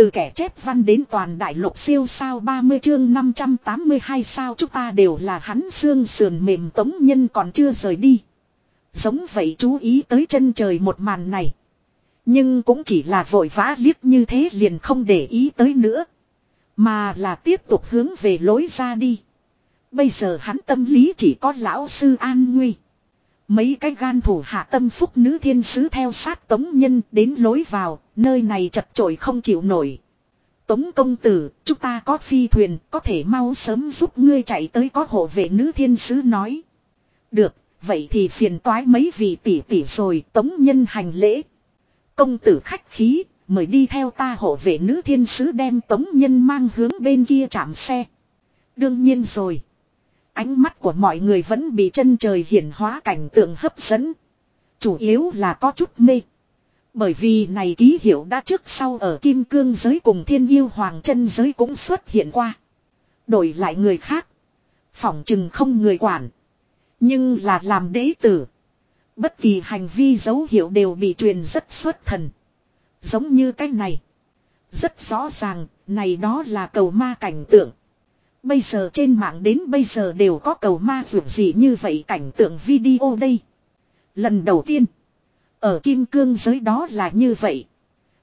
Từ kẻ chép văn đến toàn đại lục siêu sao 30 chương 582 sao chúng ta đều là hắn xương sườn mềm tống nhân còn chưa rời đi. Giống vậy chú ý tới chân trời một màn này. Nhưng cũng chỉ là vội vã liếc như thế liền không để ý tới nữa. Mà là tiếp tục hướng về lối ra đi. Bây giờ hắn tâm lý chỉ có lão sư an nguy. Mấy cái gan thủ hạ tâm phúc nữ thiên sứ theo sát tống nhân đến lối vào, nơi này chật chội không chịu nổi. Tống công tử, chúng ta có phi thuyền, có thể mau sớm giúp ngươi chạy tới có hộ vệ nữ thiên sứ nói. Được, vậy thì phiền toái mấy vị tỷ tỷ rồi, tống nhân hành lễ. Công tử khách khí, mời đi theo ta hộ vệ nữ thiên sứ đem tống nhân mang hướng bên kia chạm xe. Đương nhiên rồi. Ánh mắt của mọi người vẫn bị chân trời hiển hóa cảnh tượng hấp dẫn. Chủ yếu là có chút mê. Bởi vì này ký hiệu đã trước sau ở kim cương giới cùng thiên yêu hoàng chân giới cũng xuất hiện qua. Đổi lại người khác. Phỏng chừng không người quản. Nhưng là làm đế tử. Bất kỳ hành vi dấu hiệu đều bị truyền rất xuất thần. Giống như cái này. Rất rõ ràng, này đó là cầu ma cảnh tượng. Bây giờ trên mạng đến bây giờ đều có cầu ma vượt gì như vậy cảnh tượng video đây. Lần đầu tiên. Ở kim cương giới đó là như vậy.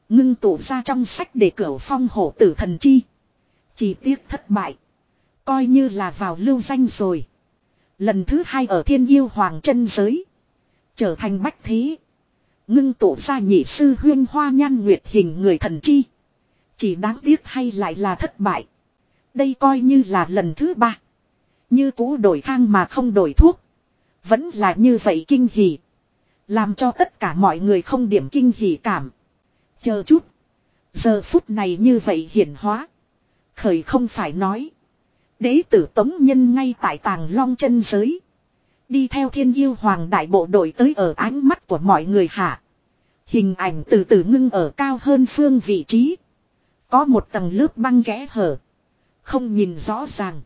Ngưng tụ ra trong sách để cửa phong hổ tử thần chi. Chỉ tiếc thất bại. Coi như là vào lưu danh rồi. Lần thứ hai ở thiên yêu hoàng chân giới. Trở thành bách thế. Ngưng tụ ra nhị sư huyên hoa nhan nguyệt hình người thần chi. Chỉ đáng tiếc hay lại là thất bại. Đây coi như là lần thứ ba. Như cũ đổi thang mà không đổi thuốc. Vẫn là như vậy kinh hỉ. Làm cho tất cả mọi người không điểm kinh hỉ cảm. Chờ chút. Giờ phút này như vậy hiển hóa. Khởi không phải nói. Đế tử tống nhân ngay tại tàng long chân giới. Đi theo thiên yêu hoàng đại bộ đội tới ở ánh mắt của mọi người hạ. Hình ảnh từ từ ngưng ở cao hơn phương vị trí. Có một tầng lớp băng ghẽ hở. Không nhìn rõ ràng.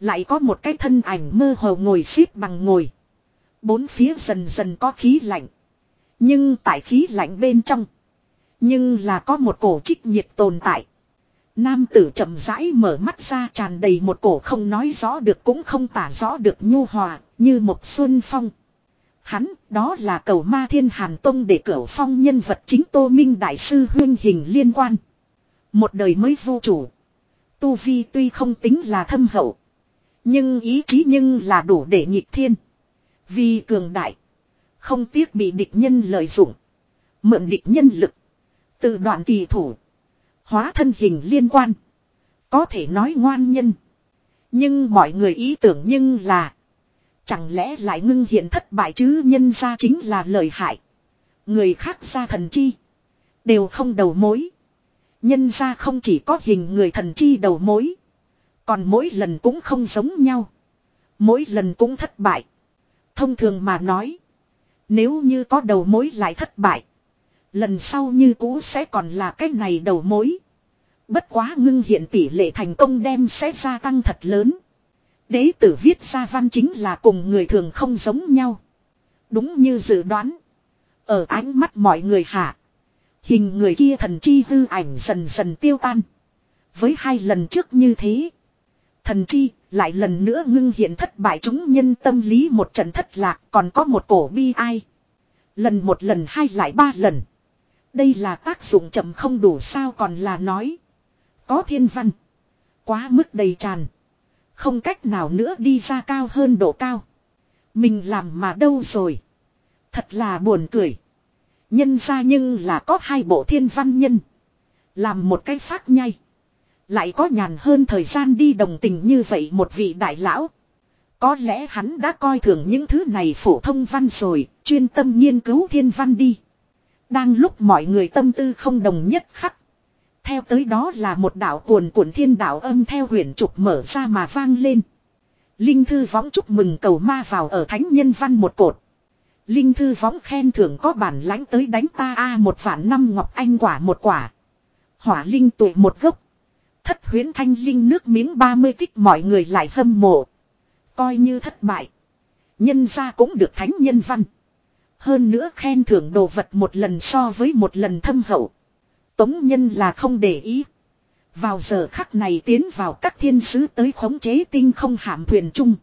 Lại có một cái thân ảnh mơ hồ ngồi xếp bằng ngồi. Bốn phía dần dần có khí lạnh. Nhưng tại khí lạnh bên trong. Nhưng là có một cổ trích nhiệt tồn tại. Nam tử chậm rãi mở mắt ra tràn đầy một cổ không nói rõ được cũng không tả rõ được nhu hòa, như một xuân phong. Hắn, đó là cầu ma thiên hàn tông để cửu phong nhân vật chính tô minh đại sư huyên hình liên quan. Một đời mới vô chủ. Tu Vi tuy không tính là thâm hậu. Nhưng ý chí nhưng là đủ để nhịp thiên. Vì cường đại. Không tiếc bị địch nhân lợi dụng. Mượn địch nhân lực. Từ đoạn kỳ thủ. Hóa thân hình liên quan. Có thể nói ngoan nhân. Nhưng mọi người ý tưởng nhưng là. Chẳng lẽ lại ngưng hiện thất bại chứ nhân ra chính là lợi hại. Người khác ra thần chi. Đều không đầu mối. Nhân ra không chỉ có hình người thần chi đầu mối. Còn mỗi lần cũng không giống nhau. Mỗi lần cũng thất bại. Thông thường mà nói. Nếu như có đầu mối lại thất bại. Lần sau như cũ sẽ còn là cái này đầu mối. Bất quá ngưng hiện tỷ lệ thành công đem sẽ gia tăng thật lớn. Đế tử viết ra văn chính là cùng người thường không giống nhau. Đúng như dự đoán. Ở ánh mắt mọi người hạ. Hình người kia thần chi hư ảnh dần dần tiêu tan. Với hai lần trước như thế. Thần chi lại lần nữa ngưng hiện thất bại chúng nhân tâm lý một trận thất lạc, còn có một cổ bi ai. Lần một lần hai lại ba lần. Đây là tác dụng chậm không đủ sao còn là nói. Có thiên văn. Quá mức đầy tràn. Không cách nào nữa đi ra cao hơn độ cao. Mình làm mà đâu rồi. Thật là buồn cười. Nhân ra nhưng là có hai bộ thiên văn nhân. Làm một cái phát nhai. Lại có nhàn hơn thời gian đi đồng tình như vậy một vị đại lão. Có lẽ hắn đã coi thường những thứ này phổ thông văn rồi, chuyên tâm nghiên cứu thiên văn đi. Đang lúc mọi người tâm tư không đồng nhất khắc. Theo tới đó là một đạo cuồn cuộn thiên đạo âm theo huyền trục mở ra mà vang lên. Linh thư võng chúc mừng cầu ma vào ở thánh nhân văn một cột. Linh thư võng khen thưởng có bản lãnh tới đánh ta a một vạn năm ngọc anh quả một quả. Hỏa linh tuổi một gốc. Thất huyến thanh linh nước miếng 30 tích mọi người lại hâm mộ. Coi như thất bại. Nhân ra cũng được thánh nhân văn. Hơn nữa khen thưởng đồ vật một lần so với một lần thâm hậu. Tống nhân là không để ý. Vào giờ khắc này tiến vào các thiên sứ tới khống chế tinh không hạm thuyền chung.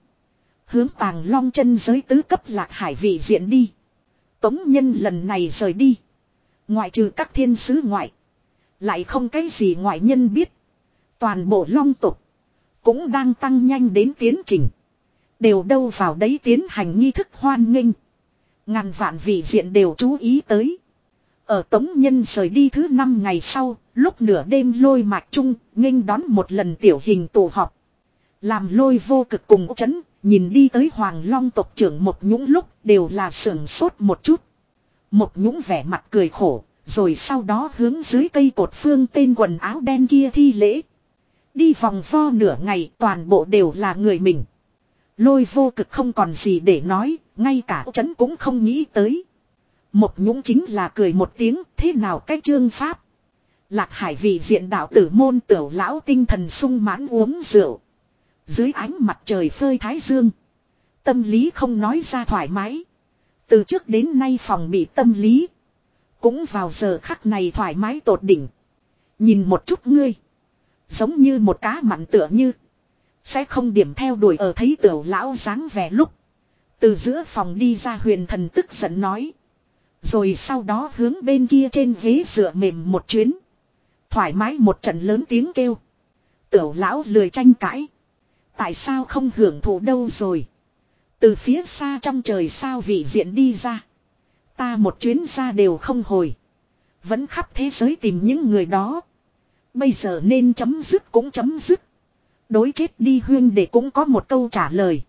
Hướng tàng long chân giới tứ cấp lạc hải vị diện đi. Tống nhân lần này rời đi. Ngoại trừ các thiên sứ ngoại. Lại không cái gì ngoại nhân biết. Toàn bộ long tục. Cũng đang tăng nhanh đến tiến trình. Đều đâu vào đấy tiến hành nghi thức hoan nghênh. Ngàn vạn vị diện đều chú ý tới. Ở Tống Nhân rời đi thứ năm ngày sau, lúc nửa đêm lôi mạch chung, nghênh đón một lần tiểu hình tụ họp. Làm lôi vô cực cùng chấn, nhìn đi tới Hoàng Long tộc trưởng một nhũng lúc đều là sưởng sốt một chút. Một nhũng vẻ mặt cười khổ, rồi sau đó hướng dưới cây cột phương tên quần áo đen kia thi lễ. Đi vòng vo nửa ngày toàn bộ đều là người mình. Lôi vô cực không còn gì để nói, ngay cả chấn cũng không nghĩ tới. Một nhũng chính là cười một tiếng, thế nào cái chương pháp. Lạc hải vị diện đạo tử môn tiểu lão tinh thần sung mãn uống rượu. Dưới ánh mặt trời phơi thái dương. Tâm lý không nói ra thoải mái. Từ trước đến nay phòng bị tâm lý. Cũng vào giờ khắc này thoải mái tột đỉnh. Nhìn một chút ngươi. Giống như một cá mặn tựa như. Sẽ không điểm theo đuổi ở thấy tiểu lão dáng vẻ lúc. Từ giữa phòng đi ra huyền thần tức giận nói. Rồi sau đó hướng bên kia trên ghế dựa mềm một chuyến. Thoải mái một trận lớn tiếng kêu. Tiểu lão lười tranh cãi. Tại sao không hưởng thụ đâu rồi. Từ phía xa trong trời sao vị diện đi ra. Ta một chuyến ra đều không hồi. Vẫn khắp thế giới tìm những người đó. Bây giờ nên chấm dứt cũng chấm dứt. Đối chết đi huyên để cũng có một câu trả lời.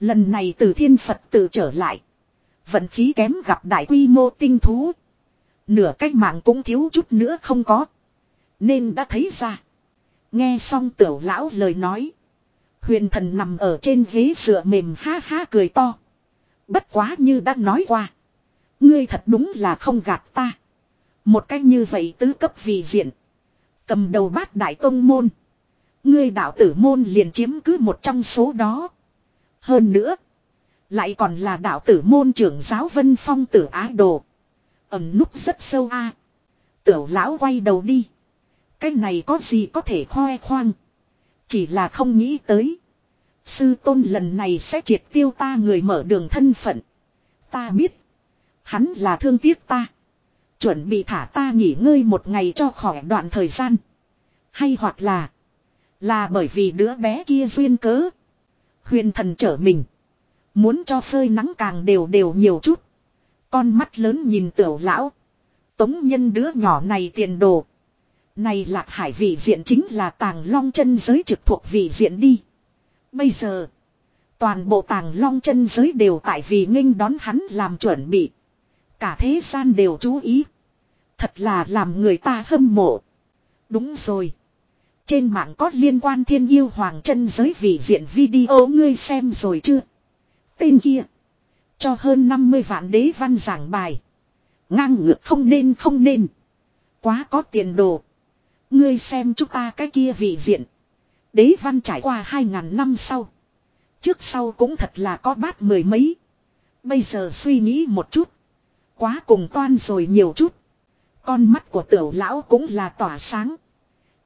Lần này từ thiên Phật tự trở lại. Vận khí kém gặp đại quy mô tinh thú. Nửa cách mạng cũng thiếu chút nữa không có. Nên đã thấy ra. Nghe xong tiểu lão lời nói. Huyền thần nằm ở trên ghế dựa mềm ha ha cười to. Bất quá như đã nói qua. Ngươi thật đúng là không gạt ta. Một cách như vậy tứ cấp vì diện. Cầm đầu bát đại tông môn. Ngươi đạo tử môn liền chiếm cứ một trong số đó. Hơn nữa. Lại còn là đạo tử môn trưởng giáo vân phong tử á đồ. Ẩm núp rất sâu a. Tiểu lão quay đầu đi. Cái này có gì có thể khoe khoang. Chỉ là không nghĩ tới. Sư tôn lần này sẽ triệt tiêu ta người mở đường thân phận. Ta biết. Hắn là thương tiếc ta. Chuẩn bị thả ta nghỉ ngơi một ngày cho khỏi đoạn thời gian. Hay hoặc là. Là bởi vì đứa bé kia duyên cớ. Huyền thần trở mình. Muốn cho phơi nắng càng đều đều nhiều chút. Con mắt lớn nhìn tiểu lão. Tống nhân đứa nhỏ này tiền đồ. Này lạc hải vị diện chính là tàng long chân giới trực thuộc vị diện đi. Bây giờ. Toàn bộ tàng long chân giới đều tại vì nghênh đón hắn làm chuẩn bị. Cả thế gian đều chú ý. Thật là làm người ta hâm mộ. Đúng rồi. Trên mạng có liên quan thiên yêu hoàng chân giới vị diện video ngươi xem rồi chưa? Tên kia. Cho hơn 50 vạn đế văn giảng bài. Ngang ngược không nên không nên. Quá có tiền đồ. Ngươi xem chúng ta cái kia vị diện. Đế văn trải qua hai ngàn năm sau. Trước sau cũng thật là có bát mười mấy. Bây giờ suy nghĩ một chút. Quá cùng toan rồi nhiều chút. Con mắt của tiểu lão cũng là tỏa sáng.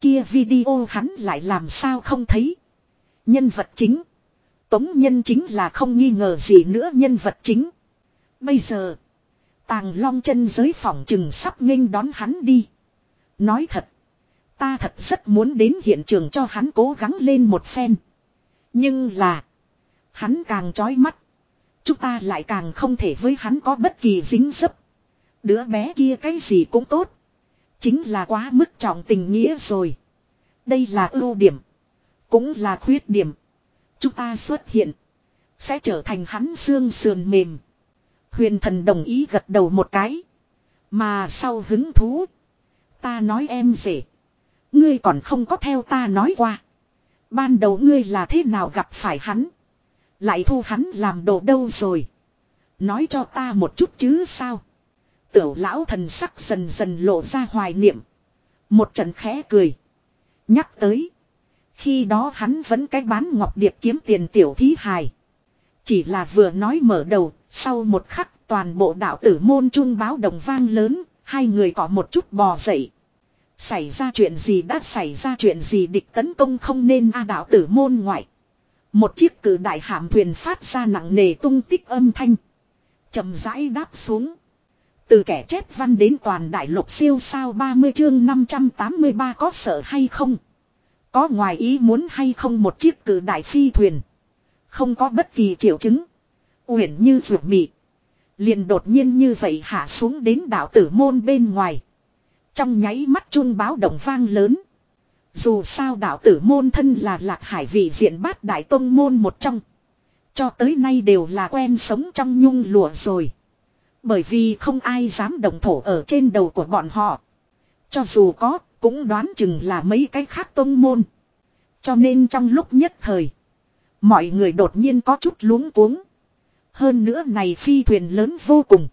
Kia video hắn lại làm sao không thấy. Nhân vật chính. Tống nhân chính là không nghi ngờ gì nữa nhân vật chính. Bây giờ. Tàng long chân giới phòng chừng sắp nghênh đón hắn đi. Nói thật. Ta thật rất muốn đến hiện trường cho hắn cố gắng lên một phen. Nhưng là. Hắn càng trói mắt. Chúng ta lại càng không thể với hắn có bất kỳ dính dấp. Đứa bé kia cái gì cũng tốt. Chính là quá mức trọng tình nghĩa rồi. Đây là ưu điểm. Cũng là khuyết điểm. Chúng ta xuất hiện. Sẽ trở thành hắn xương sườn mềm. Huyền thần đồng ý gật đầu một cái. Mà sau hứng thú. Ta nói em rể. Ngươi còn không có theo ta nói qua. Ban đầu ngươi là thế nào gặp phải hắn. Lại thu hắn làm đồ đâu rồi. Nói cho ta một chút chứ sao. Tiểu lão thần sắc dần dần lộ ra hoài niệm. Một trận khẽ cười. Nhắc tới. Khi đó hắn vẫn cái bán ngọc điệp kiếm tiền tiểu thí hài. Chỉ là vừa nói mở đầu, sau một khắc toàn bộ đạo tử môn trung báo đồng vang lớn, hai người có một chút bò dậy. Xảy ra chuyện gì đã xảy ra chuyện gì địch tấn công không nên a đạo tử môn ngoại. Một chiếc cử đại hạm thuyền phát ra nặng nề tung tích âm thanh. chậm rãi đáp xuống. Từ kẻ chép văn đến toàn đại lục siêu sao 30 chương 583 có sợ hay không? Có ngoài ý muốn hay không một chiếc cử đại phi thuyền? Không có bất kỳ triệu chứng. Uyển như ruột mị. Liền đột nhiên như vậy hạ xuống đến đảo tử môn bên ngoài. Trong nháy mắt chuông báo động vang lớn. Dù sao đạo tử môn thân là lạc hải vị diện bát đại tông môn một trong. Cho tới nay đều là quen sống trong nhung lụa rồi. Bởi vì không ai dám động thổ ở trên đầu của bọn họ. Cho dù có, cũng đoán chừng là mấy cái khác tông môn. Cho nên trong lúc nhất thời, mọi người đột nhiên có chút luống cuống. Hơn nữa này phi thuyền lớn vô cùng.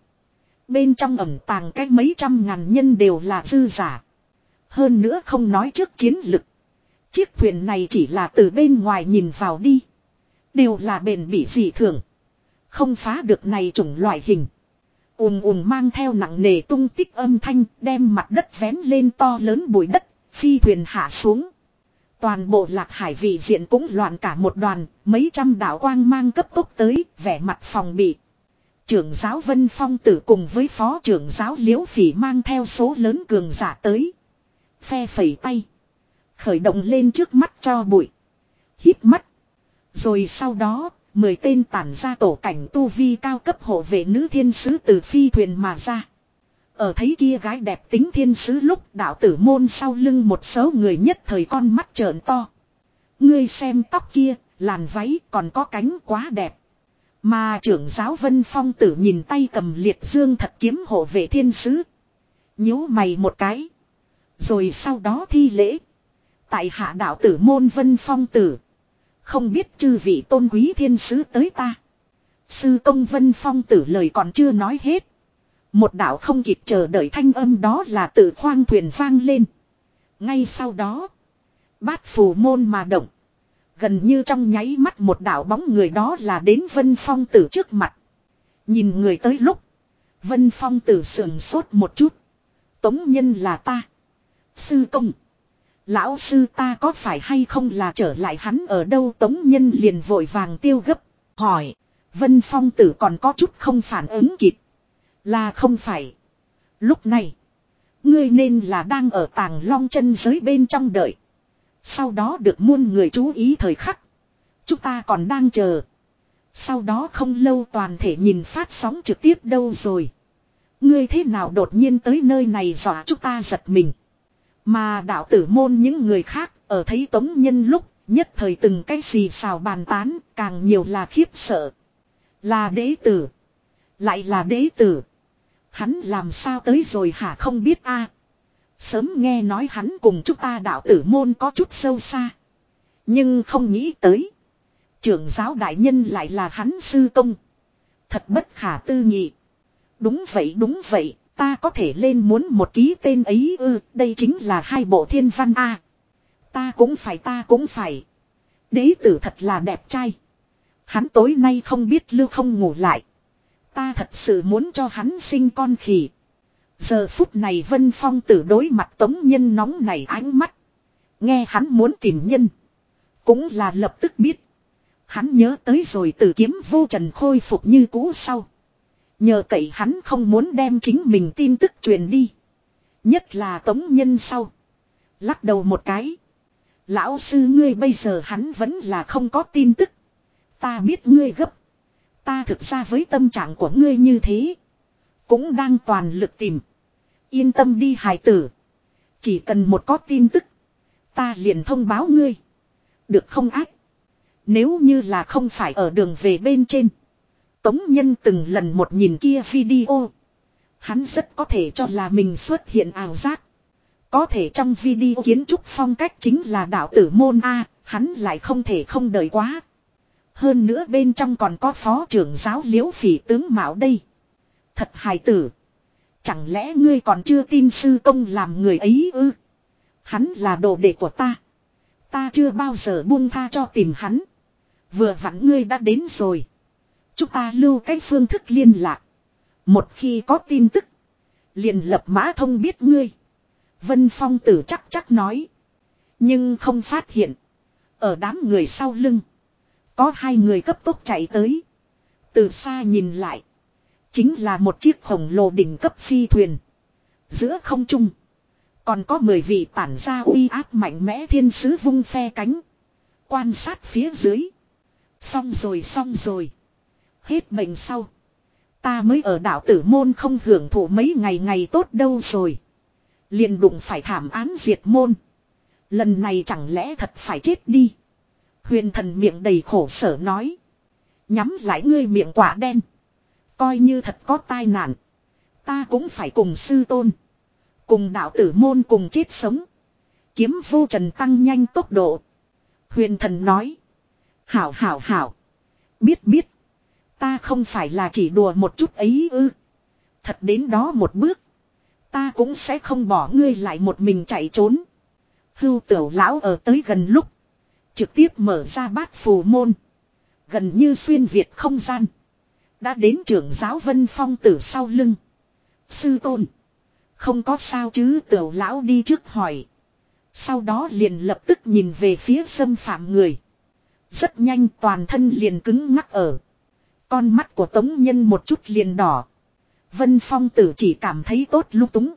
Bên trong ẩm tàng cách mấy trăm ngàn nhân đều là dư giả. Hơn nữa không nói trước chiến lực. Chiếc thuyền này chỉ là từ bên ngoài nhìn vào đi. Đều là bền bị dị thường. Không phá được này chủng loại hình. ùm ùm mang theo nặng nề tung tích âm thanh, đem mặt đất vén lên to lớn bụi đất. Phi thuyền hạ xuống. Toàn bộ lạc hải vị diện cũng loạn cả một đoàn. Mấy trăm đạo quang mang cấp tốc tới. Vẻ mặt phòng bị. Trưởng giáo Vân Phong tử cùng với phó trưởng giáo Liễu Phỉ mang theo số lớn cường giả tới. Phe phẩy tay. Khởi động lên trước mắt cho bụi. Hít mắt. Rồi sau đó, mười tên tản ra tổ cảnh tu vi cao cấp hộ vệ nữ thiên sứ từ phi thuyền mà ra. Ở thấy kia gái đẹp tính thiên sứ lúc đạo tử môn sau lưng một số người nhất thời con mắt trợn to. Ngươi xem tóc kia, làn váy còn có cánh quá đẹp. Mà trưởng giáo Vân Phong tử nhìn tay cầm liệt dương thật kiếm hộ vệ thiên sứ. nhíu mày một cái. Rồi sau đó thi lễ. Tại hạ đạo tử môn Vân Phong tử. Không biết chư vị tôn quý thiên sứ tới ta. Sư công Vân Phong tử lời còn chưa nói hết. Một đạo không kịp chờ đợi thanh âm đó là tự khoang thuyền vang lên. Ngay sau đó. Bát phù môn mà động. Gần như trong nháy mắt một đạo bóng người đó là đến Vân Phong tử trước mặt. Nhìn người tới lúc. Vân Phong tử sườn sốt một chút. Tống nhân là ta. Sư công. Lão sư ta có phải hay không là trở lại hắn ở đâu tống nhân liền vội vàng tiêu gấp. Hỏi. Vân Phong tử còn có chút không phản ứng kịp. Là không phải. Lúc này. Ngươi nên là đang ở tàng long chân giới bên trong đợi. Sau đó được muôn người chú ý thời khắc. Chúng ta còn đang chờ. Sau đó không lâu toàn thể nhìn phát sóng trực tiếp đâu rồi. Ngươi thế nào đột nhiên tới nơi này dọa chúng ta giật mình. Mà đạo tử môn những người khác, ở thấy tống nhân lúc, nhất thời từng cái xì xào bàn tán, càng nhiều là khiếp sợ. Là đế tử. Lại là đế tử. Hắn làm sao tới rồi hả không biết a Sớm nghe nói hắn cùng chúng ta đạo tử môn có chút sâu xa. Nhưng không nghĩ tới. Trưởng giáo đại nhân lại là hắn sư công. Thật bất khả tư nghị. Đúng vậy đúng vậy, ta có thể lên muốn một ký tên ấy ư, đây chính là hai bộ thiên văn A. Ta cũng phải ta cũng phải. Đế tử thật là đẹp trai. Hắn tối nay không biết lưu không ngủ lại. Ta thật sự muốn cho hắn sinh con khỉ. Giờ phút này Vân Phong tử đối mặt tống nhân nóng này ánh mắt. Nghe hắn muốn tìm nhân. Cũng là lập tức biết. Hắn nhớ tới rồi tử kiếm vô trần khôi phục như cũ sau. Nhờ cậy hắn không muốn đem chính mình tin tức truyền đi. Nhất là tống nhân sau. Lắc đầu một cái. Lão sư ngươi bây giờ hắn vẫn là không có tin tức. Ta biết ngươi gấp. Ta thực ra với tâm trạng của ngươi như thế. Cũng đang toàn lực tìm. Yên tâm đi hài tử. Chỉ cần một có tin tức. Ta liền thông báo ngươi. Được không ác. Nếu như là không phải ở đường về bên trên. Tống nhân từng lần một nhìn kia video. Hắn rất có thể cho là mình xuất hiện ảo giác. Có thể trong video kiến trúc phong cách chính là đạo tử môn A, hắn lại không thể không đợi quá. Hơn nữa bên trong còn có phó trưởng giáo liễu phỉ tướng mạo đây. Thật hài tử. Chẳng lẽ ngươi còn chưa tin sư công làm người ấy ư? Hắn là đồ đệ của ta. Ta chưa bao giờ buông tha cho tìm hắn. Vừa vặn ngươi đã đến rồi. Chúng ta lưu cách phương thức liên lạc. Một khi có tin tức. Liền lập mã thông biết ngươi. Vân Phong tử chắc chắc nói. Nhưng không phát hiện. Ở đám người sau lưng. Có hai người cấp tốc chạy tới. Từ xa nhìn lại. Chính là một chiếc khổng lồ đỉnh cấp phi thuyền. Giữa không trung. Còn có mười vị tản ra uy áp mạnh mẽ thiên sứ vung phe cánh. Quan sát phía dưới. Xong rồi xong rồi. Hết bệnh sau. Ta mới ở đảo tử môn không hưởng thụ mấy ngày ngày tốt đâu rồi. liền đụng phải thảm án diệt môn. Lần này chẳng lẽ thật phải chết đi. Huyền thần miệng đầy khổ sở nói. Nhắm lại ngươi miệng quả đen. Coi như thật có tai nạn. Ta cũng phải cùng sư tôn. Cùng đạo tử môn cùng chết sống. Kiếm vô trần tăng nhanh tốc độ. Huyền thần nói. Hảo hảo hảo. Biết biết. Ta không phải là chỉ đùa một chút ấy ư. Thật đến đó một bước. Ta cũng sẽ không bỏ ngươi lại một mình chạy trốn. Hưu tiểu lão ở tới gần lúc. Trực tiếp mở ra bát phù môn. Gần như xuyên Việt không gian. Đã đến trưởng giáo Vân Phong tử sau lưng. Sư tôn. Không có sao chứ, tiểu lão đi trước hỏi. Sau đó liền lập tức nhìn về phía xâm phạm người. Rất nhanh toàn thân liền cứng ngắc ở. Con mắt của tống nhân một chút liền đỏ. Vân Phong tử chỉ cảm thấy tốt lúc túng.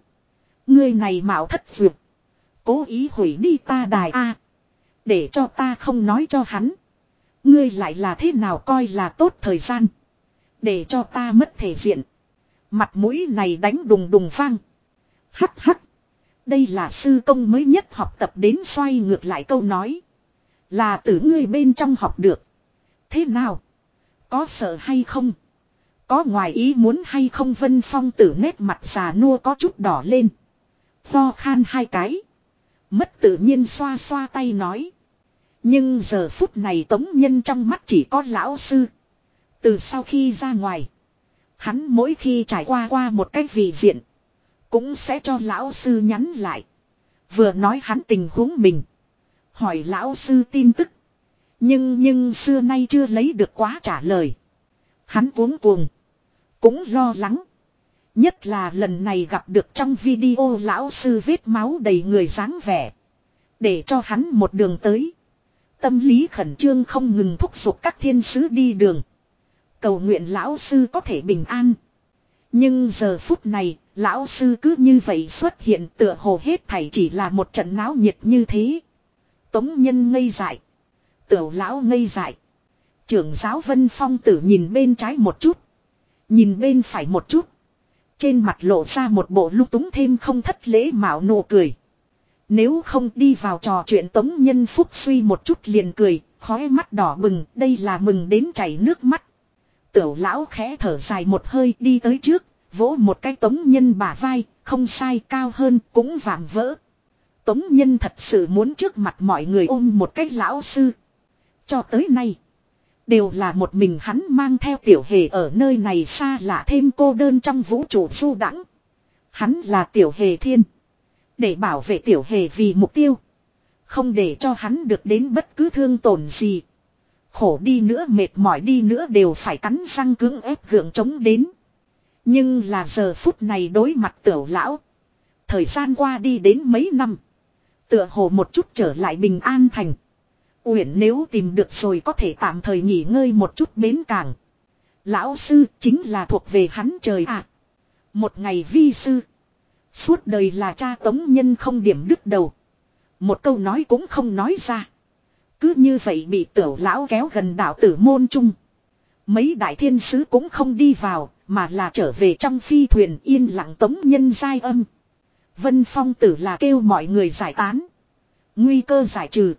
Người này mạo thất duyệt. Cố ý hủy đi ta đài A. để cho ta không nói cho hắn. Ngươi lại là thế nào coi là tốt thời gian. Để cho ta mất thể diện. Mặt mũi này đánh đùng đùng vang. Hắc hắc. Đây là sư công mới nhất học tập đến xoay ngược lại câu nói. Là từ ngươi bên trong học được. Thế nào? Có sợ hay không? Có ngoài ý muốn hay không vân phong tử nét mặt già nua có chút đỏ lên. Tho khan hai cái. Mất tự nhiên xoa xoa tay nói. Nhưng giờ phút này tống nhân trong mắt chỉ có lão sư. Từ sau khi ra ngoài. Hắn mỗi khi trải qua qua một cái vị diện. Cũng sẽ cho lão sư nhắn lại. Vừa nói hắn tình huống mình. Hỏi lão sư tin tức. Nhưng nhưng xưa nay chưa lấy được quá trả lời. Hắn cuống cuồng. Cũng lo lắng. Nhất là lần này gặp được trong video lão sư vết máu đầy người dáng vẻ. Để cho hắn một đường tới. Tâm lý khẩn trương không ngừng thúc giục các thiên sứ đi đường. Cầu nguyện lão sư có thể bình an. Nhưng giờ phút này, lão sư cứ như vậy xuất hiện tựa hồ hết thảy chỉ là một trận náo nhiệt như thế. Tống nhân ngây dại. Tiểu lão ngây dại. Trưởng giáo Vân Phong tử nhìn bên trái một chút. Nhìn bên phải một chút. Trên mặt lộ ra một bộ lúc túng thêm không thất lễ mạo nụ cười. Nếu không đi vào trò chuyện tống nhân phúc suy một chút liền cười, khói mắt đỏ bừng, đây là mừng đến chảy nước mắt. Tiểu lão khẽ thở dài một hơi đi tới trước, vỗ một cái tống nhân bả vai, không sai cao hơn cũng vạm vỡ. Tống nhân thật sự muốn trước mặt mọi người ôm một cái lão sư. Cho tới nay, đều là một mình hắn mang theo tiểu hề ở nơi này xa lạ thêm cô đơn trong vũ trụ du đẳng. Hắn là tiểu hề thiên. Để bảo vệ tiểu hề vì mục tiêu. Không để cho hắn được đến bất cứ thương tổn gì. Khổ đi nữa, mệt mỏi đi nữa đều phải cắn răng cứng ép gượng chống đến. Nhưng là giờ phút này đối mặt tiểu lão. Thời gian qua đi đến mấy năm. Tựa hồ một chút trở lại bình an thành. Uyển nếu tìm được rồi có thể tạm thời nghỉ ngơi một chút bến cảng. Lão sư chính là thuộc về hắn trời ạ. Một ngày vi sư. Suốt đời là cha tống nhân không điểm đứt đầu. Một câu nói cũng không nói ra. Cứ như vậy bị tiểu lão kéo gần đảo tử môn trung. Mấy đại thiên sứ cũng không đi vào, mà là trở về trong phi thuyền yên lặng tống nhân giai âm. Vân phong tử là kêu mọi người giải tán. Nguy cơ giải trừ.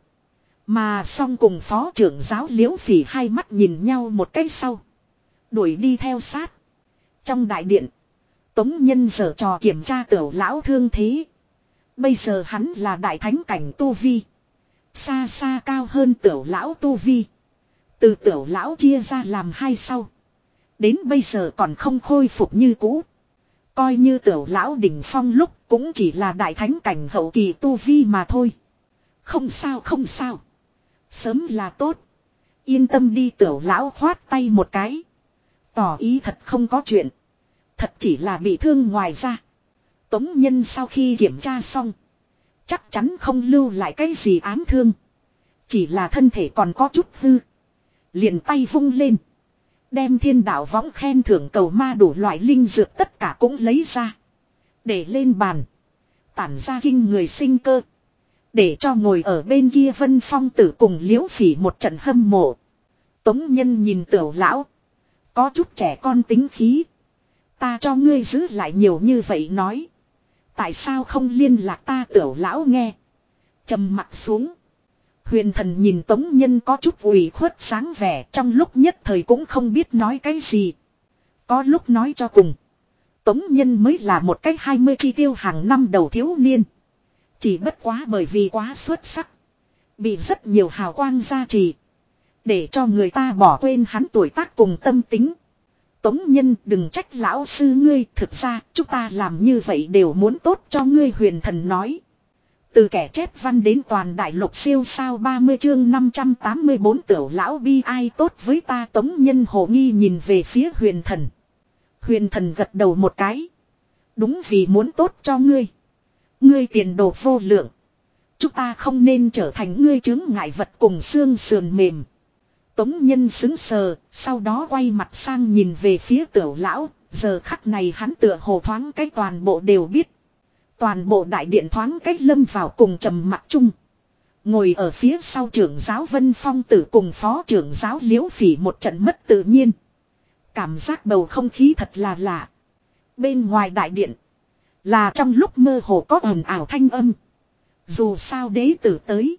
Mà song cùng phó trưởng giáo liễu phỉ hai mắt nhìn nhau một cái sau. Đuổi đi theo sát. Trong đại điện. Tống nhân giờ trò kiểm tra tiểu lão thương thế. Bây giờ hắn là đại thánh cảnh tu vi. Xa xa cao hơn tiểu lão tu vi. Từ tiểu lão chia ra làm hai sau. Đến bây giờ còn không khôi phục như cũ. Coi như tiểu lão đỉnh phong lúc cũng chỉ là đại thánh cảnh hậu kỳ tu vi mà thôi. Không sao không sao. Sớm là tốt. Yên tâm đi tiểu lão khoát tay một cái. Tỏ ý thật không có chuyện. Thật chỉ là bị thương ngoài ra. Tống nhân sau khi kiểm tra xong. Chắc chắn không lưu lại cái gì ám thương. Chỉ là thân thể còn có chút hư. Liền tay vung lên. Đem thiên đạo võng khen thưởng cầu ma đủ loại linh dược tất cả cũng lấy ra. Để lên bàn. Tản ra kinh người sinh cơ. Để cho ngồi ở bên kia vân phong tử cùng liễu phỉ một trận hâm mộ. Tống nhân nhìn tiểu lão. Có chút trẻ con tính khí. Ta cho ngươi giữ lại nhiều như vậy nói. Tại sao không liên lạc ta tiểu lão nghe. trầm mặt xuống. Huyền thần nhìn tống nhân có chút ủy khuất sáng vẻ, trong lúc nhất thời cũng không biết nói cái gì. Có lúc nói cho cùng. Tống nhân mới là một cái hai mươi chi tiêu hàng năm đầu thiếu niên. Chỉ bất quá bởi vì quá xuất sắc. Bị rất nhiều hào quang gia trì. Để cho người ta bỏ quên hắn tuổi tác cùng tâm tính. Tống nhân đừng trách lão sư ngươi, thực ra chúng ta làm như vậy đều muốn tốt cho ngươi huyền thần nói. Từ kẻ chép văn đến toàn đại lục siêu sao 30 chương 584 tiểu lão bi ai tốt với ta tống nhân hồ nghi nhìn về phía huyền thần. Huyền thần gật đầu một cái. Đúng vì muốn tốt cho ngươi. Ngươi tiền đồ vô lượng. Chúng ta không nên trở thành ngươi chứng ngại vật cùng xương sườn mềm. Tống nhân xứng sờ, sau đó quay mặt sang nhìn về phía tiểu lão, giờ khắc này hắn tựa hồ thoáng cái toàn bộ đều biết. Toàn bộ đại điện thoáng cách lâm vào cùng trầm mặt chung. Ngồi ở phía sau trưởng giáo Vân Phong tử cùng phó trưởng giáo Liễu Phỉ một trận mất tự nhiên. Cảm giác bầu không khí thật là lạ. Bên ngoài đại điện. Là trong lúc mơ hồ có ồn ảo thanh âm. Dù sao đế tử tới.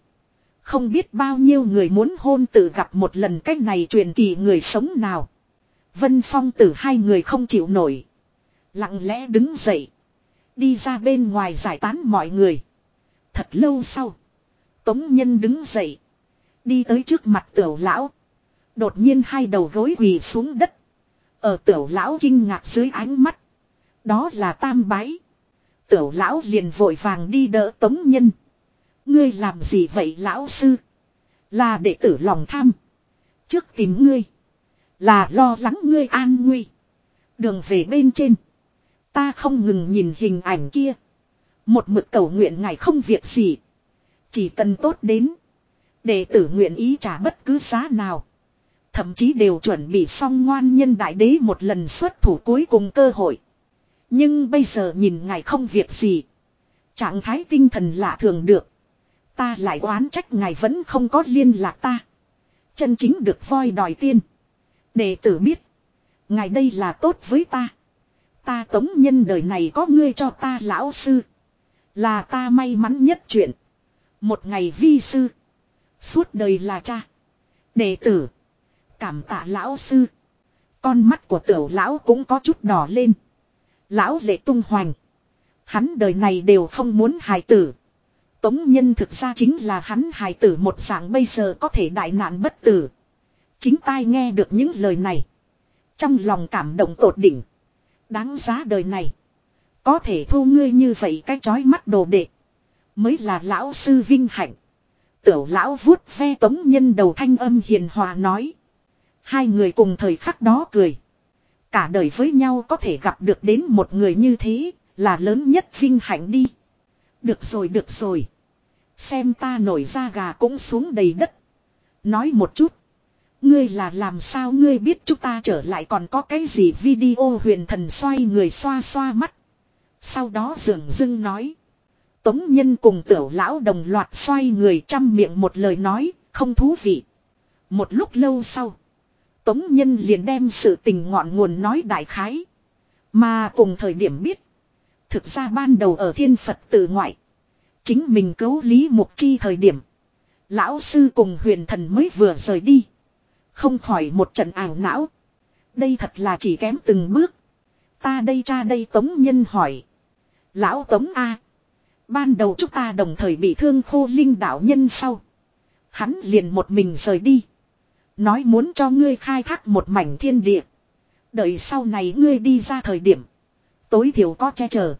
Không biết bao nhiêu người muốn hôn tử gặp một lần cách này truyền kỳ người sống nào. Vân Phong tử hai người không chịu nổi. Lặng lẽ đứng dậy. Đi ra bên ngoài giải tán mọi người. Thật lâu sau. Tống Nhân đứng dậy. Đi tới trước mặt tiểu lão. Đột nhiên hai đầu gối quỳ xuống đất. Ở tiểu lão kinh ngạc dưới ánh mắt. Đó là tam bái. Tiểu lão liền vội vàng đi đỡ Tống Nhân. Ngươi làm gì vậy, lão sư? Là đệ tử lòng tham. Trước tìm ngươi. Là lo lắng ngươi an nguy. Đường về bên trên. Ta không ngừng nhìn hình ảnh kia. Một mực cầu nguyện ngài không việc gì. Chỉ cần tốt đến. Đệ tử nguyện ý trả bất cứ giá nào. Thậm chí đều chuẩn bị xong ngoan nhân đại đế một lần xuất thủ cuối cùng cơ hội. Nhưng bây giờ nhìn ngài không việc gì. Trạng thái tinh thần lạ thường được. Ta lại oán trách ngài vẫn không có liên lạc ta. Chân chính được voi đòi tiên. Đệ tử biết. Ngài đây là tốt với ta. Ta tống nhân đời này có ngươi cho ta lão sư. Là ta may mắn nhất chuyện. Một ngày vi sư. Suốt đời là cha. Đệ tử. Cảm tạ lão sư. Con mắt của tiểu lão cũng có chút đỏ lên. Lão lệ tung hoành. Hắn đời này đều không muốn hài tử. Tống nhân thực ra chính là hắn hài tử một dạng bây giờ có thể đại nạn bất tử. Chính tai nghe được những lời này. Trong lòng cảm động tột đỉnh. Đáng giá đời này. Có thể thu ngươi như vậy cái chói mắt đồ đệ. Mới là lão sư vinh hạnh. Tiểu lão vuốt ve tống nhân đầu thanh âm hiền hòa nói. Hai người cùng thời khắc đó cười. Cả đời với nhau có thể gặp được đến một người như thế là lớn nhất vinh hạnh đi. Được rồi được rồi. Xem ta nổi da gà cũng xuống đầy đất. Nói một chút. Ngươi là làm sao ngươi biết chúng ta trở lại còn có cái gì video huyền thần xoay người xoa xoa mắt. Sau đó dường dưng nói. Tống nhân cùng tiểu lão đồng loạt xoay người chăm miệng một lời nói, không thú vị. Một lúc lâu sau. Tống nhân liền đem sự tình ngọn nguồn nói đại khái. Mà cùng thời điểm biết. Thực ra ban đầu ở thiên Phật tự ngoại. Chính mình cứu Lý Mục Chi thời điểm. Lão sư cùng huyền thần mới vừa rời đi. Không khỏi một trận ảo não. Đây thật là chỉ kém từng bước. Ta đây cha đây Tống Nhân hỏi. Lão Tống A. Ban đầu chúng ta đồng thời bị thương khô linh đạo nhân sau. Hắn liền một mình rời đi. Nói muốn cho ngươi khai thác một mảnh thiên địa. Đợi sau này ngươi đi ra thời điểm. Tối thiểu có che chở.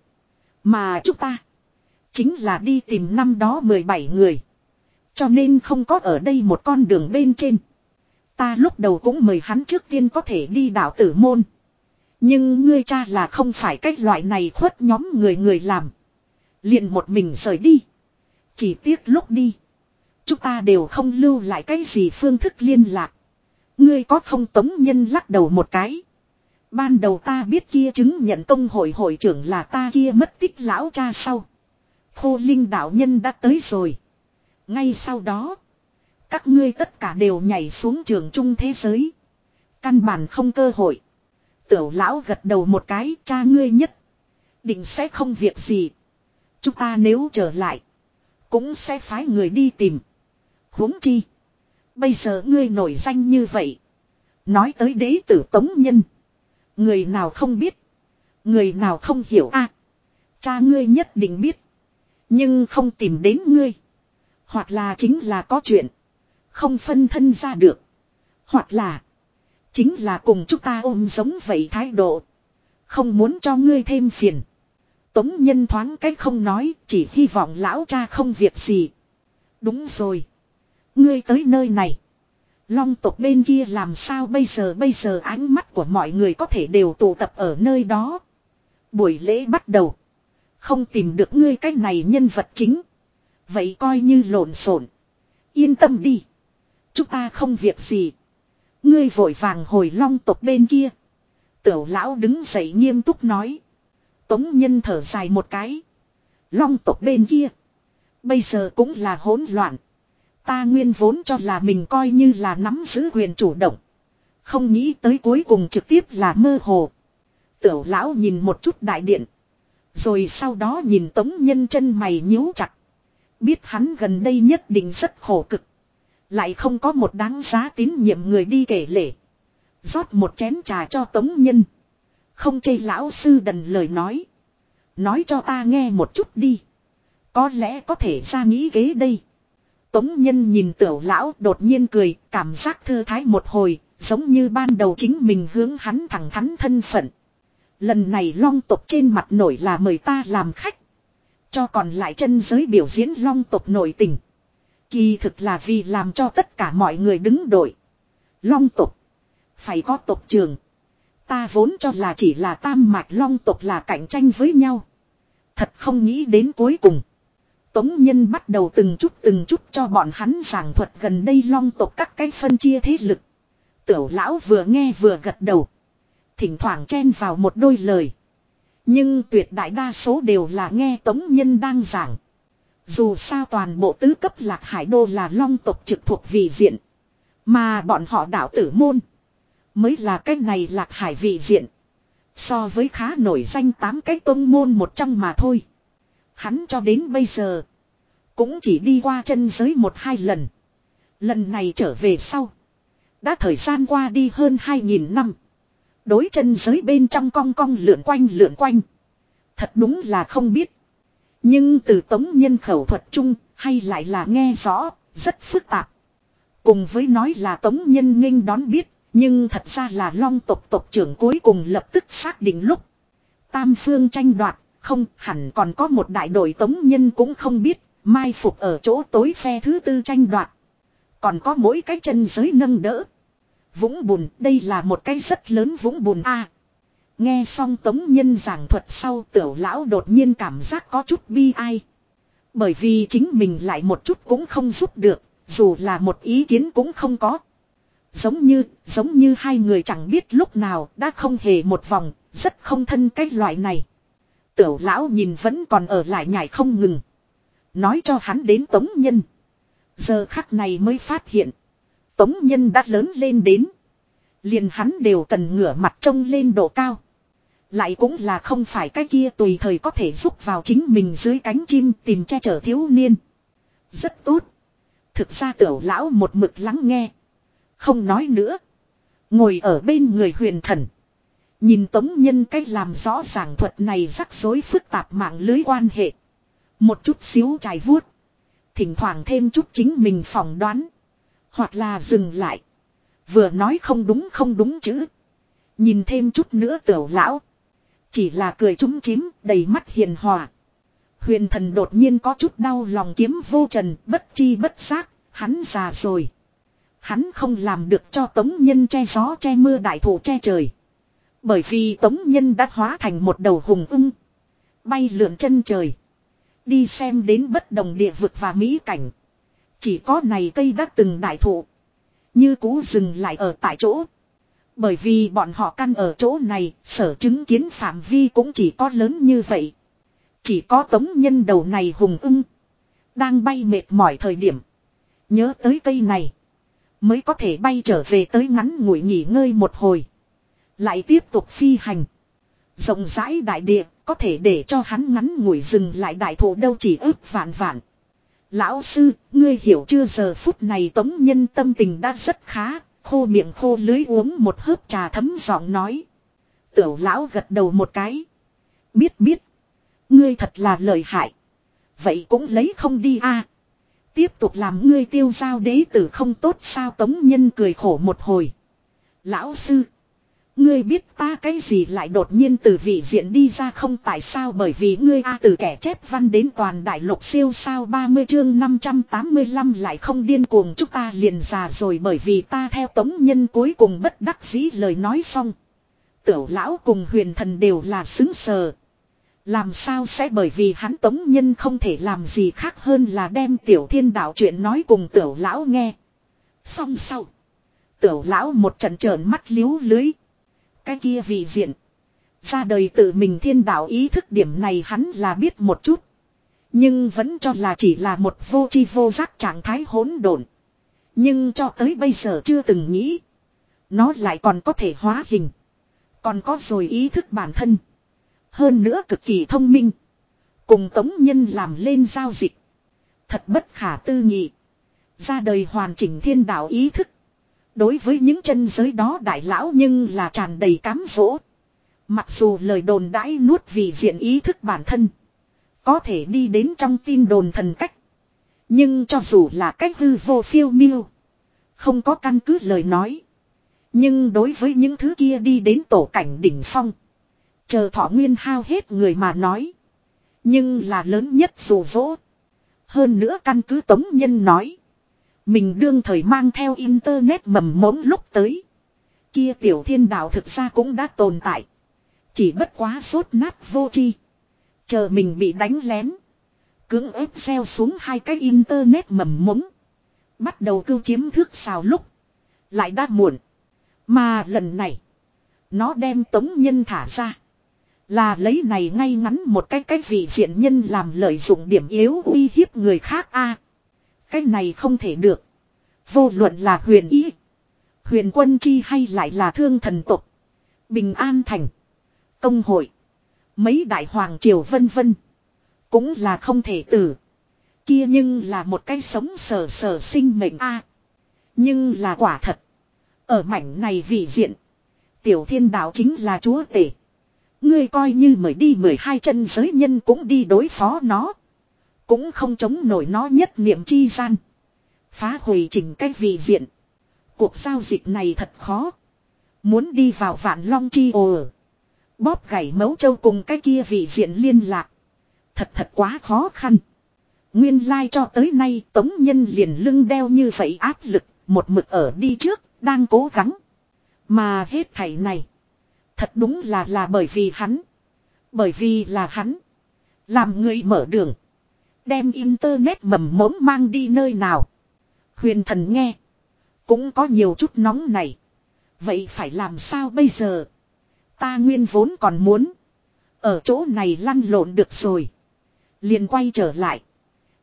Mà chúng ta. Chính là đi tìm năm đó 17 người. Cho nên không có ở đây một con đường bên trên. Ta lúc đầu cũng mời hắn trước tiên có thể đi đảo tử môn. Nhưng ngươi cha là không phải cách loại này khuất nhóm người người làm. liền một mình rời đi. Chỉ tiếc lúc đi. Chúng ta đều không lưu lại cái gì phương thức liên lạc. Ngươi có không tống nhân lắc đầu một cái. Ban đầu ta biết kia chứng nhận công hội hội trưởng là ta kia mất tích lão cha sau. Khô linh đạo nhân đã tới rồi. Ngay sau đó. Các ngươi tất cả đều nhảy xuống trường trung thế giới. Căn bản không cơ hội. Tiểu lão gật đầu một cái, cha ngươi nhất. Định sẽ không việc gì. Chúng ta nếu trở lại. Cũng sẽ phái người đi tìm. huống chi. Bây giờ ngươi nổi danh như vậy. Nói tới đế tử tống nhân. Người nào không biết. Người nào không hiểu a à, Cha ngươi nhất định biết. Nhưng không tìm đến ngươi. Hoặc là chính là có chuyện. Không phân thân ra được. Hoặc là. Chính là cùng chúng ta ôm giống vậy thái độ. Không muốn cho ngươi thêm phiền. Tống nhân thoáng cách không nói. Chỉ hy vọng lão cha không việc gì. Đúng rồi. Ngươi tới nơi này. Long tộc bên kia làm sao bây giờ bây giờ ánh mắt của mọi người có thể đều tụ tập ở nơi đó. Buổi lễ bắt đầu. Không tìm được ngươi cách này nhân vật chính. Vậy coi như lộn xộn. Yên tâm đi. Chúng ta không việc gì. Ngươi vội vàng hồi long tộc bên kia. Tiểu lão đứng dậy nghiêm túc nói. Tống nhân thở dài một cái. Long tộc bên kia. Bây giờ cũng là hỗn loạn. Ta nguyên vốn cho là mình coi như là nắm giữ quyền chủ động. Không nghĩ tới cuối cùng trực tiếp là mơ hồ. Tiểu lão nhìn một chút đại điện. Rồi sau đó nhìn tống nhân chân mày nhíu chặt. Biết hắn gần đây nhất định rất khổ cực. Lại không có một đáng giá tín nhiệm người đi kể lể. rót một chén trà cho tống nhân. Không chê lão sư đần lời nói. Nói cho ta nghe một chút đi. Có lẽ có thể ra nghĩ kế đây. Tống nhân nhìn tiểu lão đột nhiên cười, cảm giác thư thái một hồi, giống như ban đầu chính mình hướng hắn thẳng thắn thân phận. Lần này long tộc trên mặt nổi là mời ta làm khách. Cho còn lại chân giới biểu diễn long tộc nổi tình. Kỳ thực là vì làm cho tất cả mọi người đứng đội. Long tộc. Phải có tộc trường. Ta vốn cho là chỉ là tam mạch long tộc là cạnh tranh với nhau. Thật không nghĩ đến cuối cùng. Tống Nhân bắt đầu từng chút từng chút cho bọn hắn giảng thuật gần đây long tộc các cái phân chia thế lực. Tiểu lão vừa nghe vừa gật đầu. Thỉnh thoảng chen vào một đôi lời. Nhưng tuyệt đại đa số đều là nghe Tống Nhân đang giảng. Dù sao toàn bộ tứ cấp lạc hải đô là long tộc trực thuộc vị diện. Mà bọn họ đạo tử môn. Mới là cái này lạc hải vị diện. So với khá nổi danh tám cái tôn môn một trong mà thôi. Hắn cho đến bây giờ. Cũng chỉ đi qua chân giới một hai lần. Lần này trở về sau. Đã thời gian qua đi hơn hai nghìn năm. Đối chân giới bên trong cong cong lượn quanh lượn quanh. Thật đúng là không biết. Nhưng từ tống nhân khẩu thuật chung hay lại là nghe rõ, rất phức tạp. Cùng với nói là tống nhân nghênh đón biết, nhưng thật ra là long tộc tộc trưởng cuối cùng lập tức xác định lúc. Tam phương tranh đoạt, không hẳn còn có một đại đội tống nhân cũng không biết, mai phục ở chỗ tối phe thứ tư tranh đoạt. Còn có mỗi cái chân giới nâng đỡ. Vũng bùn, đây là một cái rất lớn vũng bùn a. nghe xong tống nhân giảng thuật sau tiểu lão đột nhiên cảm giác có chút bi ai. Bởi vì chính mình lại một chút cũng không giúp được, dù là một ý kiến cũng không có. Giống như, giống như hai người chẳng biết lúc nào đã không hề một vòng, rất không thân cái loại này. Tiểu lão nhìn vẫn còn ở lại nhảy không ngừng. Nói cho hắn đến Tống Nhân. Giờ khắc này mới phát hiện. Tống Nhân đã lớn lên đến. Liền hắn đều cần ngửa mặt trông lên độ cao. Lại cũng là không phải cái kia tùy thời có thể giúp vào chính mình dưới cánh chim tìm che chở thiếu niên. Rất tốt. Thực ra tiểu lão một mực lắng nghe. Không nói nữa. Ngồi ở bên người huyền thần. Nhìn tống nhân cách làm rõ ràng thuật này rắc rối phức tạp mạng lưới quan hệ. Một chút xíu trải vuốt. Thỉnh thoảng thêm chút chính mình phỏng đoán. Hoặc là dừng lại. Vừa nói không đúng không đúng chứ. Nhìn thêm chút nữa tiểu lão. Chỉ là cười trúng chím, đầy mắt hiền hòa. Huyền thần đột nhiên có chút đau lòng kiếm vô trần, bất chi bất giác, hắn già rồi. Hắn không làm được cho tống nhân che gió che mưa đại thủ che trời. Bởi vì tống nhân đã hóa thành một đầu hùng ưng. Bay lượn chân trời. Đi xem đến bất đồng địa vực và mỹ cảnh. Chỉ có này cây đã từng đại thụ. Như cũ dừng lại ở tại chỗ. Bởi vì bọn họ căn ở chỗ này, sở chứng kiến phạm vi cũng chỉ có lớn như vậy. Chỉ có tống nhân đầu này hùng ưng. Đang bay mệt mỏi thời điểm. Nhớ tới cây này. Mới có thể bay trở về tới ngắn ngủi nghỉ ngơi một hồi. Lại tiếp tục phi hành. Rộng rãi đại địa có thể để cho hắn ngắn ngủi dừng lại đại thổ đâu chỉ ước vạn vạn. Lão sư, ngươi hiểu chưa giờ phút này tống nhân tâm tình đã rất khá, khô miệng khô lưới uống một hớp trà thấm giọng nói. Tiểu lão gật đầu một cái. Biết biết. Ngươi thật là lợi hại. Vậy cũng lấy không đi a. Tiếp tục làm ngươi tiêu giao đế tử không tốt sao tống nhân cười khổ một hồi. Lão sư. Ngươi biết ta cái gì lại đột nhiên từ vị diện đi ra không tại sao bởi vì ngươi A từ kẻ chép văn đến toàn đại lục siêu sao 30 chương 585 lại không điên cuồng chúng ta liền già rồi bởi vì ta theo tống nhân cuối cùng bất đắc dĩ lời nói xong. Tiểu lão cùng huyền thần đều là xứng sờ. Làm sao sẽ bởi vì hắn tống nhân không thể làm gì khác hơn là đem tiểu thiên đạo chuyện nói cùng tiểu lão nghe. Xong sau. Tiểu lão một trận trợn mắt liếu lưới. Cái kia vị diện. Ra đời tự mình thiên đạo ý thức điểm này hắn là biết một chút. Nhưng vẫn cho là chỉ là một vô chi vô giác trạng thái hỗn độn. Nhưng cho tới bây giờ chưa từng nghĩ. Nó lại còn có thể hóa hình. Còn có rồi ý thức bản thân. Hơn nữa cực kỳ thông minh. Cùng tống nhân làm lên giao dịch. Thật bất khả tư nghị. Ra đời hoàn chỉnh thiên đạo ý thức. Đối với những chân giới đó đại lão nhưng là tràn đầy cám dỗ. Mặc dù lời đồn đãi nuốt vì diện ý thức bản thân. Có thể đi đến trong tin đồn thần cách. Nhưng cho dù là cách hư vô phiêu miêu. Không có căn cứ lời nói. Nhưng đối với những thứ kia đi đến tổ cảnh đỉnh phong. Chờ thọ nguyên hao hết người mà nói. Nhưng là lớn nhất dù dỗ. Hơn nữa căn cứ tống nhân nói. Mình đương thời mang theo internet mầm mống lúc tới. Kia tiểu thiên đạo thực ra cũng đã tồn tại. Chỉ bất quá sốt nát vô chi. Chờ mình bị đánh lén. Cưỡng ép xeo xuống hai cái internet mầm mống. Bắt đầu cưu chiếm thước xào lúc. Lại đã muộn. Mà lần này. Nó đem tống nhân thả ra. Là lấy này ngay ngắn một cái cái vị diện nhân làm lợi dụng điểm yếu uy hiếp người khác a cái này không thể được. Vô luận là huyền ý. Huyền quân chi hay lại là thương thần tục. Bình an thành. Công hội. Mấy đại hoàng triều vân vân. Cũng là không thể tử. Kia nhưng là một cái sống sờ sờ sinh mệnh a Nhưng là quả thật. Ở mảnh này vị diện. Tiểu thiên đạo chính là chúa tể. Ngươi coi như mời đi mười hai chân giới nhân cũng đi đối phó nó. Cũng không chống nổi nó nhất niệm chi gian. Phá hủy chỉnh cách vị diện. Cuộc giao dịch này thật khó. Muốn đi vào vạn long chi ồ. Bóp gãy mấu châu cùng cái kia vị diện liên lạc. Thật thật quá khó khăn. Nguyên lai like cho tới nay tống nhân liền lưng đeo như vậy áp lực. Một mực ở đi trước, đang cố gắng. Mà hết thảy này. Thật đúng là là bởi vì hắn. Bởi vì là hắn. Làm người mở đường. Đem internet mầm mống mang đi nơi nào. Huyền thần nghe. Cũng có nhiều chút nóng này. Vậy phải làm sao bây giờ? Ta nguyên vốn còn muốn. Ở chỗ này lăn lộn được rồi. Liền quay trở lại.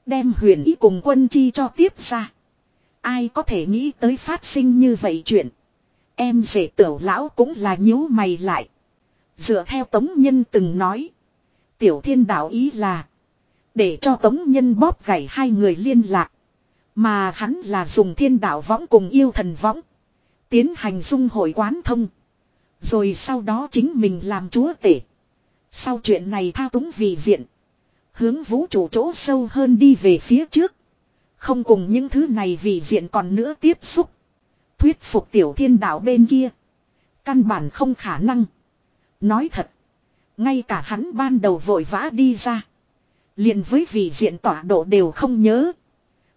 Đem huyền ý cùng quân chi cho tiếp ra. Ai có thể nghĩ tới phát sinh như vậy chuyện. Em rể tiểu lão cũng là nhíu mày lại. Dựa theo tống nhân từng nói. Tiểu thiên đạo ý là. Để cho tống nhân bóp gãy hai người liên lạc. Mà hắn là dùng thiên đạo võng cùng yêu thần võng. Tiến hành dung hội quán thông. Rồi sau đó chính mình làm chúa tể. Sau chuyện này thao túng vì diện. Hướng vũ trụ chỗ sâu hơn đi về phía trước. Không cùng những thứ này vì diện còn nữa tiếp xúc. Thuyết phục tiểu thiên đạo bên kia. Căn bản không khả năng. Nói thật. Ngay cả hắn ban đầu vội vã đi ra liền với vị diện tọa độ đều không nhớ.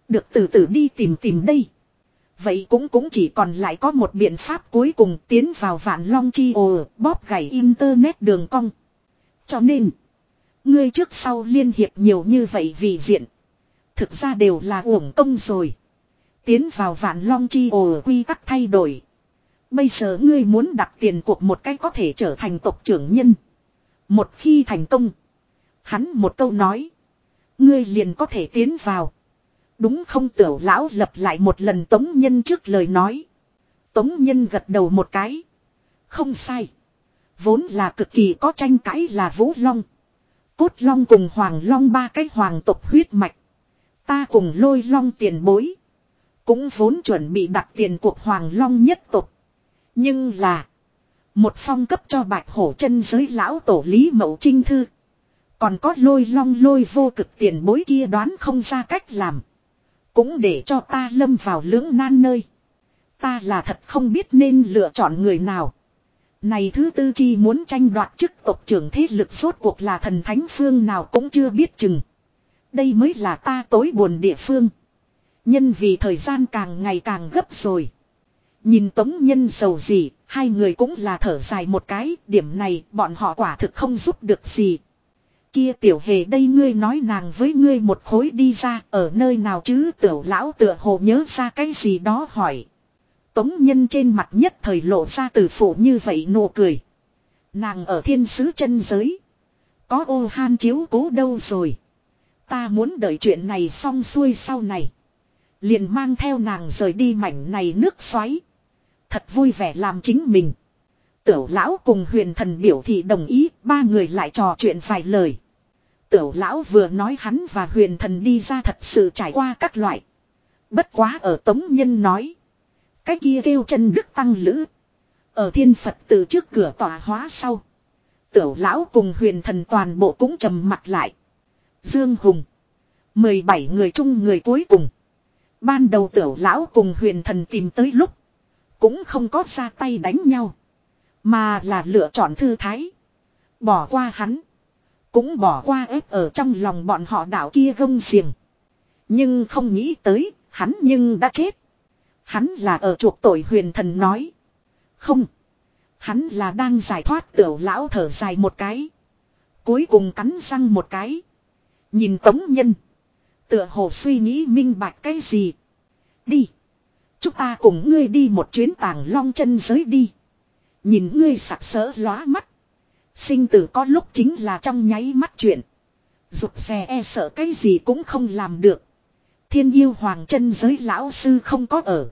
Được từ từ đi tìm tìm đây. Vậy cũng cũng chỉ còn lại có một biện pháp cuối cùng tiến vào vạn long chi ồ bóp gãy internet đường cong. Cho nên, ngươi trước sau liên hiệp nhiều như vậy vì diện. Thực ra đều là uổng công rồi. Tiến vào vạn long chi ồ quy tắc thay đổi. Bây giờ ngươi muốn đặt tiền cuộc một cách có thể trở thành tộc trưởng nhân. Một khi thành công. Hắn một câu nói. Ngươi liền có thể tiến vào. Đúng không tiểu lão lập lại một lần tống nhân trước lời nói. Tống nhân gật đầu một cái. Không sai. Vốn là cực kỳ có tranh cãi là Vũ Long. Cốt Long cùng Hoàng Long ba cái hoàng tộc huyết mạch. Ta cùng lôi Long tiền bối. Cũng vốn chuẩn bị đặt tiền cuộc Hoàng Long nhất tộc. Nhưng là. Một phong cấp cho bạch hổ chân giới lão tổ lý mậu trinh thư. Còn có lôi long lôi vô cực tiền bối kia đoán không ra cách làm. Cũng để cho ta lâm vào lưỡng nan nơi. Ta là thật không biết nên lựa chọn người nào. Này thứ tư chi muốn tranh đoạt chức tộc trưởng thế lực suốt cuộc là thần thánh phương nào cũng chưa biết chừng. Đây mới là ta tối buồn địa phương. Nhân vì thời gian càng ngày càng gấp rồi. Nhìn tống nhân sầu gì, hai người cũng là thở dài một cái, điểm này bọn họ quả thực không giúp được gì. Kia tiểu hề đây ngươi nói nàng với ngươi một khối đi ra, ở nơi nào chứ tiểu lão tựa hồ nhớ ra cái gì đó hỏi. Tống nhân trên mặt nhất thời lộ ra từ phụ như vậy nụ cười. Nàng ở thiên sứ chân giới. Có ô han chiếu cố đâu rồi. Ta muốn đợi chuyện này xong xuôi sau này. Liền mang theo nàng rời đi mảnh này nước xoáy. Thật vui vẻ làm chính mình. Tiểu lão cùng huyền thần biểu thị đồng ý, ba người lại trò chuyện vài lời. Tiểu lão vừa nói hắn và huyền thần đi ra thật sự trải qua các loại. Bất quá ở tống nhân nói. Cái kia kêu chân đức tăng lữ. Ở thiên Phật từ trước cửa tòa hóa sau. Tiểu lão cùng huyền thần toàn bộ cũng trầm mặt lại. Dương Hùng. 17 người chung người cuối cùng. Ban đầu tiểu lão cùng huyền thần tìm tới lúc. Cũng không có ra tay đánh nhau. Mà là lựa chọn thư thái. Bỏ qua hắn. Cũng bỏ qua ép ở trong lòng bọn họ đảo kia gông xiềng. Nhưng không nghĩ tới, hắn nhưng đã chết. Hắn là ở chuộc tội huyền thần nói. Không. Hắn là đang giải thoát tiểu lão thở dài một cái. Cuối cùng cắn răng một cái. Nhìn tống nhân. Tựa hồ suy nghĩ minh bạch cái gì. Đi. Chúng ta cùng ngươi đi một chuyến tàng long chân giới đi. Nhìn ngươi sặc sỡ lóa mắt. Sinh tử có lúc chính là trong nháy mắt chuyện. Rụt xe e sợ cái gì cũng không làm được. Thiên yêu hoàng chân giới lão sư không có ở.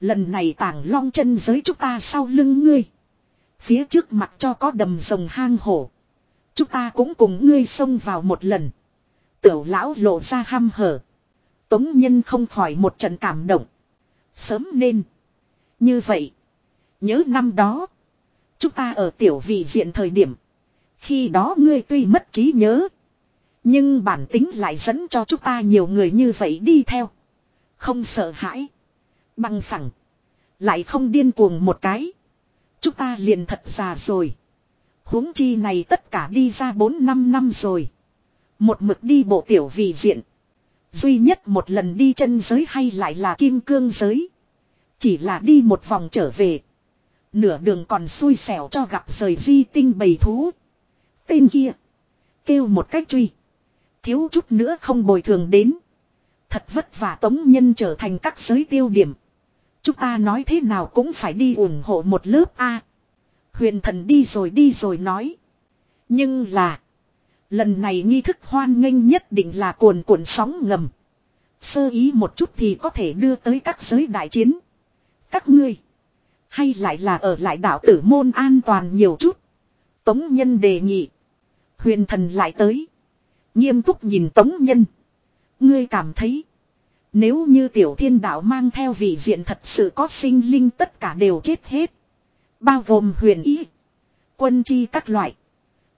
Lần này tàng long chân giới chúng ta sau lưng ngươi. Phía trước mặt cho có đầm rồng hang hổ. Chúng ta cũng cùng ngươi xông vào một lần. Tiểu lão lộ ra ham hở. Tống nhân không khỏi một trận cảm động. Sớm nên. Như vậy. Nhớ năm đó. Chúng ta ở tiểu vị diện thời điểm. Khi đó ngươi tuy mất trí nhớ. Nhưng bản tính lại dẫn cho chúng ta nhiều người như vậy đi theo. Không sợ hãi. Bằng phẳng. Lại không điên cuồng một cái. Chúng ta liền thật già rồi. huống chi này tất cả đi ra 4 năm năm rồi. Một mực đi bộ tiểu vị diện. Duy nhất một lần đi chân giới hay lại là kim cương giới. Chỉ là đi một vòng trở về. Nửa đường còn xui xẻo cho gặp rời di tinh bầy thú. Tên kia. Kêu một cách truy. Thiếu chút nữa không bồi thường đến. Thật vất vả tống nhân trở thành các giới tiêu điểm. Chúng ta nói thế nào cũng phải đi ủng hộ một lớp A. Huyền thần đi rồi đi rồi nói. Nhưng là. Lần này nghi thức hoan nghênh nhất định là cuồn cuộn sóng ngầm. Sơ ý một chút thì có thể đưa tới các giới đại chiến. Các ngươi. Hay lại là ở lại đạo tử môn an toàn nhiều chút. Tống nhân đề nghị. Huyền thần lại tới. Nghiêm túc nhìn tống nhân. Ngươi cảm thấy. Nếu như tiểu thiên đạo mang theo vị diện thật sự có sinh linh tất cả đều chết hết. Bao gồm huyền ý. Quân chi các loại.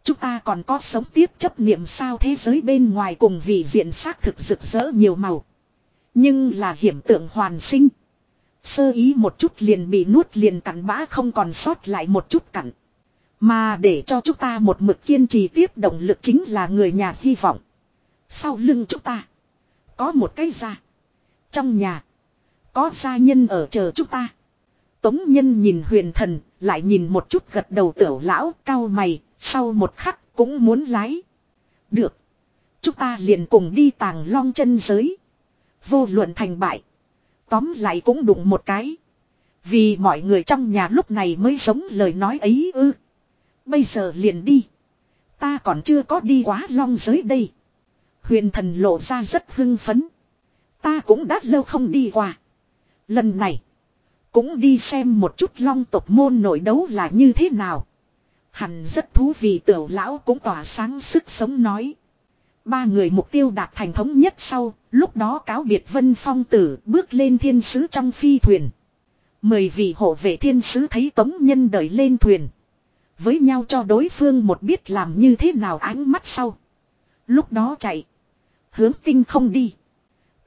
Chúng ta còn có sống tiếp chấp niệm sao thế giới bên ngoài cùng vị diện xác thực rực rỡ nhiều màu. Nhưng là hiểm tượng hoàn sinh. Sơ ý một chút liền bị nuốt liền cặn bã không còn sót lại một chút cặn. Mà để cho chúng ta một mực kiên trì tiếp động lực chính là người nhà hy vọng. Sau lưng chúng ta. Có một cái ra. Trong nhà. Có gia nhân ở chờ chúng ta. Tống nhân nhìn huyền thần, lại nhìn một chút gật đầu tiểu lão, cao mày, sau một khắc cũng muốn lái. Được. Chúng ta liền cùng đi tàng long chân giới. Vô luận thành bại. Tóm lại cũng đụng một cái. Vì mọi người trong nhà lúc này mới giống lời nói ấy ư. Bây giờ liền đi. Ta còn chưa có đi quá long giới đây. Huyền thần lộ ra rất hưng phấn. Ta cũng đã lâu không đi qua. Lần này. Cũng đi xem một chút long tộc môn nội đấu là như thế nào. Hẳn rất thú vị, tiểu lão cũng tỏa sáng sức sống nói. Ba người mục tiêu đạt thành thống nhất sau, lúc đó cáo biệt Vân Phong Tử bước lên thiên sứ trong phi thuyền. Mười vị hộ vệ thiên sứ thấy tống nhân đợi lên thuyền. Với nhau cho đối phương một biết làm như thế nào ánh mắt sau. Lúc đó chạy. Hướng tinh không đi.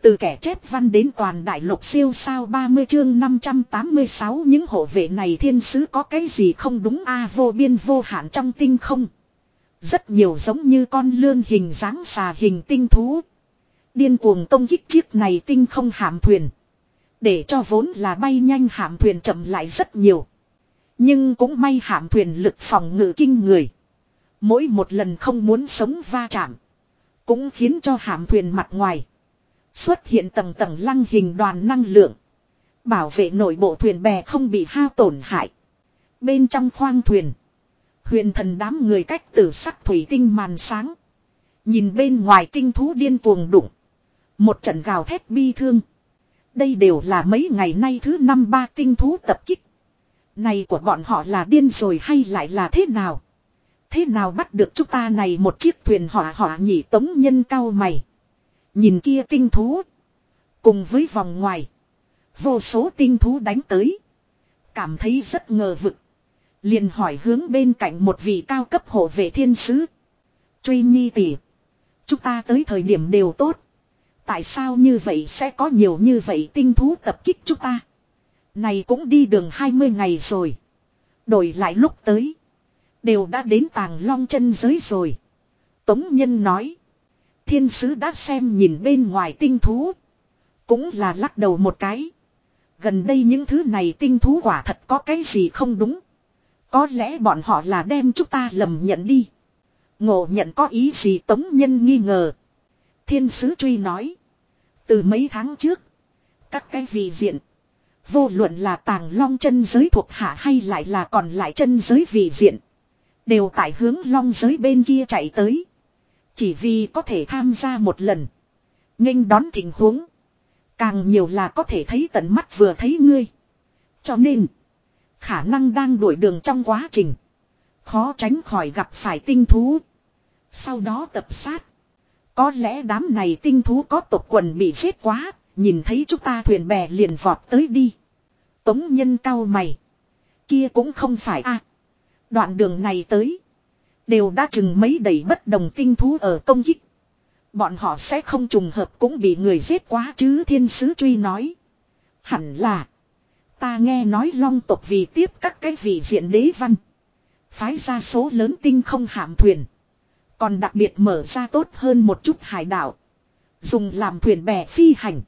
Từ kẻ chép văn đến toàn đại lục siêu sao 30 chương 586 những hộ vệ này thiên sứ có cái gì không đúng a vô biên vô hạn trong tinh không. Rất nhiều giống như con lươn hình dáng xà hình tinh thú. Điên cuồng công kích chiếc này tinh không hạm thuyền. Để cho vốn là bay nhanh hạm thuyền chậm lại rất nhiều. Nhưng cũng may hạm thuyền lực phòng ngự kinh người. Mỗi một lần không muốn sống va chạm. Cũng khiến cho hạm thuyền mặt ngoài. Xuất hiện tầng tầng lăng hình đoàn năng lượng. Bảo vệ nội bộ thuyền bè không bị hao tổn hại. Bên trong khoang thuyền. Huyền thần đám người cách tử sắc thủy tinh màn sáng. Nhìn bên ngoài tinh thú điên cuồng đụng. Một trận gào thét bi thương. Đây đều là mấy ngày nay thứ năm ba tinh thú tập kích. Này của bọn họ là điên rồi hay lại là thế nào? Thế nào bắt được chúng ta này một chiếc thuyền hỏa hỏa nhỉ tống nhân cao mày. Nhìn kia tinh thú. Cùng với vòng ngoài. Vô số tinh thú đánh tới. Cảm thấy rất ngờ vực. Liền hỏi hướng bên cạnh một vị cao cấp hộ vệ thiên sứ. Truy nhi tỷ. Chúng ta tới thời điểm đều tốt. Tại sao như vậy sẽ có nhiều như vậy tinh thú tập kích chúng ta? Này cũng đi đường 20 ngày rồi. Đổi lại lúc tới. Đều đã đến tàng long chân giới rồi. Tống Nhân nói. Thiên sứ đã xem nhìn bên ngoài tinh thú. Cũng là lắc đầu một cái. Gần đây những thứ này tinh thú quả thật có cái gì không đúng. Có lẽ bọn họ là đem chúng ta lầm nhận đi. Ngộ nhận có ý gì Tống Nhân nghi ngờ. Thiên sứ truy nói. Từ mấy tháng trước. Các cái vị diện. Vô luận là tàng long chân giới thuộc hạ hay lại là còn lại chân giới vị diện. Đều tại hướng long giới bên kia chạy tới. Chỉ vì có thể tham gia một lần. nghênh đón tình huống. Càng nhiều là có thể thấy tận mắt vừa thấy ngươi. Cho nên. Khả năng đang đuổi đường trong quá trình. Khó tránh khỏi gặp phải tinh thú. Sau đó tập sát. Có lẽ đám này tinh thú có tộc quần bị giết quá. Nhìn thấy chúng ta thuyền bè liền vọt tới đi. Tống nhân cao mày. Kia cũng không phải a Đoạn đường này tới. Đều đã chừng mấy đầy bất đồng tinh thú ở công kích. Bọn họ sẽ không trùng hợp cũng bị người giết quá chứ thiên sứ truy nói. Hẳn là. Ta nghe nói long tộc vì tiếp các cái vị diện đế văn. Phái ra số lớn tinh không hạm thuyền. Còn đặc biệt mở ra tốt hơn một chút hải đảo. Dùng làm thuyền bè phi hành.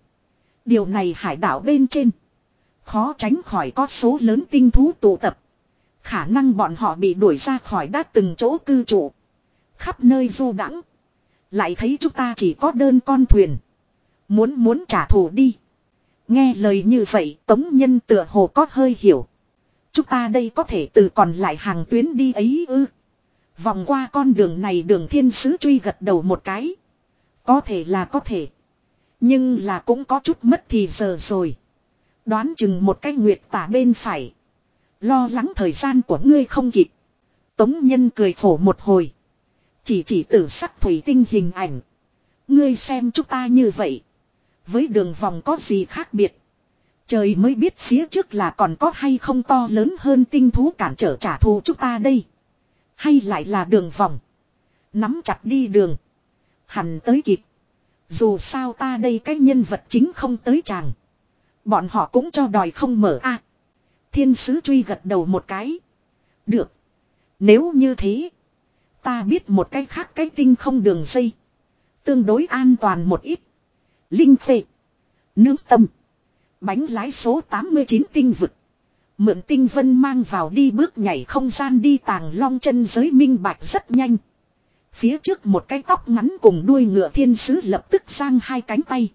Điều này hải đảo bên trên. Khó tránh khỏi có số lớn tinh thú tụ tập. Khả năng bọn họ bị đuổi ra khỏi đã từng chỗ cư trụ. Khắp nơi du đãng Lại thấy chúng ta chỉ có đơn con thuyền. Muốn muốn trả thù đi. Nghe lời như vậy, tống nhân tựa hồ có hơi hiểu. Chúng ta đây có thể từ còn lại hàng tuyến đi ấy ư. Vòng qua con đường này đường thiên sứ truy gật đầu một cái. Có thể là có thể. Nhưng là cũng có chút mất thì giờ rồi. Đoán chừng một cái nguyệt tả bên phải. Lo lắng thời gian của ngươi không kịp. Tống nhân cười khổ một hồi. Chỉ chỉ tử sắc thủy tinh hình ảnh. Ngươi xem chúng ta như vậy. Với đường vòng có gì khác biệt. Trời mới biết phía trước là còn có hay không to lớn hơn tinh thú cản trở trả thù chúng ta đây. Hay lại là đường vòng. Nắm chặt đi đường. Hẳn tới kịp. Dù sao ta đây cái nhân vật chính không tới chàng. Bọn họ cũng cho đòi không mở a. thiên sứ truy gật đầu một cái. Được. Nếu như thế. Ta biết một cái khác cái tinh không đường dây. Tương đối an toàn một ít. Linh phệ. Nướng tâm. Bánh lái số 89 tinh vực. Mượn tinh vân mang vào đi bước nhảy không gian đi tàng long chân giới minh bạch rất nhanh. Phía trước một cái tóc ngắn cùng đuôi ngựa thiên sứ lập tức sang hai cánh tay.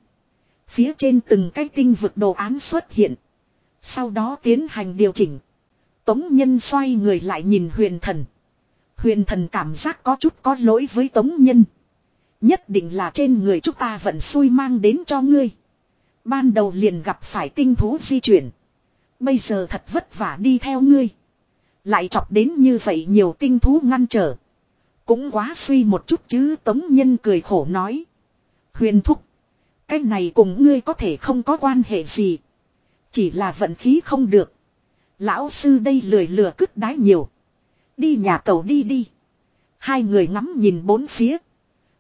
Phía trên từng cái tinh vực đồ án xuất hiện. Sau đó tiến hành điều chỉnh. Tống nhân xoay người lại nhìn huyền thần. Huyền thần cảm giác có chút có lỗi với tống nhân. Nhất định là trên người chúng ta vẫn xui mang đến cho ngươi. Ban đầu liền gặp phải tinh thú di chuyển. Bây giờ thật vất vả đi theo ngươi. Lại chọc đến như vậy nhiều tinh thú ngăn trở. Cũng quá suy một chút chứ, Tống Nhân cười khổ nói. Huyền thúc. Cái này cùng ngươi có thể không có quan hệ gì. Chỉ là vận khí không được. Lão sư đây lười lừa cứt đái nhiều. Đi nhà cầu đi đi. Hai người ngắm nhìn bốn phía.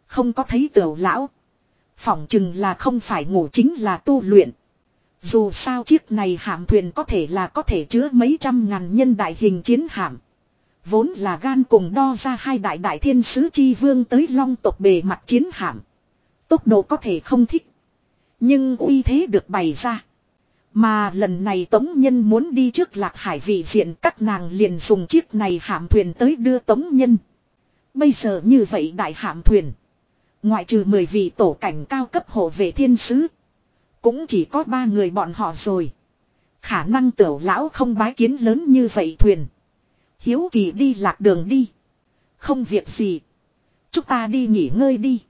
Không có thấy tiểu lão. Phỏng chừng là không phải ngủ chính là tu luyện. Dù sao chiếc này hạm thuyền có thể là có thể chứa mấy trăm ngàn nhân đại hình chiến hạm. Vốn là gan cùng đo ra hai đại đại thiên sứ chi vương tới long tộc bề mặt chiến hạm. Tốc độ có thể không thích. Nhưng uy thế được bày ra. Mà lần này Tống Nhân muốn đi trước lạc hải vị diện các nàng liền dùng chiếc này hạm thuyền tới đưa Tống Nhân. Bây giờ như vậy đại hạm thuyền. Ngoại trừ 10 vị tổ cảnh cao cấp hộ vệ thiên sứ. Cũng chỉ có ba người bọn họ rồi. Khả năng tiểu lão không bái kiến lớn như vậy thuyền. Hiếu kỳ đi lạc đường đi. Không việc gì. Chúng ta đi nghỉ ngơi đi.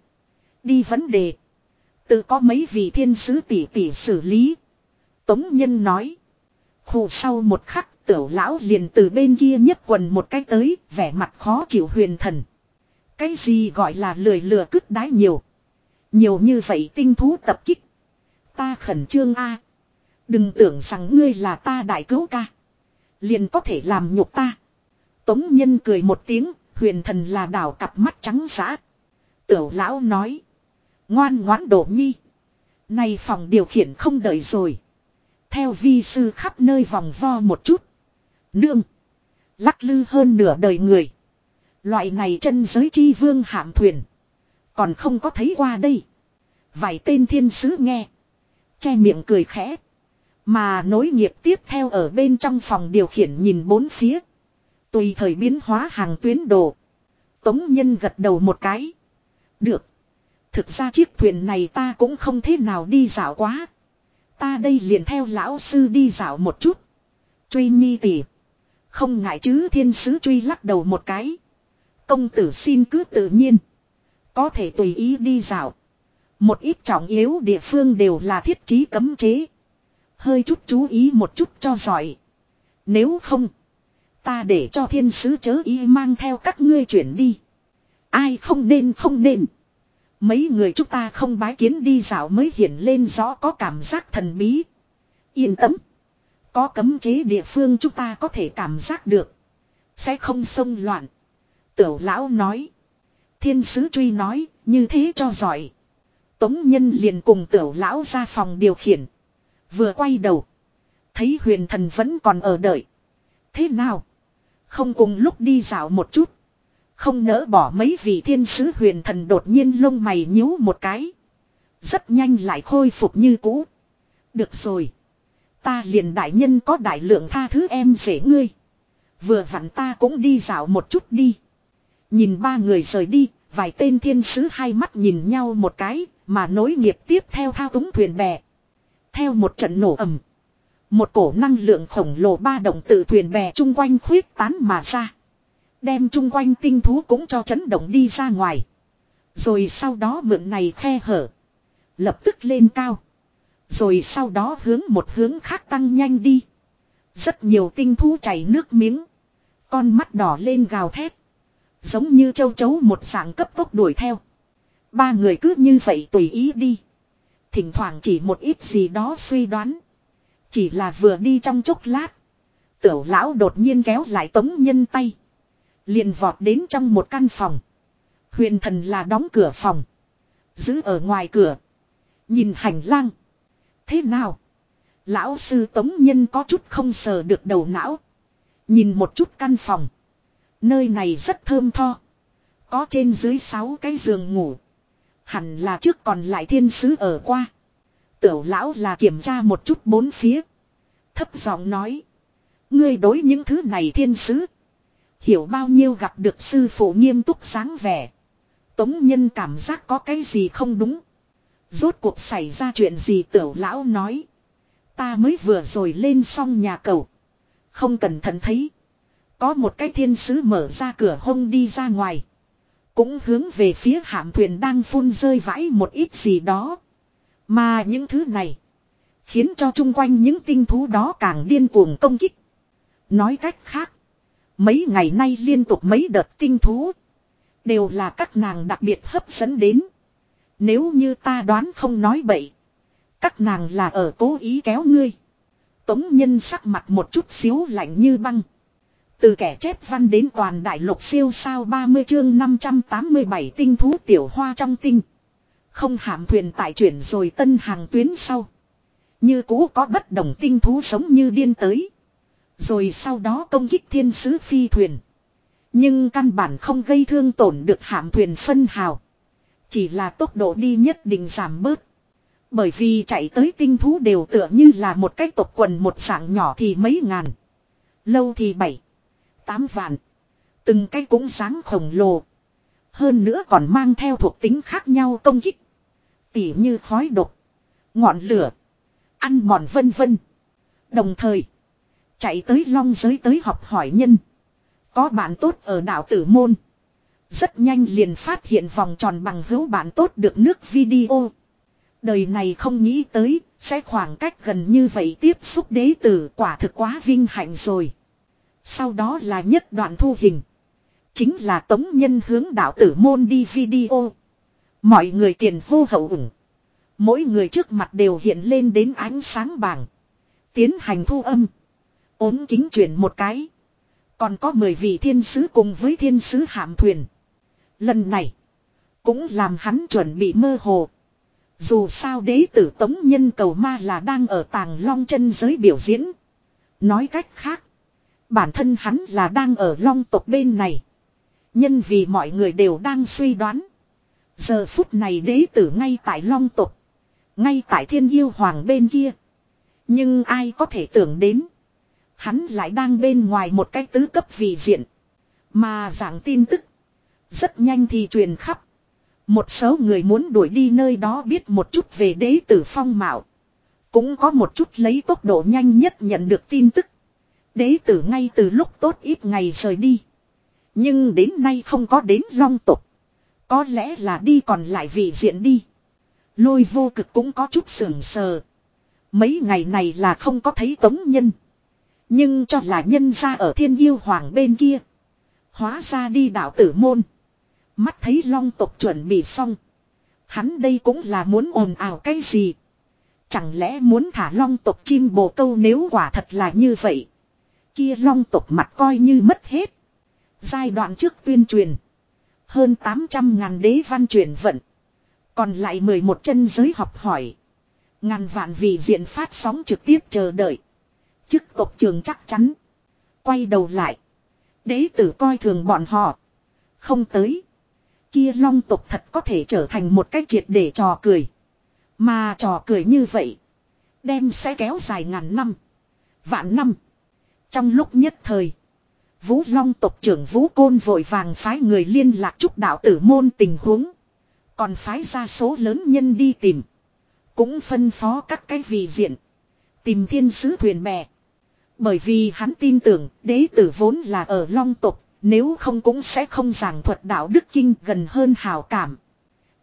Đi vấn đề. Tự có mấy vị thiên sứ tỷ tỷ xử lý. Tống Nhân nói. Khủ sau một khắc tiểu lão liền từ bên kia nhấc quần một cái tới, vẻ mặt khó chịu huyền thần. Cái gì gọi là lười lừa cứt đái nhiều. Nhiều như vậy tinh thú tập kích. Ta khẩn trương a Đừng tưởng rằng ngươi là ta đại cứu ca. Liền có thể làm nhục ta. Tống nhân cười một tiếng, huyền thần là đảo cặp mắt trắng giã. Tiểu lão nói. Ngoan ngoãn đổ nhi. Này phòng điều khiển không đợi rồi. Theo vi sư khắp nơi vòng vo một chút. Nương. Lắc lư hơn nửa đời người. Loại này chân giới chi vương hạm thuyền. Còn không có thấy qua đây. Vài tên thiên sứ nghe. Che miệng cười khẽ. Mà nối nghiệp tiếp theo ở bên trong phòng điều khiển nhìn bốn phía. Tùy thời biến hóa hàng tuyến đồ. Tống nhân gật đầu một cái. Được. Thực ra chiếc thuyền này ta cũng không thế nào đi dạo quá. Ta đây liền theo lão sư đi dạo một chút. Truy nhi tỉ. Không ngại chứ thiên sứ truy lắc đầu một cái. Công tử xin cứ tự nhiên. Có thể tùy ý đi dạo. Một ít trọng yếu địa phương đều là thiết trí cấm chế. Hơi chút chú ý một chút cho giỏi. Nếu không. Ta để cho thiên sứ chớ ý mang theo các ngươi chuyển đi. Ai không nên không nên. Mấy người chúng ta không bái kiến đi dạo mới hiện lên rõ có cảm giác thần bí. Yên tâm. Có cấm chế địa phương chúng ta có thể cảm giác được. Sẽ không xông loạn. Tiểu lão nói. Thiên sứ truy nói, như thế cho giỏi. Tống nhân liền cùng tiểu lão ra phòng điều khiển. Vừa quay đầu. Thấy huyền thần vẫn còn ở đợi. Thế nào? Không cùng lúc đi dạo một chút. Không nỡ bỏ mấy vị thiên sứ huyền thần đột nhiên lông mày nhíu một cái. Rất nhanh lại khôi phục như cũ. Được rồi. Ta liền đại nhân có đại lượng tha thứ em dễ ngươi. Vừa vặn ta cũng đi dạo một chút đi. Nhìn ba người rời đi, vài tên thiên sứ hai mắt nhìn nhau một cái, mà nối nghiệp tiếp theo thao túng thuyền bè. Theo một trận nổ ầm. Một cổ năng lượng khổng lồ ba động từ thuyền bè chung quanh khuyết tán mà ra. Đem chung quanh tinh thú cũng cho chấn động đi ra ngoài. Rồi sau đó mượn này khe hở. Lập tức lên cao. Rồi sau đó hướng một hướng khác tăng nhanh đi. Rất nhiều tinh thú chảy nước miếng. Con mắt đỏ lên gào thét. Giống như châu chấu một dạng cấp tốc đuổi theo. Ba người cứ như vậy tùy ý đi. Thỉnh thoảng chỉ một ít gì đó suy đoán. Chỉ là vừa đi trong chốc lát. Tiểu lão đột nhiên kéo lại tống nhân tay. Liền vọt đến trong một căn phòng. Huyền thần là đóng cửa phòng. Giữ ở ngoài cửa. Nhìn hành lang. Thế nào? Lão sư tống nhân có chút không sờ được đầu não. Nhìn một chút căn phòng. Nơi này rất thơm tho. Có trên dưới sáu cái giường ngủ. Hẳn là trước còn lại thiên sứ ở qua. tiểu lão là kiểm tra một chút bốn phía. Thấp giọng nói. Ngươi đối những thứ này thiên sứ. Hiểu bao nhiêu gặp được sư phụ nghiêm túc sáng vẻ. Tống nhân cảm giác có cái gì không đúng. Rốt cuộc xảy ra chuyện gì tiểu lão nói. Ta mới vừa rồi lên xong nhà cầu. Không cẩn thận thấy. Có một cái thiên sứ mở ra cửa hông đi ra ngoài. Cũng hướng về phía hạm thuyền đang phun rơi vãi một ít gì đó. Mà những thứ này. Khiến cho chung quanh những tinh thú đó càng điên cuồng công kích. Nói cách khác. Mấy ngày nay liên tục mấy đợt tinh thú. Đều là các nàng đặc biệt hấp dẫn đến. Nếu như ta đoán không nói bậy. Các nàng là ở cố ý kéo ngươi. Tống nhân sắc mặt một chút xíu lạnh như băng. Từ kẻ chép văn đến toàn đại lục siêu sao 30 chương 587 tinh thú tiểu hoa trong tinh. Không hàm thuyền tại chuyển rồi tân hàng tuyến sau. Như cũ có bất đồng tinh thú sống như điên tới. Rồi sau đó công kích thiên sứ phi thuyền. Nhưng căn bản không gây thương tổn được hạm thuyền phân hào. Chỉ là tốc độ đi nhất định giảm bớt. Bởi vì chạy tới tinh thú đều tựa như là một cái tộc quần một dạng nhỏ thì mấy ngàn. Lâu thì bảy. Tám vạn. Từng cái cũng sáng khổng lồ. Hơn nữa còn mang theo thuộc tính khác nhau công kích. Tỉ như khói độc. Ngọn lửa. Ăn mòn vân vân. Đồng thời. Chạy tới long giới tới học hỏi nhân. Có bạn tốt ở đảo tử môn. Rất nhanh liền phát hiện vòng tròn bằng hữu bạn tốt được nước video. Đời này không nghĩ tới, sẽ khoảng cách gần như vậy tiếp xúc đế tử quả thực quá vinh hạnh rồi. Sau đó là nhất đoạn thu hình. Chính là tống nhân hướng đạo tử môn đi video. Mọi người tiền vô hậu ủng. Mỗi người trước mặt đều hiện lên đến ánh sáng bảng. Tiến hành thu âm. ốm kính chuyển một cái. Còn có 10 vị thiên sứ cùng với thiên sứ hạm thuyền. Lần này. Cũng làm hắn chuẩn bị mơ hồ. Dù sao đế tử tống nhân cầu ma là đang ở tàng long chân giới biểu diễn. Nói cách khác. Bản thân hắn là đang ở long tộc bên này. Nhân vì mọi người đều đang suy đoán. Giờ phút này đế tử ngay tại long tộc. Ngay tại thiên yêu hoàng bên kia. Nhưng ai có thể tưởng đến. Hắn lại đang bên ngoài một cái tứ cấp vị diện. Mà dạng tin tức. Rất nhanh thì truyền khắp. Một số người muốn đuổi đi nơi đó biết một chút về đế tử phong mạo. Cũng có một chút lấy tốc độ nhanh nhất nhận được tin tức. Đế tử ngay từ lúc tốt ít ngày rời đi. Nhưng đến nay không có đến long tục. Có lẽ là đi còn lại vị diện đi. Lôi vô cực cũng có chút sưởng sờ. Mấy ngày này là không có thấy tống nhân. Nhưng cho là nhân ra ở thiên yêu hoàng bên kia. Hóa ra đi đạo tử môn. Mắt thấy long tộc chuẩn bị xong. Hắn đây cũng là muốn ồn ào cái gì. Chẳng lẽ muốn thả long tộc chim bồ câu nếu quả thật là như vậy. Kia long tộc mặt coi như mất hết. Giai đoạn trước tuyên truyền. Hơn 800 ngàn đế văn truyền vận. Còn lại 11 chân giới học hỏi. Ngàn vạn vị diện phát sóng trực tiếp chờ đợi. Chức tộc trường chắc chắn. Quay đầu lại. Đế tử coi thường bọn họ. Không tới. Kia long tộc thật có thể trở thành một cách triệt để trò cười. Mà trò cười như vậy. Đem sẽ kéo dài ngàn năm. Vạn năm. Trong lúc nhất thời. Vũ Long tộc trưởng Vũ Côn vội vàng phái người liên lạc chúc đạo tử môn tình huống. Còn phái ra số lớn nhân đi tìm. Cũng phân phó các cái vị diện. Tìm thiên sứ thuyền bè. Bởi vì hắn tin tưởng đế tử vốn là ở long tộc. Nếu không cũng sẽ không giảng thuật đạo đức kinh gần hơn hào cảm.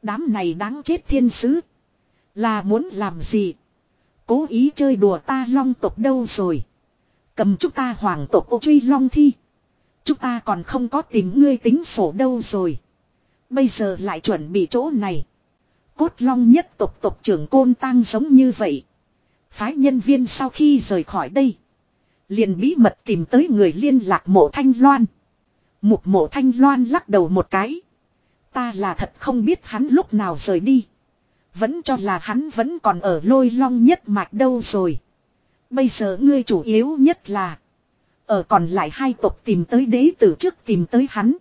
Đám này đáng chết thiên sứ. Là muốn làm gì? Cố ý chơi đùa ta long tộc đâu rồi? Cầm chúng ta hoàng tộc ô truy long thi. Chúng ta còn không có tìm ngươi tính sổ đâu rồi. Bây giờ lại chuẩn bị chỗ này. Cốt long nhất tộc tộc trưởng côn tăng giống như vậy. Phái nhân viên sau khi rời khỏi đây. Liền bí mật tìm tới người liên lạc mộ thanh loan. Mục mộ thanh loan lắc đầu một cái. Ta là thật không biết hắn lúc nào rời đi. Vẫn cho là hắn vẫn còn ở lôi long nhất mạch đâu rồi. Bây giờ ngươi chủ yếu nhất là. Ở còn lại hai tộc tìm tới đế tử trước tìm tới hắn.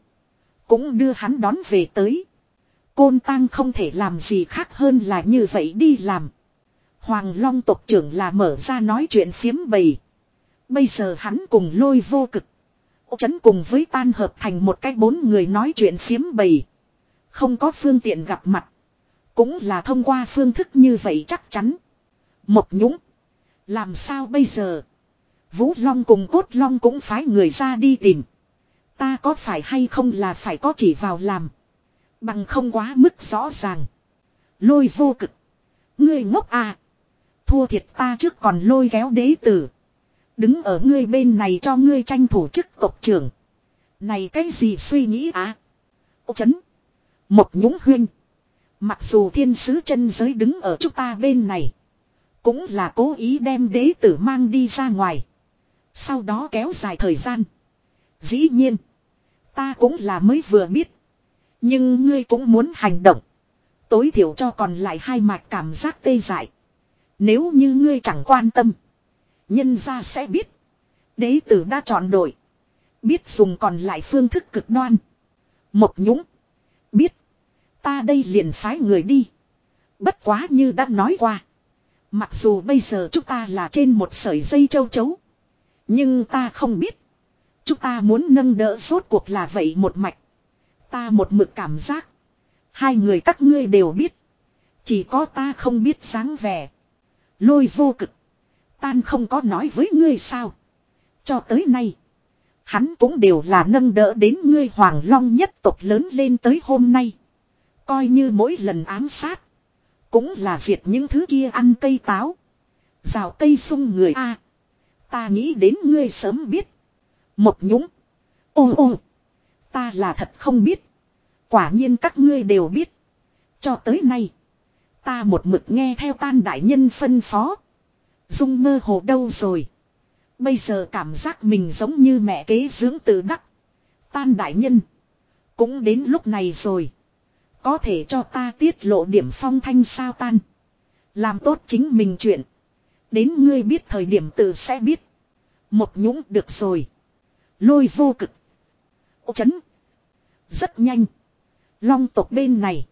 Cũng đưa hắn đón về tới. Côn tăng không thể làm gì khác hơn là như vậy đi làm. Hoàng Long tộc trưởng là mở ra nói chuyện phiếm bầy. Bây giờ hắn cùng lôi vô cực. Ô chấn cùng với tan hợp thành một cái bốn người nói chuyện phiếm bầy. Không có phương tiện gặp mặt. Cũng là thông qua phương thức như vậy chắc chắn. Một nhũng. Làm sao bây giờ? Vũ Long cùng Cốt Long cũng phái người ra đi tìm. Ta có phải hay không là phải có chỉ vào làm. Bằng không quá mức rõ ràng. Lôi vô cực. Ngươi ngốc à. Thua thiệt ta trước còn lôi kéo đế tử. Đứng ở ngươi bên này cho ngươi tranh thủ chức tộc trưởng. Này cái gì suy nghĩ à? Ô chấn. Một nhũng huynh. Mặc dù thiên sứ chân giới đứng ở chúng ta bên này. Cũng là cố ý đem đế tử mang đi ra ngoài. Sau đó kéo dài thời gian. Dĩ nhiên. Ta cũng là mới vừa biết. Nhưng ngươi cũng muốn hành động. Tối thiểu cho còn lại hai mạch cảm giác tê dại. Nếu như ngươi chẳng quan tâm. Nhân ra sẽ biết. Đế tử đã chọn đội. Biết dùng còn lại phương thức cực đoan. Một nhũng. Biết. Ta đây liền phái người đi. Bất quá như đã nói qua. Mặc dù bây giờ chúng ta là trên một sợi dây châu chấu. Nhưng ta không biết. Chúng ta muốn nâng đỡ suốt cuộc là vậy một mạch. Ta một mực cảm giác. Hai người các ngươi đều biết. Chỉ có ta không biết dáng vẻ. Lôi vô cực. Tan không có nói với ngươi sao. Cho tới nay. Hắn cũng đều là nâng đỡ đến ngươi hoàng long nhất tộc lớn lên tới hôm nay. Coi như mỗi lần ám sát. Cũng là diệt những thứ kia ăn cây táo. Rào cây sung người A. ta nghĩ đến ngươi sớm biết. Một nhũng. Ô ô. Ta là thật không biết. Quả nhiên các ngươi đều biết. Cho tới nay. Ta một mực nghe theo tan đại nhân phân phó. Dung mơ hồ đâu rồi. Bây giờ cảm giác mình giống như mẹ kế dưỡng tử đắc. Tan đại nhân. Cũng đến lúc này rồi. Có thể cho ta tiết lộ điểm phong thanh sao tan. Làm tốt chính mình chuyện. Đến ngươi biết thời điểm tự sẽ biết. Một nhũng được rồi. Lôi vô cực. Ô chấn. Rất nhanh. Long tộc bên này.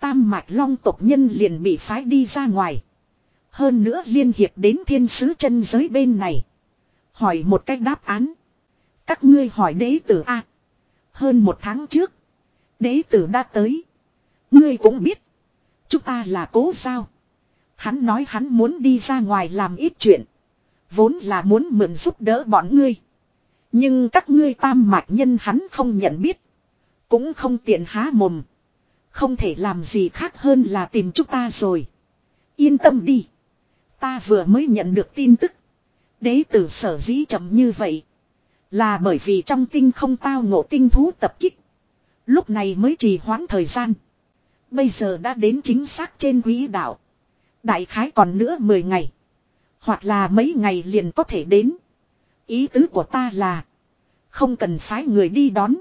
Tam mạch long tộc nhân liền bị phái đi ra ngoài. Hơn nữa liên hiệp đến thiên sứ chân giới bên này. Hỏi một cách đáp án. Các ngươi hỏi đế tử A. Hơn một tháng trước. Đế tử đã tới. Ngươi cũng biết. Chúng ta là cố sao. Hắn nói hắn muốn đi ra ngoài làm ít chuyện. Vốn là muốn mượn giúp đỡ bọn ngươi. Nhưng các ngươi tam mạch nhân hắn không nhận biết. Cũng không tiện há mồm. Không thể làm gì khác hơn là tìm chúng ta rồi. Yên tâm đi. Ta vừa mới nhận được tin tức. Đế tử sở dĩ chậm như vậy. Là bởi vì trong tinh không tao ngộ tinh thú tập kích. Lúc này mới trì hoãn thời gian. Bây giờ đã đến chính xác trên quỹ đạo. Đại khái còn nữa 10 ngày. Hoặc là mấy ngày liền có thể đến. Ý tứ của ta là. Không cần phái người đi đón.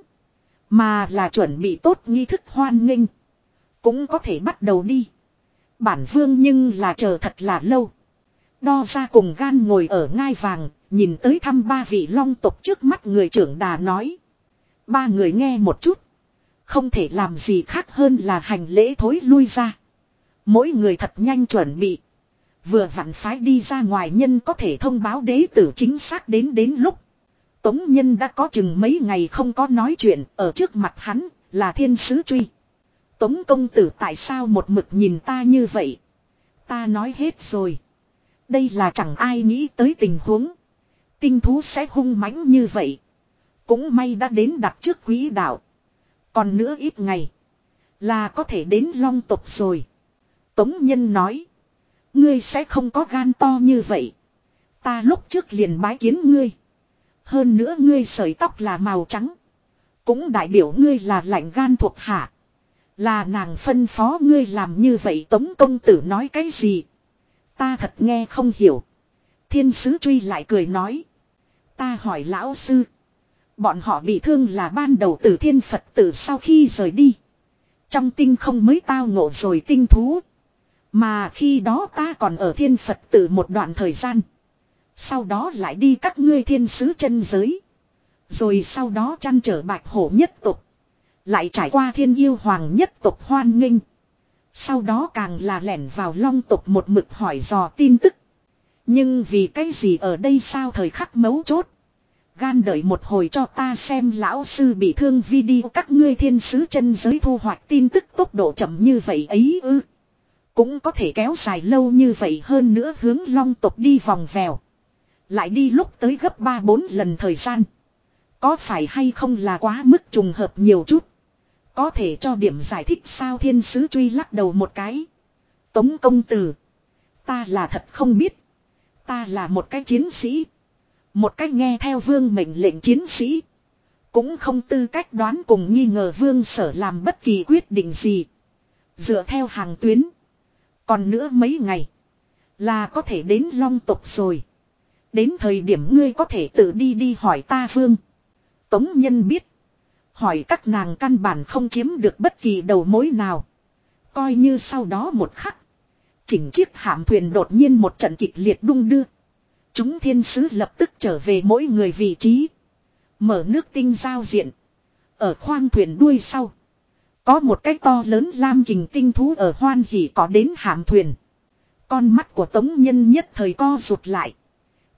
Mà là chuẩn bị tốt nghi thức hoan nghênh. Cũng có thể bắt đầu đi. Bản vương nhưng là chờ thật là lâu. Đo ra cùng gan ngồi ở ngai vàng, nhìn tới thăm ba vị long tộc trước mắt người trưởng đà nói. Ba người nghe một chút. Không thể làm gì khác hơn là hành lễ thối lui ra. Mỗi người thật nhanh chuẩn bị. Vừa vặn phái đi ra ngoài nhân có thể thông báo đế tử chính xác đến đến lúc. Tống nhân đã có chừng mấy ngày không có nói chuyện, ở trước mặt hắn là thiên sứ truy. Tống công tử tại sao một mực nhìn ta như vậy? Ta nói hết rồi. Đây là chẳng ai nghĩ tới tình huống. Tinh thú sẽ hung mãnh như vậy. Cũng may đã đến đặt trước quý đạo. Còn nữa ít ngày. Là có thể đến long tục rồi. Tống Nhân nói. Ngươi sẽ không có gan to như vậy. Ta lúc trước liền bái kiến ngươi. Hơn nữa ngươi sợi tóc là màu trắng. Cũng đại biểu ngươi là lạnh gan thuộc hạ. Là nàng phân phó ngươi làm như vậy Tống công tử nói cái gì. Ta thật nghe không hiểu. Thiên sứ truy lại cười nói. Ta hỏi lão sư. Bọn họ bị thương là ban đầu từ thiên Phật tử sau khi rời đi. Trong tinh không mới tao ngộ rồi tinh thú. Mà khi đó ta còn ở thiên Phật tử một đoạn thời gian. Sau đó lại đi các ngươi thiên sứ chân giới. Rồi sau đó chăn trở bạch hổ nhất tục. Lại trải qua thiên yêu hoàng nhất tục hoan nghênh. Sau đó càng là lẻn vào long tục một mực hỏi dò tin tức. Nhưng vì cái gì ở đây sao thời khắc mấu chốt. Gan đợi một hồi cho ta xem lão sư bị thương video các ngươi thiên sứ chân giới thu hoạch tin tức tốc độ chậm như vậy ấy ư. Cũng có thể kéo dài lâu như vậy hơn nữa hướng long tục đi vòng vèo. Lại đi lúc tới gấp 3-4 lần thời gian. Có phải hay không là quá mức trùng hợp nhiều chút. Có thể cho điểm giải thích sao thiên sứ truy lắc đầu một cái. Tống công tử. Ta là thật không biết. Ta là một cái chiến sĩ. Một cách nghe theo vương mệnh lệnh chiến sĩ. Cũng không tư cách đoán cùng nghi ngờ vương sở làm bất kỳ quyết định gì. Dựa theo hàng tuyến. Còn nữa mấy ngày. Là có thể đến long tục rồi. Đến thời điểm ngươi có thể tự đi đi hỏi ta vương. Tống nhân biết. Hỏi các nàng căn bản không chiếm được bất kỳ đầu mối nào. Coi như sau đó một khắc. Chỉnh chiếc hạm thuyền đột nhiên một trận kịch liệt đung đưa. Chúng thiên sứ lập tức trở về mỗi người vị trí. Mở nước tinh giao diện. Ở khoang thuyền đuôi sau. Có một cái to lớn lam kình tinh thú ở hoan hỉ có đến hạm thuyền. Con mắt của tống nhân nhất thời co rụt lại.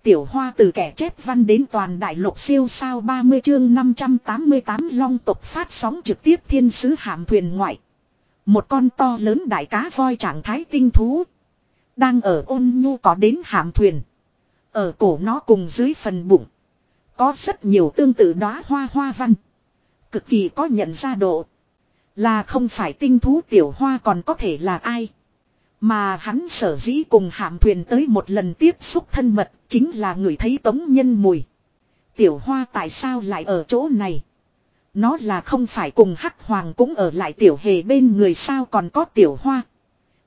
Tiểu hoa từ kẻ chép văn đến toàn đại lục siêu sao 30 chương 588 long tục phát sóng trực tiếp thiên sứ hạm thuyền ngoại. Một con to lớn đại cá voi trạng thái tinh thú. Đang ở ôn nhu có đến hạm thuyền. Ở cổ nó cùng dưới phần bụng. Có rất nhiều tương tự đóa hoa hoa văn. Cực kỳ có nhận ra độ. Là không phải tinh thú tiểu hoa còn có thể là ai. Mà hắn sở dĩ cùng hạm thuyền tới một lần tiếp xúc thân mật chính là người thấy tống nhân mùi. Tiểu hoa tại sao lại ở chỗ này? Nó là không phải cùng hắc hoàng cũng ở lại tiểu hề bên người sao còn có tiểu hoa.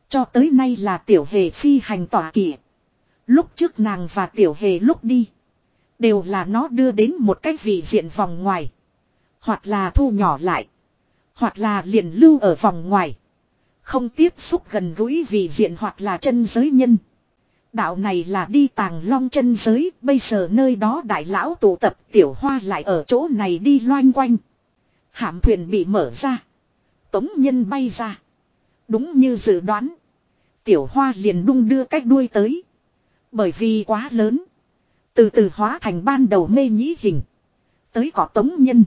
Cho tới nay là tiểu hề phi hành tỏa kỵ. Lúc trước nàng và tiểu hề lúc đi. Đều là nó đưa đến một cái vị diện vòng ngoài. Hoặc là thu nhỏ lại. Hoặc là liền lưu ở vòng ngoài. Không tiếp xúc gần gũi vị diện hoặc là chân giới nhân. Đạo này là đi tàng long chân giới, bây giờ nơi đó đại lão tụ tập tiểu hoa lại ở chỗ này đi loanh quanh. Hạm thuyền bị mở ra. Tống nhân bay ra. Đúng như dự đoán. Tiểu hoa liền đung đưa cách đuôi tới. Bởi vì quá lớn. Từ từ hóa thành ban đầu mê nhĩ hình. Tới có tống nhân.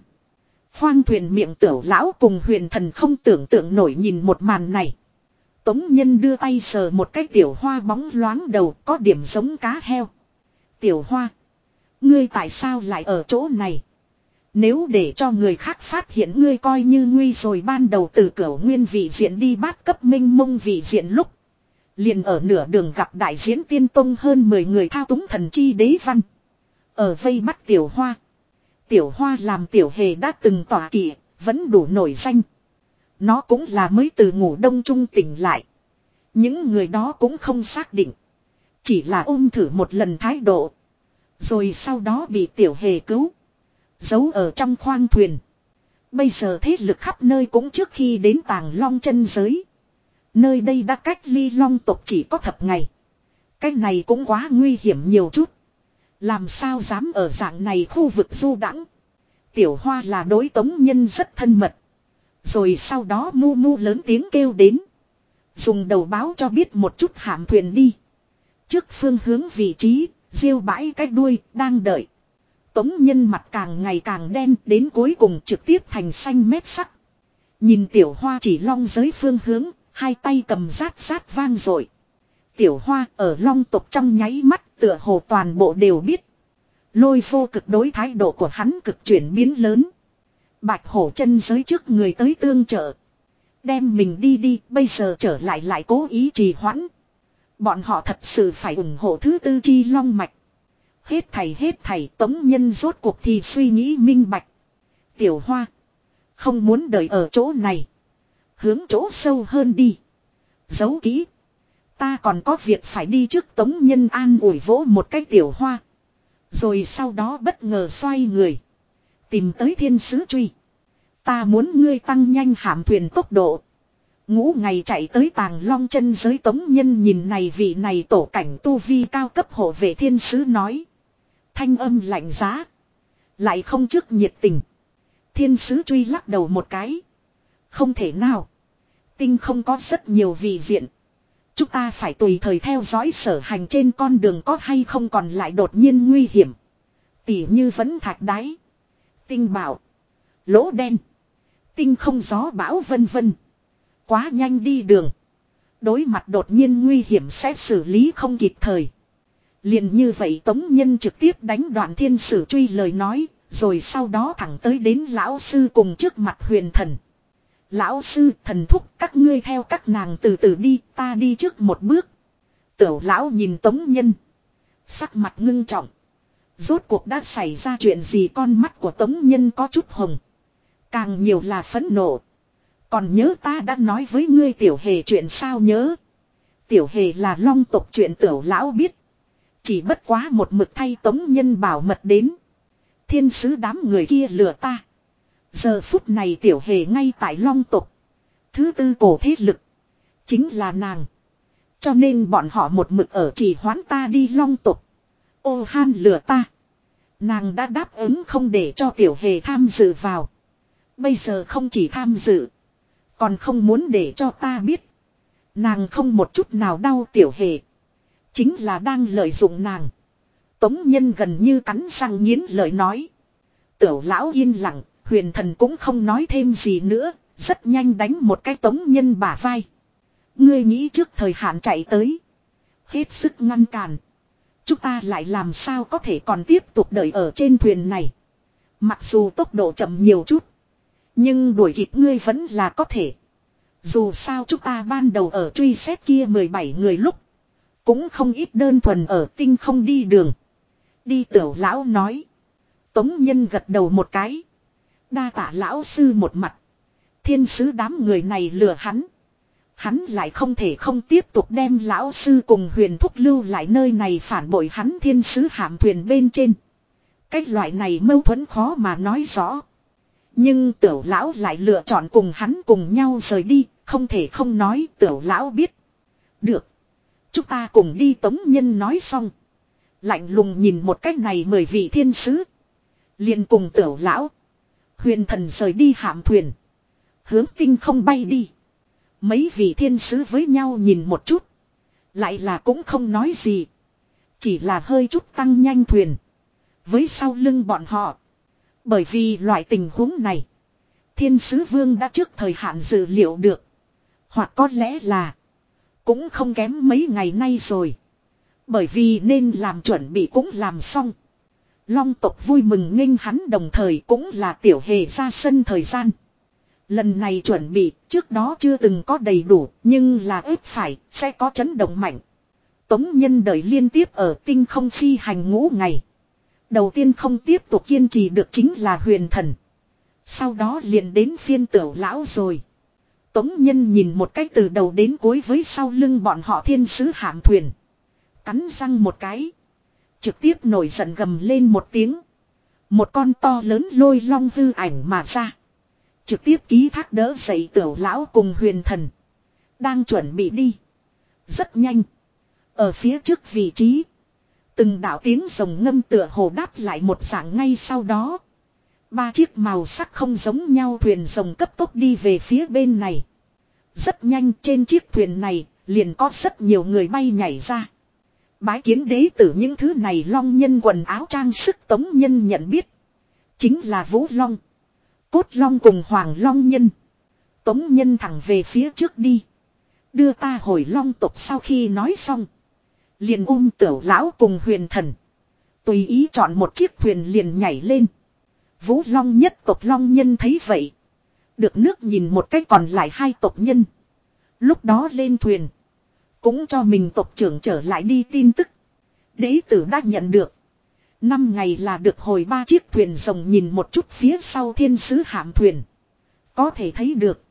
Khoang thuyền miệng tiểu lão cùng huyền thần không tưởng tượng nổi nhìn một màn này. Tống nhân đưa tay sờ một cái tiểu hoa bóng loáng đầu có điểm giống cá heo. Tiểu hoa. Ngươi tại sao lại ở chỗ này? Nếu để cho người khác phát hiện ngươi coi như nguy rồi ban đầu từ cửa nguyên vị diện đi bát cấp minh mông vị diện lúc. Liền ở nửa đường gặp đại diễn tiên tông hơn 10 người thao túng thần chi đế văn. Ở vây bắt tiểu hoa. Tiểu hoa làm tiểu hề đã từng tỏa kỵ, vẫn đủ nổi danh. Nó cũng là mới từ ngủ đông trung tỉnh lại. Những người đó cũng không xác định. Chỉ là ôm thử một lần thái độ. Rồi sau đó bị tiểu hề cứu. Giấu ở trong khoang thuyền. Bây giờ thế lực khắp nơi cũng trước khi đến tàng long chân giới. Nơi đây đã cách ly long tộc chỉ có thập ngày. Cái này cũng quá nguy hiểm nhiều chút. Làm sao dám ở dạng này khu vực du đãng Tiểu hoa là đối tống nhân rất thân mật. Rồi sau đó mu mu lớn tiếng kêu đến. Dùng đầu báo cho biết một chút hạm thuyền đi. Trước phương hướng vị trí, diêu bãi cái đuôi, đang đợi. Tống nhân mặt càng ngày càng đen đến cuối cùng trực tiếp thành xanh mét sắc. Nhìn tiểu hoa chỉ long giới phương hướng, hai tay cầm rát rát vang rồi. Tiểu hoa ở long tục trong nháy mắt tựa hồ toàn bộ đều biết. Lôi vô cực đối thái độ của hắn cực chuyển biến lớn. Bạch hổ chân giới trước người tới tương trợ. Đem mình đi đi, bây giờ trở lại lại cố ý trì hoãn. Bọn họ thật sự phải ủng hộ thứ tư chi long mạch. Hết thầy hết thầy tống nhân rốt cuộc thì suy nghĩ minh bạch. Tiểu hoa. Không muốn đợi ở chỗ này. Hướng chỗ sâu hơn đi. Giấu kỹ. Ta còn có việc phải đi trước tống nhân an ủi vỗ một cái tiểu hoa. Rồi sau đó bất ngờ xoay người. Tìm tới thiên sứ truy. Ta muốn ngươi tăng nhanh hạm thuyền tốc độ. Ngũ ngày chạy tới tàng long chân giới tống nhân nhìn này vị này tổ cảnh tu vi cao cấp hộ vệ thiên sứ nói. Thanh âm lạnh giá. Lại không trước nhiệt tình. Thiên sứ truy lắc đầu một cái. Không thể nào. Tinh không có rất nhiều vị diện. Chúng ta phải tùy thời theo dõi sở hành trên con đường có hay không còn lại đột nhiên nguy hiểm. Tỉ như vẫn thạch đáy. Tinh bảo. Lỗ đen. Tinh không gió bão vân vân. Quá nhanh đi đường. Đối mặt đột nhiên nguy hiểm sẽ xử lý không kịp thời. liền như vậy Tống Nhân trực tiếp đánh đoạn thiên sử truy lời nói, rồi sau đó thẳng tới đến lão sư cùng trước mặt huyền thần. Lão sư, thần thúc, các ngươi theo các nàng từ từ đi, ta đi trước một bước. Tiểu lão nhìn tống nhân. Sắc mặt ngưng trọng. Rốt cuộc đã xảy ra chuyện gì, con mắt của tống nhân có chút hồng. Càng nhiều là phẫn nộ. Còn nhớ ta đã nói với ngươi tiểu hề chuyện sao nhớ. Tiểu hề là long tộc chuyện tiểu lão biết. Chỉ bất quá một mực thay tống nhân bảo mật đến. Thiên sứ đám người kia lừa ta. Giờ phút này tiểu hề ngay tại long tục. Thứ tư cổ thế lực. Chính là nàng. Cho nên bọn họ một mực ở chỉ hoán ta đi long tục. Ô han lừa ta. Nàng đã đáp ứng không để cho tiểu hề tham dự vào. Bây giờ không chỉ tham dự. Còn không muốn để cho ta biết. Nàng không một chút nào đau tiểu hề. Chính là đang lợi dụng nàng. Tống nhân gần như cắn răng nghiến lời nói. Tiểu lão yên lặng, huyền thần cũng không nói thêm gì nữa, rất nhanh đánh một cái tống nhân bả vai. Ngươi nghĩ trước thời hạn chạy tới. Hết sức ngăn cản. Chúng ta lại làm sao có thể còn tiếp tục đợi ở trên thuyền này. Mặc dù tốc độ chậm nhiều chút. Nhưng đuổi kịp ngươi vẫn là có thể. Dù sao chúng ta ban đầu ở truy xét kia 17 người lúc. Cũng không ít đơn thuần ở tinh không đi đường. Đi tiểu lão nói. Tống nhân gật đầu một cái. Đa tả lão sư một mặt. Thiên sứ đám người này lừa hắn. Hắn lại không thể không tiếp tục đem lão sư cùng huyền thúc lưu lại nơi này phản bội hắn thiên sứ hạm thuyền bên trên. Cách loại này mâu thuẫn khó mà nói rõ. Nhưng tiểu lão lại lựa chọn cùng hắn cùng nhau rời đi, không thể không nói tiểu lão biết. Được. Chúng ta cùng đi tống nhân nói xong. Lạnh lùng nhìn một cách này mời vị thiên sứ. liền cùng tiểu lão. Huyền thần rời đi hạm thuyền. Hướng tinh không bay đi. Mấy vị thiên sứ với nhau nhìn một chút. Lại là cũng không nói gì. Chỉ là hơi chút tăng nhanh thuyền. Với sau lưng bọn họ. Bởi vì loại tình huống này. Thiên sứ vương đã trước thời hạn dự liệu được. Hoặc có lẽ là. Cũng không kém mấy ngày nay rồi. Bởi vì nên làm chuẩn bị cũng làm xong. Long tộc vui mừng nghênh hắn đồng thời cũng là tiểu hề ra sân thời gian. Lần này chuẩn bị, trước đó chưa từng có đầy đủ, nhưng là ếp phải, sẽ có chấn động mạnh. Tống nhân đời liên tiếp ở tinh không phi hành ngũ ngày. Đầu tiên không tiếp tục kiên trì được chính là huyền thần. Sau đó liền đến phiên tiểu lão rồi. Tống nhân nhìn một cách từ đầu đến cuối với sau lưng bọn họ thiên sứ hạm thuyền. Cắn răng một cái. Trực tiếp nổi giận gầm lên một tiếng. Một con to lớn lôi long hư ảnh mà ra. Trực tiếp ký thác đỡ dậy tiểu lão cùng huyền thần. Đang chuẩn bị đi. Rất nhanh. Ở phía trước vị trí. Từng đạo tiếng rồng ngâm tựa hồ đáp lại một dạng ngay sau đó. Ba chiếc màu sắc không giống nhau thuyền rồng cấp tốc đi về phía bên này. Rất nhanh trên chiếc thuyền này, liền có rất nhiều người bay nhảy ra. Bái kiến đế tử những thứ này long nhân quần áo trang sức tống nhân nhận biết. Chính là Vũ Long. Cốt Long cùng Hoàng Long nhân. Tống nhân thẳng về phía trước đi. Đưa ta hồi long tục sau khi nói xong. Liền ôm tiểu lão cùng huyền thần. Tùy ý chọn một chiếc thuyền liền nhảy lên. Vũ Long nhất tộc Long nhân thấy vậy. Được nước nhìn một cách còn lại hai tộc nhân. Lúc đó lên thuyền. Cũng cho mình tộc trưởng trở lại đi tin tức. Đế tử đã nhận được. Năm ngày là được hồi ba chiếc thuyền rồng nhìn một chút phía sau thiên sứ hạm thuyền. Có thể thấy được.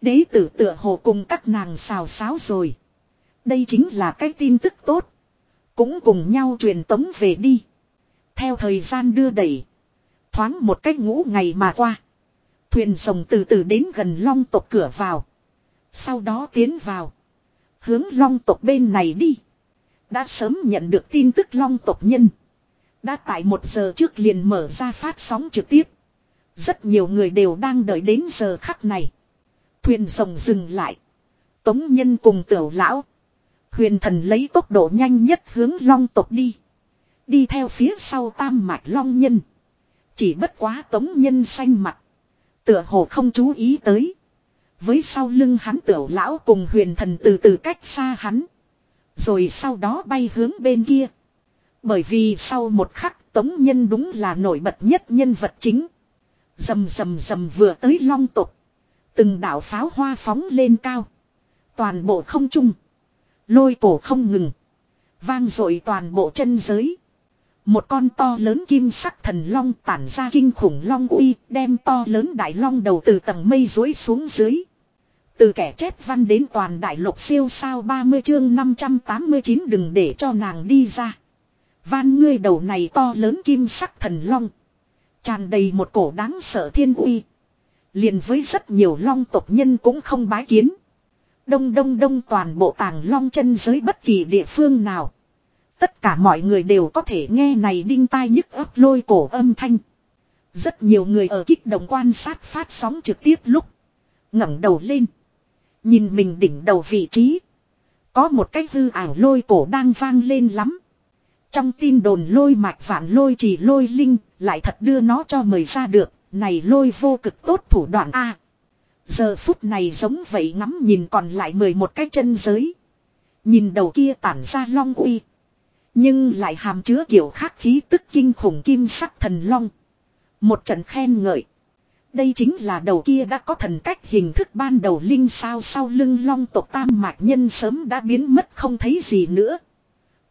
Đế tử tựa hồ cùng các nàng xào xáo rồi. Đây chính là cái tin tức tốt. Cũng cùng nhau truyền tống về đi. Theo thời gian đưa đẩy. Thoáng một cách ngũ ngày mà qua. Thuyền rồng từ từ đến gần long tộc cửa vào. Sau đó tiến vào. Hướng long tộc bên này đi. Đã sớm nhận được tin tức long tộc nhân. Đã tại một giờ trước liền mở ra phát sóng trực tiếp. Rất nhiều người đều đang đợi đến giờ khắc này. Thuyền rồng dừng lại. Tống nhân cùng tiểu lão. Huyền thần lấy tốc độ nhanh nhất hướng long tộc đi. Đi theo phía sau tam mạch long nhân. Chỉ bất quá tống nhân xanh mặt. Tựa hồ không chú ý tới. Với sau lưng hắn tiểu lão cùng huyền thần từ từ cách xa hắn. Rồi sau đó bay hướng bên kia. Bởi vì sau một khắc, tống nhân đúng là nổi bật nhất nhân vật chính. Dầm dầm dầm vừa tới long tục. Từng đảo pháo hoa phóng lên cao. Toàn bộ không trung. Lôi cổ không ngừng. Vang dội toàn bộ chân giới. Một con to lớn kim sắc thần long tản ra kinh khủng long uy, đem to lớn đại long đầu từ tầng mây rối xuống dưới. Từ kẻ chết văn đến toàn đại lục siêu sao 30 chương 589 đừng để cho nàng đi ra. Van ngươi đầu này to lớn kim sắc thần long. Tràn đầy một cổ đáng sợ thiên uy. Liền với rất nhiều long tộc nhân cũng không bái kiến. Đông đông đông toàn bộ tàng long chân giới bất kỳ địa phương nào. Tất cả mọi người đều có thể nghe này đinh tai nhức ấp lôi cổ âm thanh. Rất nhiều người ở kích động quan sát phát sóng trực tiếp lúc. ngẩng đầu lên. Nhìn mình đỉnh đầu vị trí. Có một cái hư ảo lôi cổ đang vang lên lắm. Trong tin đồn lôi mạch vạn lôi chỉ lôi linh, lại thật đưa nó cho mời ra được, này lôi vô cực tốt thủ đoạn A. giờ phút này giống vậy ngắm nhìn còn lại mười một cái chân giới. Nhìn đầu kia tản ra long uy. Nhưng lại hàm chứa kiểu khác khí tức kinh khủng kim sắc thần long. Một trận khen ngợi. Đây chính là đầu kia đã có thần cách hình thức ban đầu linh sao sau lưng long tộc tam mạc nhân sớm đã biến mất không thấy gì nữa.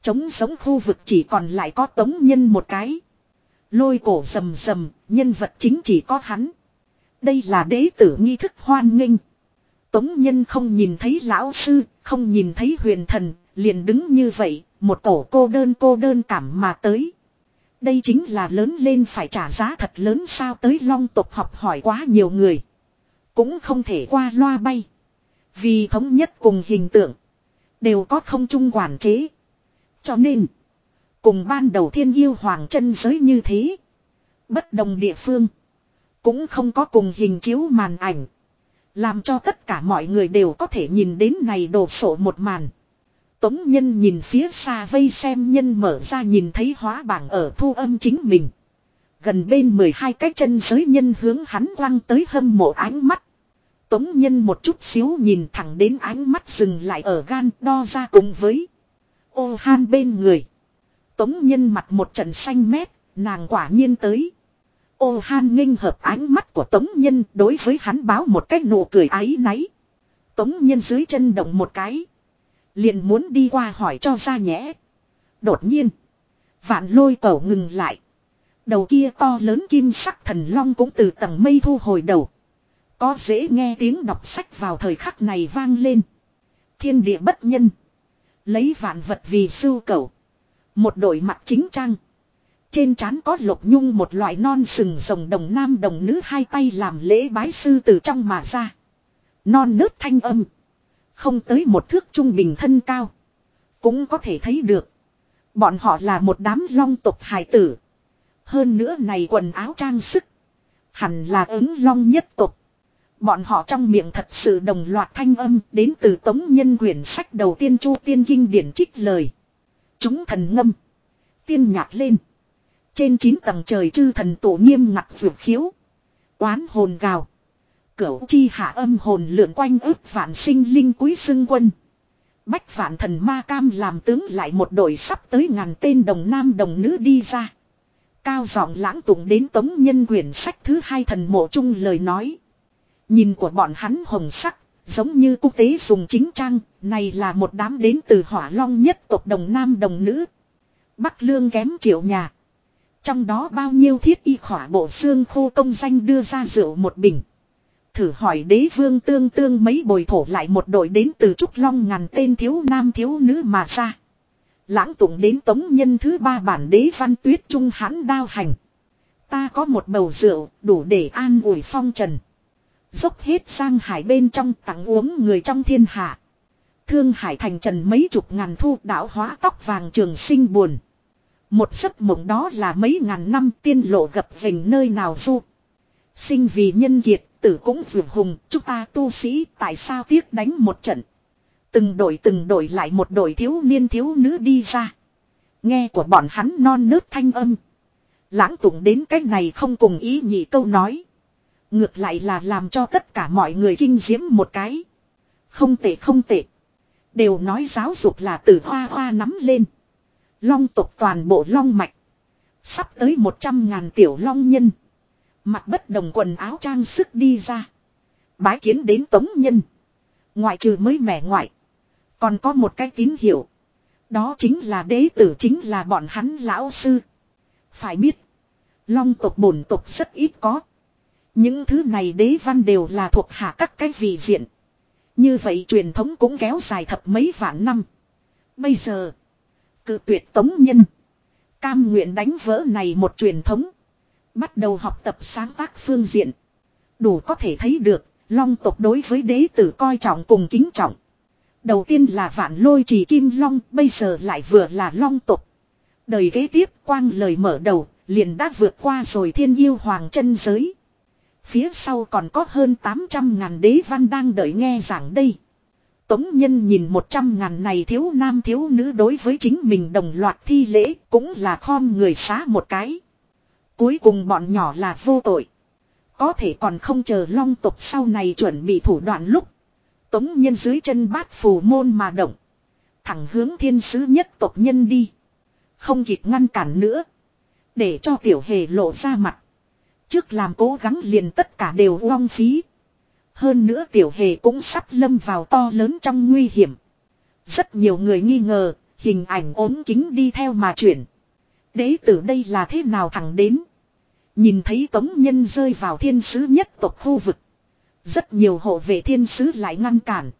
Trống sống khu vực chỉ còn lại có tống nhân một cái. Lôi cổ rầm rầm, nhân vật chính chỉ có hắn. Đây là đế tử nghi thức hoan nghênh. Tống nhân không nhìn thấy lão sư, không nhìn thấy huyền thần, liền đứng như vậy, một cổ cô đơn cô đơn cảm mà tới. Đây chính là lớn lên phải trả giá thật lớn sao tới long tục học hỏi quá nhiều người. Cũng không thể qua loa bay. Vì thống nhất cùng hình tượng. Đều có không chung quản chế. Cho nên. Cùng ban đầu thiên yêu hoàng chân giới như thế. Bất đồng địa phương. Cũng không có cùng hình chiếu màn ảnh. Làm cho tất cả mọi người đều có thể nhìn đến này đổ sổ một màn. Tống nhân nhìn phía xa vây xem nhân mở ra nhìn thấy hóa bảng ở thu âm chính mình. Gần bên 12 cái chân giới nhân hướng hắn quăng tới hâm mộ ánh mắt. Tống nhân một chút xíu nhìn thẳng đến ánh mắt dừng lại ở gan đo ra cùng với. Ô han bên người. Tống nhân mặt một trận xanh mét, nàng quả nhiên tới. Ô han nghênh hợp ánh mắt của tống nhân đối với hắn báo một cái nụ cười áy náy. Tống nhân dưới chân động một cái. Liền muốn đi qua hỏi cho ra nhẽ. Đột nhiên. Vạn lôi cầu ngừng lại. Đầu kia to lớn kim sắc thần long cũng từ tầng mây thu hồi đầu. Có dễ nghe tiếng đọc sách vào thời khắc này vang lên. Thiên địa bất nhân. Lấy vạn vật vì sưu cầu. Một đội mặt chính trang. Trên trán có lục nhung một loại non sừng rồng đồng nam đồng nữ hai tay làm lễ bái sư từ trong mà ra. Non nớt thanh âm. Không tới một thước trung bình thân cao. Cũng có thể thấy được. Bọn họ là một đám long tộc hài tử. Hơn nữa này quần áo trang sức. Hẳn là ứng long nhất tộc. Bọn họ trong miệng thật sự đồng loạt thanh âm đến từ tống nhân quyển sách đầu tiên chu tiên kinh điển trích lời. Chúng thần ngâm. Tiên nhạc lên. Trên chín tầng trời chư thần tổ nghiêm ngặt vượt khiếu. Quán hồn gào. Cửu chi hạ âm hồn lượn quanh ức vạn sinh linh quý xưng quân. Bách vạn thần ma cam làm tướng lại một đội sắp tới ngàn tên đồng nam đồng nữ đi ra. Cao giọng lãng tụng đến tống nhân quyển sách thứ hai thần mộ chung lời nói. Nhìn của bọn hắn hồng sắc, giống như quốc tế dùng chính trang, này là một đám đến từ hỏa long nhất tộc đồng nam đồng nữ. Bắc lương kém triệu nhà. Trong đó bao nhiêu thiết y khỏa bộ xương khô công danh đưa ra rượu một bình. Thử hỏi đế vương tương tương mấy bồi thổ lại một đội đến từ Trúc Long ngàn tên thiếu nam thiếu nữ mà ra. Lãng tụng đến tống nhân thứ ba bản đế văn tuyết trung hãn đao hành. Ta có một bầu rượu, đủ để an ủi phong trần. Dốc hết sang hải bên trong tặng uống người trong thiên hạ. Thương hải thành trần mấy chục ngàn thu đảo hóa tóc vàng trường sinh buồn. Một giấc mộng đó là mấy ngàn năm tiên lộ gặp vình nơi nào du. Sinh vì nhân kiệt tử cũng vượt hùng, chúng ta tu sĩ tại sao tiếc đánh một trận. Từng đội từng đội lại một đội thiếu niên thiếu nữ đi ra. Nghe của bọn hắn non nớt thanh âm. Lãng tụng đến cách này không cùng ý nhị câu nói. Ngược lại là làm cho tất cả mọi người kinh diễm một cái. Không tệ không tệ. Đều nói giáo dục là từ hoa hoa nắm lên. Long tộc toàn bộ long mạch. Sắp tới một trăm ngàn tiểu long nhân mặt bất đồng quần áo trang sức đi ra. Bái kiến đến tống nhân. Ngoại trừ mới mẻ ngoại. Còn có một cái tín hiệu. Đó chính là đế tử, chính là bọn hắn lão sư. Phải biết. Long tộc bổn tộc rất ít có. Những thứ này đế văn đều là thuộc hạ các cái vị diện. Như vậy truyền thống cũng kéo dài thập mấy vạn năm. Bây giờ. Cự tuyệt tống nhân. Cam nguyện đánh vỡ này một truyền thống. Bắt đầu học tập sáng tác phương diện. Đủ có thể thấy được. Long tộc đối với đế tử coi trọng cùng kính trọng. Đầu tiên là vạn lôi trì kim long. Bây giờ lại vừa là long tộc. Đời kế tiếp, quang lời mở đầu. Liền đã vượt qua rồi thiên yêu hoàng chân giới. Phía sau còn có hơn 800 ngàn đế văn đang đợi nghe giảng đây. Tống nhân nhìn 100 ngàn này thiếu nam thiếu nữ đối với chính mình đồng loạt thi lễ, cũng là khom người xá một cái. Cuối cùng bọn nhỏ là vô tội. Có thể còn không chờ long tục sau này chuẩn bị thủ đoạn lúc. Tống nhân dưới chân bát phù môn mà động. Thẳng hướng thiên sứ nhất tộc nhân đi. Không kịp ngăn cản nữa. Để cho tiểu hề lộ ra mặt. Trước làm cố gắng liền tất cả đều uong phí. Hơn nữa tiểu hề cũng sắp lâm vào to lớn trong nguy hiểm. Rất nhiều người nghi ngờ, hình ảnh ốm kính đi theo mà chuyển. Đế tử đây là thế nào thẳng đến. Nhìn thấy tống nhân rơi vào thiên sứ nhất tộc khu vực. Rất nhiều hộ vệ thiên sứ lại ngăn cản.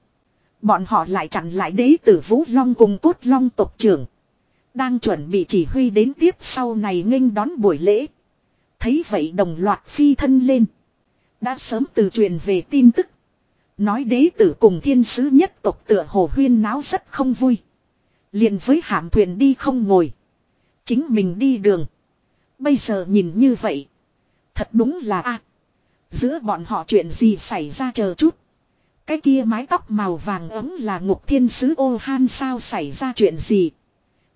Bọn họ lại chặn lại đế tử Vũ Long cùng cốt Long tộc trưởng. Đang chuẩn bị chỉ huy đến tiếp sau này nghênh đón buổi lễ. Thấy vậy đồng loạt phi thân lên. Đã sớm từ truyền về tin tức. Nói đế tử cùng thiên sứ nhất tộc tựa hồ huyên náo rất không vui. liền với hạm thuyền đi không ngồi. Chính mình đi đường. Bây giờ nhìn như vậy. Thật đúng là a Giữa bọn họ chuyện gì xảy ra chờ chút. Cái kia mái tóc màu vàng ấm là ngục thiên sứ ô han sao xảy ra chuyện gì.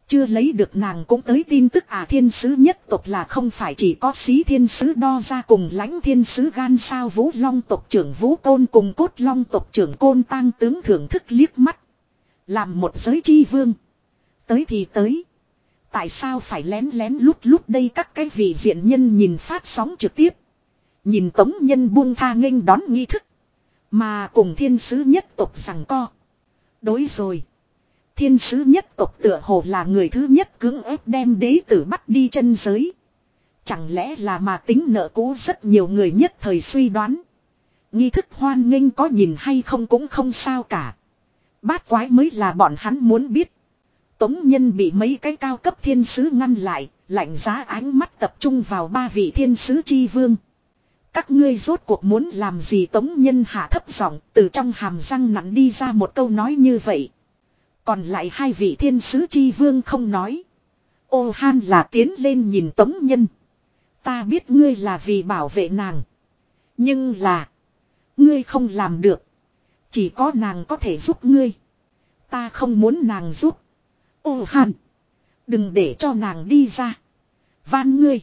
Chưa lấy được nàng cũng tới tin tức à thiên sứ nhất tộc là không phải chỉ có xí thiên sứ đo ra cùng lãnh thiên sứ gan sao vũ long tộc trưởng vũ côn cùng cốt long tộc trưởng côn tăng tướng thưởng thức liếc mắt. Làm một giới chi vương. Tới thì tới. Tại sao phải lén lén lút lút đây các cái vị diện nhân nhìn phát sóng trực tiếp. Nhìn tống nhân buông tha nghênh đón nghi thức. Mà cùng thiên sứ nhất tộc rằng co. Đối rồi. Thiên sứ nhất tộc tựa hồ là người thứ nhất cưỡng ép đem đế tử bắt đi chân giới. Chẳng lẽ là mà tính nợ cũ rất nhiều người nhất thời suy đoán. Nghi thức hoan nghênh có nhìn hay không cũng không sao cả. Bát quái mới là bọn hắn muốn biết. Tống nhân bị mấy cái cao cấp thiên sứ ngăn lại, lạnh giá ánh mắt tập trung vào ba vị thiên sứ chi vương. Các ngươi rốt cuộc muốn làm gì tống nhân hạ thấp giọng từ trong hàm răng nặn đi ra một câu nói như vậy. Còn lại hai vị thiên sứ chi vương không nói. Ô han là tiến lên nhìn tống nhân. Ta biết ngươi là vì bảo vệ nàng. Nhưng là. Ngươi không làm được. Chỉ có nàng có thể giúp ngươi. Ta không muốn nàng giúp. Ô Hàn, Đừng để cho nàng đi ra. Van ngươi.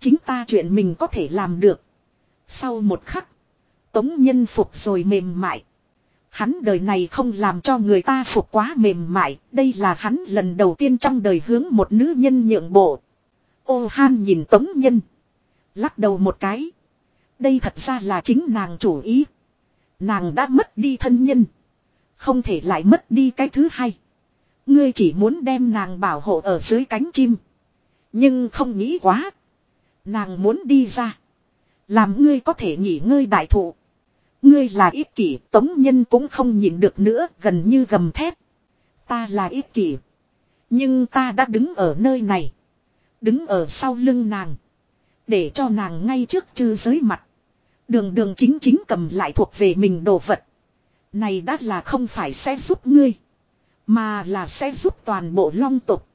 Chính ta chuyện mình có thể làm được. Sau một khắc. Tống nhân phục rồi mềm mại. Hắn đời này không làm cho người ta phục quá mềm mại, đây là hắn lần đầu tiên trong đời hướng một nữ nhân nhượng bộ. Ô han nhìn tống nhân. Lắc đầu một cái. Đây thật ra là chính nàng chủ ý. Nàng đã mất đi thân nhân. Không thể lại mất đi cái thứ hai. Ngươi chỉ muốn đem nàng bảo hộ ở dưới cánh chim. Nhưng không nghĩ quá. Nàng muốn đi ra. Làm ngươi có thể nghỉ ngơi đại thụ. Ngươi là ích kỷ, tống nhân cũng không nhịn được nữa, gần như gầm thép. Ta là ích kỷ. Nhưng ta đã đứng ở nơi này. Đứng ở sau lưng nàng. Để cho nàng ngay trước chư giới mặt. Đường đường chính chính cầm lại thuộc về mình đồ vật. Này đã là không phải sẽ giúp ngươi. Mà là sẽ giúp toàn bộ long tục.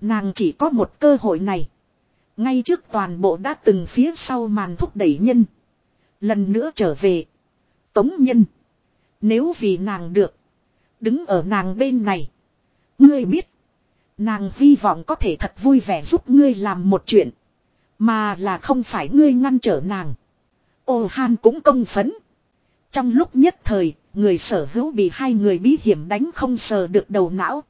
Nàng chỉ có một cơ hội này. Ngay trước toàn bộ đã từng phía sau màn thúc đẩy nhân. Lần nữa trở về. Tống nhân. Nếu vì nàng được. Đứng ở nàng bên này. Ngươi biết. Nàng hy vọng có thể thật vui vẻ giúp ngươi làm một chuyện. Mà là không phải ngươi ngăn trở nàng. Ô Han cũng công phấn. Trong lúc nhất thời, người sở hữu bị hai người bí hiểm đánh không sờ được đầu não.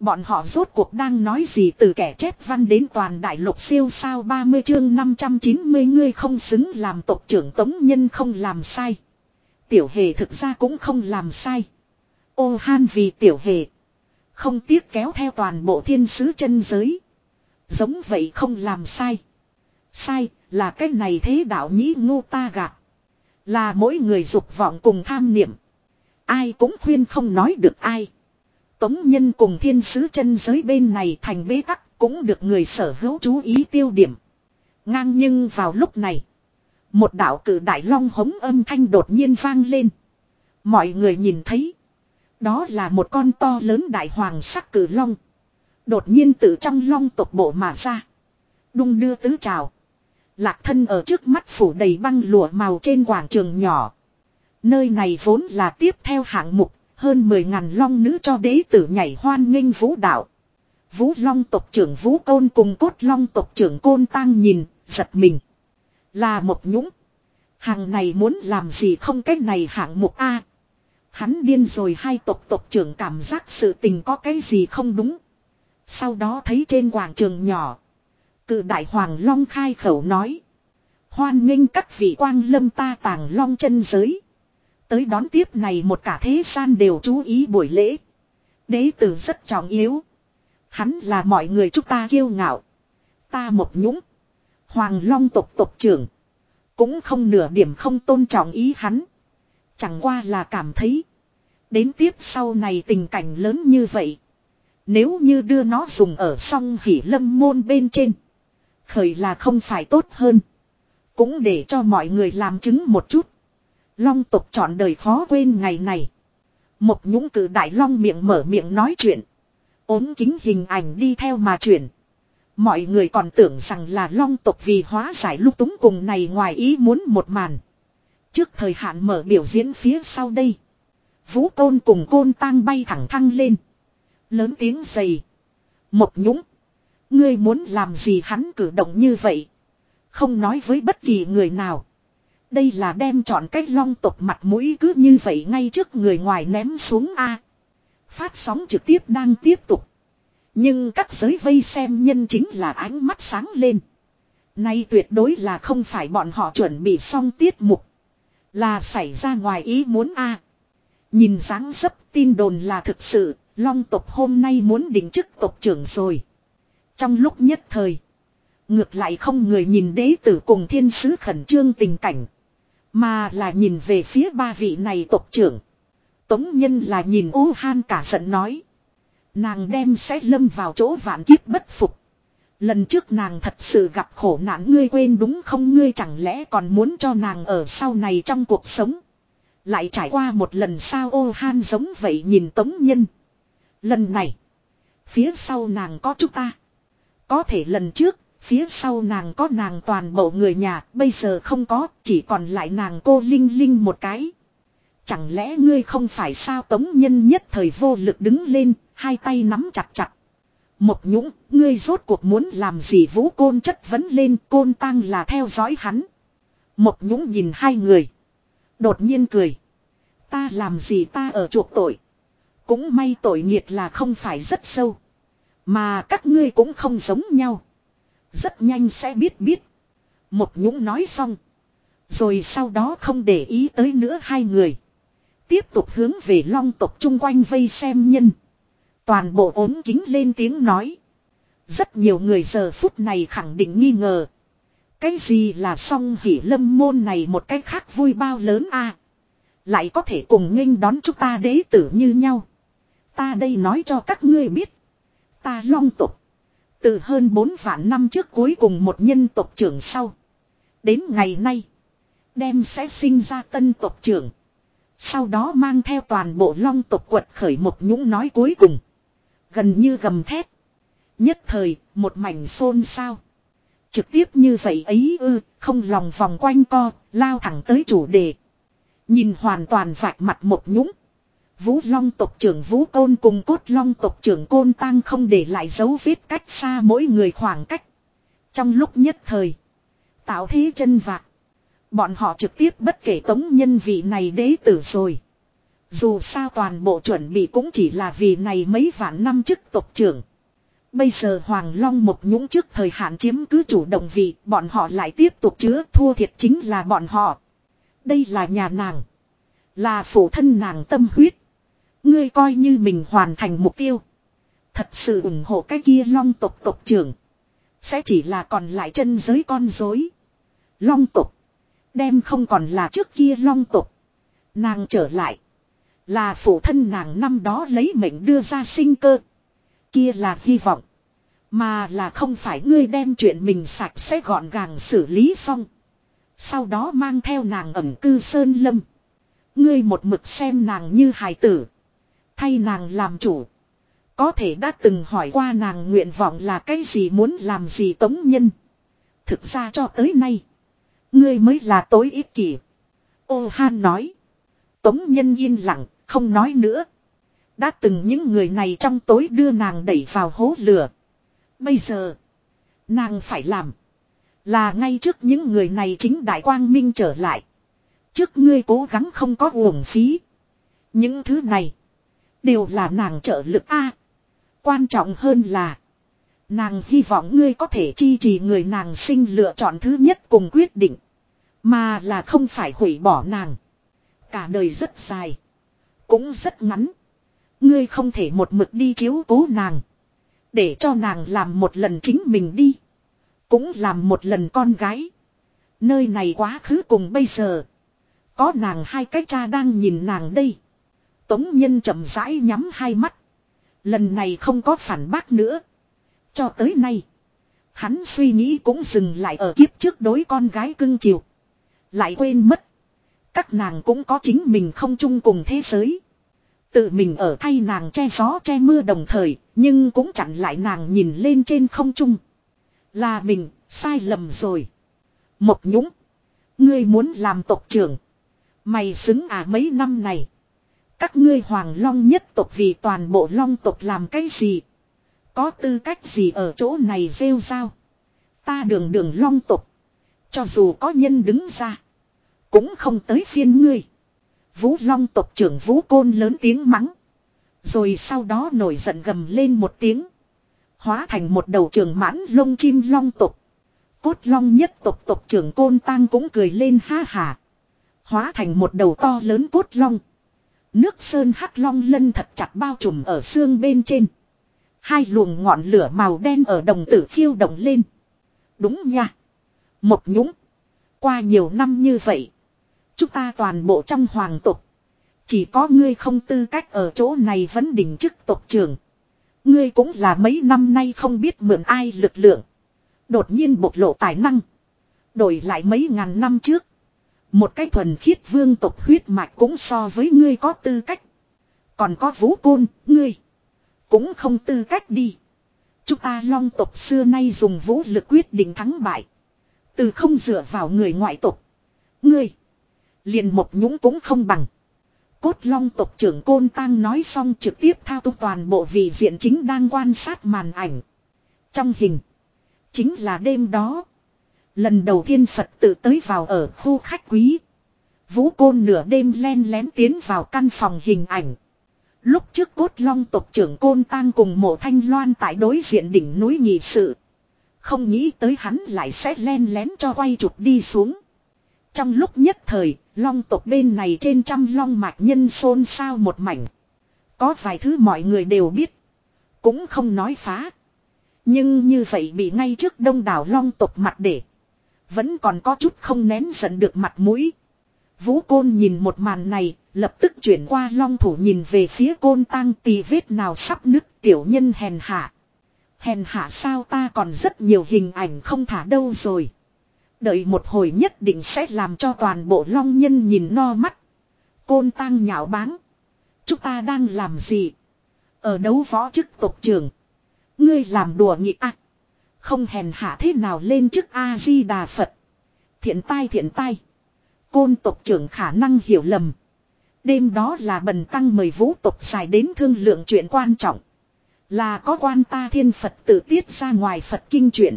Bọn họ rốt cuộc đang nói gì từ kẻ chép văn đến toàn đại lục siêu sao 30 chương 590 ngươi không xứng làm tộc trưởng tống nhân không làm sai. Tiểu hề thực ra cũng không làm sai. Ô han vì tiểu hề. Không tiếc kéo theo toàn bộ thiên sứ chân giới. Giống vậy không làm sai. Sai là cái này thế đạo nhĩ ngô ta gạt. Là mỗi người dục vọng cùng tham niệm. Ai cũng khuyên không nói được ai. Tống nhân cùng thiên sứ chân giới bên này thành bế tắc cũng được người sở hữu chú ý tiêu điểm. Ngang nhưng vào lúc này. Một đạo cử đại long hống âm thanh đột nhiên vang lên. Mọi người nhìn thấy. Đó là một con to lớn đại hoàng sắc cử long. Đột nhiên từ trong long tộc bộ mà ra. Đung đưa tứ trào. Lạc thân ở trước mắt phủ đầy băng lụa màu trên quảng trường nhỏ. Nơi này vốn là tiếp theo hạng mục, hơn 10 ngàn long nữ cho đế tử nhảy hoan nghênh vũ đạo. Vũ long tộc trưởng vũ côn cùng cốt long tộc trưởng côn tăng nhìn, giật mình. Là một nhũng. Hàng này muốn làm gì không cách này hạng mục A. Hắn điên rồi hai tộc tộc trưởng cảm giác sự tình có cái gì không đúng. Sau đó thấy trên quảng trường nhỏ. Cự đại hoàng long khai khẩu nói. Hoan nghênh các vị quang lâm ta tàng long chân giới. Tới đón tiếp này một cả thế gian đều chú ý buổi lễ. Đế tử rất trọng yếu. Hắn là mọi người chúng ta kiêu ngạo. Ta một nhũng. Hoàng long tộc tộc trưởng. Cũng không nửa điểm không tôn trọng ý hắn. Chẳng qua là cảm thấy. Đến tiếp sau này tình cảnh lớn như vậy. Nếu như đưa nó dùng ở song hỉ lâm môn bên trên. Khởi là không phải tốt hơn. Cũng để cho mọi người làm chứng một chút. Long tộc chọn đời khó quên ngày này. Một nhũng cử đại long miệng mở miệng nói chuyện. ốm kính hình ảnh đi theo mà chuyển. Mọi người còn tưởng rằng là long tộc vì hóa giải lúc túng cùng này ngoài ý muốn một màn. Trước thời hạn mở biểu diễn phía sau đây. Vũ côn cùng côn tang bay thẳng thăng lên. Lớn tiếng dày. Một nhũng. Ngươi muốn làm gì hắn cử động như vậy. Không nói với bất kỳ người nào. Đây là đem chọn cách long tộc mặt mũi cứ như vậy ngay trước người ngoài ném xuống A. Phát sóng trực tiếp đang tiếp tục. Nhưng các giới vây xem nhân chính là ánh mắt sáng lên. Nay tuyệt đối là không phải bọn họ chuẩn bị xong tiết mục. Là xảy ra ngoài ý muốn A. Nhìn dáng dấp tin đồn là thực sự, long tộc hôm nay muốn đỉnh chức tộc trưởng rồi. Trong lúc nhất thời, ngược lại không người nhìn đế tử cùng thiên sứ khẩn trương tình cảnh. Mà là nhìn về phía ba vị này tộc trưởng. Tống nhân là nhìn ô han cả giận nói. Nàng đem sẽ lâm vào chỗ vạn kiếp bất phục. Lần trước nàng thật sự gặp khổ nạn ngươi quên đúng không ngươi chẳng lẽ còn muốn cho nàng ở sau này trong cuộc sống. Lại trải qua một lần sao ô han giống vậy nhìn tống nhân. Lần này. Phía sau nàng có chúng ta. Có thể lần trước Phía sau nàng có nàng toàn bộ người nhà, bây giờ không có, chỉ còn lại nàng cô Linh Linh một cái. Chẳng lẽ ngươi không phải sao tống nhân nhất thời vô lực đứng lên, hai tay nắm chặt chặt. Một nhũng, ngươi rốt cuộc muốn làm gì vũ côn chất vấn lên côn tăng là theo dõi hắn. Một nhũng nhìn hai người. Đột nhiên cười. Ta làm gì ta ở chuộc tội. Cũng may tội nghiệt là không phải rất sâu. Mà các ngươi cũng không giống nhau. Rất nhanh sẽ biết biết. Một nhũng nói xong. Rồi sau đó không để ý tới nữa hai người. Tiếp tục hướng về long tộc chung quanh vây xem nhân. Toàn bộ ốm kính lên tiếng nói. Rất nhiều người giờ phút này khẳng định nghi ngờ. Cái gì là song hỉ lâm môn này một cách khác vui bao lớn a Lại có thể cùng nghênh đón chúng ta đế tử như nhau. Ta đây nói cho các ngươi biết. Ta long tục. Từ hơn 4 vạn năm trước cuối cùng một nhân tộc trưởng sau. Đến ngày nay. Đem sẽ sinh ra tân tộc trưởng. Sau đó mang theo toàn bộ long tộc quật khởi một nhũng nói cuối cùng. Gần như gầm thét. Nhất thời, một mảnh xôn xao. Trực tiếp như vậy ấy ư, không lòng vòng quanh co, lao thẳng tới chủ đề. Nhìn hoàn toàn vạch mặt một nhũng. Vũ Long tộc trưởng Vũ Côn cùng cốt Long tộc trưởng Côn Tăng không để lại dấu vết cách xa mỗi người khoảng cách. Trong lúc nhất thời. Tạo thế chân vạc. Bọn họ trực tiếp bất kể tống nhân vị này đế tử rồi. Dù sao toàn bộ chuẩn bị cũng chỉ là vì này mấy vạn năm chức tộc trưởng. Bây giờ Hoàng Long một nhũng trước thời hạn chiếm cứ chủ động vị, bọn họ lại tiếp tục chứa thua thiệt chính là bọn họ. Đây là nhà nàng. Là phụ thân nàng tâm huyết. Ngươi coi như mình hoàn thành mục tiêu. Thật sự ủng hộ cái kia long tộc tộc trưởng. Sẽ chỉ là còn lại chân giới con dối. Long tộc. Đem không còn là trước kia long tộc. Nàng trở lại. Là phụ thân nàng năm đó lấy mệnh đưa ra sinh cơ. Kia là hy vọng. Mà là không phải ngươi đem chuyện mình sạch sẽ gọn gàng xử lý xong. Sau đó mang theo nàng ẩm cư sơn lâm. Ngươi một mực xem nàng như hài tử. Thay nàng làm chủ. Có thể đã từng hỏi qua nàng nguyện vọng là cái gì muốn làm gì tống nhân. Thực ra cho tới nay. Ngươi mới là tối ích kỷ. Ô Han nói. Tống nhân yên lặng, không nói nữa. Đã từng những người này trong tối đưa nàng đẩy vào hố lửa. Bây giờ. Nàng phải làm. Là ngay trước những người này chính đại quang minh trở lại. Trước ngươi cố gắng không có uổng phí. Những thứ này. Đều là nàng trợ lực A. quan trọng hơn là. Nàng hy vọng ngươi có thể chi trì người nàng sinh lựa chọn thứ nhất cùng quyết định. Mà là không phải hủy bỏ nàng. Cả đời rất dài. Cũng rất ngắn. Ngươi không thể một mực đi chiếu cố nàng. Để cho nàng làm một lần chính mình đi. Cũng làm một lần con gái. Nơi này quá khứ cùng bây giờ. Có nàng hai cái cha đang nhìn nàng đây. Tống nhân chậm rãi nhắm hai mắt. Lần này không có phản bác nữa. Cho tới nay. Hắn suy nghĩ cũng dừng lại ở kiếp trước đối con gái cưng chiều. Lại quên mất. Các nàng cũng có chính mình không chung cùng thế giới. Tự mình ở thay nàng che gió che mưa đồng thời, nhưng cũng chặn lại nàng nhìn lên trên không trung. Là mình, sai lầm rồi. Một nhũng. Ngươi muốn làm tộc trưởng. Mày xứng à mấy năm này. Các ngươi hoàng long nhất tộc vì toàn bộ long tộc làm cái gì? Có tư cách gì ở chỗ này rêu rao? Ta đường đường long tộc. Cho dù có nhân đứng ra. Cũng không tới phiên ngươi. Vũ long tộc trưởng vũ côn lớn tiếng mắng. Rồi sau đó nổi giận gầm lên một tiếng. Hóa thành một đầu trường mãn lông chim long tộc. Cốt long nhất tộc tộc trưởng côn tang cũng cười lên ha hà. Hóa thành một đầu to lớn cốt long. Nước sơn hắc long lân thật chặt bao trùm ở xương bên trên. Hai luồng ngọn lửa màu đen ở đồng tử khiêu động lên. Đúng nha. Một nhũng. Qua nhiều năm như vậy. Chúng ta toàn bộ trong hoàng tộc. Chỉ có ngươi không tư cách ở chỗ này vẫn đỉnh chức tộc trưởng. Ngươi cũng là mấy năm nay không biết mượn ai lực lượng. Đột nhiên bộc lộ tài năng. Đổi lại mấy ngàn năm trước. Một cái thuần khiết vương tộc huyết mạch cũng so với ngươi có tư cách. Còn có vũ côn, ngươi. Cũng không tư cách đi. Chúng ta long tộc xưa nay dùng vũ lực quyết định thắng bại. Từ không dựa vào người ngoại tộc. Ngươi. Liền một nhũng cũng không bằng. Cốt long tộc trưởng Côn Tăng nói xong trực tiếp thao túng toàn bộ vị diện chính đang quan sát màn ảnh. Trong hình. Chính là đêm đó. Lần đầu tiên Phật tự tới vào ở khu khách quý. Vũ côn nửa đêm len lén tiến vào căn phòng hình ảnh. Lúc trước cốt long tộc trưởng côn tang cùng mộ thanh loan tại đối diện đỉnh núi nhị sự. Không nghĩ tới hắn lại sẽ len lén cho quay chụp đi xuống. Trong lúc nhất thời, long tộc bên này trên trăm long mạch nhân xôn xao một mảnh. Có vài thứ mọi người đều biết. Cũng không nói phá. Nhưng như vậy bị ngay trước đông đảo long tộc mặt để. Vẫn còn có chút không nén giận được mặt mũi. Vũ côn nhìn một màn này, lập tức chuyển qua long thủ nhìn về phía côn tăng tì vết nào sắp nứt tiểu nhân hèn hạ. Hèn hạ sao ta còn rất nhiều hình ảnh không thả đâu rồi. Đợi một hồi nhất định sẽ làm cho toàn bộ long nhân nhìn no mắt. Côn tăng nhạo báng. Chúng ta đang làm gì? Ở đấu võ chức tộc trưởng. Ngươi làm đùa nghị ác. À? Không hèn hạ thế nào lên chức A-di-đà Phật. Thiện tai thiện tai. Côn tộc trưởng khả năng hiểu lầm. Đêm đó là bần tăng mời vũ tộc xài đến thương lượng chuyện quan trọng. Là có quan ta thiên Phật tự tiết ra ngoài Phật kinh chuyện.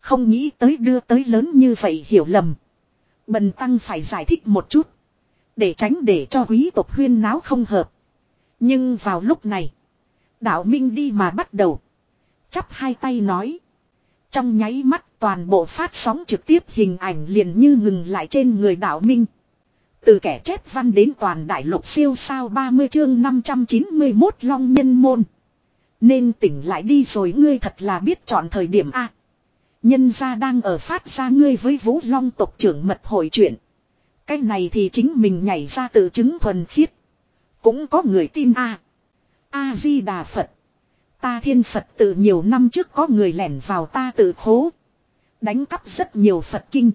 Không nghĩ tới đưa tới lớn như vậy hiểu lầm. Bần tăng phải giải thích một chút. Để tránh để cho quý tộc huyên náo không hợp. Nhưng vào lúc này. Đạo Minh đi mà bắt đầu. Chắp hai tay nói. Trong nháy mắt toàn bộ phát sóng trực tiếp hình ảnh liền như ngừng lại trên người đạo Minh. Từ kẻ chép văn đến toàn đại lục siêu sao 30 chương 591 long nhân môn. Nên tỉnh lại đi rồi ngươi thật là biết chọn thời điểm A. Nhân gia đang ở phát ra ngươi với vũ long tộc trưởng mật hội chuyện. Cái này thì chính mình nhảy ra tự chứng thuần khiết. Cũng có người tin A. A-di-đà Phật. Ta thiên Phật từ nhiều năm trước có người lẻn vào ta tự khố. Đánh cắp rất nhiều Phật kinh.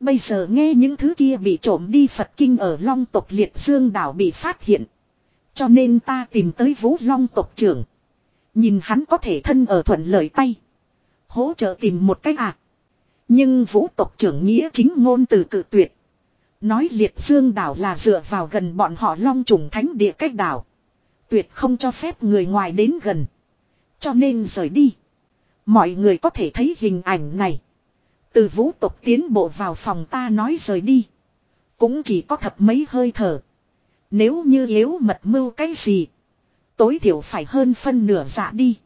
Bây giờ nghe những thứ kia bị trộm đi Phật kinh ở long tộc liệt dương đảo bị phát hiện. Cho nên ta tìm tới vũ long tộc trưởng. Nhìn hắn có thể thân ở thuận lợi tay. Hỗ trợ tìm một cách à. Nhưng vũ tộc trưởng nghĩa chính ngôn từ cự tuyệt. Nói liệt dương đảo là dựa vào gần bọn họ long trùng thánh địa cách đảo. Tuyệt không cho phép người ngoài đến gần. Cho nên rời đi. Mọi người có thể thấy hình ảnh này. Từ vũ Tục tiến bộ vào phòng ta nói rời đi. Cũng chỉ có thập mấy hơi thở. Nếu như yếu mật mưu cái gì. Tối thiểu phải hơn phân nửa dạ đi.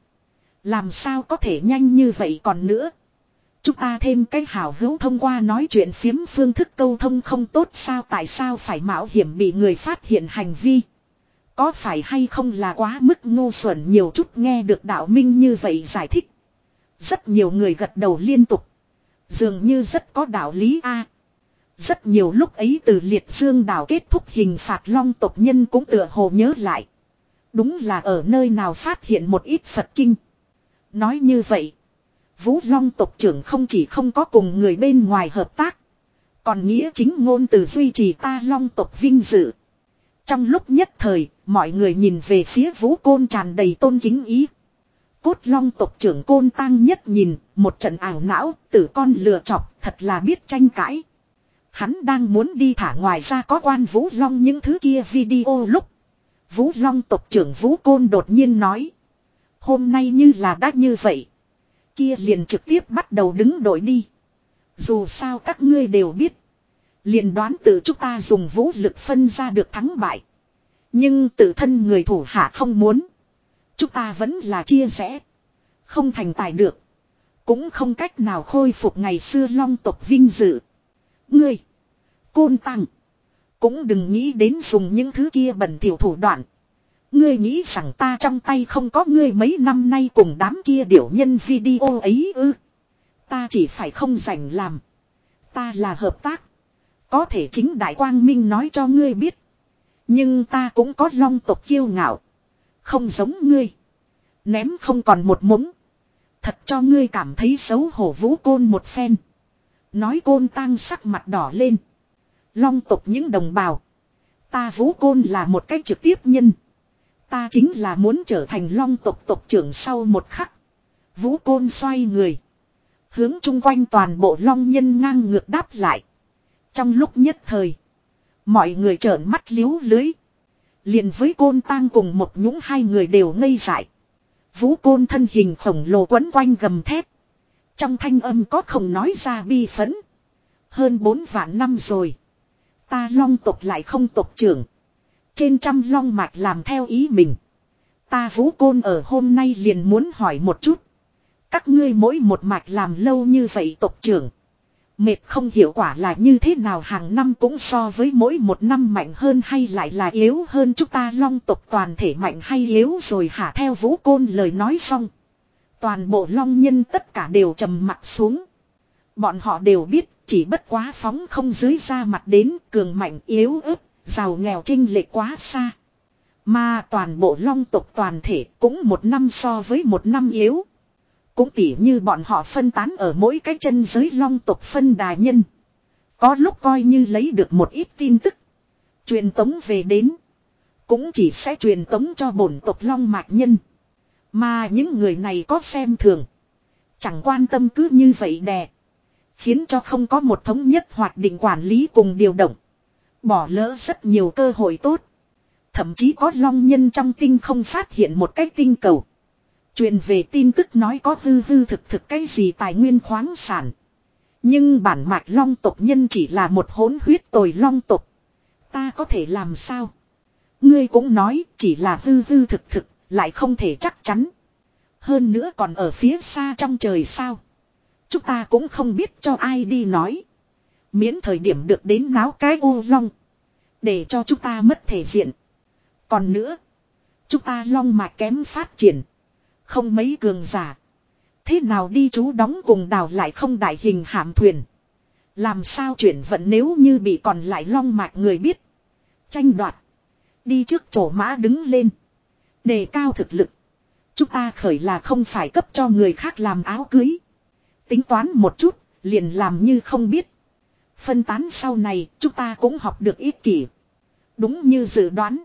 Làm sao có thể nhanh như vậy còn nữa. Chúng ta thêm cái hào hữu thông qua nói chuyện phiếm phương thức câu thông không tốt sao tại sao phải mạo hiểm bị người phát hiện hành vi. Có phải hay không là quá mức ngu xuẩn nhiều chút nghe được đạo minh như vậy giải thích. Rất nhiều người gật đầu liên tục. Dường như rất có đạo lý a. rất nhiều lúc ấy từ liệt dương đảo kết thúc hình phạt long tộc nhân cũng tựa hồ nhớ lại. Đúng là ở nơi nào phát hiện một ít Phật kinh. Nói như vậy. Vũ Long tộc trưởng không chỉ không có cùng người bên ngoài hợp tác. Còn nghĩa chính ngôn từ duy trì ta Long tộc vinh dự. Trong lúc nhất thời, mọi người nhìn về phía Vũ Côn tràn đầy tôn kính ý. Cốt Long tộc trưởng Côn Tăng nhất nhìn, một trận ảo não, tử con lừa chọc, thật là biết tranh cãi. Hắn đang muốn đi thả ngoài ra có quan Vũ Long những thứ kia video lúc. Vũ Long tộc trưởng Vũ Côn đột nhiên nói. Hôm nay như là đã như vậy. Kia liền trực tiếp bắt đầu đứng đội đi. Dù sao các ngươi đều biết. Liền đoán tự chúng ta dùng vũ lực phân ra được thắng bại. Nhưng tự thân người thủ hạ không muốn. Chúng ta vẫn là chia sẻ, Không thành tài được. Cũng không cách nào khôi phục ngày xưa long tộc vinh dự. Ngươi. Côn tăng. Cũng đừng nghĩ đến dùng những thứ kia bẩn thỉu thủ đoạn. Ngươi nghĩ rằng ta trong tay không có ngươi mấy năm nay cùng đám kia điểu nhân video ấy ư. Ta chỉ phải không rảnh làm. Ta là hợp tác. Có thể chính Đại Quang Minh nói cho ngươi biết. Nhưng ta cũng có long tộc kiêu ngạo. Không giống ngươi. Ném không còn một mống. Thật cho ngươi cảm thấy xấu hổ vũ côn một phen. Nói côn tang sắc mặt đỏ lên. Long tộc những đồng bào. Ta vũ côn là một cách trực tiếp nhân. Ta chính là muốn trở thành long tộc tộc trưởng sau một khắc. Vũ côn xoay người. Hướng chung quanh toàn bộ long nhân ngang ngược đáp lại. Trong lúc nhất thời. Mọi người trợn mắt liếu lưới. Liền với côn tang cùng một nhũng hai người đều ngây dại. Vũ côn thân hình khổng lồ quấn quanh gầm thép. Trong thanh âm có không nói ra bi phấn. Hơn bốn vạn năm rồi. Ta long tộc lại không tộc trưởng. Trên trăm long mạch làm theo ý mình. Ta vũ côn ở hôm nay liền muốn hỏi một chút. Các ngươi mỗi một mạch làm lâu như vậy tộc trưởng. Mệt không hiệu quả là như thế nào hàng năm cũng so với mỗi một năm mạnh hơn hay lại là yếu hơn chúng ta long tộc toàn thể mạnh hay yếu rồi hả theo vũ côn lời nói xong. Toàn bộ long nhân tất cả đều trầm mặt xuống. Bọn họ đều biết chỉ bất quá phóng không dưới ra mặt đến cường mạnh yếu ớt, giàu nghèo trinh lệ quá xa. Mà toàn bộ long tộc toàn thể cũng một năm so với một năm yếu. Cũng tỉ như bọn họ phân tán ở mỗi cái chân giới long tộc phân đà nhân. Có lúc coi như lấy được một ít tin tức. Truyền tống về đến. Cũng chỉ sẽ truyền tống cho bổn tộc long mạch nhân. Mà những người này có xem thường. Chẳng quan tâm cứ như vậy đè. Khiến cho không có một thống nhất hoạt định quản lý cùng điều động. Bỏ lỡ rất nhiều cơ hội tốt. Thậm chí có long nhân trong tinh không phát hiện một cái tinh cầu. Truyền về tin tức nói có hư hư thực thực cái gì tài nguyên khoáng sản. Nhưng bản mạch long tộc nhân chỉ là một hỗn huyết tồi long tộc. Ta có thể làm sao? Ngươi cũng nói chỉ là hư hư thực thực, lại không thể chắc chắn. Hơn nữa còn ở phía xa trong trời sao. Chúng ta cũng không biết cho ai đi nói. Miễn thời điểm được đến náo cái ô long. Để cho chúng ta mất thể diện. Còn nữa. Chúng ta long mà kém phát triển. Không mấy cường giả. Thế nào đi chú đóng cùng đào lại không đại hình hạm thuyền. Làm sao chuyển vận nếu như bị còn lại long mạch người biết. Tranh đoạt. Đi trước chỗ mã đứng lên. Đề cao thực lực. Chúng ta khởi là không phải cấp cho người khác làm áo cưới. Tính toán một chút, liền làm như không biết. Phân tán sau này, chúng ta cũng học được ít kỷ. Đúng như dự đoán.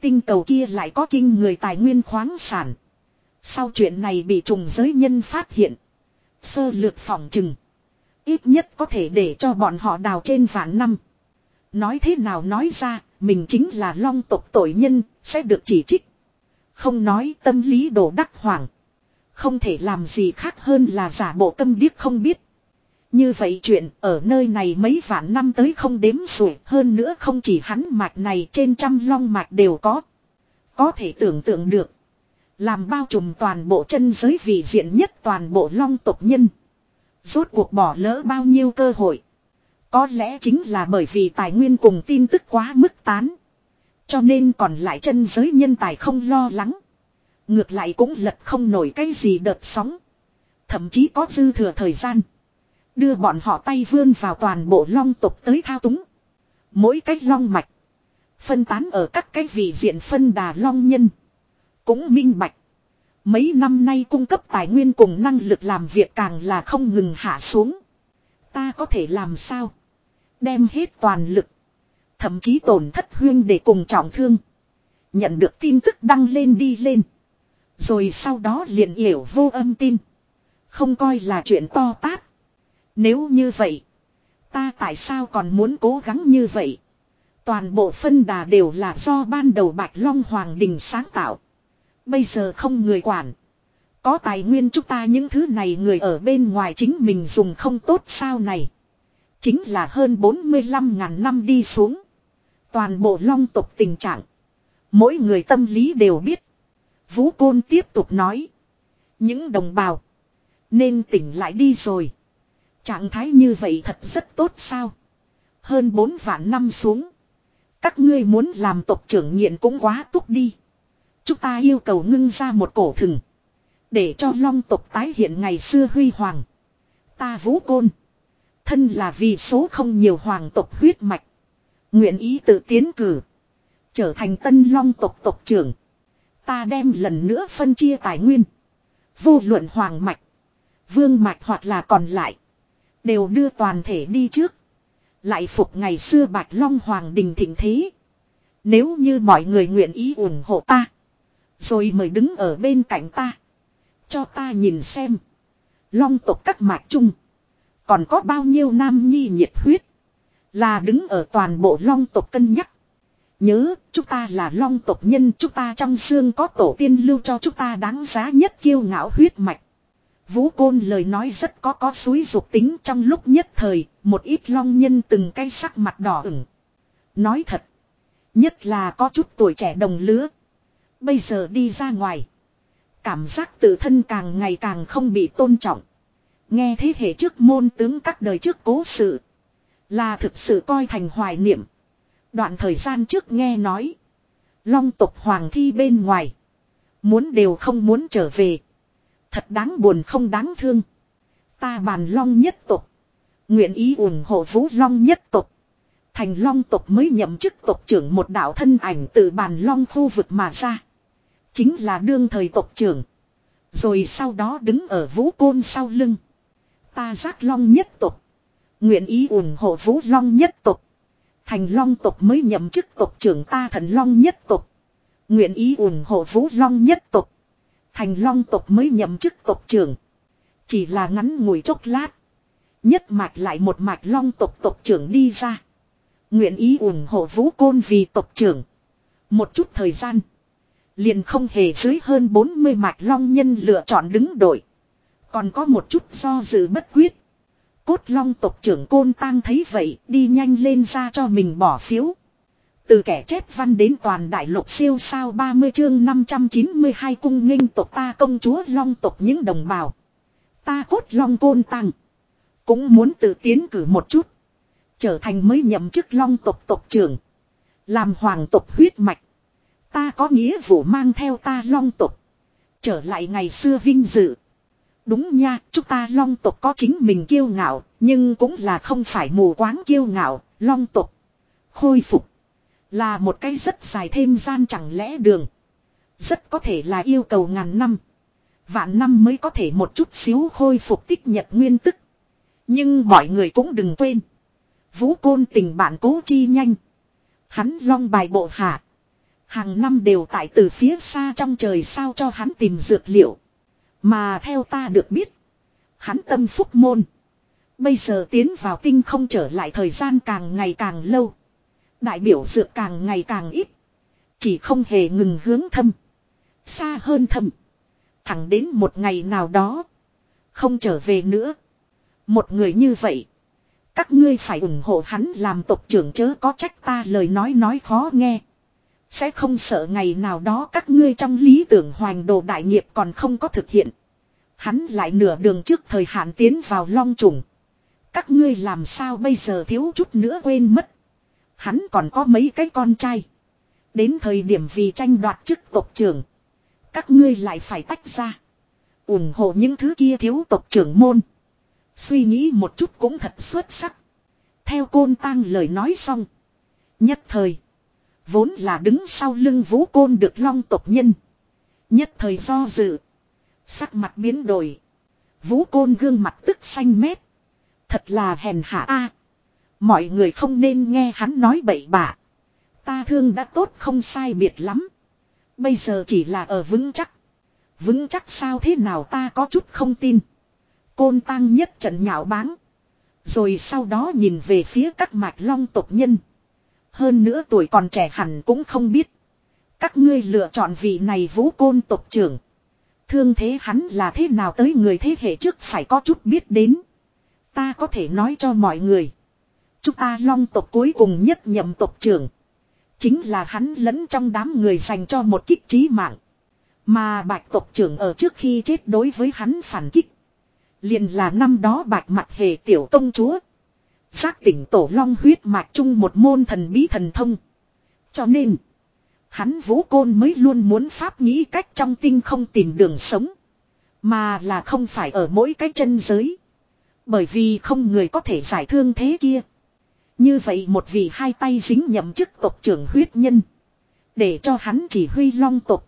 Tinh cầu kia lại có kinh người tài nguyên khoáng sản. Sau chuyện này bị trùng giới nhân phát hiện. Sơ lược phòng chừng. Ít nhất có thể để cho bọn họ đào trên vạn năm. Nói thế nào nói ra, mình chính là long tộc tội nhân, sẽ được chỉ trích. Không nói tâm lý đồ đắc hoàng. Không thể làm gì khác hơn là giả bộ tâm điếc không biết. Như vậy chuyện ở nơi này mấy vạn năm tới không đếm xuể hơn nữa không chỉ hắn mạch này trên trăm long mạch đều có. Có thể tưởng tượng được. Làm bao trùm toàn bộ chân giới vị diện nhất toàn bộ long tộc nhân. Rốt cuộc bỏ lỡ bao nhiêu cơ hội. Có lẽ chính là bởi vì tài nguyên cùng tin tức quá mức tán. Cho nên còn lại chân giới nhân tài không lo lắng. Ngược lại cũng lật không nổi cái gì đợt sóng. Thậm chí có dư thừa thời gian. Đưa bọn họ tay vươn vào toàn bộ long tộc tới thao túng. Mỗi cái long mạch. Phân tán ở các cái vị diện phân đà long nhân. Cũng minh bạch. Mấy năm nay cung cấp tài nguyên cùng năng lực làm việc càng là không ngừng hạ xuống. Ta có thể làm sao? Đem hết toàn lực. Thậm chí tổn thất huyên để cùng trọng thương. Nhận được tin tức đăng lên đi lên. Rồi sau đó liền hiểu vô âm tin. Không coi là chuyện to tát. Nếu như vậy. Ta tại sao còn muốn cố gắng như vậy? Toàn bộ phân đà đều là do ban đầu Bạch Long Hoàng Đình sáng tạo. Bây giờ không người quản. Có tài nguyên chúng ta những thứ này người ở bên ngoài chính mình dùng không tốt sao này. Chính là hơn 45 ngàn năm đi xuống. Toàn bộ long tục tình trạng. Mỗi người tâm lý đều biết. Vũ Côn tiếp tục nói. Những đồng bào. Nên tỉnh lại đi rồi. Trạng thái như vậy thật rất tốt sao. Hơn 4 vạn năm xuống. Các ngươi muốn làm tộc trưởng nghiện cũng quá túc đi. Chúng ta yêu cầu ngưng ra một cổ thừng. Để cho long tộc tái hiện ngày xưa huy hoàng. Ta vũ côn. Thân là vì số không nhiều hoàng tộc huyết mạch. Nguyện ý tự tiến cử. Trở thành tân long tộc tộc trưởng. Ta đem lần nữa phân chia tài nguyên. Vô luận hoàng mạch. Vương mạch hoặc là còn lại. Đều đưa toàn thể đi trước. Lại phục ngày xưa bạch long hoàng đình thịnh thế. Nếu như mọi người nguyện ý ủng hộ ta. Rồi mời đứng ở bên cạnh ta. Cho ta nhìn xem. Long tộc các mạch chung. Còn có bao nhiêu nam nhi nhiệt huyết. Là đứng ở toàn bộ long tộc cân nhắc. Nhớ, chúng ta là long tộc nhân, chúng ta trong xương có tổ tiên lưu cho chúng ta đáng giá nhất kiêu ngạo huyết mạch. Vũ Côn lời nói rất có có suối dục tính trong lúc nhất thời, một ít long nhân từng cây sắc mặt đỏ ửng. Nói thật, nhất là có chút tuổi trẻ đồng lứa. Bây giờ đi ra ngoài, cảm giác tự thân càng ngày càng không bị tôn trọng. Nghe thế hệ trước môn tướng các đời trước cố sự, là thực sự coi thành hoài niệm. Đoạn thời gian trước nghe nói. Long tộc hoàng thi bên ngoài. Muốn đều không muốn trở về. Thật đáng buồn không đáng thương. Ta bàn long nhất tộc. Nguyện ý ủng hộ vũ long nhất tộc. Thành long tộc mới nhậm chức tộc trưởng một đạo thân ảnh từ bàn long khu vực mà ra. Chính là đương thời tộc trưởng. Rồi sau đó đứng ở vũ côn sau lưng. Ta giác long nhất tộc. Nguyện ý ủng hộ vũ long nhất tộc. Thành long tộc mới nhậm chức tộc trưởng ta thần long nhất tộc. Nguyện ý ủng hộ vũ long nhất tộc. Thành long tộc mới nhậm chức tộc trưởng. Chỉ là ngắn ngủi chốc lát. Nhất mạch lại một mạch long tộc tộc trưởng đi ra. Nguyện ý ủng hộ vũ côn vì tộc trưởng. Một chút thời gian. Liền không hề dưới hơn 40 mạch long nhân lựa chọn đứng đội. Còn có một chút do dự bất quyết. Cốt long tộc trưởng côn tang thấy vậy, đi nhanh lên ra cho mình bỏ phiếu. Từ kẻ chép văn đến toàn đại lục siêu sao 30 chương 592 cung nghênh tộc ta công chúa long tộc những đồng bào. Ta cốt long côn tăng. Cũng muốn tự tiến cử một chút. Trở thành mới nhậm chức long tộc tộc trưởng. Làm hoàng tộc huyết mạch. Ta có nghĩa vụ mang theo ta long tộc. Trở lại ngày xưa vinh dự. Đúng nha, chúng ta long tộc có chính mình kiêu ngạo, nhưng cũng là không phải mù quáng kiêu ngạo, long tộc. Khôi phục. Là một cái rất dài thêm gian chẳng lẽ đường. Rất có thể là yêu cầu ngàn năm. Vạn năm mới có thể một chút xíu khôi phục tích nhật nguyên tức. Nhưng mọi người cũng đừng quên. Vũ côn tình bạn cố chi nhanh. Hắn long bài bộ hạ. Hàng năm đều tại từ phía xa trong trời sao cho hắn tìm dược liệu. Mà theo ta được biết. Hắn tâm phúc môn. Bây giờ tiến vào tinh không trở lại thời gian càng ngày càng lâu. Đại biểu dược càng ngày càng ít. Chỉ không hề ngừng hướng thâm. Xa hơn thâm. Thẳng đến một ngày nào đó. Không trở về nữa. Một người như vậy. Các ngươi phải ủng hộ hắn làm tộc trưởng chớ có trách ta lời nói nói khó nghe. Sẽ không sợ ngày nào đó các ngươi trong lý tưởng hoành đồ đại nghiệp còn không có thực hiện. Hắn lại nửa đường trước thời hạn tiến vào long trùng. Các ngươi làm sao bây giờ thiếu chút nữa quên mất. Hắn còn có mấy cái con trai. Đến thời điểm vì tranh đoạt chức tộc trưởng. Các ngươi lại phải tách ra. ủng hộ những thứ kia thiếu tộc trưởng môn. Suy nghĩ một chút cũng thật xuất sắc. Theo côn tăng lời nói xong. Nhất thời. Vốn là đứng sau lưng vũ côn được long tộc nhân. Nhất thời do dự. Sắc mặt biến đổi. Vũ côn gương mặt tức xanh mét. Thật là hèn hạ a. Mọi người không nên nghe hắn nói bậy bạ. Ta thương đã tốt không sai biệt lắm. Bây giờ chỉ là ở vững chắc. Vững chắc sao thế nào ta có chút không tin. Côn tăng nhất trận nhạo báng. Rồi sau đó nhìn về phía các mạch long tộc nhân. Hơn nữa tuổi còn trẻ hẳn cũng không biết. Các ngươi lựa chọn vị này vũ côn tộc trưởng. Thương thế hắn là thế nào tới người thế hệ trước phải có chút biết đến. Ta có thể nói cho mọi người. Chúng ta long tộc cuối cùng nhất nhậm tộc trưởng. Chính là hắn lẫn trong đám người dành cho một kích trí mạng. Mà bạch tộc trưởng ở trước khi chết đối với hắn phản kích. liền là năm đó bạch mặt hề tiểu công chúa. Giác tỉnh tổ long huyết mạch chung một môn thần bí thần thông. Cho nên. Hắn vũ côn mới luôn muốn pháp nghĩ cách trong tinh không tìm đường sống. Mà là không phải ở mỗi cái chân giới. Bởi vì không người có thể giải thương thế kia. Như vậy một vị hai tay dính nhậm chức tộc trưởng huyết nhân. Để cho hắn chỉ huy long tộc.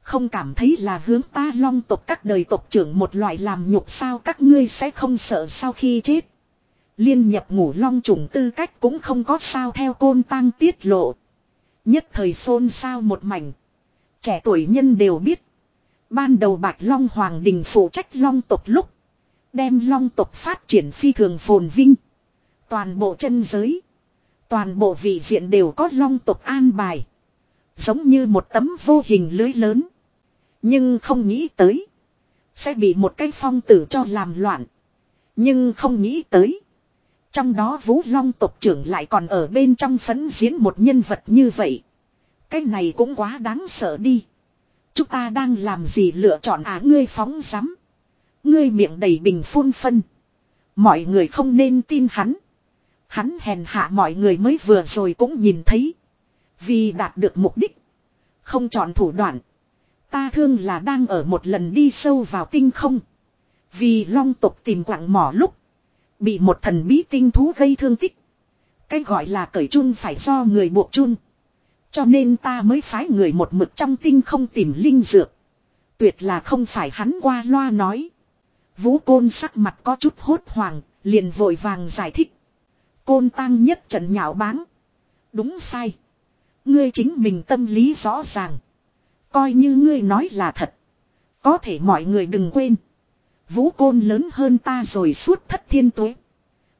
Không cảm thấy là hướng ta long tộc các đời tộc trưởng một loại làm nhục sao các ngươi sẽ không sợ sau khi chết. Liên nhập ngủ long trùng tư cách cũng không có sao theo côn tăng tiết lộ. Nhất thời xôn xao một mảnh. Trẻ tuổi nhân đều biết. Ban đầu bạch long hoàng đình phụ trách long tộc lúc. Đem long tộc phát triển phi thường phồn vinh. Toàn bộ chân giới. Toàn bộ vị diện đều có long tộc an bài. Giống như một tấm vô hình lưới lớn. Nhưng không nghĩ tới. Sẽ bị một cái phong tử cho làm loạn. Nhưng không nghĩ tới. Trong đó Vũ Long tộc trưởng lại còn ở bên trong phấn diễn một nhân vật như vậy. Cái này cũng quá đáng sợ đi. Chúng ta đang làm gì lựa chọn á ngươi phóng rắm. Ngươi miệng đầy bình phun phân. Mọi người không nên tin hắn. Hắn hèn hạ mọi người mới vừa rồi cũng nhìn thấy. Vì đạt được mục đích. Không chọn thủ đoạn. Ta thương là đang ở một lần đi sâu vào tinh không. Vì long tục tìm quặng mỏ lúc. Bị một thần bí tinh thú gây thương tích. Cái gọi là cởi chun phải do người buộc chun. Cho nên ta mới phái người một mực trong tinh không tìm linh dược. Tuyệt là không phải hắn qua loa nói. Vũ côn sắc mặt có chút hốt hoảng, liền vội vàng giải thích. Côn tăng nhất trận nhạo báng. Đúng sai. Ngươi chính mình tâm lý rõ ràng. Coi như ngươi nói là thật. Có thể mọi người đừng quên. Vũ côn lớn hơn ta rồi suốt thất thiên tuế.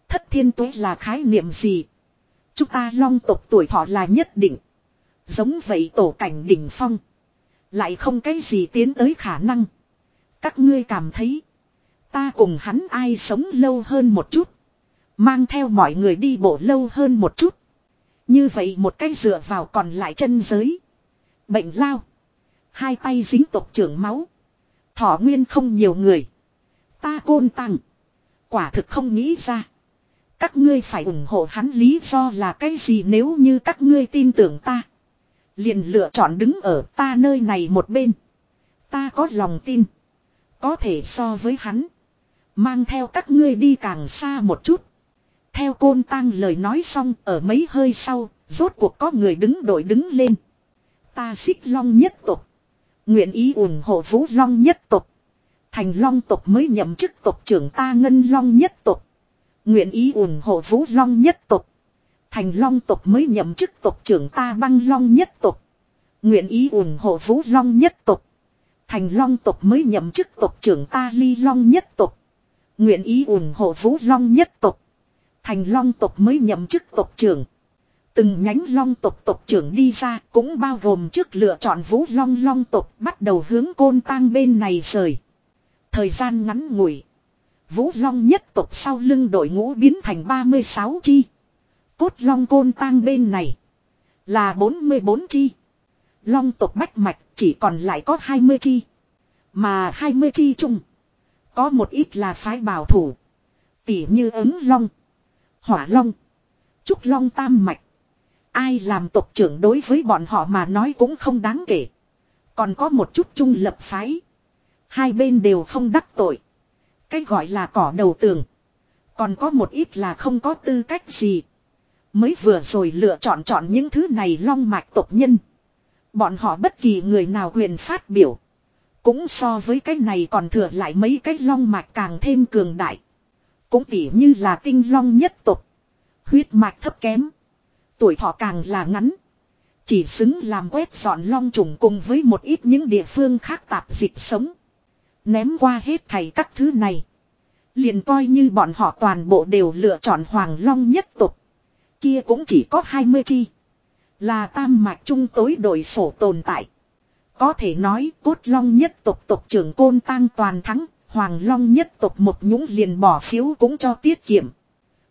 Thất thiên tuế là khái niệm gì? Chúng ta long tộc tuổi thọ là nhất định. Giống vậy tổ cảnh đỉnh phong. Lại không cái gì tiến tới khả năng. Các ngươi cảm thấy. Ta cùng hắn ai sống lâu hơn một chút. Mang theo mọi người đi bộ lâu hơn một chút. Như vậy một cái dựa vào còn lại chân giới. Bệnh lao. Hai tay dính tộc trưởng máu. Thọ nguyên không nhiều người. Ta côn tăng. Quả thực không nghĩ ra. Các ngươi phải ủng hộ hắn lý do là cái gì nếu như các ngươi tin tưởng ta. Liền lựa chọn đứng ở ta nơi này một bên. Ta có lòng tin. Có thể so với hắn. Mang theo các ngươi đi càng xa một chút. Theo côn tăng lời nói xong ở mấy hơi sau, rốt cuộc có người đứng đội đứng lên. Ta xích long nhất tục. Nguyện ý ủng hộ vũ long nhất tục. Thành long tộc mới nhậm chức tộc trưởng ta ngân long nhất tộc. Nguyện ý ủng hộ vũ long nhất tộc. Thành long tộc mới nhậm chức tộc trưởng ta băng long nhất tộc. Nguyện ý ủng hộ vũ long nhất tộc. Thành long tộc mới nhậm chức tộc trưởng ta ly long nhất tộc. Nguyện ý ủng hộ vũ long nhất tộc. Thành long tộc mới nhậm chức tộc trưởng. Từng nhánh long tộc tộc trưởng đi ra cũng bao gồm trước lựa chọn vũ long long tộc bắt đầu hướng côn tang bên này rời. Thời gian ngắn ngủi. Vũ long nhất tục sau lưng đội ngũ biến thành 36 chi. Cốt long côn tang bên này. Là 44 chi. Long tục bách mạch chỉ còn lại có 20 chi. Mà 20 chi chung. Có một ít là phái bảo thủ. Tỉ như ứng long. Hỏa long. Trúc long tam mạch. Ai làm tộc trưởng đối với bọn họ mà nói cũng không đáng kể. Còn có một chút trung lập phái. Hai bên đều không đắc tội. Cái gọi là cỏ đầu tường. Còn có một ít là không có tư cách gì. Mới vừa rồi lựa chọn chọn những thứ này long mạch tộc nhân. Bọn họ bất kỳ người nào quyền phát biểu. Cũng so với cái này còn thừa lại mấy cái long mạch càng thêm cường đại. Cũng tỉ như là tinh long nhất tộc. Huyết mạch thấp kém. Tuổi thọ càng là ngắn. Chỉ xứng làm quét dọn long trùng cùng với một ít những địa phương khác tạp dịch sống. Ném qua hết thầy các thứ này. Liền coi như bọn họ toàn bộ đều lựa chọn hoàng long nhất tục. Kia cũng chỉ có 20 chi. Là tam mạch trung tối đội sổ tồn tại. Có thể nói cốt long nhất tục tục trưởng côn tăng toàn thắng. Hoàng long nhất tục một nhũng liền bỏ phiếu cũng cho tiết kiệm.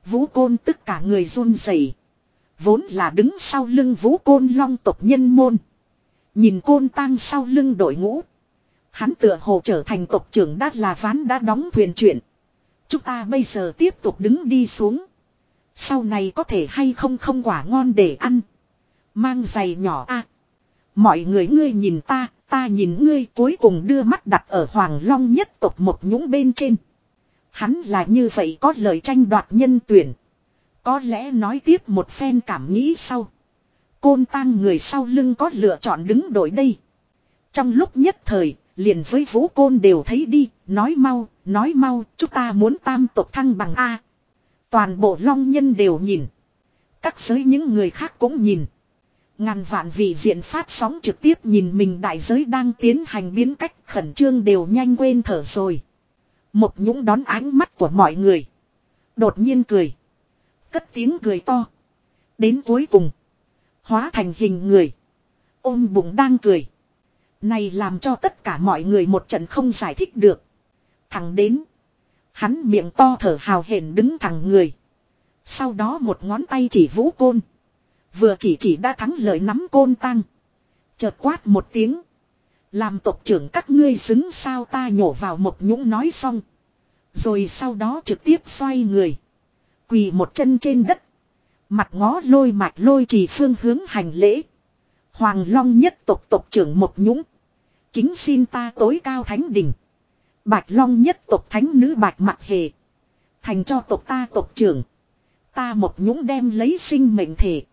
Vũ côn tất cả người run rẩy Vốn là đứng sau lưng vũ côn long tộc nhân môn. Nhìn côn tang sau lưng đội ngũ. Hắn tựa hồ trở thành tộc trưởng đã là ván đã đóng thuyền chuyện. Chúng ta bây giờ tiếp tục đứng đi xuống. Sau này có thể hay không không quả ngon để ăn. Mang giày nhỏ a Mọi người ngươi nhìn ta, ta nhìn ngươi cuối cùng đưa mắt đặt ở Hoàng Long nhất tộc một nhũng bên trên. Hắn là như vậy có lời tranh đoạt nhân tuyển. Có lẽ nói tiếp một phen cảm nghĩ sau. Côn tang người sau lưng có lựa chọn đứng đổi đây. Trong lúc nhất thời, liền với vũ côn đều thấy đi, nói mau, nói mau, chúng ta muốn tam tộc thăng bằng A. Toàn bộ long nhân đều nhìn. Các giới những người khác cũng nhìn. Ngàn vạn vị diện phát sóng trực tiếp nhìn mình đại giới đang tiến hành biến cách khẩn trương đều nhanh quên thở rồi. Một nhũng đón ánh mắt của mọi người. Đột nhiên cười. Cất tiếng cười to. Đến cuối cùng. Hóa thành hình người. Ôm bụng đang cười. Này làm cho tất cả mọi người một trận không giải thích được. Thằng đến. Hắn miệng to thở hào hển đứng thẳng người. Sau đó một ngón tay chỉ vũ côn. Vừa chỉ chỉ đã thắng lợi nắm côn tăng. Chợt quát một tiếng. Làm tộc trưởng các ngươi xứng sao ta nhổ vào một nhũng nói xong. Rồi sau đó trực tiếp xoay người. Quỳ một chân trên đất. Mặt ngó lôi mạch lôi chỉ phương hướng hành lễ. Hoàng Long nhất tộc tộc trưởng một nhũng. Kính xin ta tối cao thánh đỉnh. Bạch Long nhất tộc thánh nữ bạch mặt hề. Thành cho tộc ta tộc trưởng. Ta một nhũng đem lấy sinh mệnh thể.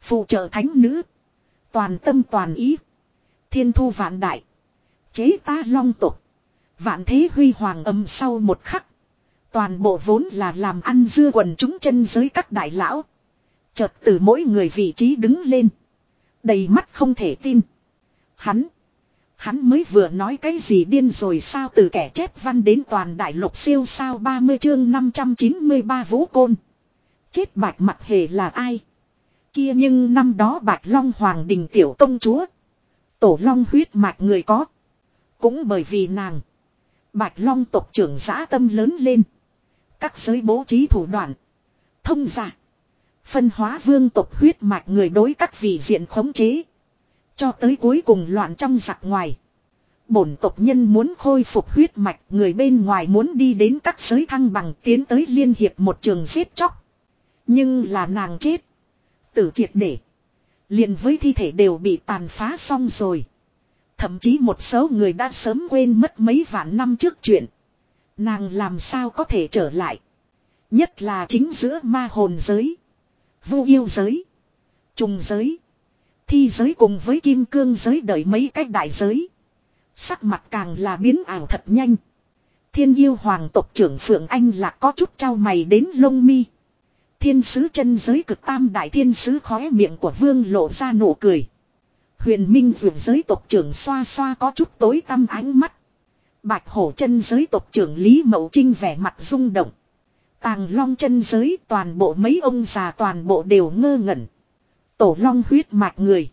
Phụ trợ thánh nữ. Toàn tâm toàn ý. Thiên thu vạn đại. Chế ta long tộc. Vạn thế huy hoàng âm sau một khắc. Toàn bộ vốn là làm ăn dưa quần chúng chân giới các đại lão. Chợt từ mỗi người vị trí đứng lên. Đầy mắt không thể tin. Hắn. Hắn mới vừa nói cái gì điên rồi sao từ kẻ chép văn đến toàn đại lục siêu sao 30 chương 593 vũ côn. Chết bạch mặt hề là ai? Kia nhưng năm đó Bạch Long Hoàng đình tiểu công chúa. Tổ Long huyết mạch người có. Cũng bởi vì nàng. Bạch Long tộc trưởng giã tâm lớn lên. Các giới bố trí thủ đoạn. Thông giả. Phân hóa vương tộc huyết mạch người đối các vị diện khống chế. Cho tới cuối cùng loạn trong giặc ngoài. Bổn tộc nhân muốn khôi phục huyết mạch, người bên ngoài muốn đi đến các giới thăng bằng tiến tới liên hiệp một trường giết chóc. Nhưng là nàng chết. Tử triệt để. liền với thi thể đều bị tàn phá xong rồi. Thậm chí một số người đã sớm quên mất mấy vạn năm trước chuyện. Nàng làm sao có thể trở lại. Nhất là chính giữa ma hồn giới. Vu yêu giới. Trùng giới. Thi giới cùng với kim cương giới đợi mấy cách đại giới. Sắc mặt càng là biến ảo thật nhanh. Thiên yêu hoàng tộc trưởng Phượng Anh là có chút trao mày đến lông mi. Thiên sứ chân giới cực tam đại thiên sứ khóe miệng của vương lộ ra nụ cười. Huyền Minh vượt giới tộc trưởng xoa xoa có chút tối tăm ánh mắt. Bạch hổ chân giới tộc trưởng Lý Mậu Trinh vẻ mặt rung động. Tàng long chân giới toàn bộ mấy ông già toàn bộ đều ngơ ngẩn. Tổ long huyết mạch người.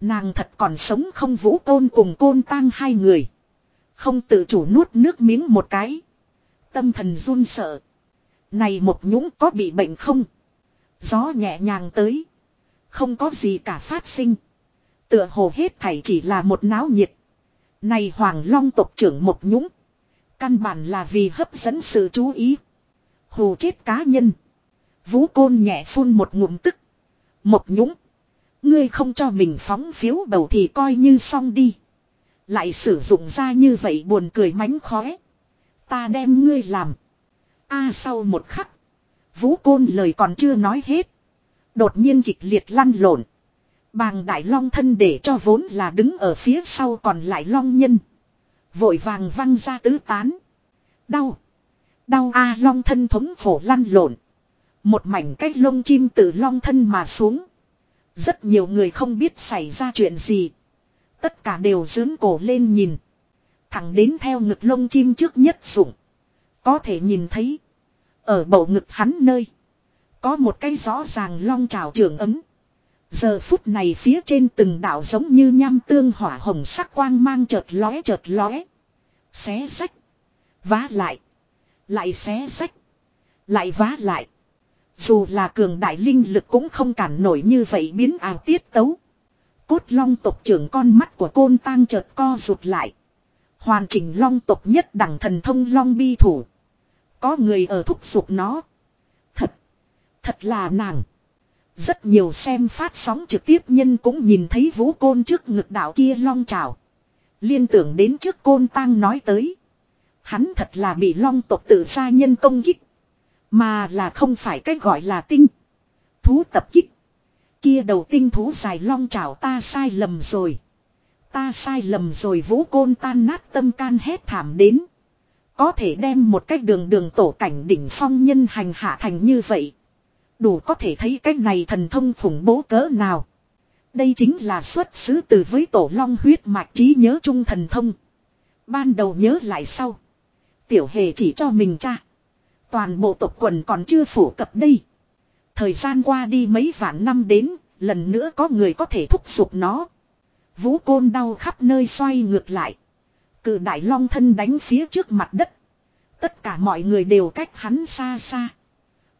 Nàng thật còn sống không vũ côn cùng côn tang hai người. Không tự chủ nuốt nước miếng một cái. Tâm thần run sợ. Này một nhũng có bị bệnh không? Gió nhẹ nhàng tới. Không có gì cả phát sinh. Tựa hồ hết thảy chỉ là một náo nhiệt. Này Hoàng Long tộc trưởng một nhũng. Căn bản là vì hấp dẫn sự chú ý. Hù chết cá nhân. Vũ côn nhẹ phun một ngụm tức mộc nhũng. Ngươi không cho mình phóng phiếu bầu thì coi như xong đi. Lại sử dụng ra như vậy buồn cười mánh khóe. Ta đem ngươi làm. a à, sau một khắc. Vũ côn lời còn chưa nói hết. Đột nhiên kịch liệt lăn lộn. Bàng đại long thân để cho vốn là đứng ở phía sau còn lại long nhân. Vội vàng văng ra tứ tán. Đau. Đau a à, long thân thống khổ lăn lộn. Một mảnh cách lông chim từ long thân mà xuống. Rất nhiều người không biết xảy ra chuyện gì. Tất cả đều dướn cổ lên nhìn. Thẳng đến theo ngực lông chim trước nhất dụng. Có thể nhìn thấy. Ở bầu ngực hắn nơi. Có một cái rõ ràng long trào trường ấm. Giờ phút này phía trên từng đảo giống như nham tương hỏa hồng sắc quang mang chợt lóe chợt lóe. Xé sách. Vá lại. Lại xé sách. Lại vá lại. Dù là cường đại linh lực cũng không cản nổi như vậy biến ảo tiết tấu. Cốt long tộc trưởng con mắt của côn tang chợt co rụt lại. Hoàn chỉnh long tộc nhất đẳng thần thông long bi thủ. Có người ở thúc giục nó. Thật. Thật là nàng. Rất nhiều xem phát sóng trực tiếp nhân cũng nhìn thấy vũ côn trước ngực đạo kia long trào. Liên tưởng đến trước côn tang nói tới. Hắn thật là bị long tộc tự gia nhân công kích. Mà là không phải cách gọi là tinh. Thú tập kích. Kia đầu tinh thú dài long chảo ta sai lầm rồi. Ta sai lầm rồi vũ côn tan nát tâm can hét thảm đến. Có thể đem một cách đường đường tổ cảnh đỉnh phong nhân hành hạ thành như vậy. Đủ có thể thấy cách này thần thông khủng bố cỡ nào. Đây chính là xuất xứ từ với tổ long huyết mạch trí nhớ trung thần thông. Ban đầu nhớ lại sau. Tiểu hề chỉ cho mình cha. Toàn bộ tộc quần còn chưa phủ cập đây. Thời gian qua đi mấy vạn năm đến, lần nữa có người có thể thúc giục nó. Vũ côn đau khắp nơi xoay ngược lại. Cự đại long thân đánh phía trước mặt đất. Tất cả mọi người đều cách hắn xa xa.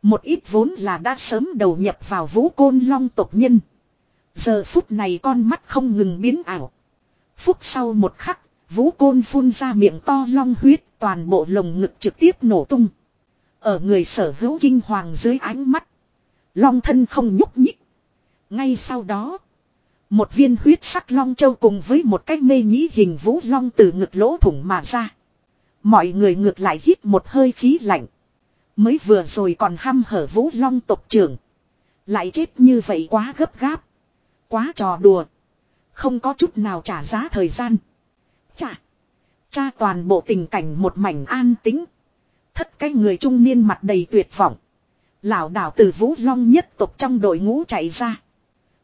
Một ít vốn là đã sớm đầu nhập vào vũ côn long tộc nhân. Giờ phút này con mắt không ngừng biến ảo. Phút sau một khắc, vũ côn phun ra miệng to long huyết, toàn bộ lồng ngực trực tiếp nổ tung. Ở người sở hữu kinh hoàng dưới ánh mắt. Long thân không nhúc nhích. Ngay sau đó. Một viên huyết sắc long châu cùng với một cái mê nhĩ hình vũ long từ ngực lỗ thủng mà ra. Mọi người ngược lại hít một hơi khí lạnh. Mới vừa rồi còn hăm hở vũ long tộc trưởng. Lại chết như vậy quá gấp gáp. Quá trò đùa. Không có chút nào trả giá thời gian. Chà. Cha toàn bộ tình cảnh một mảnh an tính. Thất cái người trung niên mặt đầy tuyệt vọng. Lão đảo từ vũ long nhất tộc trong đội ngũ chạy ra.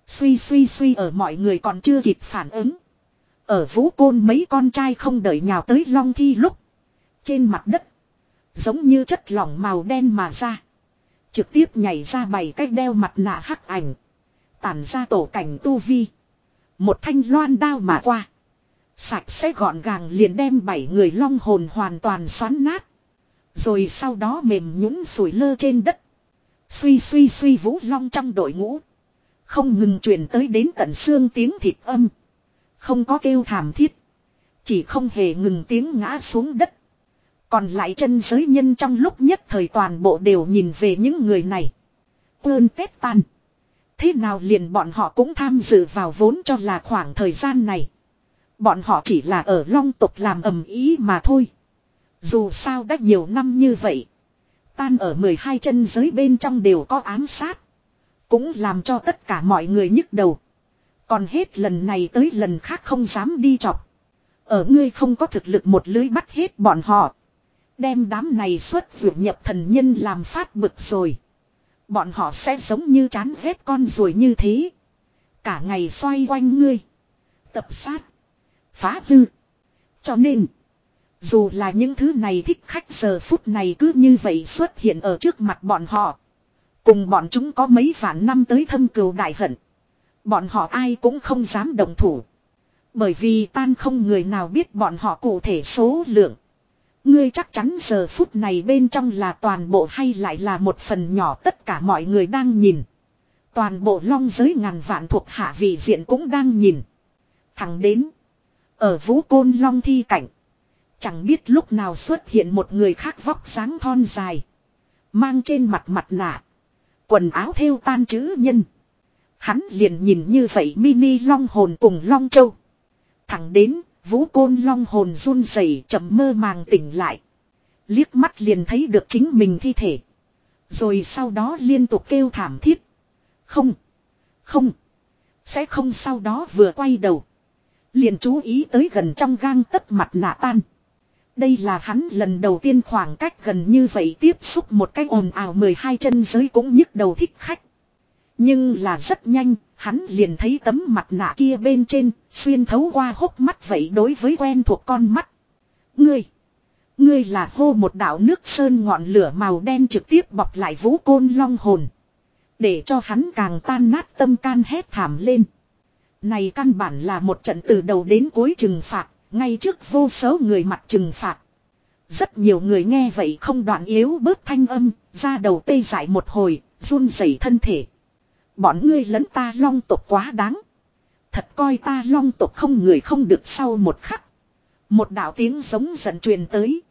Suy suy suy ở mọi người còn chưa kịp phản ứng. Ở vũ côn mấy con trai không đợi nhào tới long thi lúc. Trên mặt đất. Giống như chất lỏng màu đen mà ra. Trực tiếp nhảy ra bảy cách đeo mặt nạ hắc ảnh. tản ra tổ cảnh tu vi. Một thanh loan đao mà qua. Sạch sẽ gọn gàng liền đem bảy người long hồn hoàn toàn xoắn nát. Rồi sau đó mềm nhũn sủi lơ trên đất. Suy suy suy vũ long trong đội ngũ. Không ngừng truyền tới đến tận xương tiếng thịt âm. Không có kêu thảm thiết. Chỉ không hề ngừng tiếng ngã xuống đất. Còn lại chân giới nhân trong lúc nhất thời toàn bộ đều nhìn về những người này. Ơn Tết tan. Thế nào liền bọn họ cũng tham dự vào vốn cho là khoảng thời gian này. Bọn họ chỉ là ở long tục làm ầm ý mà thôi. Dù sao đã nhiều năm như vậy. Tan ở 12 chân giới bên trong đều có ám sát. Cũng làm cho tất cả mọi người nhức đầu. Còn hết lần này tới lần khác không dám đi chọc. Ở ngươi không có thực lực một lưới bắt hết bọn họ. Đem đám này xuất vượt nhập thần nhân làm phát bực rồi. Bọn họ sẽ giống như chán ghét con rồi như thế. Cả ngày xoay quanh ngươi. Tập sát. Phá hư. Cho nên. Dù là những thứ này thích khách giờ phút này cứ như vậy xuất hiện ở trước mặt bọn họ. Cùng bọn chúng có mấy vạn năm tới thâm cừu đại hận. Bọn họ ai cũng không dám đồng thủ. Bởi vì tan không người nào biết bọn họ cụ thể số lượng. Ngươi chắc chắn giờ phút này bên trong là toàn bộ hay lại là một phần nhỏ tất cả mọi người đang nhìn. Toàn bộ long giới ngàn vạn thuộc hạ vị diện cũng đang nhìn. Thẳng đến. Ở vũ côn long thi cảnh. Chẳng biết lúc nào xuất hiện một người khác vóc sáng thon dài. Mang trên mặt mặt nạ. Quần áo thêu tan chữ nhân. Hắn liền nhìn như vậy mini long hồn cùng long châu. Thẳng đến, vũ côn long hồn run rẩy chậm mơ màng tỉnh lại. Liếc mắt liền thấy được chính mình thi thể. Rồi sau đó liên tục kêu thảm thiết. Không. Không. Sẽ không sau đó vừa quay đầu. Liền chú ý tới gần trong gang tất mặt nạ tan. Đây là hắn lần đầu tiên khoảng cách gần như vậy tiếp xúc một cái ồn ào 12 chân giới cũng nhức đầu thích khách. Nhưng là rất nhanh, hắn liền thấy tấm mặt nạ kia bên trên, xuyên thấu qua hốc mắt vậy đối với quen thuộc con mắt. Ngươi! Ngươi là hô một đạo nước sơn ngọn lửa màu đen trực tiếp bọc lại vũ côn long hồn. Để cho hắn càng tan nát tâm can hét thảm lên. Này căn bản là một trận từ đầu đến cuối trừng phạt, ngay trước vô số người mặt trừng phạt. Rất nhiều người nghe vậy không đoạn yếu bớt thanh âm, ra đầu tê dại một hồi, run rẩy thân thể. Bọn ngươi lẫn ta long tộc quá đáng. Thật coi ta long tộc không người không được sau một khắc. Một đạo tiếng giống giận truyền tới.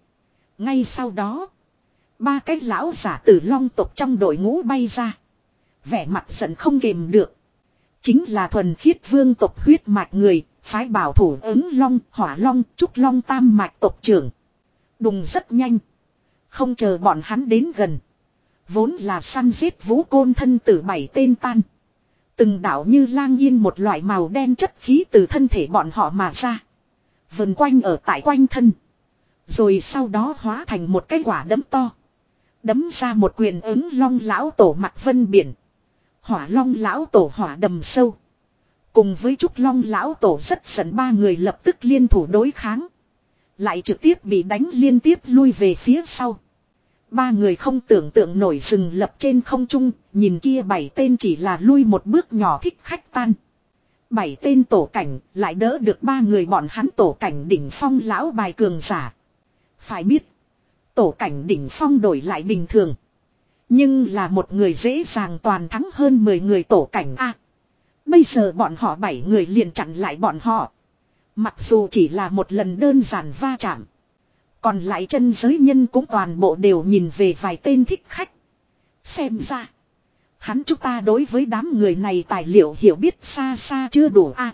Ngay sau đó. Ba cái lão giả tử long tộc trong đội ngũ bay ra. Vẻ mặt giận không kềm được. Chính là thuần khiết vương tộc huyết mạch người, phái bảo thủ ứng long, hỏa long, trúc long tam mạch tộc trưởng. Đùng rất nhanh. Không chờ bọn hắn đến gần. Vốn là săn giết vũ côn thân tử bảy tên tan. Từng đảo như lang yên một loại màu đen chất khí từ thân thể bọn họ mà ra. Vần quanh ở tại quanh thân. Rồi sau đó hóa thành một cái quả đấm to. Đấm ra một quyền ứng long lão tổ mặt vân biển. Hỏa long lão tổ hỏa đầm sâu. Cùng với trúc long lão tổ rất giận ba người lập tức liên thủ đối kháng. Lại trực tiếp bị đánh liên tiếp lui về phía sau. Ba người không tưởng tượng nổi rừng lập trên không trung, nhìn kia bảy tên chỉ là lui một bước nhỏ thích khách tan. Bảy tên tổ cảnh lại đỡ được ba người bọn hắn tổ cảnh đỉnh phong lão bài cường giả. Phải biết, tổ cảnh đỉnh phong đổi lại bình thường. Nhưng là một người dễ dàng toàn thắng hơn 10 người tổ cảnh A. Bây giờ bọn họ bảy người liền chặn lại bọn họ. Mặc dù chỉ là một lần đơn giản va chạm. Còn lại chân giới nhân cũng toàn bộ đều nhìn về vài tên thích khách. Xem ra. Hắn chúng ta đối với đám người này tài liệu hiểu biết xa xa chưa đủ a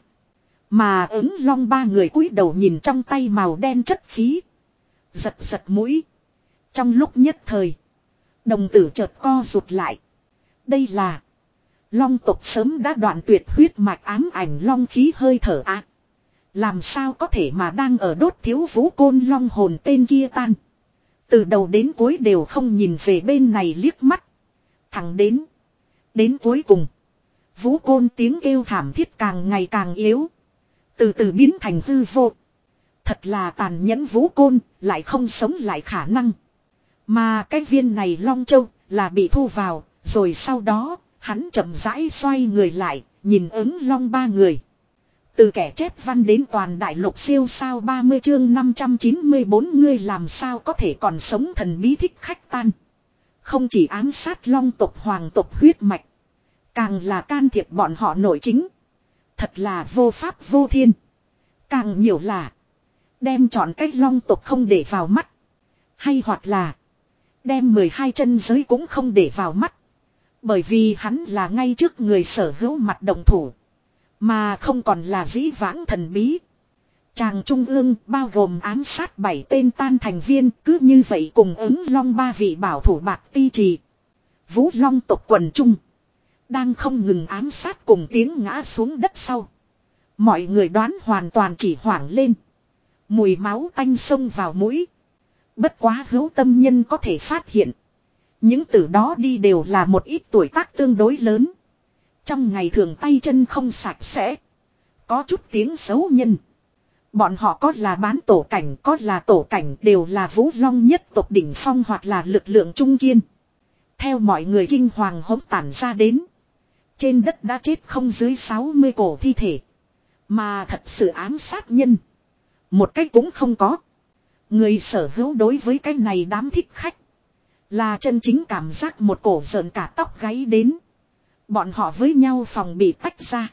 Mà ứng long ba người cúi đầu nhìn trong tay màu đen chất khí. Giật giật mũi. Trong lúc nhất thời. Đồng tử chợt co rụt lại. Đây là. Long tộc sớm đã đoạn tuyệt huyết mạch ám ảnh long khí hơi thở ác. Làm sao có thể mà đang ở đốt thiếu vũ côn long hồn tên kia tan. Từ đầu đến cuối đều không nhìn về bên này liếc mắt. Thẳng đến. Đến cuối cùng. Vũ côn tiếng kêu thảm thiết càng ngày càng yếu. Từ từ biến thành hư vô. Thật là tàn nhẫn vũ côn, lại không sống lại khả năng. Mà cái viên này long châu, là bị thu vào, rồi sau đó, hắn chậm rãi xoay người lại, nhìn ứng long ba người. Từ kẻ chép văn đến toàn đại lục siêu sao 30 chương 594 ngươi làm sao có thể còn sống thần bí thích khách tan. Không chỉ ám sát long tộc hoàng tộc huyết mạch. Càng là can thiệp bọn họ nội chính. Thật là vô pháp vô thiên. Càng nhiều là. Đem chọn cách long tộc không để vào mắt. Hay hoặc là. Đem 12 chân giới cũng không để vào mắt. Bởi vì hắn là ngay trước người sở hữu mặt đồng thủ. Mà không còn là dĩ vãng thần bí. Chàng trung ương bao gồm ám sát bảy tên tan thành viên, cứ như vậy cùng ứng long ba vị bảo thủ bạc ti trì. Vũ long tộc quần trung. Đang không ngừng ám sát cùng tiếng ngã xuống đất sau. Mọi người đoán hoàn toàn chỉ hoảng lên. Mùi máu tanh sông vào mũi. Bất quá hữu tâm nhân có thể phát hiện. Những từ đó đi đều là một ít tuổi tác tương đối lớn. Trong ngày thường tay chân không sạch sẽ. Có chút tiếng xấu nhân. Bọn họ có là bán tổ cảnh, có là tổ cảnh đều là vũ long nhất tộc đỉnh phong hoặc là lực lượng trung kiên. Theo mọi người kinh hoàng hống tản ra đến. Trên đất đã chết không dưới 60 cổ thi thể. Mà thật sự ám sát nhân. Một cách cũng không có. Người sở hữu đối với cái này đám thích khách. Là chân chính cảm giác một cổ rợn cả tóc gáy đến. Bọn họ với nhau phòng bị tách ra.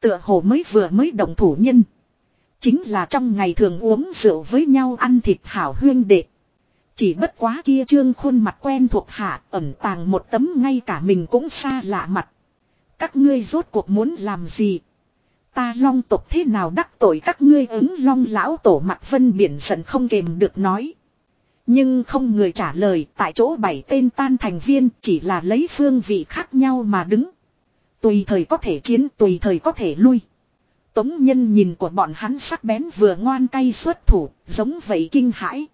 Tựa hồ mới vừa mới động thủ nhân. Chính là trong ngày thường uống rượu với nhau ăn thịt hảo huyên đệ. Chỉ bất quá kia trương khuôn mặt quen thuộc hạ ẩn tàng một tấm ngay cả mình cũng xa lạ mặt. Các ngươi rốt cuộc muốn làm gì? Ta long tộc thế nào đắc tội các ngươi ứng long lão tổ mặt vân biển giận không kềm được nói. Nhưng không người trả lời, tại chỗ bảy tên tan thành viên chỉ là lấy phương vị khác nhau mà đứng. Tùy thời có thể chiến, tùy thời có thể lui. Tống nhân nhìn của bọn hắn sắc bén vừa ngoan cay xuất thủ, giống vậy kinh hãi.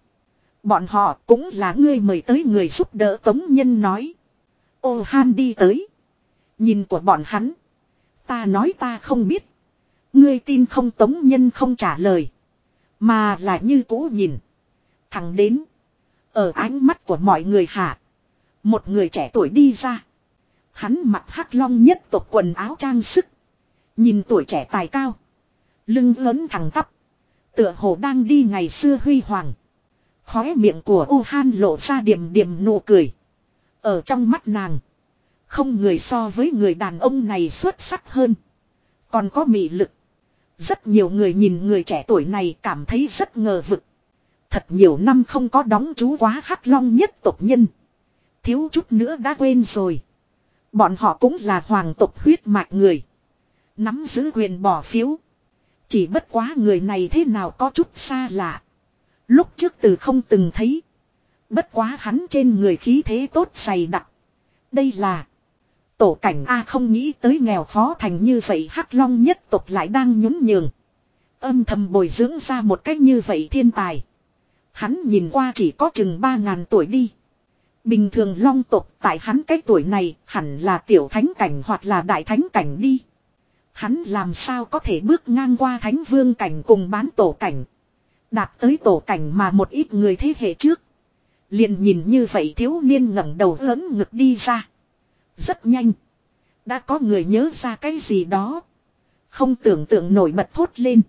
Bọn họ cũng là người mời tới người giúp đỡ, Tống nhân nói. Ô han đi tới. Nhìn của bọn hắn. Ta nói ta không biết. Ngươi tin không, tống nhân không trả lời. Mà là như cũ nhìn. Thằng đến. Ở ánh mắt của mọi người hạ. Một người trẻ tuổi đi ra. Hắn mặc hắc long nhất tộc quần áo trang sức. Nhìn tuổi trẻ tài cao. Lưng lớn thẳng tắp. Tựa hồ đang đi ngày xưa huy hoàng. Khóe miệng của U Han lộ ra điểm điểm nụ cười. Ở trong mắt nàng. Không người so với người đàn ông này xuất sắc hơn. Còn có mị lực. Rất nhiều người nhìn người trẻ tuổi này cảm thấy rất ngờ vực. Thật nhiều năm không có đóng chú quá hắc long nhất tộc nhân. Thiếu chút nữa đã quên rồi. Bọn họ cũng là hoàng tộc huyết mạch người. Nắm giữ quyền bỏ phiếu. Chỉ bất quá người này thế nào có chút xa lạ. Lúc trước từ không từng thấy. Bất quá hắn trên người khí thế tốt dày đặc. Đây là. Tổ cảnh A không nghĩ tới nghèo khó thành như vậy hắc long nhất tộc lại đang nhún nhường. Âm thầm bồi dưỡng ra một cách như vậy thiên tài. Hắn nhìn qua chỉ có chừng ba ngàn tuổi đi. Bình thường long tộc tại hắn cái tuổi này hẳn là tiểu thánh cảnh hoặc là đại thánh cảnh đi. Hắn làm sao có thể bước ngang qua thánh vương cảnh cùng bán tổ cảnh. Đạt tới tổ cảnh mà một ít người thế hệ trước. liền nhìn như vậy thiếu niên ngẩng đầu lớn ngực đi ra. Rất nhanh. Đã có người nhớ ra cái gì đó. Không tưởng tượng nổi bật thốt lên.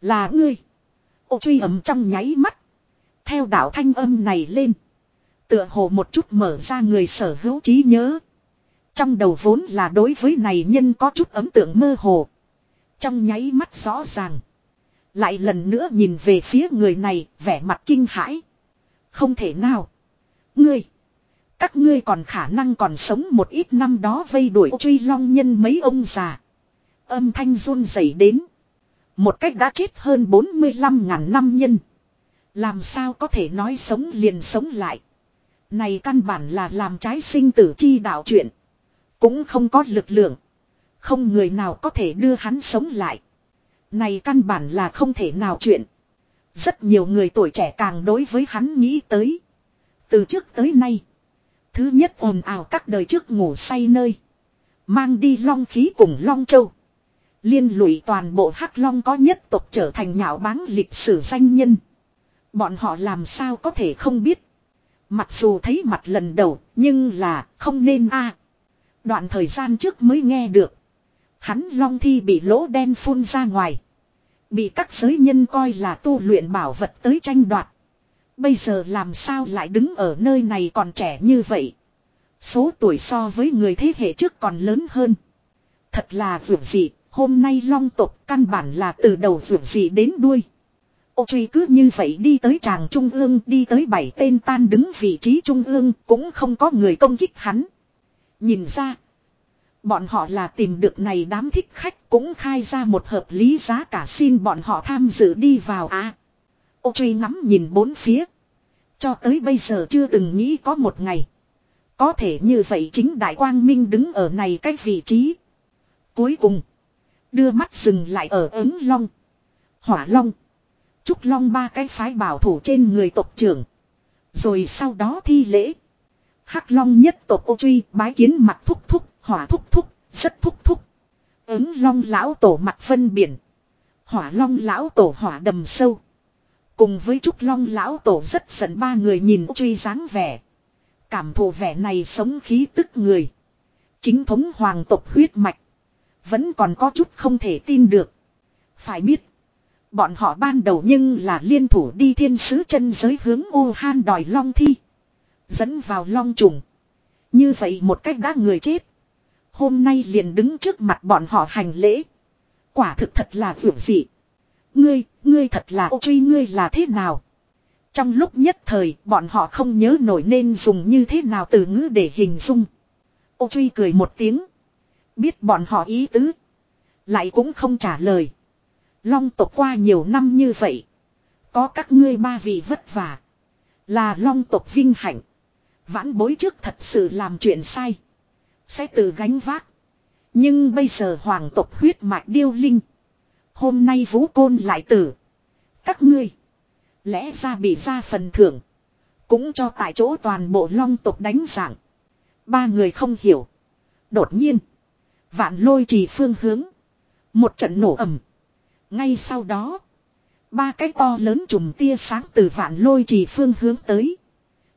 Là ngươi. Ô truy ấm trong nháy mắt. Theo đạo thanh âm này lên. Tựa hồ một chút mở ra người sở hữu trí nhớ. Trong đầu vốn là đối với này nhân có chút ấm tượng mơ hồ. Trong nháy mắt rõ ràng. Lại lần nữa nhìn về phía người này, vẻ mặt kinh hãi. Không thể nào. Ngươi. Các ngươi còn khả năng còn sống một ít năm đó vây đuổi truy long nhân mấy ông già. Âm thanh run rẩy đến. Một cách đã chết hơn 45 ngàn năm nhân. Làm sao có thể nói sống liền sống lại. Này căn bản là làm trái sinh tử chi đạo chuyện. Cũng không có lực lượng. Không người nào có thể đưa hắn sống lại. Này căn bản là không thể nào chuyện. Rất nhiều người tuổi trẻ càng đối với hắn nghĩ tới. Từ trước tới nay. Thứ nhất ồn ào các đời trước ngủ say nơi. Mang đi long khí cùng long châu. Liên lụy toàn bộ hắc long có nhất tộc trở thành nhạo báng lịch sử danh nhân. Bọn họ làm sao có thể không biết. Mặc dù thấy mặt lần đầu nhưng là không nên a Đoạn thời gian trước mới nghe được. Hắn long thi bị lỗ đen phun ra ngoài. Bị các giới nhân coi là tu luyện bảo vật tới tranh đoạt. Bây giờ làm sao lại đứng ở nơi này còn trẻ như vậy. Số tuổi so với người thế hệ trước còn lớn hơn. Thật là vượt dị, hôm nay long tộc căn bản là từ đầu vượt dị đến đuôi. Ô truy cứ như vậy đi tới tràng trung ương, đi tới bảy tên tan đứng vị trí trung ương, cũng không có người công kích hắn. Nhìn ra, bọn họ là tìm được này đám thích khách cũng khai ra một hợp lý giá cả xin bọn họ tham dự đi vào á. ô truy ngắm nhìn bốn phía. Cho tới bây giờ chưa từng nghĩ có một ngày. Có thể như vậy chính Đại Quang Minh đứng ở này cái vị trí. Cuối cùng. Đưa mắt dừng lại ở ứng long. Hỏa long. Trúc long ba cái phái bảo thủ trên người tộc trưởng. Rồi sau đó thi lễ. Hắc long nhất tộc ô truy bái kiến mặt thúc thúc, hỏa thúc thúc, rất thúc thúc. Ứng long lão tổ mặt phân biển. Hỏa long lão tổ hỏa đầm sâu. Cùng với Trúc Long lão tổ rất giận ba người nhìn truy dáng vẻ. Cảm thụ vẻ này sống khí tức người. Chính thống hoàng tộc huyết mạch. Vẫn còn có chút không thể tin được. Phải biết. Bọn họ ban đầu nhưng là liên thủ đi thiên sứ chân giới hướng ô han đòi long thi. Dẫn vào long trùng. Như vậy một cách đã người chết. Hôm nay liền đứng trước mặt bọn họ hành lễ. Quả thực thật là vượt dị. Ngươi, ngươi thật là ô truy ngươi là thế nào? Trong lúc nhất thời, bọn họ không nhớ nổi nên dùng như thế nào từ ngữ để hình dung. Ô truy cười một tiếng. Biết bọn họ ý tứ. Lại cũng không trả lời. Long tộc qua nhiều năm như vậy. Có các ngươi ba vị vất vả. Là long tộc vinh hạnh. Vãn bối trước thật sự làm chuyện sai. Sẽ tự gánh vác. Nhưng bây giờ hoàng tộc huyết mạch điêu linh. Hôm nay vũ côn lại tử. Các ngươi. Lẽ ra bị ra phần thưởng. Cũng cho tại chỗ toàn bộ long tộc đánh dạng. Ba người không hiểu. Đột nhiên. Vạn lôi trì phương hướng. Một trận nổ ầm. Ngay sau đó. Ba cái to lớn chùm tia sáng từ vạn lôi trì phương hướng tới.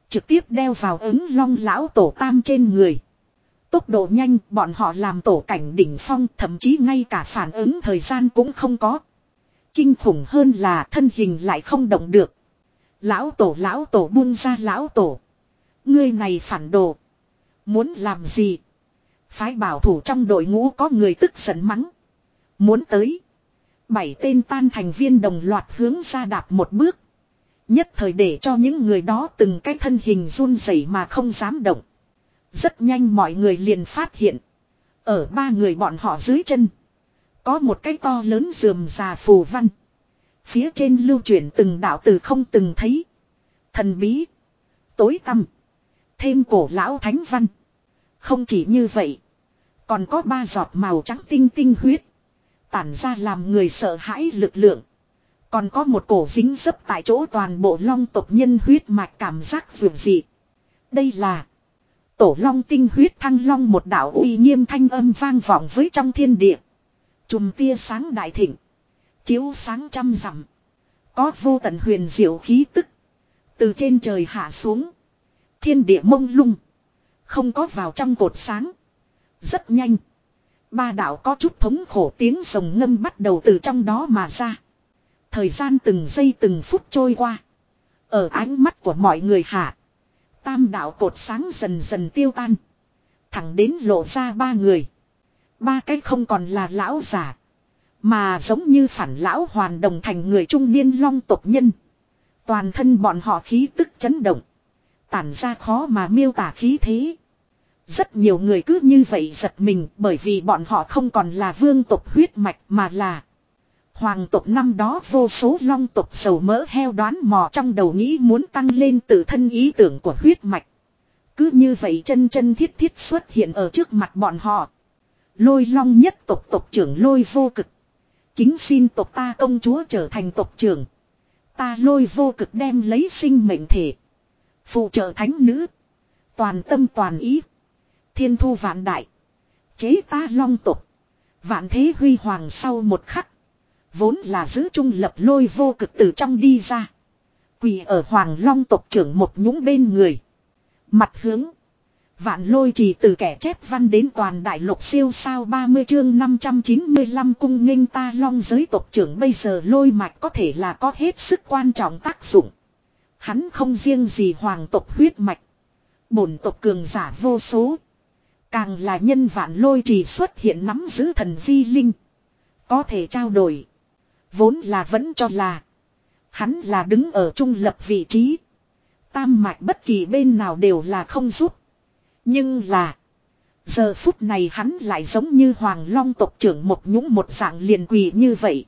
Trực tiếp đeo vào ứng long lão tổ tam trên người. Tốc độ nhanh, bọn họ làm tổ cảnh đỉnh phong, thậm chí ngay cả phản ứng thời gian cũng không có. Kinh khủng hơn là thân hình lại không động được. Lão tổ lão tổ buông ra lão tổ. Ngươi này phản đồ. Muốn làm gì? Phái bảo thủ trong đội ngũ có người tức giận mắng. Muốn tới. Bảy tên tan thành viên đồng loạt hướng ra đạp một bước. Nhất thời để cho những người đó từng cái thân hình run rẩy mà không dám động. Rất nhanh mọi người liền phát hiện. Ở ba người bọn họ dưới chân. Có một cái to lớn dườm già phù văn. Phía trên lưu chuyển từng đạo từ không từng thấy. Thần bí. Tối tăm. Thêm cổ lão thánh văn. Không chỉ như vậy. Còn có ba giọt màu trắng tinh tinh huyết. Tản ra làm người sợ hãi lực lượng. Còn có một cổ dính dấp tại chỗ toàn bộ long tộc nhân huyết mạch cảm giác vượt dị. Đây là tổ long tinh huyết thăng long một đạo uy nghiêm thanh âm vang vọng với trong thiên địa. Chùm tia sáng đại thịnh. Chiếu sáng trăm dặm. Có vô tận huyền diệu khí tức. Từ trên trời hạ xuống. Thiên địa mông lung. Không có vào trong cột sáng. Rất nhanh. Ba đạo có chút thống khổ tiếng rồng ngâm bắt đầu từ trong đó mà ra. Thời gian từng giây từng phút trôi qua. Ở ánh mắt của mọi người hạ. Tam đạo cột sáng dần dần tiêu tan. Thẳng đến lộ ra ba người. Ba cái không còn là lão giả. Mà giống như phản lão hoàn đồng thành người trung niên long tộc nhân. Toàn thân bọn họ khí tức chấn động. Tản ra khó mà miêu tả khí thế. Rất nhiều người cứ như vậy giật mình bởi vì bọn họ không còn là vương tộc huyết mạch mà là Hoàng tộc năm đó vô số long tộc sầu mỡ heo đoán mò trong đầu nghĩ muốn tăng lên tự thân ý tưởng của huyết mạch. Cứ như vậy chân chân thiết thiết xuất hiện ở trước mặt bọn họ. Lôi long nhất tộc tộc trưởng lôi vô cực. Kính xin tộc ta công chúa trở thành tộc trưởng. Ta lôi vô cực đem lấy sinh mệnh thể. Phụ trợ thánh nữ. Toàn tâm toàn ý. Thiên thu vạn đại. Chế ta long tộc. Vạn thế huy hoàng sau một khắc. Vốn là giữ trung lập lôi vô cực từ trong đi ra. Quỳ ở hoàng long tộc trưởng một nhũng bên người. Mặt hướng. Vạn lôi trì từ kẻ chép văn đến toàn đại lục siêu sao 30 chương 595 cung nghênh ta long giới tộc trưởng bây giờ lôi mạch có thể là có hết sức quan trọng tác dụng. Hắn không riêng gì hoàng tộc huyết mạch. Bổn tộc cường giả vô số. Càng là nhân vạn lôi trì xuất hiện nắm giữ thần di linh. Có thể trao đổi. Vốn là vẫn cho là. Hắn là đứng ở trung lập vị trí. Tam mạch bất kỳ bên nào đều là không giúp. Nhưng là. Giờ phút này hắn lại giống như hoàng long tộc trưởng một nhũng một dạng liền quỳ như vậy.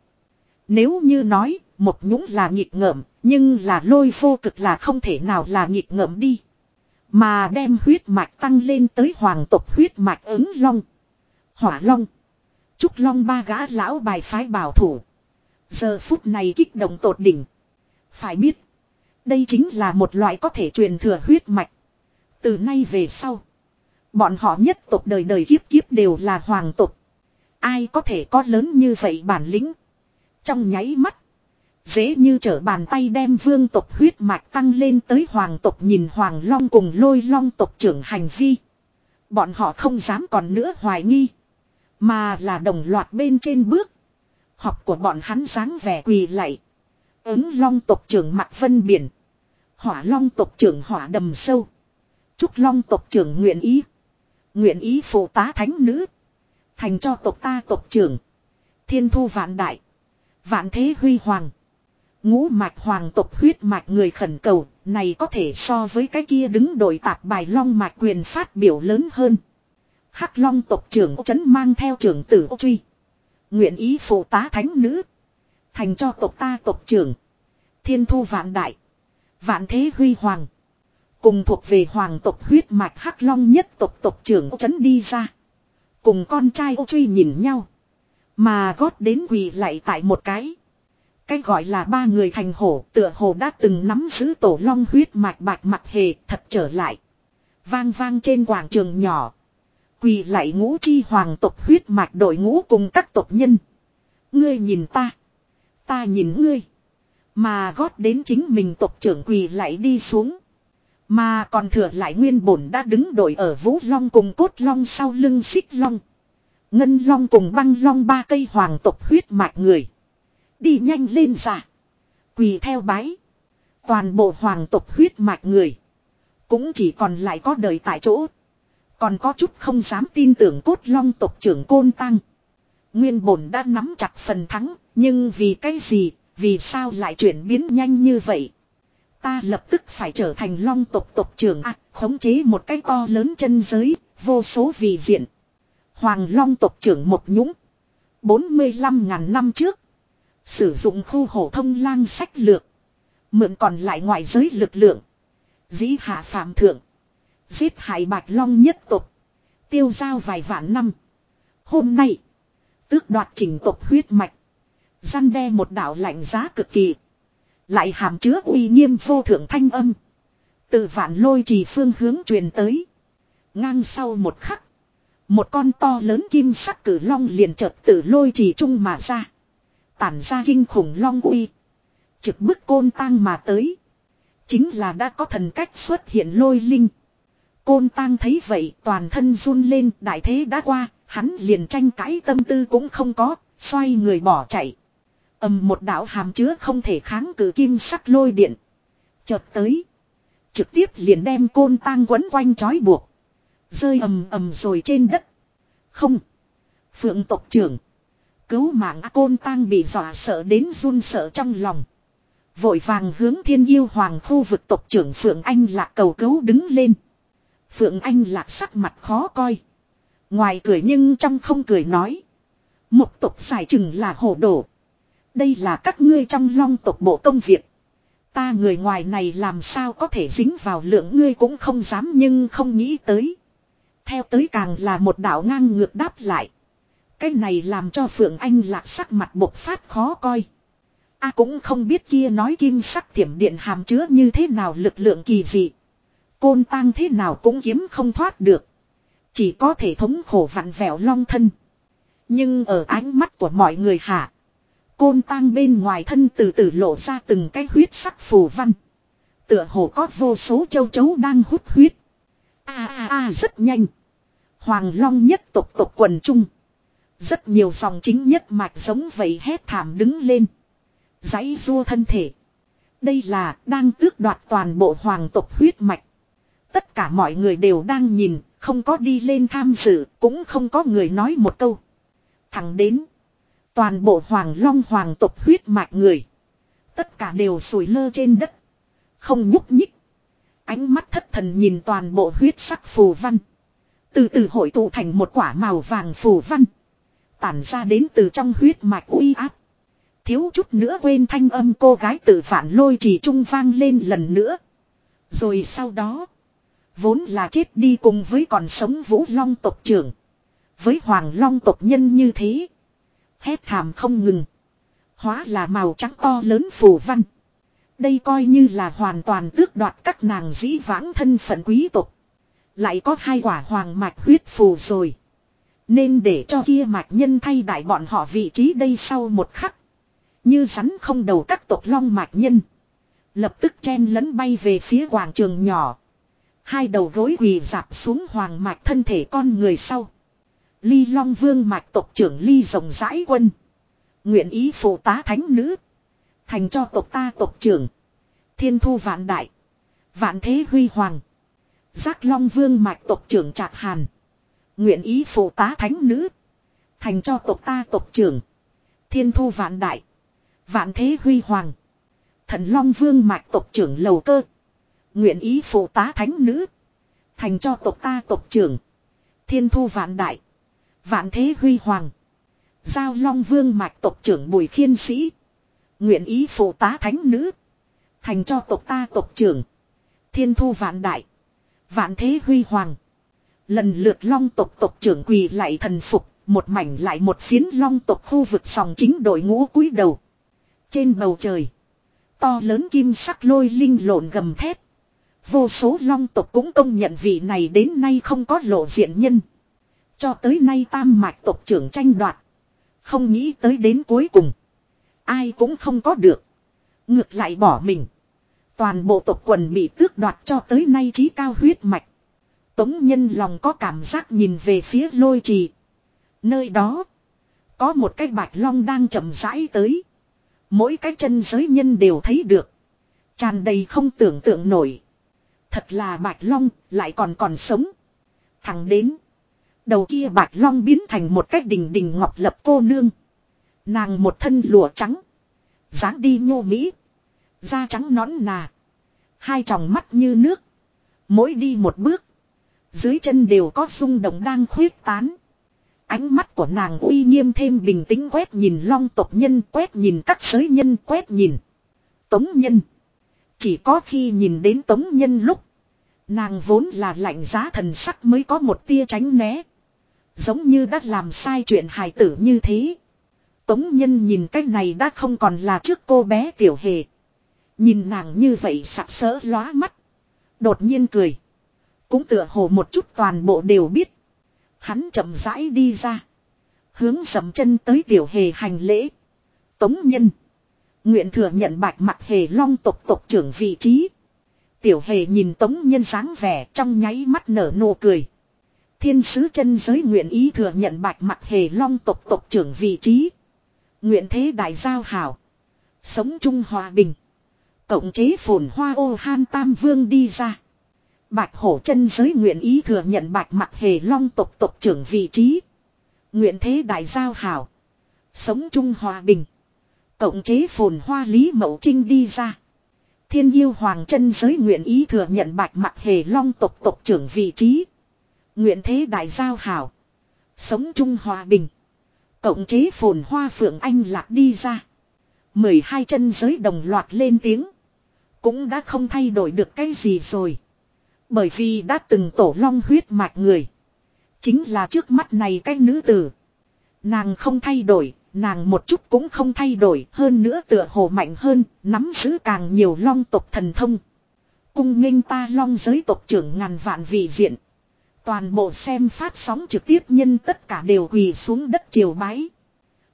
Nếu như nói, một nhũng là nghịch ngợm, nhưng là lôi vô cực là không thể nào là nghịch ngợm đi. Mà đem huyết mạch tăng lên tới hoàng tộc huyết mạch ứng long. Hỏa long. Trúc long ba gã lão bài phái bảo thủ. Giờ phút này kích động tột đỉnh. Phải biết. Đây chính là một loại có thể truyền thừa huyết mạch. Từ nay về sau. Bọn họ nhất tộc đời đời kiếp kiếp đều là hoàng tộc. Ai có thể có lớn như vậy bản lĩnh. Trong nháy mắt. Dễ như trở bàn tay đem vương tộc huyết mạch tăng lên tới hoàng tộc nhìn hoàng long cùng lôi long tộc trưởng hành vi. Bọn họ không dám còn nữa hoài nghi. Mà là đồng loạt bên trên bước. Học của bọn hắn dáng vẻ quỳ lạy. Ứng long tộc trưởng mặt vân biển. Hỏa long tộc trưởng hỏa đầm sâu. Trúc long tộc trưởng nguyện ý. Nguyện ý phụ tá thánh nữ. Thành cho tộc ta tộc trưởng. Thiên thu vạn đại. Vạn thế huy hoàng. Ngũ mạch hoàng tộc huyết mạch người khẩn cầu, này có thể so với cái kia đứng đội tạp bài long mạch quyền phát biểu lớn hơn. Hắc long tộc trưởng chấn mang theo trưởng tử truy. Nguyện ý phụ tá thánh nữ. Thành cho tộc ta tộc trưởng. Thiên thu vạn đại. Vạn thế huy hoàng. Cùng thuộc về hoàng tộc huyết mạch hắc long nhất tộc tộc trưởng chấn đi ra. Cùng con trai ô truy nhìn nhau. Mà gót đến quỳ lại tại một cái. Cái gọi là ba người thành hổ tựa hồ đã từng nắm giữ tổ long huyết mạch bạch mặt hề thật trở lại. Vang vang trên quảng trường nhỏ. Quỳ lại ngũ chi hoàng tộc huyết mạch đội ngũ cùng các tộc nhân. Ngươi nhìn ta. Ta nhìn ngươi. Mà gót đến chính mình tộc trưởng quỳ lại đi xuống. Mà còn thừa lại nguyên bổn đã đứng đội ở vũ long cùng cốt long sau lưng xích long. Ngân long cùng băng long ba cây hoàng tộc huyết mạch người. Đi nhanh lên giả. Quỳ theo bái. Toàn bộ hoàng tộc huyết mạch người. Cũng chỉ còn lại có đời tại chỗ. Còn có chút không dám tin tưởng cốt long tộc trưởng côn tăng. Nguyên bổn đã nắm chặt phần thắng. Nhưng vì cái gì, vì sao lại chuyển biến nhanh như vậy? Ta lập tức phải trở thành long tộc tộc trưởng à, khống chế một cái to lớn chân giới, vô số vị diện. Hoàng long tộc trưởng một nhũng. 45 ngàn năm trước. Sử dụng khu hổ thông lang sách lược. Mượn còn lại ngoại giới lực lượng. Dĩ hạ phạm thượng. Giết hại bạch long nhất tộc. Tiêu giao vài vạn năm. Hôm nay. Tước đoạt trình tộc huyết mạch. Gian đe một đạo lạnh giá cực kỳ. Lại hàm chứa uy nghiêm vô thượng thanh âm. Từ vạn lôi trì phương hướng truyền tới. Ngang sau một khắc. Một con to lớn kim sắc cử long liền chợt từ lôi trì trung mà ra. Tản ra kinh khủng long uy. Trực bức côn tang mà tới. Chính là đã có thần cách xuất hiện lôi linh. Côn tang thấy vậy, toàn thân run lên, đại thế đã qua. Hắn liền tranh cãi tâm tư cũng không có. Xoay người bỏ chạy ầm, một đạo hàm chứa không thể kháng cự kim sắc lôi điện. Chợt tới. Trực tiếp liền đem côn tang quấn quanh trói buộc. Rơi ầm ầm rồi trên đất. Không. Phượng tộc trưởng. Cứu mạng côn tang bị dọa sợ đến run sợ trong lòng. Vội vàng hướng thiên yêu hoàng khu vực tộc trưởng Phượng Anh lạc cầu cứu đứng lên. Phượng Anh lạc sắc mặt khó coi. Ngoài cười nhưng trong không cười nói. Một tộc xài chừng là hồ đổ. Đây là các ngươi trong long tộc bộ công việc. Ta người ngoài này làm sao có thể dính vào lượng ngươi cũng không dám nhưng không nghĩ tới. Theo tới càng là một đạo ngang ngược đáp lại. Cái này làm cho Phượng Anh lạc sắc mặt bộc phát khó coi. A cũng không biết kia nói kim sắc thiểm điện hàm chứa như thế nào lực lượng kỳ dị. Côn tang thế nào cũng kiếm không thoát được. Chỉ có thể thống khổ vặn vẹo long thân. Nhưng ở ánh mắt của mọi người hạ. Côn tang bên ngoài thân từ từ lộ ra từng cái huyết sắc phù văn. Tựa hồ có vô số châu chấu đang hút huyết. A a a, rất nhanh. Hoàng Long nhất tộc tộc quần trung. Rất nhiều dòng chính nhất mạch giống vậy hét thảm đứng lên. Giấy rua thân thể. Đây là đang tước đoạt toàn bộ hoàng tộc huyết mạch. Tất cả mọi người đều đang nhìn, không có đi lên tham dự, cũng không có người nói một câu. Thẳng đến. Toàn bộ hoàng long hoàng tộc huyết mạch người. Tất cả đều sủi lơ trên đất. Không nhúc nhích. Ánh mắt thất thần nhìn toàn bộ huyết sắc phù văn. Từ từ hội tụ thành một quả màu vàng phù văn. Tản ra đến từ trong huyết mạch uy áp. Thiếu chút nữa quên thanh âm cô gái tự phản lôi chỉ trung vang lên lần nữa. Rồi sau đó. Vốn là chết đi cùng với còn sống vũ long tộc trưởng. Với hoàng long tộc nhân như thế. Hét thảm không ngừng. Hóa là màu trắng to lớn phù văn. Đây coi như là hoàn toàn tước đoạt các nàng dĩ vãng thân phận quý tộc. Lại có hai quả hoàng mạch huyết phù rồi. Nên để cho kia mạch nhân thay đại bọn họ vị trí đây sau một khắc. Như rắn không đầu các tộc long mạch nhân. Lập tức chen lấn bay về phía quảng trường nhỏ. Hai đầu gối quỳ dạp xuống hoàng mạch thân thể con người sau. Ly long vương mạch tộc trưởng ly rồng rãi quân. Nguyện ý phụ tá thánh nữ. Thành cho tộc ta tộc trưởng. Thiên thu vạn đại. Vạn thế huy hoàng. Giác long vương mạch tộc trưởng trạc hàn. Nguyện ý phụ tá thánh nữ. Thành cho tộc ta tộc trưởng. Thiên thu vạn đại. Vạn thế huy hoàng. Thần long vương mạch tộc trưởng lầu cơ. Nguyện ý phụ tá thánh nữ. Thành cho tộc ta tộc trưởng. Thiên thu vạn đại. Vạn thế huy hoàng. Giao long vương mạch tộc trưởng bùi khiên sĩ. Nguyện ý phụ tá thánh nữ. Thành cho tộc ta tộc trưởng. Thiên thu vạn đại. Vạn thế huy hoàng. Lần lượt long tộc tộc trưởng quỳ lại thần phục. Một mảnh lại một phiến long tộc khu vực sòng chính đội ngũ cúi đầu. Trên bầu trời. To lớn kim sắc lôi linh lộn gầm thép. Vô số long tộc cũng công nhận vị này đến nay không có lộ diện nhân. Cho tới nay tam mạch tộc trưởng tranh đoạt. Không nghĩ tới đến cuối cùng. Ai cũng không có được. Ngược lại bỏ mình. Toàn bộ tộc quần bị tước đoạt cho tới nay trí cao huyết mạch. Tống nhân lòng có cảm giác nhìn về phía lôi trì. Nơi đó. Có một cái bạch long đang chậm rãi tới. Mỗi cái chân giới nhân đều thấy được. Tràn đầy không tưởng tượng nổi. Thật là bạch long, lại còn còn sống. Thẳng đến. Đầu kia bạch long biến thành một cái đình đình ngọc lập cô nương. Nàng một thân lụa trắng. dáng đi nhô mỹ. Da trắng nõn nà. Hai tròng mắt như nước. Mỗi đi một bước. Dưới chân đều có rung động đang khuyết tán. Ánh mắt của nàng uy nghiêm thêm bình tĩnh quét nhìn long tộc nhân, quét nhìn các giới nhân, quét nhìn. Tống nhân. Chỉ có khi nhìn đến tống nhân lúc. Nàng vốn là lạnh giá thần sắc mới có một tia tránh né. Giống như đã làm sai chuyện hài tử như thế. Tống nhân nhìn cái này đã không còn là trước cô bé tiểu hề. Nhìn nàng như vậy sặc sỡ lóa mắt. Đột nhiên cười. Cũng tựa hồ một chút toàn bộ đều biết. Hắn chậm rãi đi ra. Hướng dầm chân tới tiểu hề hành lễ. Tống nhân. Nguyện thừa nhận bạch mặt hề long tộc tộc trưởng vị trí. Tiểu hề nhìn tống nhân dáng vẻ trong nháy mắt nở nụ cười. Thiên sứ chân giới nguyện ý thừa nhận bạch mặt hề long tộc tộc trưởng vị trí. Nguyện thế đại giao hảo. Sống chung hòa bình. Cộng chế phồn hoa ô han tam vương đi ra. Bạch hổ chân giới nguyện ý thừa nhận bạch mặt hề long tộc tộc trưởng vị trí. Nguyện thế đại giao hảo. Sống chung hòa bình. Cộng chế phồn hoa lý mậu trinh đi ra. Thiên yêu hoàng chân giới nguyện ý thừa nhận bạch mặt hề long tộc tộc trưởng vị trí. Nguyện thế đại giao hảo. Sống chung hòa bình. Cộng chế phồn hoa phượng anh lạc đi ra. mười hai chân giới đồng loạt lên tiếng. Cũng đã không thay đổi được cái gì rồi. Bởi vì đã từng tổ long huyết mạch người. Chính là trước mắt này cái nữ tử. Nàng không thay đổi, nàng một chút cũng không thay đổi, hơn nữa tựa hồ mạnh hơn, nắm giữ càng nhiều long tộc thần thông. Cung nghênh ta long giới tộc trưởng ngàn vạn vị diện. Toàn bộ xem phát sóng trực tiếp nhân tất cả đều quỳ xuống đất triều bái.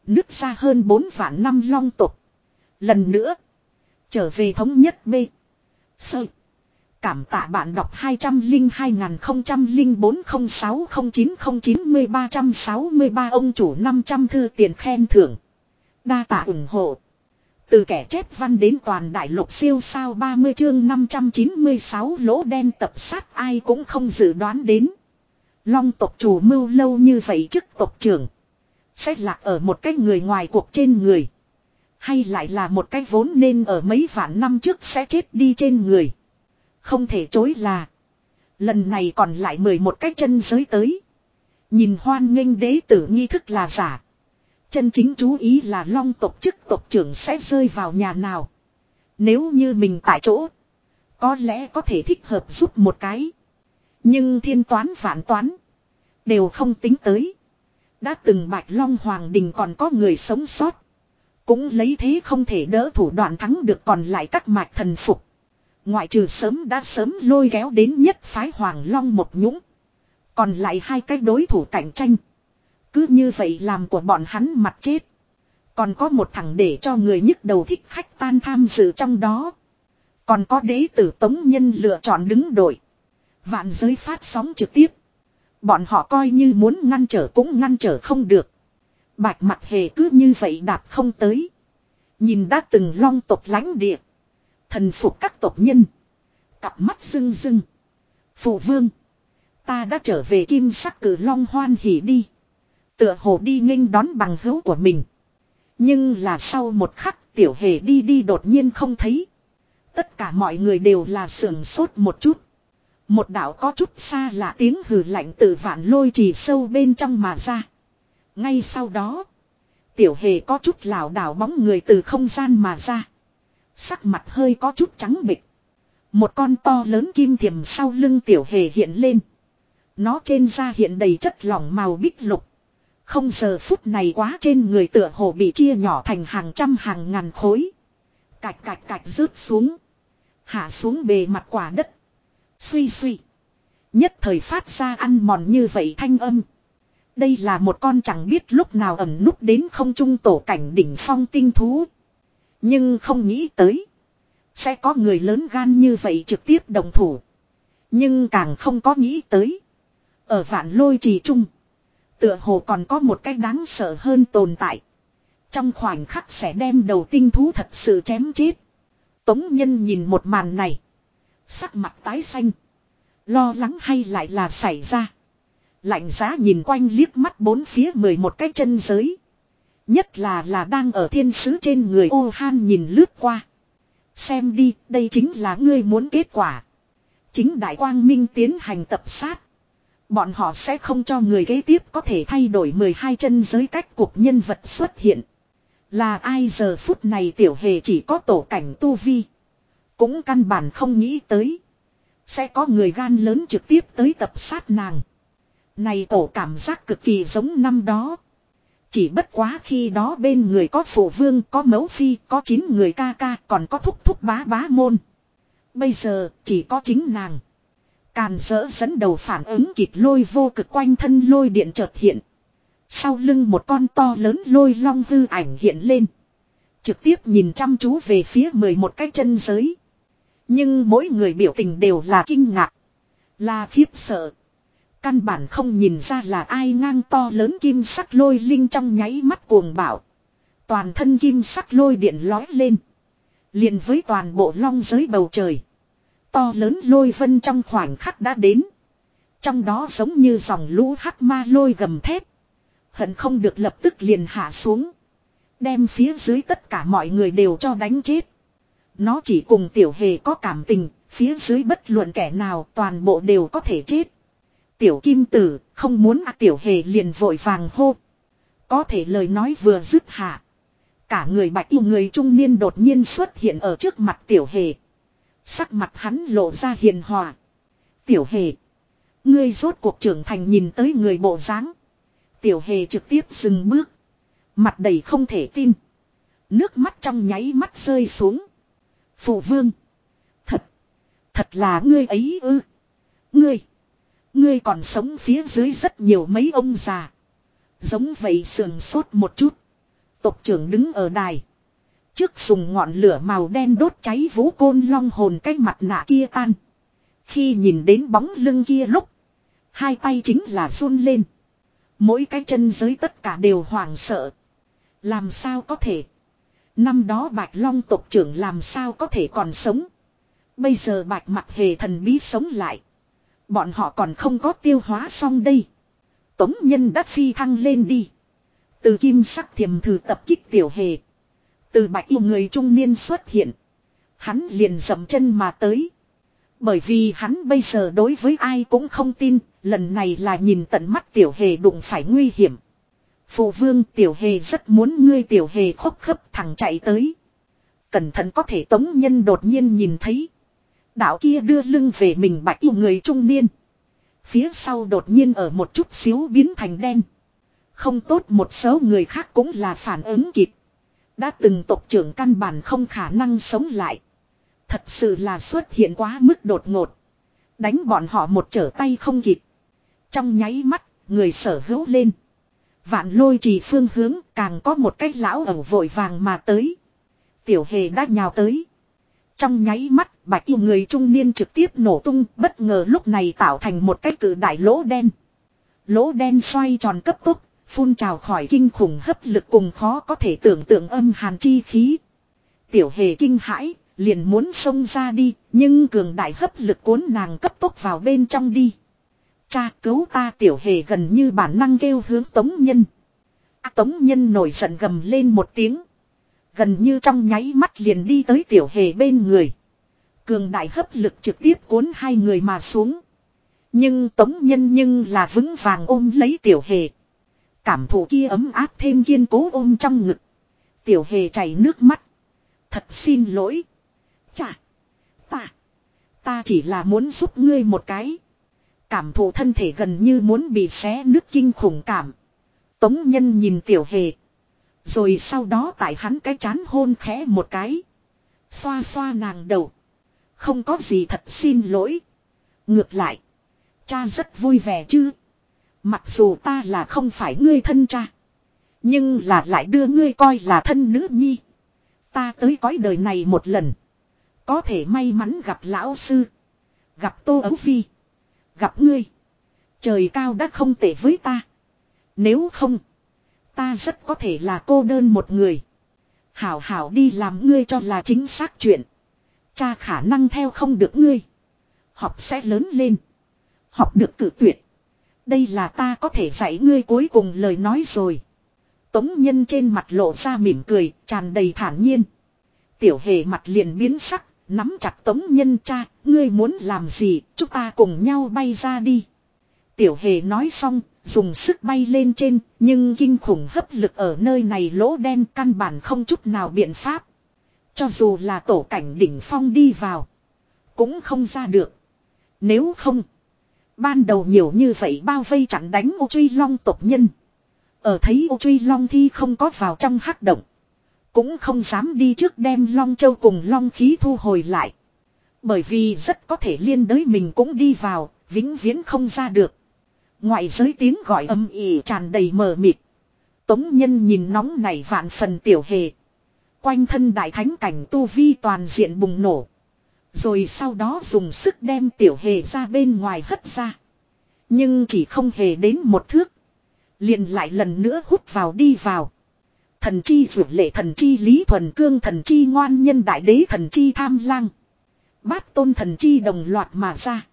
Nước xa hơn 4 vạn năm long tộc. Lần nữa. Trở về thống nhất B. Sợi. Cảm tạ bạn đọc 202-004-0609-09363 ông chủ 500 thư tiền khen thưởng. Đa tạ ủng hộ. Từ kẻ chép văn đến toàn đại lục siêu sao 30 chương 596 lỗ đen tập sát ai cũng không dự đoán đến. Long tộc chủ mưu lâu như vậy chức tộc trưởng. Xét lạc ở một cái người ngoài cuộc trên người. Hay lại là một cái vốn nên ở mấy vạn năm trước sẽ chết đi trên người. Không thể chối là. Lần này còn lại mười một cái chân giới tới. Nhìn hoan nghênh đế tử nghi thức là giả. Chân chính chú ý là long tộc chức tộc trưởng sẽ rơi vào nhà nào. Nếu như mình tại chỗ. Có lẽ có thể thích hợp giúp một cái. Nhưng thiên toán phản toán. Đều không tính tới. Đã từng bạch long hoàng đình còn có người sống sót. Cũng lấy thế không thể đỡ thủ đoạn thắng được còn lại các mạch thần phục. Ngoại trừ sớm đã sớm lôi kéo đến nhất phái hoàng long một nhũng. Còn lại hai cái đối thủ cạnh tranh. Cứ như vậy làm của bọn hắn mặt chết. Còn có một thằng để cho người nhức đầu thích khách tan tham dự trong đó. Còn có đế tử tống nhân lựa chọn đứng đội. Vạn giới phát sóng trực tiếp. Bọn họ coi như muốn ngăn trở cũng ngăn trở không được. Bạch mặt hề cứ như vậy đạp không tới. Nhìn đã từng long tộc lãnh địa. Thần phục các tộc nhân. Cặp mắt rưng rưng. Phụ vương. Ta đã trở về kim sắc cử long hoan hỉ đi. Tựa hồ đi nghênh đón bằng hữu của mình. Nhưng là sau một khắc, tiểu hề đi đi đột nhiên không thấy. Tất cả mọi người đều là sườn sốt một chút. Một đạo có chút xa là tiếng hừ lạnh từ vạn lôi trì sâu bên trong mà ra. Ngay sau đó. Tiểu hề có chút lảo đảo bóng người từ không gian mà ra. Sắc mặt hơi có chút trắng bịch. Một con to lớn kim thiềm sau lưng tiểu hề hiện lên. Nó trên da hiện đầy chất lỏng màu bích lục. Không giờ phút này quá trên người tựa hồ bị chia nhỏ thành hàng trăm hàng ngàn khối. Cạch cạch cạch rớt xuống. Hạ xuống bề mặt quả đất. Suy suy. Nhất thời phát ra ăn mòn như vậy thanh âm. Đây là một con chẳng biết lúc nào ẩm núp đến không trung tổ cảnh đỉnh phong tinh thú. Nhưng không nghĩ tới. Sẽ có người lớn gan như vậy trực tiếp đồng thủ. Nhưng càng không có nghĩ tới. Ở vạn lôi trì trung. Tựa hồ còn có một cái đáng sợ hơn tồn tại. Trong khoảnh khắc sẽ đem đầu tinh thú thật sự chém chết. Tống nhân nhìn một màn này. Sắc mặt tái xanh. Lo lắng hay lại là xảy ra. Lạnh giá nhìn quanh liếc mắt bốn phía mười một cái chân giới. Nhất là là đang ở thiên sứ trên người ô han nhìn lướt qua. Xem đi, đây chính là ngươi muốn kết quả. Chính Đại Quang Minh tiến hành tập sát. Bọn họ sẽ không cho người kế tiếp có thể thay đổi 12 chân giới cách cuộc nhân vật xuất hiện. Là ai giờ phút này tiểu hề chỉ có tổ cảnh tu vi. Cũng căn bản không nghĩ tới. Sẽ có người gan lớn trực tiếp tới tập sát nàng. Này tổ cảm giác cực kỳ giống năm đó. Chỉ bất quá khi đó bên người có phụ vương, có mẫu phi, có chín người ca ca, còn có thúc thúc bá bá môn. Bây giờ, chỉ có chính nàng. Càn dỡ dẫn đầu phản ứng kịp lôi vô cực quanh thân lôi điện chợt hiện. Sau lưng một con to lớn lôi long hư ảnh hiện lên. Trực tiếp nhìn chăm chú về phía mười một cái chân giới. Nhưng mỗi người biểu tình đều là kinh ngạc. Là khiếp sợ. Căn bản không nhìn ra là ai ngang to lớn kim sắc lôi linh trong nháy mắt cuồng bạo Toàn thân kim sắc lôi điện lói lên. liền với toàn bộ long giới bầu trời. To lớn lôi vân trong khoảnh khắc đã đến. Trong đó giống như dòng lũ hắc ma lôi gầm thép. Hận không được lập tức liền hạ xuống. Đem phía dưới tất cả mọi người đều cho đánh chết. Nó chỉ cùng tiểu hề có cảm tình, phía dưới bất luận kẻ nào toàn bộ đều có thể chết. Tiểu kim tử, không muốn à tiểu hề liền vội vàng hô. Có thể lời nói vừa dứt hạ. Cả người bạch yêu người trung niên đột nhiên xuất hiện ở trước mặt tiểu hề. Sắc mặt hắn lộ ra hiền hòa. Tiểu hề. Ngươi rốt cuộc trưởng thành nhìn tới người bộ dáng. Tiểu hề trực tiếp dừng bước. Mặt đầy không thể tin. Nước mắt trong nháy mắt rơi xuống. Phụ vương. Thật. Thật là ngươi ấy ư. Ngươi. Ngươi còn sống phía dưới rất nhiều mấy ông già. Giống vậy sườn sốt một chút. Tộc trưởng đứng ở đài. Trước dùng ngọn lửa màu đen đốt cháy vũ côn long hồn cái mặt nạ kia tan. Khi nhìn đến bóng lưng kia lúc. Hai tay chính là run lên. Mỗi cái chân giới tất cả đều hoảng sợ. Làm sao có thể. Năm đó Bạch Long tộc trưởng làm sao có thể còn sống. Bây giờ Bạch mặt hề thần bí sống lại. Bọn họ còn không có tiêu hóa xong đây. Tống nhân đã phi thăng lên đi. Từ kim sắc thiềm thử tập kích tiểu hề. Từ bạch yêu người trung niên xuất hiện. Hắn liền dậm chân mà tới. Bởi vì hắn bây giờ đối với ai cũng không tin, lần này là nhìn tận mắt tiểu hề đụng phải nguy hiểm. Phụ vương tiểu hề rất muốn ngươi tiểu hề khóc khấp thẳng chạy tới. Cẩn thận có thể tống nhân đột nhiên nhìn thấy. Đạo kia đưa lưng về mình bạch yêu người trung niên. Phía sau đột nhiên ở một chút xíu biến thành đen. Không tốt một số người khác cũng là phản ứng kịp. Đã từng tộc trưởng căn bản không khả năng sống lại. Thật sự là xuất hiện quá mức đột ngột. Đánh bọn họ một trở tay không kịp. Trong nháy mắt, người sở hữu lên. Vạn lôi trì phương hướng càng có một cái lão ẩu vội vàng mà tới. Tiểu hề đã nhào tới. Trong nháy mắt, bạch yêu người trung niên trực tiếp nổ tung, bất ngờ lúc này tạo thành một cái cử đại lỗ đen. Lỗ đen xoay tròn cấp tốc, phun trào khỏi kinh khủng hấp lực cùng khó có thể tưởng tượng âm hàn chi khí. Tiểu hề kinh hãi, liền muốn xông ra đi, nhưng cường đại hấp lực cuốn nàng cấp tốc vào bên trong đi. Cha cứu ta tiểu hề gần như bản năng kêu hướng tống nhân. À, tống nhân nổi giận gầm lên một tiếng. Gần như trong nháy mắt liền đi tới tiểu hề bên người. Cường đại hấp lực trực tiếp cuốn hai người mà xuống. Nhưng tống nhân nhưng là vững vàng ôm lấy tiểu hề. Cảm thụ kia ấm áp thêm kiên cố ôm trong ngực. Tiểu hề chảy nước mắt. Thật xin lỗi. Chà. Ta. Ta chỉ là muốn giúp ngươi một cái. Cảm thụ thân thể gần như muốn bị xé nước kinh khủng cảm. Tống nhân nhìn tiểu hề. Rồi sau đó tại hắn cái chán hôn khẽ một cái. Xoa xoa nàng đầu. Không có gì thật xin lỗi. Ngược lại. Cha rất vui vẻ chứ. Mặc dù ta là không phải ngươi thân cha. Nhưng là lại đưa ngươi coi là thân nữ nhi. Ta tới cõi đời này một lần. Có thể may mắn gặp lão sư. Gặp tô ấu phi. Gặp ngươi. Trời cao đã không tệ với ta. Nếu không. Ta rất có thể là cô đơn một người. Hảo hảo đi làm ngươi cho là chính xác chuyện. Cha khả năng theo không được ngươi. Học sẽ lớn lên. Học được cử tuyệt. Đây là ta có thể dạy ngươi cuối cùng lời nói rồi. Tống nhân trên mặt lộ ra mỉm cười, tràn đầy thản nhiên. Tiểu hề mặt liền biến sắc, nắm chặt tống nhân cha, ngươi muốn làm gì, chúng ta cùng nhau bay ra đi. Tiểu hề nói xong, dùng sức bay lên trên, nhưng kinh khủng hấp lực ở nơi này lỗ đen căn bản không chút nào biện pháp. Cho dù là tổ cảnh đỉnh phong đi vào, cũng không ra được. Nếu không, ban đầu nhiều như vậy bao vây chặn đánh ô truy long tộc nhân. Ở thấy ô truy long thi không có vào trong hắc động. Cũng không dám đi trước đem long châu cùng long khí thu hồi lại. Bởi vì rất có thể liên đới mình cũng đi vào, vĩnh viễn không ra được. Ngoại giới tiếng gọi âm ỉ tràn đầy mờ mịt. Tống nhân nhìn nóng này vạn phần tiểu hề. Quanh thân đại thánh cảnh tu vi toàn diện bùng nổ. Rồi sau đó dùng sức đem tiểu hề ra bên ngoài hất ra. Nhưng chỉ không hề đến một thước. liền lại lần nữa hút vào đi vào. Thần chi vượt lệ thần chi lý thuần cương thần chi ngoan nhân đại đế thần chi tham lang. Bát tôn thần chi đồng loạt mà ra.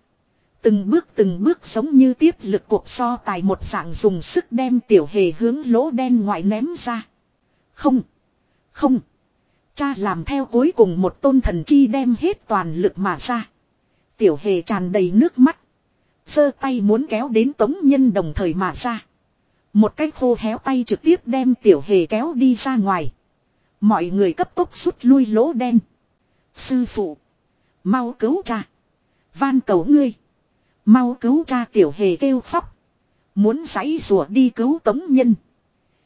Từng bước từng bước giống như tiếp lực cuộc so tài một dạng dùng sức đem tiểu hề hướng lỗ đen ngoại ném ra. Không. Không. Cha làm theo cuối cùng một tôn thần chi đem hết toàn lực mà ra. Tiểu hề tràn đầy nước mắt. giơ tay muốn kéo đến tống nhân đồng thời mà ra. Một cái khô héo tay trực tiếp đem tiểu hề kéo đi ra ngoài. Mọi người cấp tốc rút lui lỗ đen. Sư phụ. Mau cứu cha. Van cầu ngươi. Mau cứu cha tiểu hề kêu khóc. Muốn giấy rùa đi cứu tống nhân.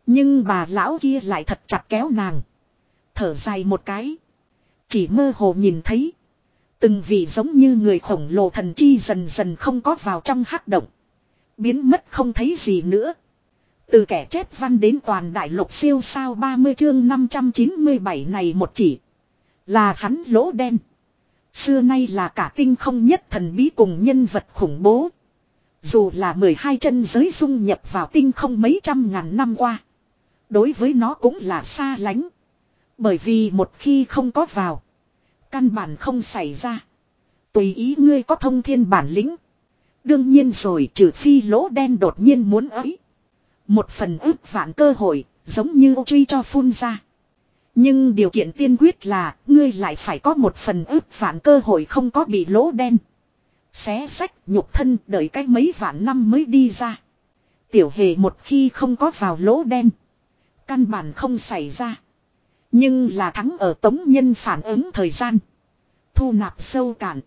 Nhưng bà lão kia lại thật chặt kéo nàng. Thở dài một cái. Chỉ mơ hồ nhìn thấy. Từng vị giống như người khổng lồ thần chi dần dần không có vào trong hắc động. Biến mất không thấy gì nữa. Từ kẻ chép văn đến toàn đại lục siêu sao 30 chương 597 này một chỉ. Là hắn lỗ đen. Xưa nay là cả tinh không nhất thần bí cùng nhân vật khủng bố. Dù là 12 chân giới dung nhập vào tinh không mấy trăm ngàn năm qua. Đối với nó cũng là xa lánh. Bởi vì một khi không có vào. Căn bản không xảy ra. Tùy ý ngươi có thông thiên bản lĩnh. Đương nhiên rồi trừ phi lỗ đen đột nhiên muốn ấy. Một phần ước vạn cơ hội, giống như truy cho phun ra. Nhưng điều kiện tiên quyết là, ngươi lại phải có một phần ước vạn cơ hội không có bị lỗ đen. Xé sách, nhục thân, đợi cách mấy vạn năm mới đi ra. Tiểu hề một khi không có vào lỗ đen. Căn bản không xảy ra. Nhưng là thắng ở tống nhân phản ứng thời gian. Thu nạp sâu cạn.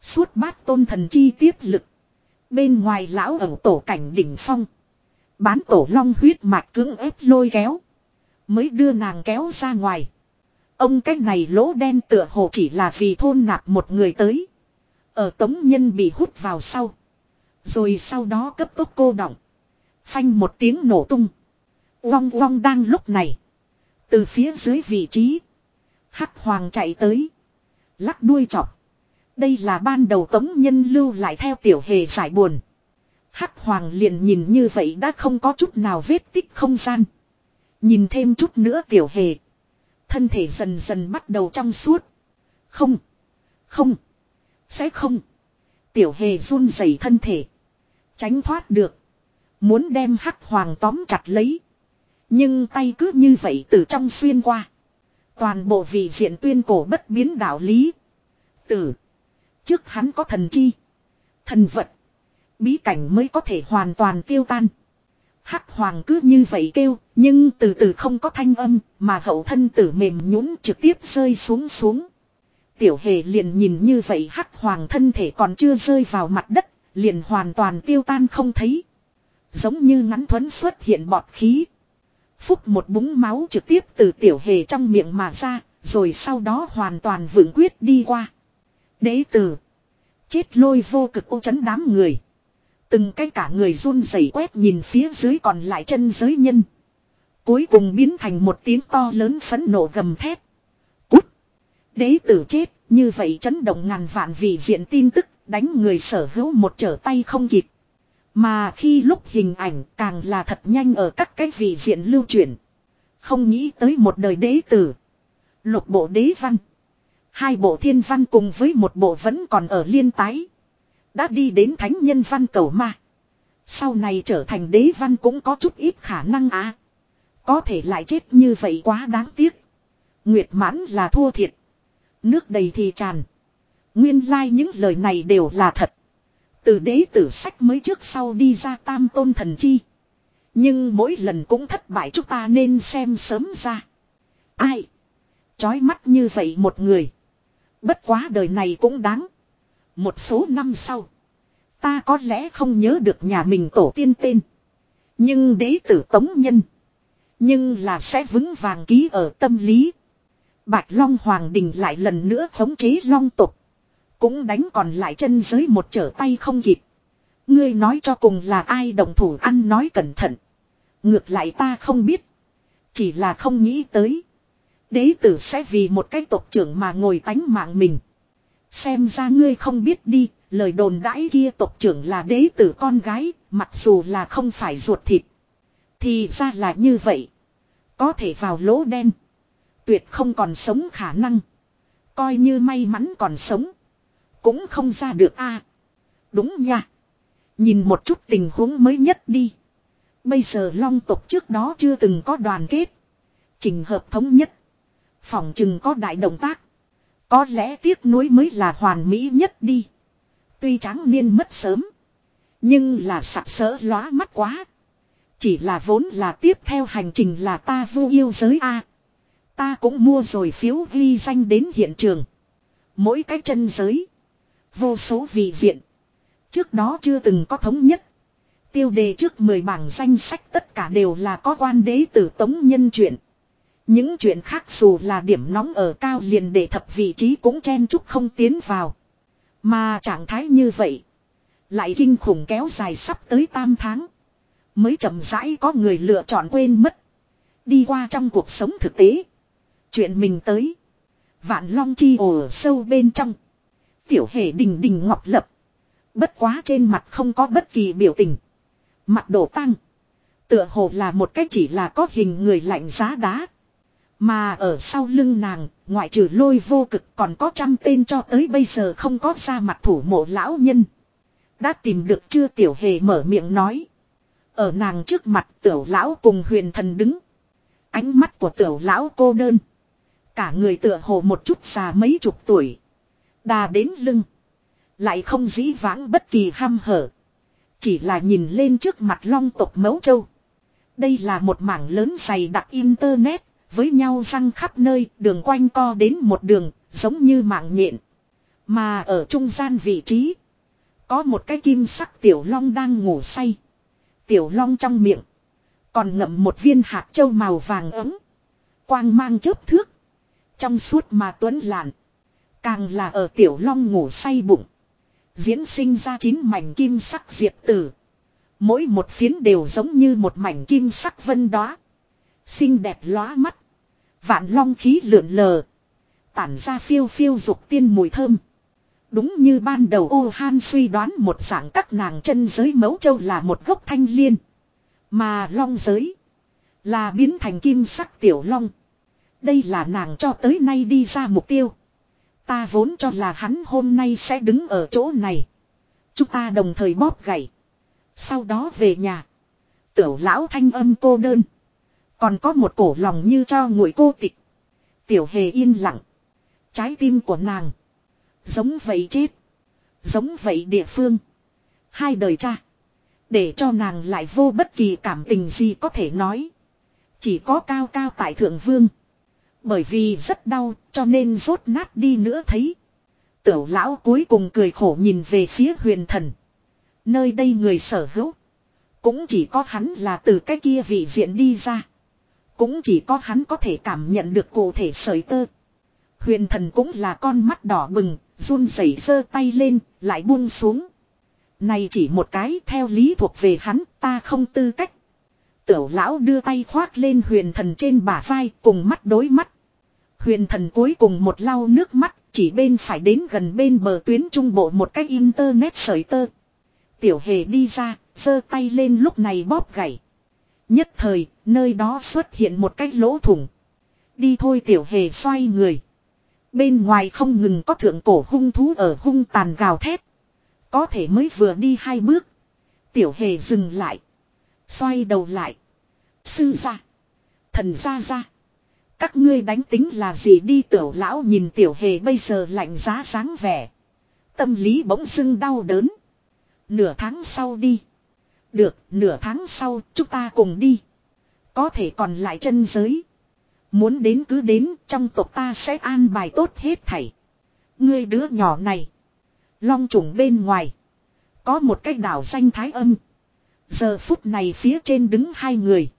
Suốt bát tôn thần chi tiếp lực. Bên ngoài lão ở tổ cảnh đỉnh phong. Bán tổ long huyết mạch cưỡng ép lôi kéo. Mới đưa nàng kéo ra ngoài. Ông cách này lỗ đen tựa hồ chỉ là vì thôn nạp một người tới. Ở tống nhân bị hút vào sau. Rồi sau đó cấp tốc cô động. Phanh một tiếng nổ tung. vong vong đang lúc này. Từ phía dưới vị trí. Hắc hoàng chạy tới. Lắc đuôi chọc. Đây là ban đầu tống nhân lưu lại theo tiểu hề giải buồn. Hắc hoàng liền nhìn như vậy đã không có chút nào vết tích không gian. Nhìn thêm chút nữa tiểu hề. Thân thể dần dần bắt đầu trong suốt. Không. Không. Sẽ không. Tiểu hề run rẩy thân thể. Tránh thoát được. Muốn đem hắc hoàng tóm chặt lấy. Nhưng tay cứ như vậy từ trong xuyên qua. Toàn bộ vị diện tuyên cổ bất biến đạo lý. Tử. Trước hắn có thần chi. Thần vật. Bí cảnh mới có thể hoàn toàn tiêu tan. Hắc hoàng cứ như vậy kêu, nhưng từ từ không có thanh âm, mà hậu thân tử mềm nhũn trực tiếp rơi xuống xuống. Tiểu hề liền nhìn như vậy hắc hoàng thân thể còn chưa rơi vào mặt đất, liền hoàn toàn tiêu tan không thấy. Giống như ngắn thuấn xuất hiện bọt khí. Phúc một búng máu trực tiếp từ tiểu hề trong miệng mà ra, rồi sau đó hoàn toàn vững quyết đi qua. Đế tử. Chết lôi vô cực ô chấn đám người. Từng cái cả người run rẩy quét nhìn phía dưới còn lại chân giới nhân. Cuối cùng biến thành một tiếng to lớn phấn nộ gầm thét. Cút. Đế tử chết, như vậy chấn động ngàn vạn vị diện tin tức, đánh người sở hữu một trở tay không kịp. Mà khi lúc hình ảnh càng là thật nhanh ở các cái vị diện lưu chuyển Không nghĩ tới một đời đế tử. Lục bộ đế văn. Hai bộ thiên văn cùng với một bộ vẫn còn ở liên tái. Đã đi đến thánh nhân văn cầu mà Sau này trở thành đế văn cũng có chút ít khả năng à. Có thể lại chết như vậy quá đáng tiếc. Nguyệt mãn là thua thiệt. Nước đầy thì tràn. Nguyên lai like những lời này đều là thật. Từ đế tử sách mới trước sau đi ra tam tôn thần chi. Nhưng mỗi lần cũng thất bại chúng ta nên xem sớm ra. Ai? Chói mắt như vậy một người. Bất quá đời này cũng đáng. Một số năm sau. Ta có lẽ không nhớ được nhà mình tổ tiên tên. Nhưng đế tử tống nhân. Nhưng là sẽ vững vàng ký ở tâm lý. Bạch Long Hoàng Đình lại lần nữa thống chế Long tục. Cũng đánh còn lại chân giới một trở tay không kịp. Ngươi nói cho cùng là ai đồng thủ ăn nói cẩn thận. Ngược lại ta không biết. Chỉ là không nghĩ tới. Đế tử sẽ vì một cái tộc trưởng mà ngồi tánh mạng mình. Xem ra ngươi không biết đi, lời đồn đãi kia tộc trưởng là đế tử con gái, mặc dù là không phải ruột thịt. Thì ra là như vậy. Có thể vào lỗ đen. Tuyệt không còn sống khả năng. Coi như may mắn còn sống. Cũng không ra được a Đúng nha. Nhìn một chút tình huống mới nhất đi. Bây giờ long tộc trước đó chưa từng có đoàn kết. Trình hợp thống nhất. Phòng chừng có đại động tác. Có lẽ tiếc nuối mới là hoàn mỹ nhất đi. Tuy tráng niên mất sớm. Nhưng là sặc sỡ lóa mắt quá. Chỉ là vốn là tiếp theo hành trình là ta vu yêu giới A. Ta cũng mua rồi phiếu ghi danh đến hiện trường. Mỗi cái chân giới. Vô số vị diện. Trước đó chưa từng có thống nhất. Tiêu đề trước 10 bảng danh sách tất cả đều là có quan đế tử tống nhân chuyện. Những chuyện khác dù là điểm nóng ở cao liền để thập vị trí cũng chen chúc không tiến vào. Mà trạng thái như vậy. Lại kinh khủng kéo dài sắp tới tam tháng. Mới chậm rãi có người lựa chọn quên mất. Đi qua trong cuộc sống thực tế. Chuyện mình tới. Vạn long chi ở sâu bên trong. Tiểu hề đình đình ngọc lập. Bất quá trên mặt không có bất kỳ biểu tình. Mặt đổ tăng. Tựa hồ là một cách chỉ là có hình người lạnh giá đá. Mà ở sau lưng nàng, ngoại trừ lôi vô cực còn có trăm tên cho tới bây giờ không có ra mặt thủ mộ lão nhân. Đã tìm được chưa tiểu hề mở miệng nói. Ở nàng trước mặt tiểu lão cùng huyền thần đứng. Ánh mắt của tiểu lão cô đơn. Cả người tựa hồ một chút già mấy chục tuổi. Đà đến lưng. Lại không dĩ vãng bất kỳ ham hở. Chỉ là nhìn lên trước mặt long tộc mấu châu. Đây là một mảng lớn dày đặc internet, với nhau răng khắp nơi, đường quanh co đến một đường, giống như mạng nhện. Mà ở trung gian vị trí, có một cái kim sắc tiểu long đang ngủ say. Tiểu long trong miệng, còn ngậm một viên hạt châu màu vàng ấm. Quang mang chớp thước. Trong suốt mà tuấn lạn. Càng là ở tiểu long ngủ say bụng. Diễn sinh ra chín mảnh kim sắc diệt tử. Mỗi một phiến đều giống như một mảnh kim sắc vân đó. Xinh đẹp lóa mắt. Vạn long khí lượn lờ. Tản ra phiêu phiêu dục tiên mùi thơm. Đúng như ban đầu ô han suy đoán một dạng các nàng chân giới mẫu châu là một gốc thanh liên. Mà long giới. Là biến thành kim sắc tiểu long. Đây là nàng cho tới nay đi ra mục tiêu. Ta vốn cho là hắn hôm nay sẽ đứng ở chỗ này. Chúng ta đồng thời bóp gậy. Sau đó về nhà. Tiểu lão thanh âm cô đơn. Còn có một cổ lòng như cho nguội cô tịch. Tiểu hề yên lặng. Trái tim của nàng. Giống vậy chết. Giống vậy địa phương. Hai đời cha. Để cho nàng lại vô bất kỳ cảm tình gì có thể nói. Chỉ có cao cao tại thượng vương. Bởi vì rất đau, cho nên rốt nát đi nữa thấy. Tiểu lão cuối cùng cười khổ nhìn về phía huyền thần. Nơi đây người sở hữu. Cũng chỉ có hắn là từ cái kia vị diện đi ra. Cũng chỉ có hắn có thể cảm nhận được cụ thể sợi tơ. Huyền thần cũng là con mắt đỏ bừng, run rẩy giơ tay lên, lại buông xuống. Này chỉ một cái theo lý thuộc về hắn, ta không tư cách. Tiểu lão đưa tay khoác lên huyền thần trên bả vai cùng mắt đối mắt. Huyền thần cuối cùng một lau nước mắt, chỉ bên phải đến gần bên bờ tuyến trung bộ một cách internet sợi tơ. Tiểu hề đi ra, giơ tay lên lúc này bóp gãy. Nhất thời, nơi đó xuất hiện một cái lỗ thủng. Đi thôi tiểu hề xoay người. Bên ngoài không ngừng có thượng cổ hung thú ở hung tàn gào thét. Có thể mới vừa đi hai bước. Tiểu hề dừng lại. Xoay đầu lại. Sư ra. Thần ra ra. Các ngươi đánh tính là gì đi tiểu lão nhìn tiểu hề bây giờ lạnh giá sáng vẻ. Tâm lý bỗng dưng đau đớn. Nửa tháng sau đi. Được, nửa tháng sau chúng ta cùng đi. Có thể còn lại chân giới. Muốn đến cứ đến, trong tộc ta sẽ an bài tốt hết thảy. Ngươi đứa nhỏ này. Long trùng bên ngoài. Có một cái đảo danh thái âm. Giờ phút này phía trên đứng hai người.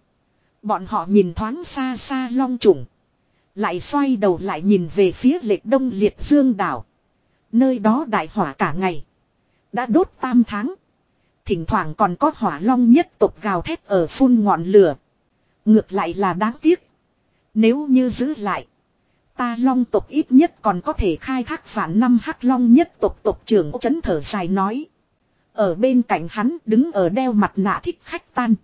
Bọn họ nhìn thoáng xa xa long trùng. Lại xoay đầu lại nhìn về phía lệch đông liệt dương đảo. Nơi đó đại hỏa cả ngày. Đã đốt tam tháng. Thỉnh thoảng còn có hỏa long nhất tộc gào thét ở phun ngọn lửa. Ngược lại là đáng tiếc. Nếu như giữ lại. Ta long tộc ít nhất còn có thể khai thác phản năm hắc long nhất tộc tộc trưởng chấn thở dài nói. Ở bên cạnh hắn đứng ở đeo mặt nạ thích khách tan.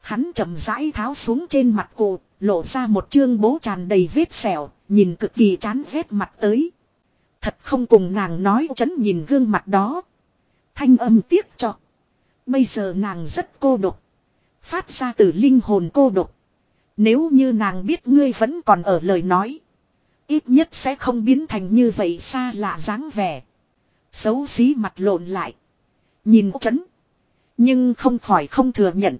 Hắn chậm rãi tháo xuống trên mặt cụ lộ ra một chương bố tràn đầy vết sẹo, nhìn cực kỳ chán ghét mặt tới. Thật không cùng nàng nói chấn nhìn gương mặt đó. Thanh âm tiếc cho. Bây giờ nàng rất cô độc. Phát ra từ linh hồn cô độc. Nếu như nàng biết ngươi vẫn còn ở lời nói. Ít nhất sẽ không biến thành như vậy xa lạ dáng vẻ. Xấu xí mặt lộn lại. Nhìn chấn. Nhưng không khỏi không thừa nhận.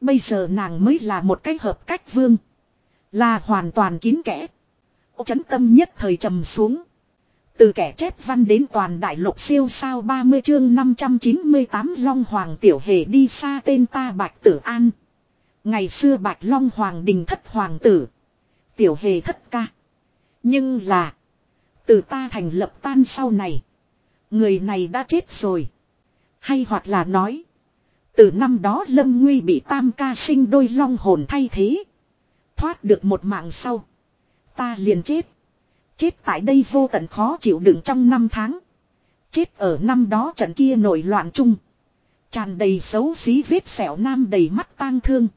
Bây giờ nàng mới là một cái hợp cách vương. Là hoàn toàn kín kẽ. Ô chấn tâm nhất thời trầm xuống. Từ kẻ chép văn đến toàn đại lục siêu sao 30 chương 598 Long Hoàng tiểu hề đi xa tên ta Bạch Tử An. Ngày xưa Bạch Long Hoàng đình thất hoàng tử. Tiểu hề thất ca. Nhưng là. Từ ta thành lập tan sau này. Người này đã chết rồi. Hay hoặc là nói. Từ năm đó Lâm Nguy bị tam ca sinh đôi long hồn thay thế. Thoát được một mạng sau. Ta liền chết. Chết tại đây vô tận khó chịu đựng trong năm tháng. Chết ở năm đó trận kia nổi loạn chung. Tràn đầy xấu xí vết sẹo nam đầy mắt tang thương.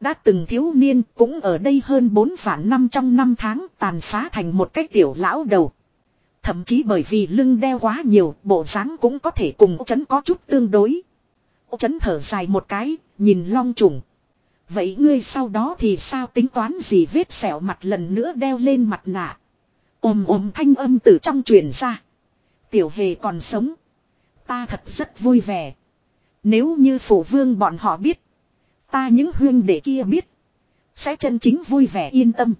Đã từng thiếu niên cũng ở đây hơn 4 vạn năm trong năm tháng tàn phá thành một cái tiểu lão đầu. Thậm chí bởi vì lưng đeo quá nhiều, bộ dáng cũng có thể cùng chấn có chút tương đối. Chấn thở dài một cái, nhìn long trùng. Vậy ngươi sau đó thì sao tính toán gì vết sẹo mặt lần nữa đeo lên mặt nạ. Ôm ôm thanh âm từ trong truyền ra. Tiểu hề còn sống. Ta thật rất vui vẻ. Nếu như phổ vương bọn họ biết. Ta những huyên đệ kia biết. Sẽ chân chính vui vẻ yên tâm.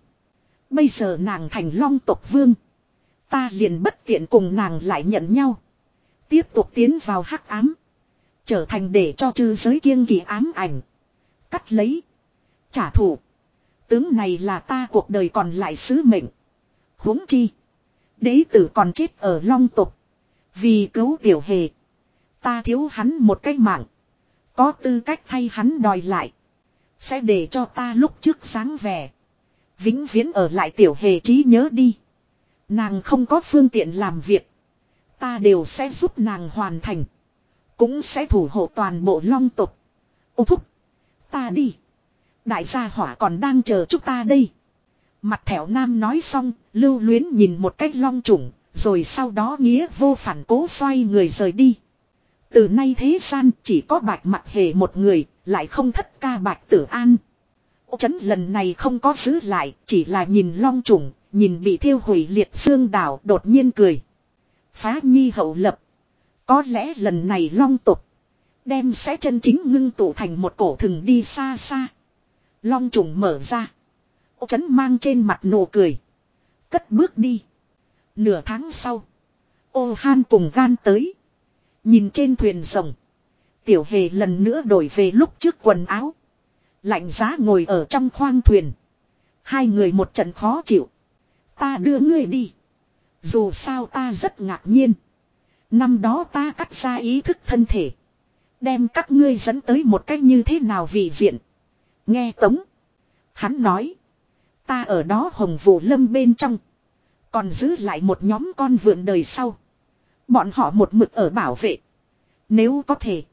Bây giờ nàng thành long tộc vương. Ta liền bất tiện cùng nàng lại nhận nhau. Tiếp tục tiến vào hắc ám. Trở thành để cho chư giới kiêng kỳ ám ảnh. Cắt lấy. Trả thù. Tướng này là ta cuộc đời còn lại sứ mệnh huống chi. Đế tử còn chết ở long tục. Vì cứu tiểu hề. Ta thiếu hắn một cái mạng. Có tư cách thay hắn đòi lại. Sẽ để cho ta lúc trước sáng vẻ. Vĩnh viễn ở lại tiểu hề trí nhớ đi. Nàng không có phương tiện làm việc. Ta đều sẽ giúp nàng hoàn thành. Cũng sẽ thủ hộ toàn bộ long tục. Ô thúc. Ta đi. Đại gia hỏa còn đang chờ chúng ta đây. Mặt thẻo nam nói xong, lưu luyến nhìn một cách long trùng, rồi sau đó nghĩa vô phản cố xoay người rời đi. Từ nay thế gian chỉ có bạch mặt hề một người, lại không thất ca bạch tử an. Ô chấn lần này không có giữ lại, chỉ là nhìn long trùng, nhìn bị thiêu hủy liệt xương đảo đột nhiên cười. Phá nhi hậu lập. Có lẽ lần này long tục. Đem sẽ chân chính ngưng tụ thành một cổ thừng đi xa xa. Long trùng mở ra. Ô chấn mang trên mặt nụ cười. Cất bước đi. Nửa tháng sau. Ô han cùng gan tới. Nhìn trên thuyền rồng. Tiểu hề lần nữa đổi về lúc trước quần áo. Lạnh giá ngồi ở trong khoang thuyền. Hai người một trận khó chịu. Ta đưa ngươi đi. Dù sao ta rất ngạc nhiên. Năm đó ta cắt ra ý thức thân thể. Đem các ngươi dẫn tới một cách như thế nào vị diện. Nghe tống. Hắn nói. Ta ở đó hồng vụ lâm bên trong. Còn giữ lại một nhóm con vượn đời sau. Bọn họ một mực ở bảo vệ. Nếu có thể.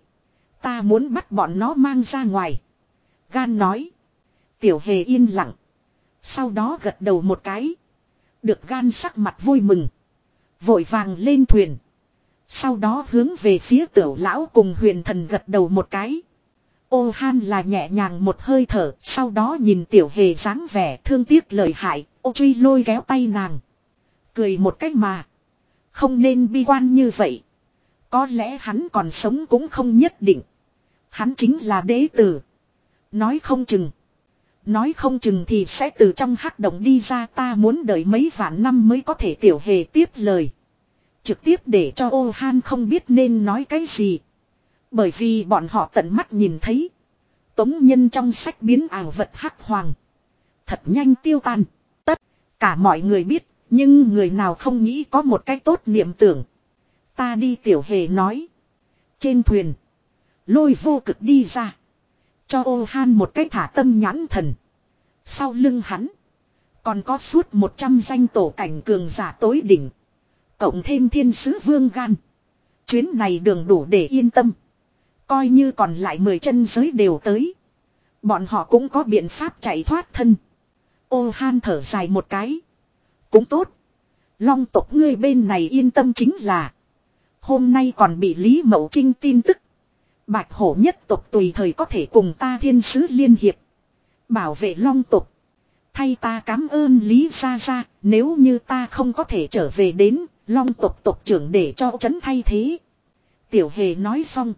Ta muốn bắt bọn nó mang ra ngoài. Gan nói. Tiểu hề yên lặng. Sau đó gật đầu một cái. Được gan sắc mặt vui mừng. Vội vàng lên thuyền. Sau đó hướng về phía tiểu lão cùng huyền thần gật đầu một cái. Ô han là nhẹ nhàng một hơi thở, sau đó nhìn tiểu hề dáng vẻ thương tiếc lời hại, ô truy lôi kéo tay nàng. Cười một cách mà. Không nên bi quan như vậy. Có lẽ hắn còn sống cũng không nhất định. Hắn chính là đế tử. Nói không chừng. Nói không chừng thì sẽ từ trong hắc động đi ra ta muốn đợi mấy vạn năm mới có thể tiểu hề tiếp lời. Trực tiếp để cho ô han không biết nên nói cái gì. Bởi vì bọn họ tận mắt nhìn thấy. Tống nhân trong sách biến ảo vật hắc hoàng. Thật nhanh tiêu tan. Tất cả mọi người biết. Nhưng người nào không nghĩ có một cái tốt niệm tưởng. Ta đi tiểu hề nói. Trên thuyền. Lôi vô cực đi ra. Cho ô han một cái thả tâm nhãn thần. Sau lưng hắn. Còn có suốt một trăm danh tổ cảnh cường giả tối đỉnh. Cộng thêm thiên sứ vương gan. Chuyến này đường đủ để yên tâm. Coi như còn lại mười chân giới đều tới. Bọn họ cũng có biện pháp chạy thoát thân. Ô han thở dài một cái. Cũng tốt. Long tộc ngươi bên này yên tâm chính là. Hôm nay còn bị Lý Mậu Trinh tin tức. Bạch hổ nhất tộc tùy thời có thể cùng ta thiên sứ liên hiệp. Bảo vệ long tộc. Thay ta cảm ơn Lý Gia Gia, nếu như ta không có thể trở về đến, long tộc tộc trưởng để cho chấn thay thế. Tiểu hề nói xong.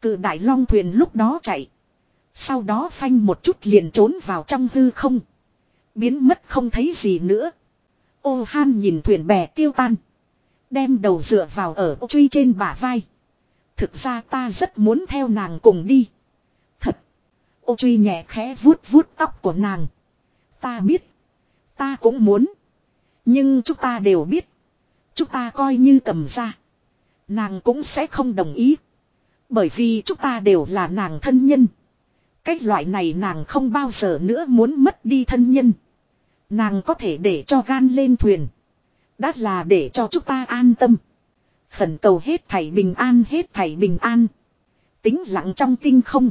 Cự đại long thuyền lúc đó chạy. Sau đó phanh một chút liền trốn vào trong hư không. Biến mất không thấy gì nữa. Ô han nhìn thuyền bè tiêu tan. Đem đầu dựa vào ở ô truy trên bả vai. Thực ra ta rất muốn theo nàng cùng đi. Thật. Ô truy nhẹ khẽ vuốt vuốt tóc của nàng. Ta biết. Ta cũng muốn. Nhưng chúng ta đều biết. Chúng ta coi như cầm ra. Nàng cũng sẽ không đồng ý. Bởi vì chúng ta đều là nàng thân nhân. Cách loại này nàng không bao giờ nữa muốn mất đi thân nhân. Nàng có thể để cho gan lên thuyền. Đã là để cho chúng ta an tâm. Khẩn cầu hết thảy bình an, hết thảy bình an. Tính lặng trong tinh không.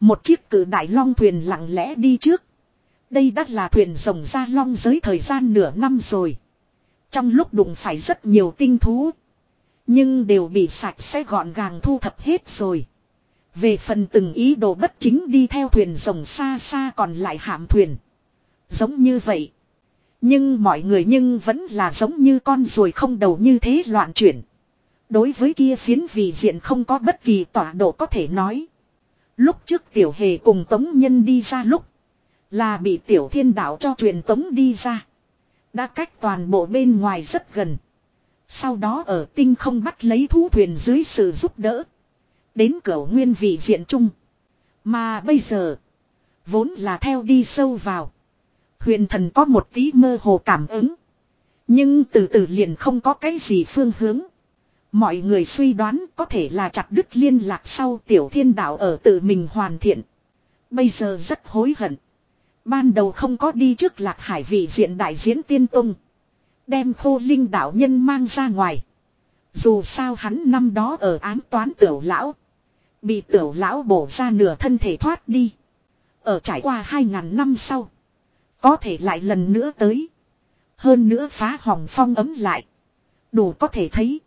Một chiếc cử đại long thuyền lặng lẽ đi trước. Đây đã là thuyền rồng ra long giới thời gian nửa năm rồi. Trong lúc đụng phải rất nhiều tinh thú. Nhưng đều bị sạch sẽ gọn gàng thu thập hết rồi. Về phần từng ý đồ bất chính đi theo thuyền rồng xa xa còn lại hạm thuyền. Giống như vậy. Nhưng mọi người nhưng vẫn là giống như con ruồi không đầu như thế loạn chuyển. Đối với kia phiến vị diện không có bất kỳ tọa độ có thể nói. Lúc trước tiểu hề cùng tống nhân đi ra lúc. Là bị tiểu thiên đạo cho truyền tống đi ra. Đã cách toàn bộ bên ngoài rất gần. Sau đó ở tinh không bắt lấy thú thuyền dưới sự giúp đỡ. Đến cửa nguyên vị diện chung. Mà bây giờ. Vốn là theo đi sâu vào. Huyền thần có một tí mơ hồ cảm ứng. Nhưng từ từ liền không có cái gì phương hướng. Mọi người suy đoán có thể là chặt đứt liên lạc sau tiểu thiên đạo ở tự mình hoàn thiện. Bây giờ rất hối hận. Ban đầu không có đi trước lạc hải vị diện đại diễn tiên tung. Đem khô linh đạo nhân mang ra ngoài. Dù sao hắn năm đó ở ám toán tiểu lão. Bị tiểu lão bổ ra nửa thân thể thoát đi. Ở trải qua hai ngàn năm sau. Có thể lại lần nữa tới. Hơn nữa phá hỏng phong ấm lại. Đủ có thể thấy.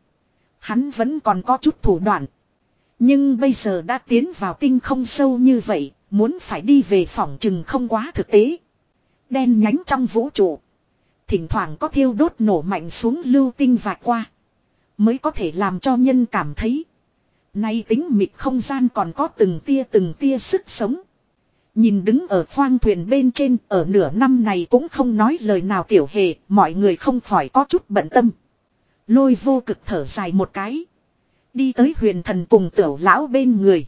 Hắn vẫn còn có chút thủ đoạn. Nhưng bây giờ đã tiến vào tinh không sâu như vậy. Muốn phải đi về phòng chừng không quá thực tế. Đen nhánh trong vũ trụ. Thỉnh thoảng có thiêu đốt nổ mạnh xuống lưu tinh vạch qua. Mới có thể làm cho nhân cảm thấy. Nay tính mịt không gian còn có từng tia từng tia sức sống. Nhìn đứng ở khoang thuyền bên trên ở nửa năm này cũng không nói lời nào tiểu hề, mọi người không khỏi có chút bận tâm. Lôi vô cực thở dài một cái. Đi tới huyền thần cùng tiểu lão bên người.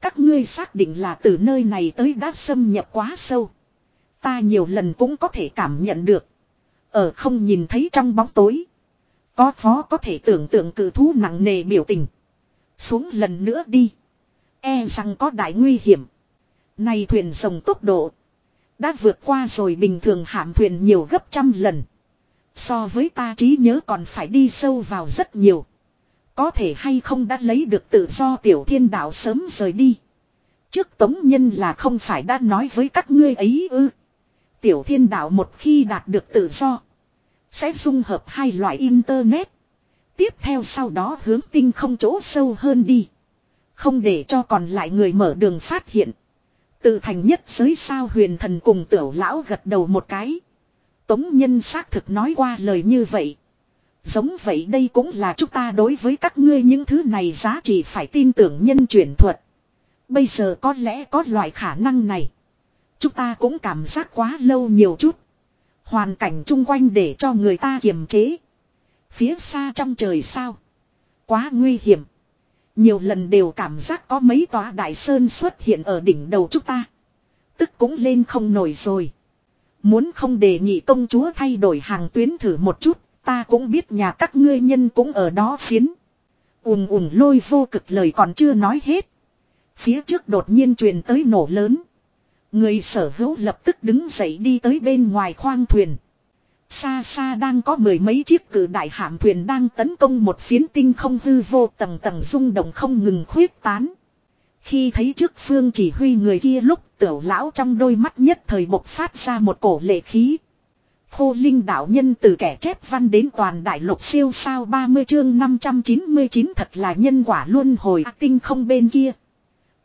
Các ngươi xác định là từ nơi này tới đã xâm nhập quá sâu. Ta nhiều lần cũng có thể cảm nhận được. Ở không nhìn thấy trong bóng tối. Có phó có thể tưởng tượng cử thú nặng nề biểu tình. Xuống lần nữa đi. E rằng có đại nguy hiểm. Này thuyền rồng tốc độ. Đã vượt qua rồi bình thường hạm thuyền nhiều gấp trăm lần. So với ta trí nhớ còn phải đi sâu vào rất nhiều. Có thể hay không đã lấy được tự do tiểu thiên đạo sớm rời đi. Trước tống nhân là không phải đã nói với các ngươi ấy ư. Tiểu thiên đạo một khi đạt được tự do. Sẽ dung hợp hai loại internet. Tiếp theo sau đó hướng tinh không chỗ sâu hơn đi. Không để cho còn lại người mở đường phát hiện. Tự thành nhất giới sao huyền thần cùng tiểu lão gật đầu một cái. Tống nhân xác thực nói qua lời như vậy. Giống vậy đây cũng là chúng ta đối với các ngươi những thứ này giá trị phải tin tưởng nhân truyền thuật. Bây giờ có lẽ có loại khả năng này. Chúng ta cũng cảm giác quá lâu nhiều chút. Hoàn cảnh chung quanh để cho người ta kiềm chế. Phía xa trong trời sao. Quá nguy hiểm. Nhiều lần đều cảm giác có mấy tòa đại sơn xuất hiện ở đỉnh đầu chúng ta. Tức cũng lên không nổi rồi. Muốn không đề nghị công chúa thay đổi hàng tuyến thử một chút, ta cũng biết nhà các ngươi nhân cũng ở đó phiến. Ùm ùm lôi vô cực lời còn chưa nói hết. Phía trước đột nhiên truyền tới nổ lớn. Người sở hữu lập tức đứng dậy đi tới bên ngoài khoang thuyền. Xa xa đang có mười mấy chiếc cử đại hạm thuyền đang tấn công một phiến tinh không hư vô tầng tầng rung động không ngừng khuyết tán. Khi thấy trước phương chỉ huy người kia lúc tiểu lão trong đôi mắt nhất thời bộc phát ra một cổ lệ khí. Khô linh đạo nhân từ kẻ chép văn đến toàn đại lục siêu sao 30 chương 599 thật là nhân quả luôn hồi tinh không bên kia.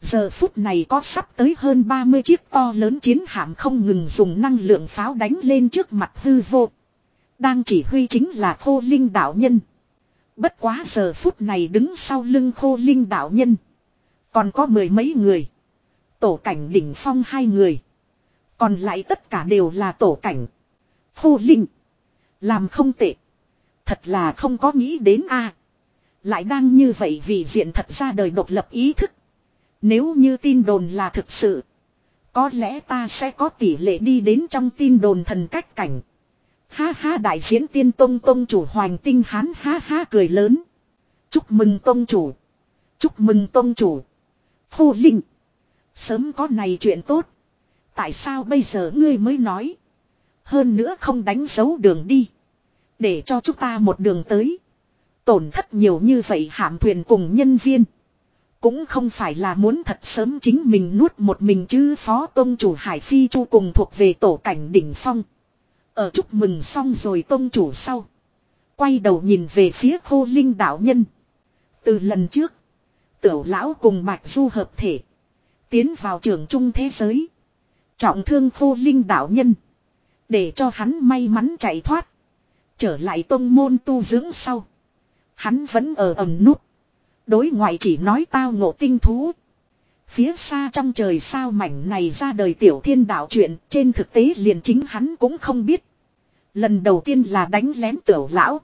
Giờ phút này có sắp tới hơn 30 chiếc to lớn chiến hạm không ngừng dùng năng lượng pháo đánh lên trước mặt hư vô. Đang chỉ huy chính là khô linh đạo nhân. Bất quá giờ phút này đứng sau lưng khô linh đạo nhân. Còn có mười mấy người. Tổ cảnh đỉnh phong hai người. Còn lại tất cả đều là tổ cảnh. Khô linh. Làm không tệ. Thật là không có nghĩ đến a Lại đang như vậy vì diện thật ra đời độc lập ý thức. Nếu như tin đồn là thực sự. Có lẽ ta sẽ có tỷ lệ đi đến trong tin đồn thần cách cảnh. Ha ha, đại diễn tiên tông tông chủ hoàng tinh hán ha ha cười lớn. Chúc mừng tông chủ. Chúc mừng tông chủ. Khô Linh. Sớm có này chuyện tốt. Tại sao bây giờ ngươi mới nói. Hơn nữa không đánh dấu đường đi. Để cho chúng ta một đường tới. Tổn thất nhiều như vậy hạm thuyền cùng nhân viên. Cũng không phải là muốn thật sớm chính mình nuốt một mình chứ phó tôn chủ Hải Phi Chu cùng thuộc về tổ cảnh đỉnh phong. Ở chúc mừng xong rồi tôn chủ sau. Quay đầu nhìn về phía khô linh đạo nhân. Từ lần trước. Tiểu lão cùng Bạch Du hợp thể. Tiến vào trường trung thế giới. Trọng thương khô linh đạo nhân. Để cho hắn may mắn chạy thoát. Trở lại tông môn tu dưỡng sau. Hắn vẫn ở ẩm nút. Đối ngoại chỉ nói tao ngộ tinh thú. Phía xa trong trời sao mảnh này ra đời tiểu thiên đạo chuyện, trên thực tế liền chính hắn cũng không biết. Lần đầu tiên là đánh lén tiểu lão.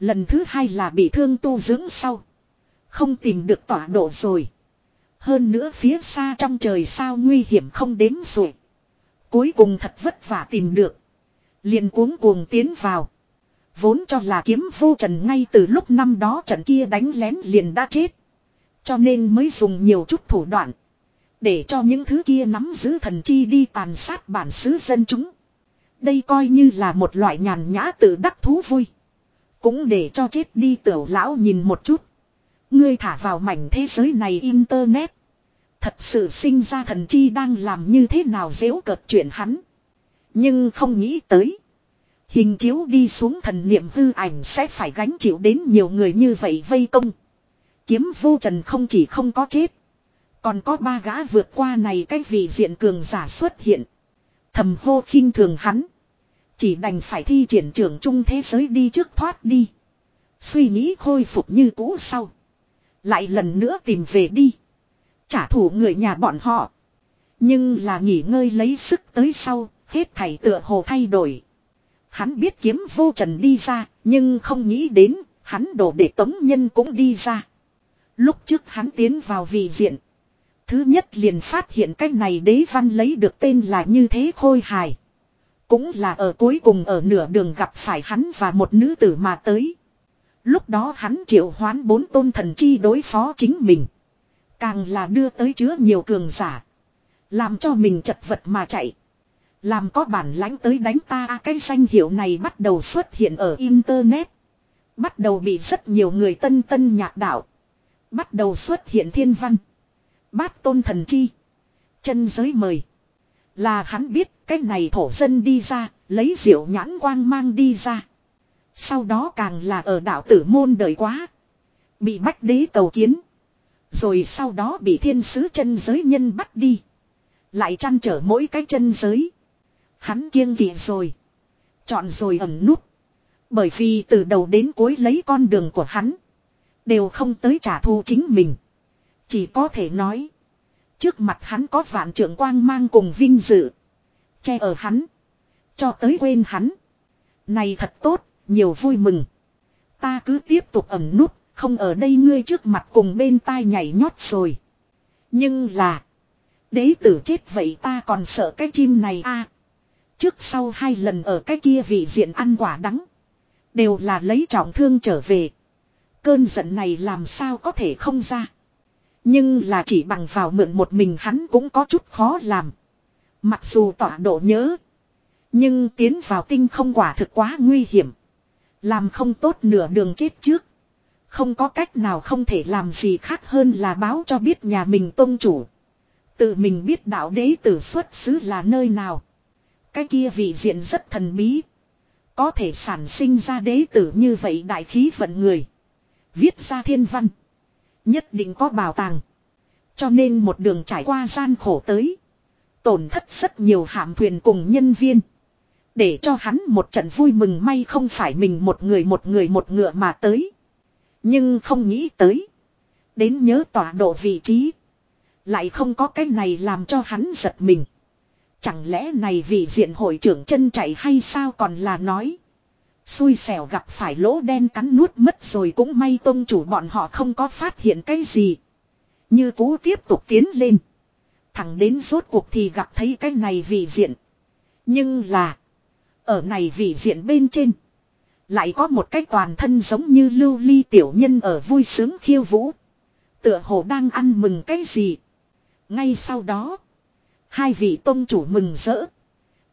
Lần thứ hai là bị thương tu dưỡng sau. Không tìm được tọa độ rồi. Hơn nữa phía xa trong trời sao nguy hiểm không đếm rồi. Cuối cùng thật vất vả tìm được. Liền cuống cuồng tiến vào. Vốn cho là kiếm vô trần ngay từ lúc năm đó trận kia đánh lén liền đã chết. Cho nên mới dùng nhiều chút thủ đoạn. Để cho những thứ kia nắm giữ thần chi đi tàn sát bản xứ dân chúng. Đây coi như là một loại nhàn nhã tự đắc thú vui. Cũng để cho chết đi tiểu lão nhìn một chút. Ngươi thả vào mảnh thế giới này internet. Thật sự sinh ra thần chi đang làm như thế nào dễu cợt chuyện hắn. Nhưng không nghĩ tới. Hình chiếu đi xuống thần niệm hư ảnh sẽ phải gánh chịu đến nhiều người như vậy vây công. Kiếm vô trần không chỉ không có chết. Còn có ba gã vượt qua này cái vị diện cường giả xuất hiện. Thầm hô khinh thường hắn. Chỉ đành phải thi triển trưởng trung thế giới đi trước thoát đi. Suy nghĩ khôi phục như cũ sau. Lại lần nữa tìm về đi. Trả thù người nhà bọn họ. Nhưng là nghỉ ngơi lấy sức tới sau, hết thảy tựa hồ thay đổi. Hắn biết kiếm vô trần đi ra, nhưng không nghĩ đến, hắn đổ để tống nhân cũng đi ra. Lúc trước hắn tiến vào vị diện. Thứ nhất liền phát hiện cái này đế văn lấy được tên là như thế khôi hài. Cũng là ở cuối cùng ở nửa đường gặp phải hắn và một nữ tử mà tới. Lúc đó hắn triệu hoán bốn tôn thần chi đối phó chính mình. Càng là đưa tới chứa nhiều cường giả. Làm cho mình chật vật mà chạy. Làm có bản lãnh tới đánh ta cái danh hiệu này bắt đầu xuất hiện ở Internet. Bắt đầu bị rất nhiều người tân tân nhạc đạo. Bắt đầu xuất hiện thiên văn. Bát tôn thần chi. Chân giới mời. Là hắn biết cái này thổ dân đi ra, lấy diệu nhãn quang mang đi ra. Sau đó càng là ở đạo tử môn đời quá. Bị bách đế cầu kiến. Rồi sau đó bị thiên sứ chân giới nhân bắt đi. Lại chăn trở mỗi cái chân giới. Hắn kiêng kỵ rồi. Chọn rồi ẩn nút. Bởi vì từ đầu đến cuối lấy con đường của hắn. Đều không tới trả thù chính mình. Chỉ có thể nói. Trước mặt hắn có vạn trưởng quang mang cùng vinh dự. Che ở hắn. Cho tới quên hắn. Này thật tốt, nhiều vui mừng. Ta cứ tiếp tục ẩn nút, không ở đây ngươi trước mặt cùng bên tai nhảy nhót rồi. Nhưng là. Đế tử chết vậy ta còn sợ cái chim này a Trước sau hai lần ở cái kia vị diện ăn quả đắng. Đều là lấy trọng thương trở về. Cơn giận này làm sao có thể không ra. Nhưng là chỉ bằng vào mượn một mình hắn cũng có chút khó làm. Mặc dù tọa độ nhớ. Nhưng tiến vào tinh không quả thực quá nguy hiểm. Làm không tốt nửa đường chết trước. Không có cách nào không thể làm gì khác hơn là báo cho biết nhà mình tôn chủ. Tự mình biết đạo đế tử xuất xứ là nơi nào. Cái kia vị diện rất thần bí. Có thể sản sinh ra đế tử như vậy đại khí vận người. Viết ra thiên văn. Nhất định có bảo tàng. Cho nên một đường trải qua gian khổ tới. Tổn thất rất nhiều hạm thuyền cùng nhân viên. Để cho hắn một trận vui mừng may không phải mình một người một người một ngựa mà tới. Nhưng không nghĩ tới. Đến nhớ tọa độ vị trí. Lại không có cái này làm cho hắn giật mình. Chẳng lẽ này vị diện hội trưởng chân chạy hay sao còn là nói. Xui xẻo gặp phải lỗ đen cắn nuốt mất rồi cũng may tôn chủ bọn họ không có phát hiện cái gì. Như cú tiếp tục tiến lên. Thẳng đến rốt cuộc thì gặp thấy cái này vị diện. Nhưng là. Ở này vị diện bên trên. Lại có một cái toàn thân giống như lưu ly tiểu nhân ở vui sướng khiêu vũ. Tựa hồ đang ăn mừng cái gì. Ngay sau đó. Hai vị tôn chủ mừng rỡ.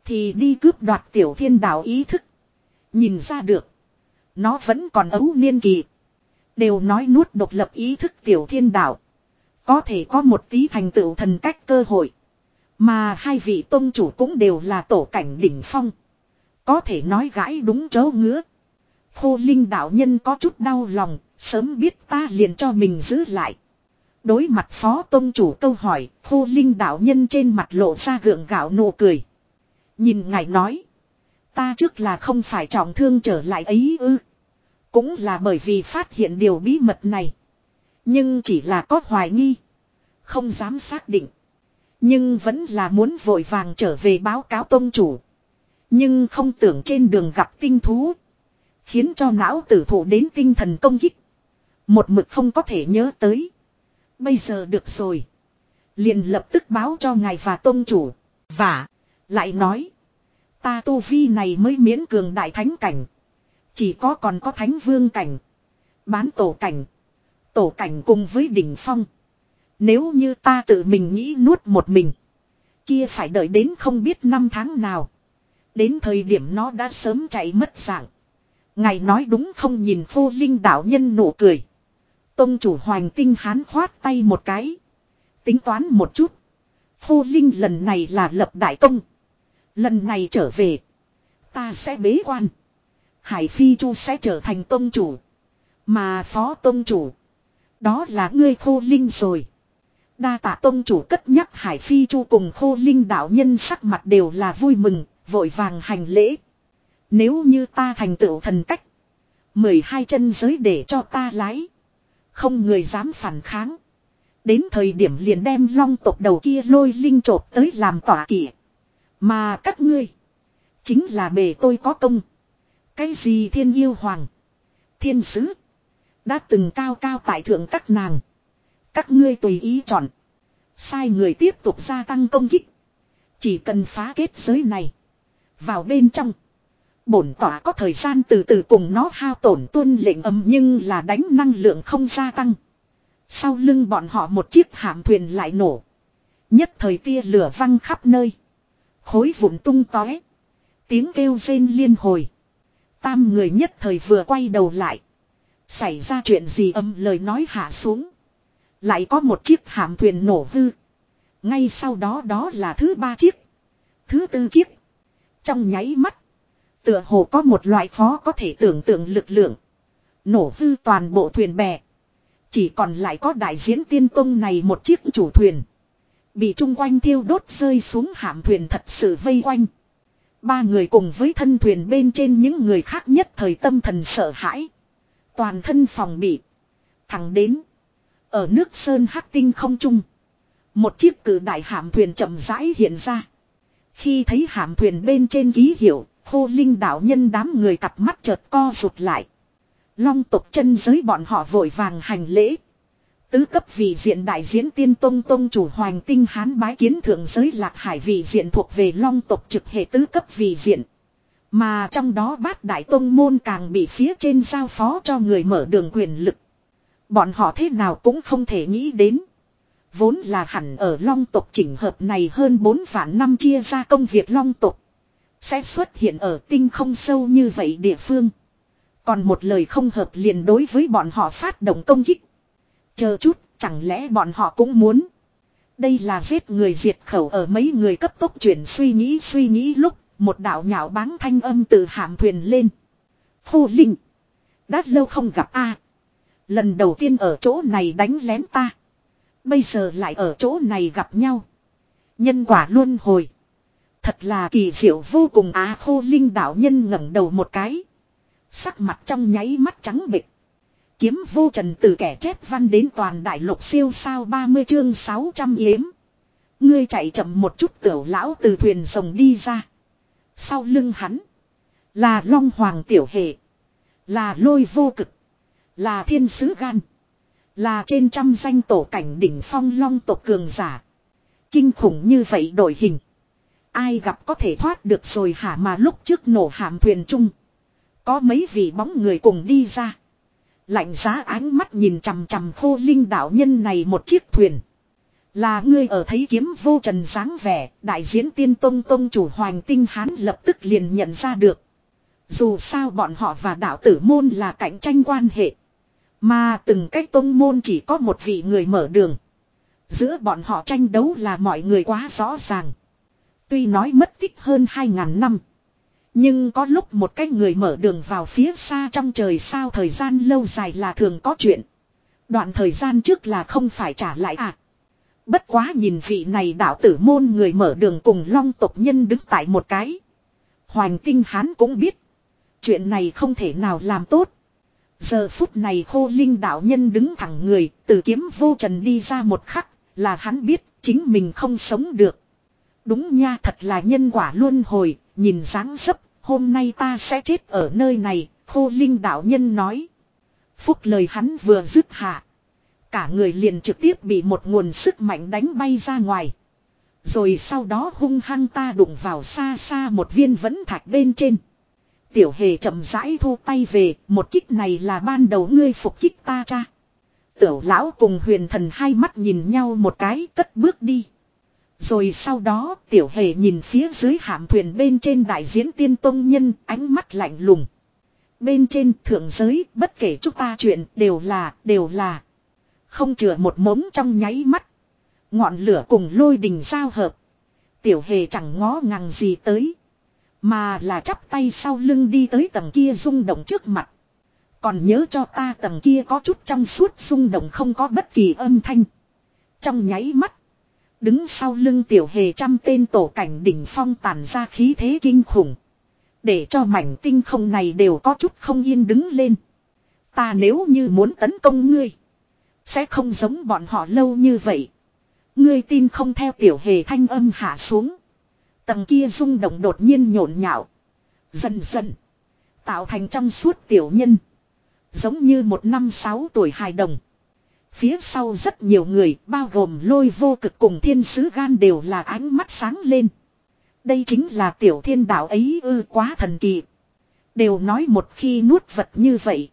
Thì đi cướp đoạt tiểu thiên đạo ý thức. Nhìn ra được. Nó vẫn còn ấu niên kỳ. Đều nói nuốt độc lập ý thức tiểu thiên đạo. Có thể có một tí thành tựu thần cách cơ hội. Mà hai vị tôn chủ cũng đều là tổ cảnh đỉnh phong. Có thể nói gãi đúng chớ ngứa. Khô Linh đạo nhân có chút đau lòng, sớm biết ta liền cho mình giữ lại. Đối mặt phó tôn chủ câu hỏi, khô Linh đạo nhân trên mặt lộ ra gượng gạo nụ cười. Nhìn ngài nói. Ta trước là không phải trọng thương trở lại ấy ư. Cũng là bởi vì phát hiện điều bí mật này. Nhưng chỉ là có hoài nghi. Không dám xác định. Nhưng vẫn là muốn vội vàng trở về báo cáo tôn chủ. Nhưng không tưởng trên đường gặp tinh thú. Khiến cho não tử thủ đến tinh thần công kích. Một mực không có thể nhớ tới. Bây giờ được rồi. Liền lập tức báo cho ngài và tôn chủ. Và. Lại nói. Ta tu vi này mới miễn cường đại thánh cảnh. Chỉ có còn có thánh vương cảnh. Bán tổ cảnh. Tổ cảnh cùng với đỉnh phong. Nếu như ta tự mình nghĩ nuốt một mình. Kia phải đợi đến không biết năm tháng nào. Đến thời điểm nó đã sớm chạy mất dạng. Ngài nói đúng không nhìn vô linh đạo nhân nụ cười. Tông chủ hoàng tinh hán khoát tay một cái. Tính toán một chút. Vô linh lần này là lập đại công. Lần này trở về. Ta sẽ bế quan. Hải Phi Chu sẽ trở thành tông chủ. Mà phó tông chủ. Đó là ngươi khô linh rồi. Đa tạ tông chủ cất nhắc Hải Phi Chu cùng khô linh đạo nhân sắc mặt đều là vui mừng, vội vàng hành lễ. Nếu như ta thành tựu thần cách. mười hai chân giới để cho ta lái. Không người dám phản kháng. Đến thời điểm liền đem long tộc đầu kia lôi linh trộp tới làm tỏa kỷ. Mà các ngươi. Chính là bề tôi có công. Cái gì thiên yêu hoàng. Thiên sứ. Đã từng cao cao tại thượng các nàng. Các ngươi tùy ý chọn. Sai người tiếp tục gia tăng công kích. Chỉ cần phá kết giới này. Vào bên trong. Bổn tỏa có thời gian từ từ cùng nó hao tổn tuân lệnh ấm nhưng là đánh năng lượng không gia tăng. Sau lưng bọn họ một chiếc hạm thuyền lại nổ. Nhất thời tia lửa văng khắp nơi. Khối vụn tung tóe. Tiếng kêu rên liên hồi. Tam người nhất thời vừa quay đầu lại. Xảy ra chuyện gì âm lời nói hạ xuống. Lại có một chiếc hạm thuyền nổ hư. Ngay sau đó đó là thứ ba chiếc. Thứ tư chiếc. Trong nháy mắt. Tựa hồ có một loại khó có thể tưởng tượng lực lượng. Nổ hư toàn bộ thuyền bè. Chỉ còn lại có đại diễn tiên tông này một chiếc chủ thuyền. Bị chung quanh thiêu đốt rơi xuống hạm thuyền thật sự vây quanh. Ba người cùng với thân thuyền bên trên những người khác nhất thời tâm thần sợ hãi. Toàn thân phòng bị. Thẳng đến. Ở nước sơn hắc tinh không trung. Một chiếc cử đại hạm thuyền chậm rãi hiện ra. Khi thấy hạm thuyền bên trên ký hiệu, khô linh đạo nhân đám người cặp mắt chợt co rụt lại. Long tộc chân giới bọn họ vội vàng hành lễ. Tứ cấp vị diện đại diễn tiên tông tông chủ hoàng tinh hán bái kiến thượng giới lạc hải vị diện thuộc về long tộc trực hệ tứ cấp vị diện. Mà trong đó bát đại tông môn càng bị phía trên giao phó cho người mở đường quyền lực. Bọn họ thế nào cũng không thể nghĩ đến. Vốn là hẳn ở long tộc chỉnh hợp này hơn 4 vạn năm chia ra công việc long tộc. Sẽ xuất hiện ở tinh không sâu như vậy địa phương. Còn một lời không hợp liền đối với bọn họ phát động công kích. Chờ chút, chẳng lẽ bọn họ cũng muốn. Đây là giết người diệt khẩu ở mấy người cấp tốc chuyển suy nghĩ suy nghĩ lúc, một đạo nhạo báng thanh âm từ hạm thuyền lên. Khô Linh. Đã lâu không gặp a Lần đầu tiên ở chỗ này đánh lén ta. Bây giờ lại ở chỗ này gặp nhau. Nhân quả luôn hồi. Thật là kỳ diệu vô cùng á khô linh đạo nhân ngẩng đầu một cái. Sắc mặt trong nháy mắt trắng bịch. Kiếm vô trần từ kẻ chép văn đến toàn đại lục siêu sao 30 chương 600 yếm. Ngươi chạy chậm một chút tiểu lão từ thuyền rồng đi ra. Sau lưng hắn. Là long hoàng tiểu hệ. Là lôi vô cực. Là thiên sứ gan. Là trên trăm danh tổ cảnh đỉnh phong long tộc cường giả. Kinh khủng như vậy đổi hình. Ai gặp có thể thoát được rồi hả mà lúc trước nổ hàm thuyền chung. Có mấy vị bóng người cùng đi ra. Lạnh giá ánh mắt nhìn chằm chằm khô linh đạo nhân này một chiếc thuyền. Là ngươi ở thấy kiếm vô trần dáng vẻ, đại diễn tiên tông tông chủ hoàng tinh hán lập tức liền nhận ra được. Dù sao bọn họ và đạo tử môn là cạnh tranh quan hệ. Mà từng cách tôn môn chỉ có một vị người mở đường. Giữa bọn họ tranh đấu là mọi người quá rõ ràng. Tuy nói mất tích hơn 2.000 năm. Nhưng có lúc một cái người mở đường vào phía xa trong trời sao thời gian lâu dài là thường có chuyện. Đoạn thời gian trước là không phải trả lại à. Bất quá nhìn vị này đạo tử môn người mở đường cùng long tộc nhân đứng tại một cái. Hoành tinh hán cũng biết. Chuyện này không thể nào làm tốt. Giờ phút này khô linh đạo nhân đứng thẳng người, từ kiếm vô trần đi ra một khắc, là hắn biết chính mình không sống được. Đúng nha thật là nhân quả luân hồi, nhìn dáng dấp, hôm nay ta sẽ chết ở nơi này, khô linh đạo nhân nói. Phúc lời hắn vừa dứt hạ. Cả người liền trực tiếp bị một nguồn sức mạnh đánh bay ra ngoài. Rồi sau đó hung hăng ta đụng vào xa xa một viên vẫn thạch bên trên. Tiểu hề chậm rãi thu tay về, một kích này là ban đầu ngươi phục kích ta cha. Tiểu lão cùng huyền thần hai mắt nhìn nhau một cái cất bước đi. Rồi sau đó, tiểu hề nhìn phía dưới hạm thuyền bên trên đại diễn tiên tông nhân, ánh mắt lạnh lùng. Bên trên thượng giới, bất kể chúng ta chuyện đều là đều là. Không chừa một mống trong nháy mắt. Ngọn lửa cùng lôi đình giao hợp. Tiểu hề chẳng ngó ngàng gì tới. Mà là chắp tay sau lưng đi tới tầng kia rung động trước mặt. Còn nhớ cho ta tầng kia có chút trong suốt rung động không có bất kỳ âm thanh. Trong nháy mắt. Đứng sau lưng tiểu hề trăm tên tổ cảnh đỉnh phong tàn ra khí thế kinh khủng. Để cho mảnh tinh không này đều có chút không yên đứng lên. Ta nếu như muốn tấn công ngươi. Sẽ không giống bọn họ lâu như vậy. Ngươi tin không theo tiểu hề thanh âm hạ xuống. Tầng kia rung động đột nhiên nhộn nhạo. Dần dần. Tạo thành trong suốt tiểu nhân. Giống như một năm sáu tuổi hài đồng. Phía sau rất nhiều người bao gồm lôi vô cực cùng thiên sứ gan đều là ánh mắt sáng lên. Đây chính là tiểu thiên đạo ấy ư quá thần kỳ. Đều nói một khi nuốt vật như vậy.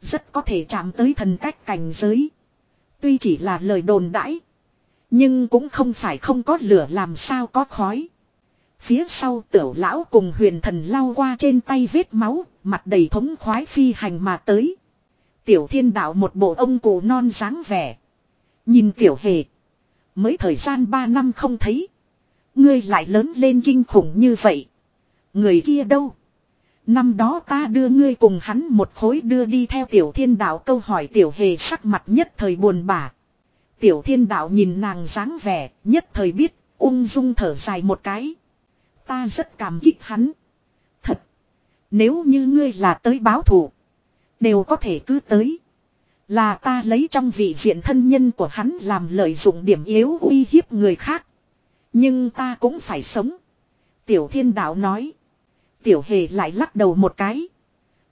Rất có thể chạm tới thần cách cảnh giới. Tuy chỉ là lời đồn đãi. Nhưng cũng không phải không có lửa làm sao có khói. Phía sau tiểu lão cùng huyền thần lao qua trên tay vết máu, mặt đầy thống khoái phi hành mà tới. Tiểu thiên đạo một bộ ông cụ non dáng vẻ. Nhìn tiểu hề. Mới thời gian ba năm không thấy. Ngươi lại lớn lên kinh khủng như vậy. Người kia đâu? Năm đó ta đưa ngươi cùng hắn một khối đưa đi theo tiểu thiên đạo câu hỏi tiểu hề sắc mặt nhất thời buồn bã. Tiểu thiên đạo nhìn nàng dáng vẻ, nhất thời biết, ung dung thở dài một cái. Ta rất cảm kích hắn. Thật. Nếu như ngươi là tới báo thù. Đều có thể cứ tới. Là ta lấy trong vị diện thân nhân của hắn làm lợi dụng điểm yếu uy hiếp người khác. Nhưng ta cũng phải sống. Tiểu thiên đạo nói. Tiểu hề lại lắc đầu một cái.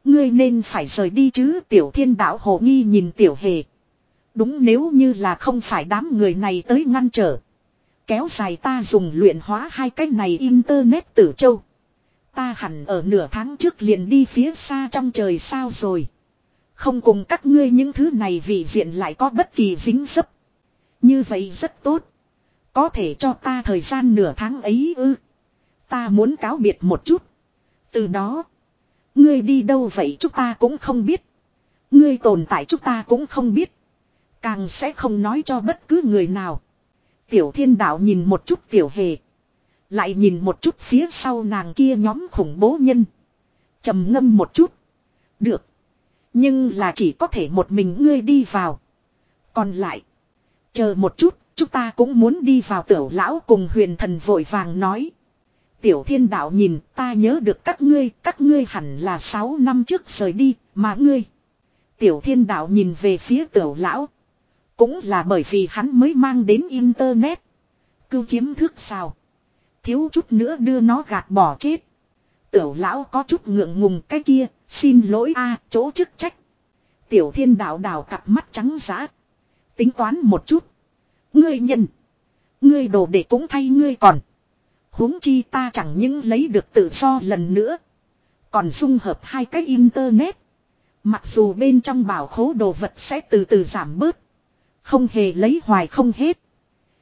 Ngươi nên phải rời đi chứ, tiểu thiên đạo hồ nghi nhìn tiểu hề. Đúng nếu như là không phải đám người này tới ngăn trở. Kéo dài ta dùng luyện hóa hai cái này internet tử châu. Ta hẳn ở nửa tháng trước liền đi phía xa trong trời sao rồi. Không cùng các ngươi những thứ này vị diện lại có bất kỳ dính dấp. Như vậy rất tốt. Có thể cho ta thời gian nửa tháng ấy ư. Ta muốn cáo biệt một chút. Từ đó. Ngươi đi đâu vậy chúng ta cũng không biết. Ngươi tồn tại chúng ta cũng không biết. Càng sẽ không nói cho bất cứ người nào. Tiểu thiên đạo nhìn một chút tiểu hề. Lại nhìn một chút phía sau nàng kia nhóm khủng bố nhân. trầm ngâm một chút. Được. Nhưng là chỉ có thể một mình ngươi đi vào. Còn lại. Chờ một chút, chúng ta cũng muốn đi vào tiểu lão cùng huyền thần vội vàng nói. Tiểu thiên đạo nhìn ta nhớ được các ngươi, các ngươi hẳn là 6 năm trước rời đi, mà ngươi. Tiểu thiên đạo nhìn về phía tiểu lão. Cũng là bởi vì hắn mới mang đến internet. Cưu chiếm thước sao. Thiếu chút nữa đưa nó gạt bỏ chết. Tiểu lão có chút ngượng ngùng cái kia, xin lỗi a, chỗ chức trách. Tiểu thiên đạo đào cặp mắt trắng giã. Tính toán một chút. Ngươi nhận. Ngươi đồ để cũng thay ngươi còn. huống chi ta chẳng những lấy được tự do lần nữa. Còn dung hợp hai cái internet. Mặc dù bên trong bảo khố đồ vật sẽ từ từ giảm bớt. Không hề lấy hoài không hết.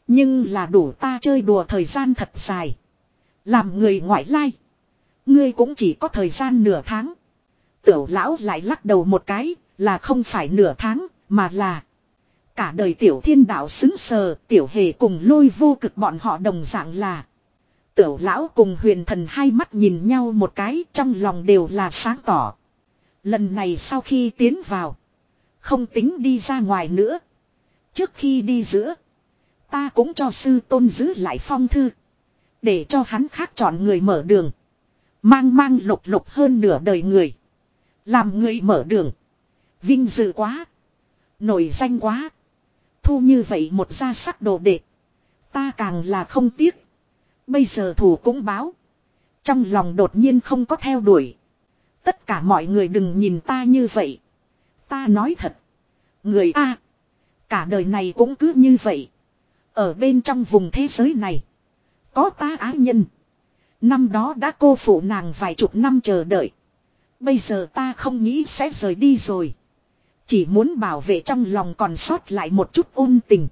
Nhưng là đủ ta chơi đùa thời gian thật dài. Làm người ngoại lai. Ngươi cũng chỉ có thời gian nửa tháng. Tiểu lão lại lắc đầu một cái, Là không phải nửa tháng, mà là cả đời tiểu thiên đạo xứng sờ, tiểu hề cùng lôi vô cực bọn họ đồng dạng là. Tiểu lão cùng huyền thần hai mắt nhìn nhau một cái trong lòng đều là sáng tỏ. Lần này sau khi tiến vào, không tính đi ra ngoài nữa. Trước khi đi giữa, ta cũng cho sư tôn giữ lại phong thư. Để cho hắn khác chọn người mở đường. Mang mang lục lục hơn nửa đời người. Làm người mở đường. Vinh dự quá. Nổi danh quá. Thu như vậy một gia sắc đồ đệ. Ta càng là không tiếc. Bây giờ thủ cũng báo. Trong lòng đột nhiên không có theo đuổi. Tất cả mọi người đừng nhìn ta như vậy. Ta nói thật. Người A. Cả đời này cũng cứ như vậy. Ở bên trong vùng thế giới này. Có ta ái nhân. Năm đó đã cô phụ nàng vài chục năm chờ đợi. Bây giờ ta không nghĩ sẽ rời đi rồi. Chỉ muốn bảo vệ trong lòng còn sót lại một chút ôn tình.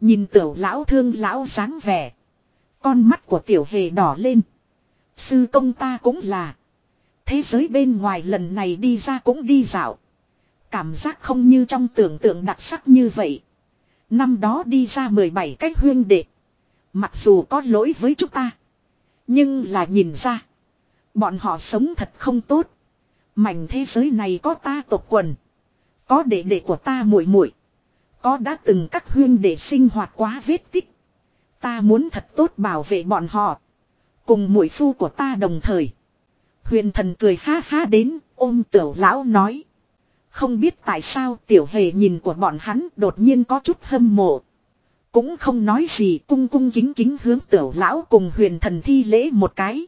Nhìn tiểu lão thương lão dáng vẻ. Con mắt của tiểu hề đỏ lên. Sư công ta cũng là. Thế giới bên ngoài lần này đi ra cũng đi dạo. Cảm giác không như trong tưởng tượng đặc sắc như vậy. Năm đó đi ra 17 cách huyên đệ. Mặc dù có lỗi với chúng ta. Nhưng là nhìn ra. Bọn họ sống thật không tốt. Mảnh thế giới này có ta tộc quần. Có đệ đệ của ta muội muội Có đã từng các huyên đệ sinh hoạt quá vết tích. Ta muốn thật tốt bảo vệ bọn họ. Cùng muội phu của ta đồng thời. Huyền thần cười ha ha đến, ôm tiểu lão nói. Không biết tại sao tiểu hề nhìn của bọn hắn đột nhiên có chút hâm mộ. Cũng không nói gì cung cung kính kính hướng tiểu lão cùng huyền thần thi lễ một cái.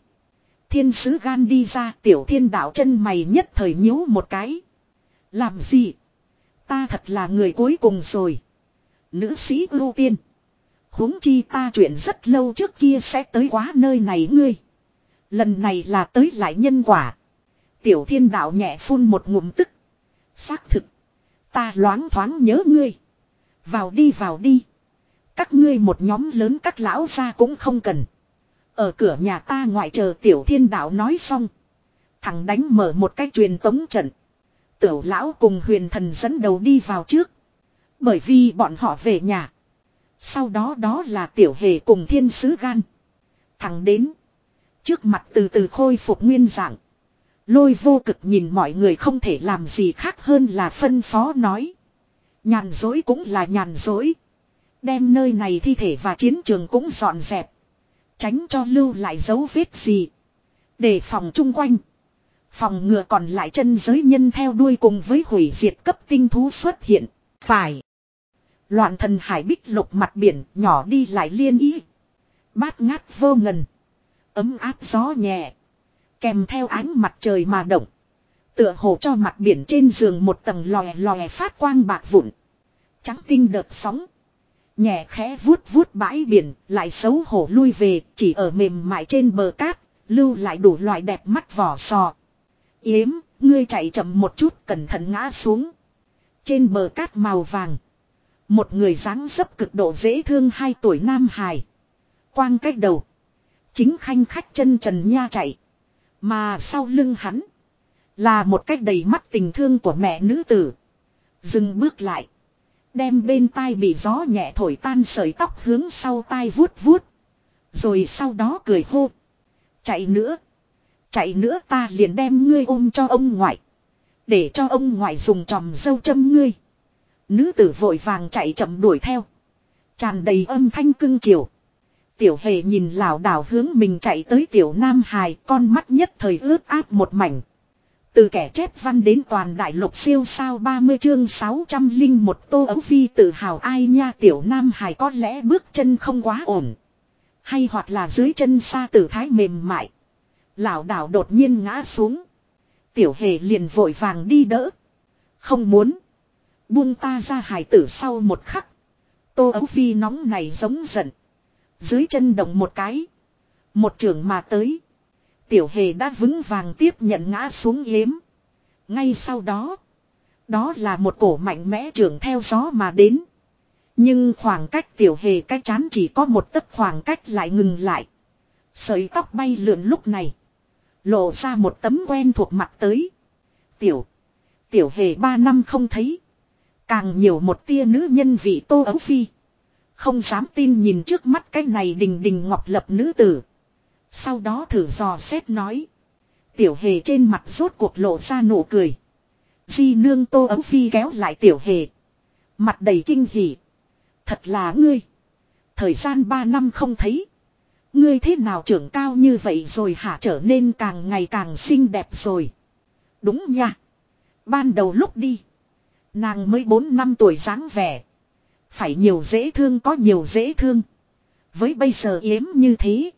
Thiên sứ gan đi ra, tiểu thiên đạo chân mày nhất thời nhíu một cái. Làm gì? Ta thật là người cuối cùng rồi. Nữ sĩ ưu tiên. huống chi ta chuyện rất lâu trước kia sẽ tới quá nơi này ngươi. Lần này là tới lại nhân quả. Tiểu thiên đạo nhẹ phun một ngụm tức. Xác thực. Ta loáng thoáng nhớ ngươi. Vào đi vào đi. Các ngươi một nhóm lớn các lão gia cũng không cần. Ở cửa nhà ta ngoại chờ tiểu thiên đạo nói xong. Thằng đánh mở một cái truyền tống trận. Tiểu lão cùng huyền thần dẫn đầu đi vào trước. Bởi vì bọn họ về nhà. Sau đó đó là tiểu hề cùng thiên sứ gan. Thằng đến. Trước mặt từ từ khôi phục nguyên dạng. Lôi vô cực nhìn mọi người không thể làm gì khác hơn là phân phó nói. Nhàn dối cũng là nhàn dối. Đem nơi này thi thể và chiến trường cũng dọn dẹp. Tránh cho lưu lại dấu vết gì. Để phòng chung quanh. Phòng ngừa còn lại chân giới nhân theo đuôi cùng với hủy diệt cấp tinh thú xuất hiện. Phải. Loạn thần hải bích lục mặt biển nhỏ đi lại liên ý. Bát ngát vô ngần. Ấm áp gió nhẹ. Kèm theo ánh mặt trời mà động. Tựa hồ cho mặt biển trên giường một tầng lòe lòe phát quang bạc vụn. Trắng tinh đợt sóng. Nhẹ khẽ vuốt vuốt bãi biển, lại xấu hổ lui về, chỉ ở mềm mại trên bờ cát, lưu lại đủ loại đẹp mắt vỏ sò. Yếm, ngươi chạy chậm một chút, cẩn thận ngã xuống. Trên bờ cát màu vàng. Một người dáng dấp cực độ dễ thương hai tuổi nam hài. Quang cách đầu. Chính khanh khách chân trần nha chạy. Mà sau lưng hắn. Là một cách đầy mắt tình thương của mẹ nữ tử. Dừng bước lại. Đem bên tai bị gió nhẹ thổi tan sợi tóc hướng sau tai vuốt vuốt. Rồi sau đó cười hô. Chạy nữa. Chạy nữa ta liền đem ngươi ôm cho ông ngoại. Để cho ông ngoại dùng tròm dâu châm ngươi. Nữ tử vội vàng chạy chậm đuổi theo. Tràn đầy âm thanh cưng chiều. Tiểu hề nhìn lảo đảo hướng mình chạy tới tiểu nam hài, con mắt nhất thời ướt át một mảnh. Từ kẻ chép văn đến toàn đại lục siêu sao 30 chương 600 linh một tô ấu phi tự hào ai nha tiểu nam hài có lẽ bước chân không quá ổn. Hay hoặc là dưới chân xa tử thái mềm mại. lão đảo đột nhiên ngã xuống. Tiểu hề liền vội vàng đi đỡ. Không muốn. Buông ta ra hài tử sau một khắc. Tô ấu phi nóng này giống giận. Dưới chân động một cái. Một trường mà tới. Tiểu hề đã vững vàng tiếp nhận ngã xuống yếm. Ngay sau đó. Đó là một cổ mạnh mẽ trưởng theo gió mà đến. Nhưng khoảng cách tiểu hề cái chán chỉ có một tấc khoảng cách lại ngừng lại. Sợi tóc bay lượn lúc này. Lộ ra một tấm quen thuộc mặt tới. Tiểu. Tiểu hề ba năm không thấy. Càng nhiều một tia nữ nhân vị tô ấu phi. Không dám tin nhìn trước mắt cái này đình đình ngọc lập nữ tử. Sau đó thử dò xét nói. Tiểu hề trên mặt rốt cuộc lộ ra nụ cười. Di nương tô ấu phi kéo lại tiểu hề. Mặt đầy kinh hỉ. Thật là ngươi. Thời gian ba năm không thấy. Ngươi thế nào trưởng cao như vậy rồi hả trở nên càng ngày càng xinh đẹp rồi. Đúng nha. Ban đầu lúc đi. Nàng mới 4 năm tuổi dáng vẻ. Phải nhiều dễ thương có nhiều dễ thương. Với bây giờ yếm như thế.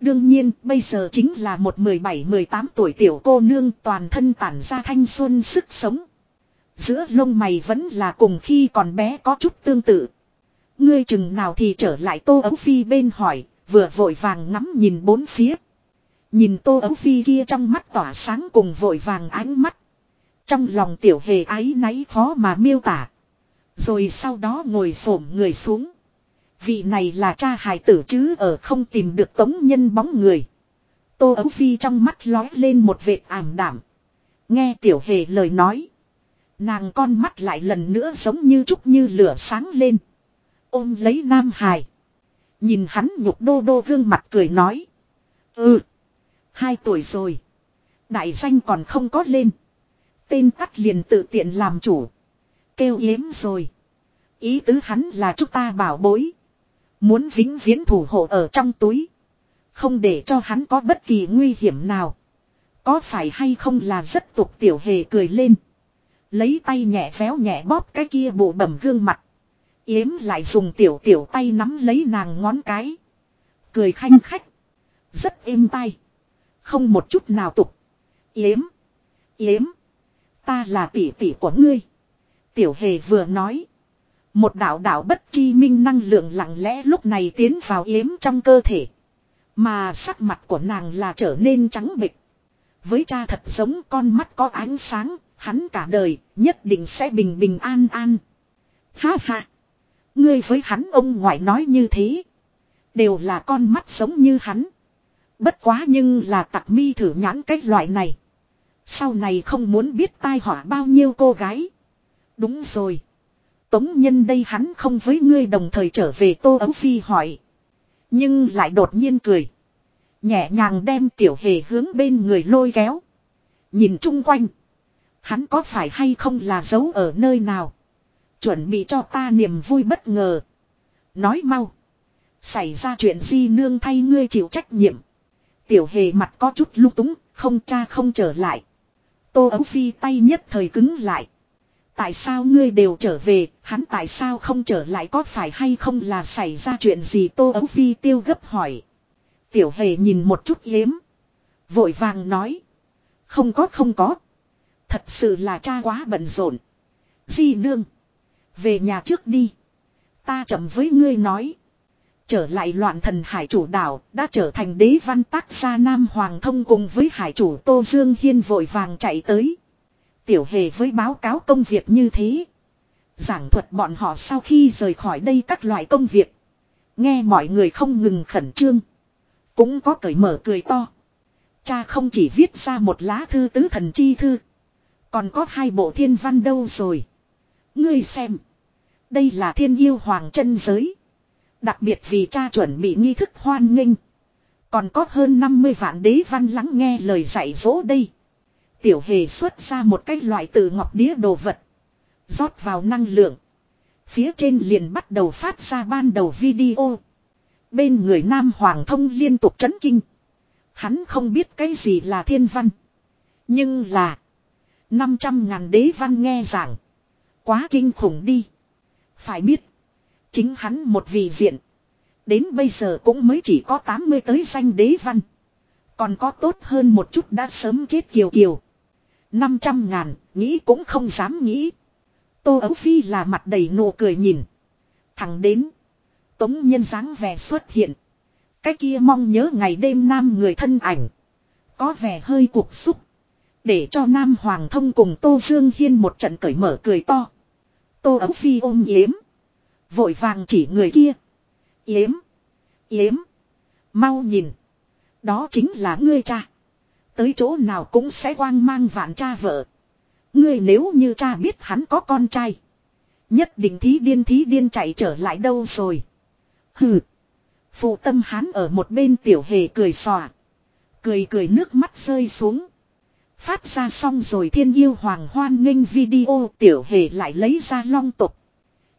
Đương nhiên bây giờ chính là một 17-18 tuổi tiểu cô nương toàn thân tản ra thanh xuân sức sống. Giữa lông mày vẫn là cùng khi còn bé có chút tương tự. Ngươi chừng nào thì trở lại tô ấu phi bên hỏi, vừa vội vàng ngắm nhìn bốn phía. Nhìn tô ấu phi kia trong mắt tỏa sáng cùng vội vàng ánh mắt. Trong lòng tiểu hề ái náy khó mà miêu tả. Rồi sau đó ngồi xổm người xuống. Vị này là cha hài tử chứ ở không tìm được tống nhân bóng người. Tô ấu phi trong mắt lói lên một vệt ảm đảm. Nghe tiểu hề lời nói. Nàng con mắt lại lần nữa giống như trúc như lửa sáng lên. Ôm lấy nam hài. Nhìn hắn nhục đô đô gương mặt cười nói. Ừ. Hai tuổi rồi. Đại danh còn không có lên. Tên tắt liền tự tiện làm chủ. Kêu yếm rồi. Ý tứ hắn là chúng ta bảo bối. Muốn vĩnh viễn thủ hộ ở trong túi. Không để cho hắn có bất kỳ nguy hiểm nào. Có phải hay không là rất tục tiểu hề cười lên. Lấy tay nhẹ véo nhẹ bóp cái kia bộ bẩm gương mặt. Yếm lại dùng tiểu tiểu tay nắm lấy nàng ngón cái. Cười khanh khách. Rất êm tay. Không một chút nào tục. Yếm. Yếm. Ta là tỷ tỷ của ngươi. Tiểu hề vừa nói. Một đạo đạo bất chi minh năng lượng lặng lẽ lúc này tiến vào yếm trong cơ thể. Mà sắc mặt của nàng là trở nên trắng bệch. Với cha thật giống con mắt có ánh sáng, hắn cả đời nhất định sẽ bình bình an an. Ha ha. Ngươi với hắn ông ngoại nói như thế. Đều là con mắt giống như hắn. Bất quá nhưng là tặc mi thử nhãn cái loại này. Sau này không muốn biết tai họa bao nhiêu cô gái. Đúng rồi. Tống nhân đây hắn không với ngươi đồng thời trở về Tô Ấu Phi hỏi. Nhưng lại đột nhiên cười. Nhẹ nhàng đem tiểu hề hướng bên người lôi kéo. Nhìn chung quanh. Hắn có phải hay không là giấu ở nơi nào. Chuẩn bị cho ta niềm vui bất ngờ. Nói mau. Xảy ra chuyện gì nương thay ngươi chịu trách nhiệm. Tiểu hề mặt có chút lung túng, không cha không trở lại. Tô ấu phi tay nhất thời cứng lại. Tại sao ngươi đều trở về, hắn tại sao không trở lại có phải hay không là xảy ra chuyện gì Tô ấu phi tiêu gấp hỏi. Tiểu hề nhìn một chút yếm. Vội vàng nói. Không có không có. Thật sự là cha quá bận rộn. Di nương. Về nhà trước đi. Ta chậm với ngươi nói. Trở lại loạn thần hải chủ đảo đã trở thành đế văn tác gia Nam Hoàng thông cùng với hải chủ Tô Dương Hiên vội vàng chạy tới. Tiểu hề với báo cáo công việc như thế. Giảng thuật bọn họ sau khi rời khỏi đây các loại công việc. Nghe mọi người không ngừng khẩn trương. Cũng có cởi mở cười to. Cha không chỉ viết ra một lá thư tứ thần chi thư. Còn có hai bộ thiên văn đâu rồi. Ngươi xem. Đây là thiên yêu hoàng chân giới. Đặc biệt vì cha chuẩn bị nghi thức hoan nghênh. Còn có hơn 50 vạn đế văn lắng nghe lời dạy dỗ đây. Tiểu hề xuất ra một cái loại từ ngọc đĩa đồ vật. rót vào năng lượng. Phía trên liền bắt đầu phát ra ban đầu video. Bên người Nam Hoàng thông liên tục chấn kinh. Hắn không biết cái gì là thiên văn. Nhưng là. 500 ngàn đế văn nghe giảng. Quá kinh khủng đi. Phải biết. Chính hắn một vị diện. Đến bây giờ cũng mới chỉ có 80 tới danh đế văn. Còn có tốt hơn một chút đã sớm chết kiều kiều. 500 ngàn, nghĩ cũng không dám nghĩ. Tô Ấu Phi là mặt đầy nụ cười nhìn. Thẳng đến. Tống nhân dáng vẻ xuất hiện. Cái kia mong nhớ ngày đêm nam người thân ảnh. Có vẻ hơi cuộc xúc. Để cho Nam Hoàng thông cùng Tô Dương Hiên một trận cởi mở cười to. Tô Ấu Phi ôm yếm. Vội vàng chỉ người kia. Yếm. Yếm. Mau nhìn. Đó chính là ngươi cha. Tới chỗ nào cũng sẽ quang mang vạn cha vợ. Ngươi nếu như cha biết hắn có con trai. Nhất định thí điên thí điên chạy trở lại đâu rồi. Hừ. Phụ tâm hắn ở một bên tiểu hề cười xòa. Cười cười nước mắt rơi xuống. Phát ra xong rồi thiên yêu hoàng hoan nghênh video tiểu hề lại lấy ra long tục.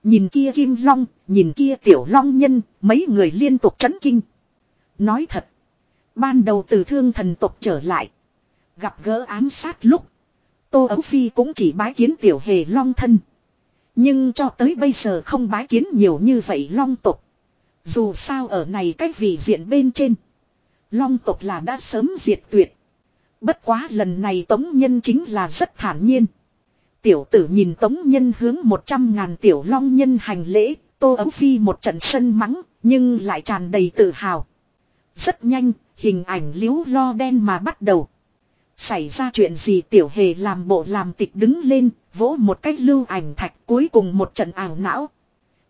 Nhìn kia kim long, nhìn kia tiểu long nhân, mấy người liên tục chấn kinh. Nói thật. Ban đầu từ thương thần tộc trở lại. Gặp gỡ ám sát lúc. Tô Ấu Phi cũng chỉ bái kiến tiểu hề long thân. Nhưng cho tới bây giờ không bái kiến nhiều như vậy long tục. Dù sao ở này cách vị diện bên trên. Long tục là đã sớm diệt tuyệt. Bất quá lần này tống nhân chính là rất thản nhiên. Tiểu tử nhìn tống nhân hướng một trăm ngàn tiểu long nhân hành lễ, tô ấu phi một trận sân mắng, nhưng lại tràn đầy tự hào. Rất nhanh, hình ảnh liếu lo đen mà bắt đầu. Xảy ra chuyện gì tiểu hề làm bộ làm tịch đứng lên, vỗ một cách lưu ảnh thạch cuối cùng một trận ảo não.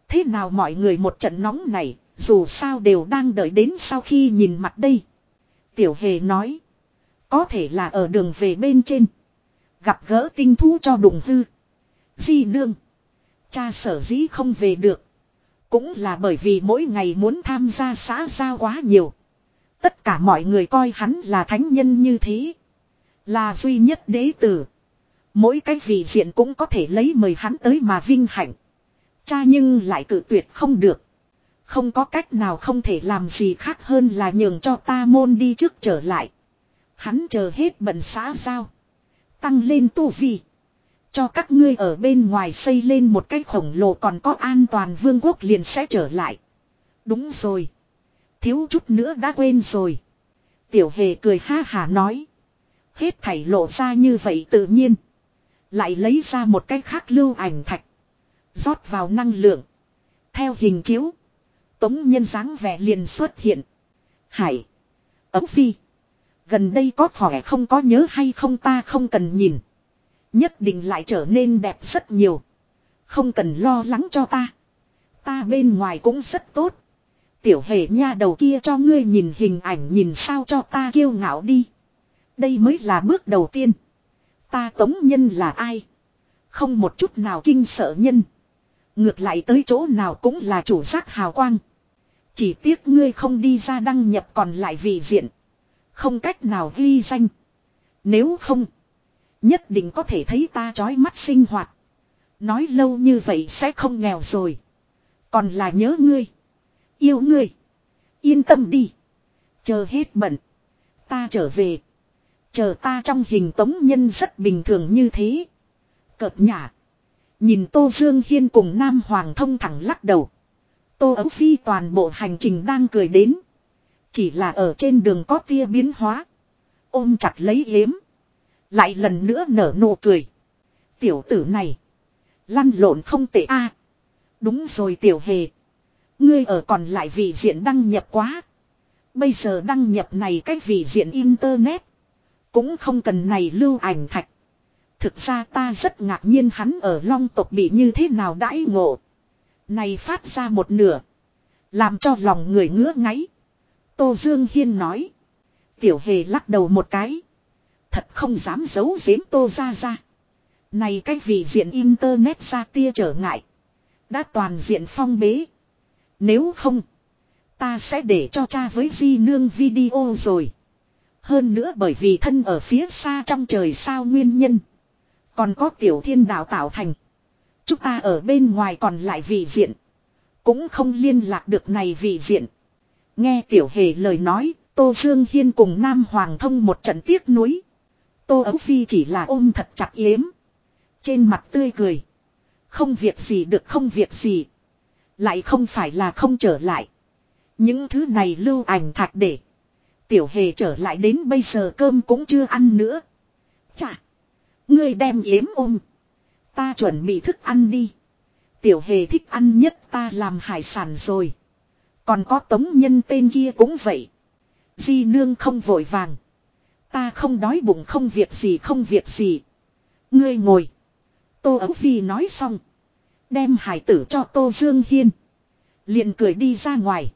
Thế nào mọi người một trận nóng này, dù sao đều đang đợi đến sau khi nhìn mặt đây. Tiểu hề nói. Có thể là ở đường về bên trên. Gặp gỡ tinh thú cho đụng hư. Di nương. Cha sở dĩ không về được. Cũng là bởi vì mỗi ngày muốn tham gia xã giao quá nhiều. Tất cả mọi người coi hắn là thánh nhân như thế. Là duy nhất đế tử. Mỗi cái vị diện cũng có thể lấy mời hắn tới mà vinh hạnh. Cha nhưng lại cự tuyệt không được. Không có cách nào không thể làm gì khác hơn là nhường cho ta môn đi trước trở lại. Hắn chờ hết bận xã giao. Tăng lên tu vi. Cho các ngươi ở bên ngoài xây lên một cái khổng lồ còn có an toàn vương quốc liền sẽ trở lại. Đúng rồi. Thiếu chút nữa đã quên rồi. Tiểu hề cười ha hà nói. Hết thảy lộ ra như vậy tự nhiên. Lại lấy ra một cái khác lưu ảnh thạch. rót vào năng lượng. Theo hình chiếu. Tống nhân dáng vẻ liền xuất hiện. Hải. Ấu phi. Gần đây có khỏe không có nhớ hay không ta không cần nhìn. Nhất định lại trở nên đẹp rất nhiều. Không cần lo lắng cho ta. Ta bên ngoài cũng rất tốt. Tiểu hề nha đầu kia cho ngươi nhìn hình ảnh nhìn sao cho ta kiêu ngạo đi. Đây mới là bước đầu tiên. Ta tống nhân là ai? Không một chút nào kinh sợ nhân. Ngược lại tới chỗ nào cũng là chủ giác hào quang. Chỉ tiếc ngươi không đi ra đăng nhập còn lại vị diện. Không cách nào ghi danh. Nếu không. Nhất định có thể thấy ta trói mắt sinh hoạt. Nói lâu như vậy sẽ không nghèo rồi. Còn là nhớ ngươi. Yêu ngươi. Yên tâm đi. Chờ hết bận. Ta trở về. Chờ ta trong hình tống nhân rất bình thường như thế. Cợt nhả. Nhìn Tô Dương Hiên cùng Nam Hoàng thông thẳng lắc đầu. Tô Ấu Phi toàn bộ hành trình đang cười đến. Chỉ là ở trên đường có tia biến hóa. Ôm chặt lấy yếm. Lại lần nữa nở nụ cười. Tiểu tử này. Lăn lộn không tệ a. đúng rồi tiểu hề. Ngươi ở còn lại vị diện đăng nhập quá. Bây giờ đăng nhập này cái vị diện internet. Cũng không cần này lưu ảnh thạch. Thực ra ta rất ngạc nhiên hắn ở long tộc bị như thế nào đãi ngộ. Này phát ra một nửa. Làm cho lòng người ngứa ngáy. Tô Dương Hiên nói. Tiểu hề lắc đầu một cái. Thật không dám giấu giếm tô ra ra. Này cái vị diện internet ra tia trở ngại. Đã toàn diện phong bế. Nếu không. Ta sẽ để cho cha với di nương video rồi. Hơn nữa bởi vì thân ở phía xa trong trời sao nguyên nhân. Còn có tiểu thiên đạo tạo thành. Chúng ta ở bên ngoài còn lại vị diện. Cũng không liên lạc được này vị diện. Nghe tiểu hề lời nói, Tô Dương Hiên cùng Nam Hoàng thông một trận tiếc nuối. Tô Ấu Phi chỉ là ôm thật chặt yếm. Trên mặt tươi cười. Không việc gì được không việc gì. Lại không phải là không trở lại. Những thứ này lưu ảnh thạch để. Tiểu hề trở lại đến bây giờ cơm cũng chưa ăn nữa. Chà. Ngươi đem yếm ôm. Ta chuẩn bị thức ăn đi. Tiểu hề thích ăn nhất ta làm hải sản rồi. Còn có tống nhân tên kia cũng vậy. Di nương không vội vàng. Ta không đói bụng không việc gì không việc gì. Ngươi ngồi. Tô Ấu Phi nói xong. Đem hải tử cho Tô Dương Hiên. liền cười đi ra ngoài.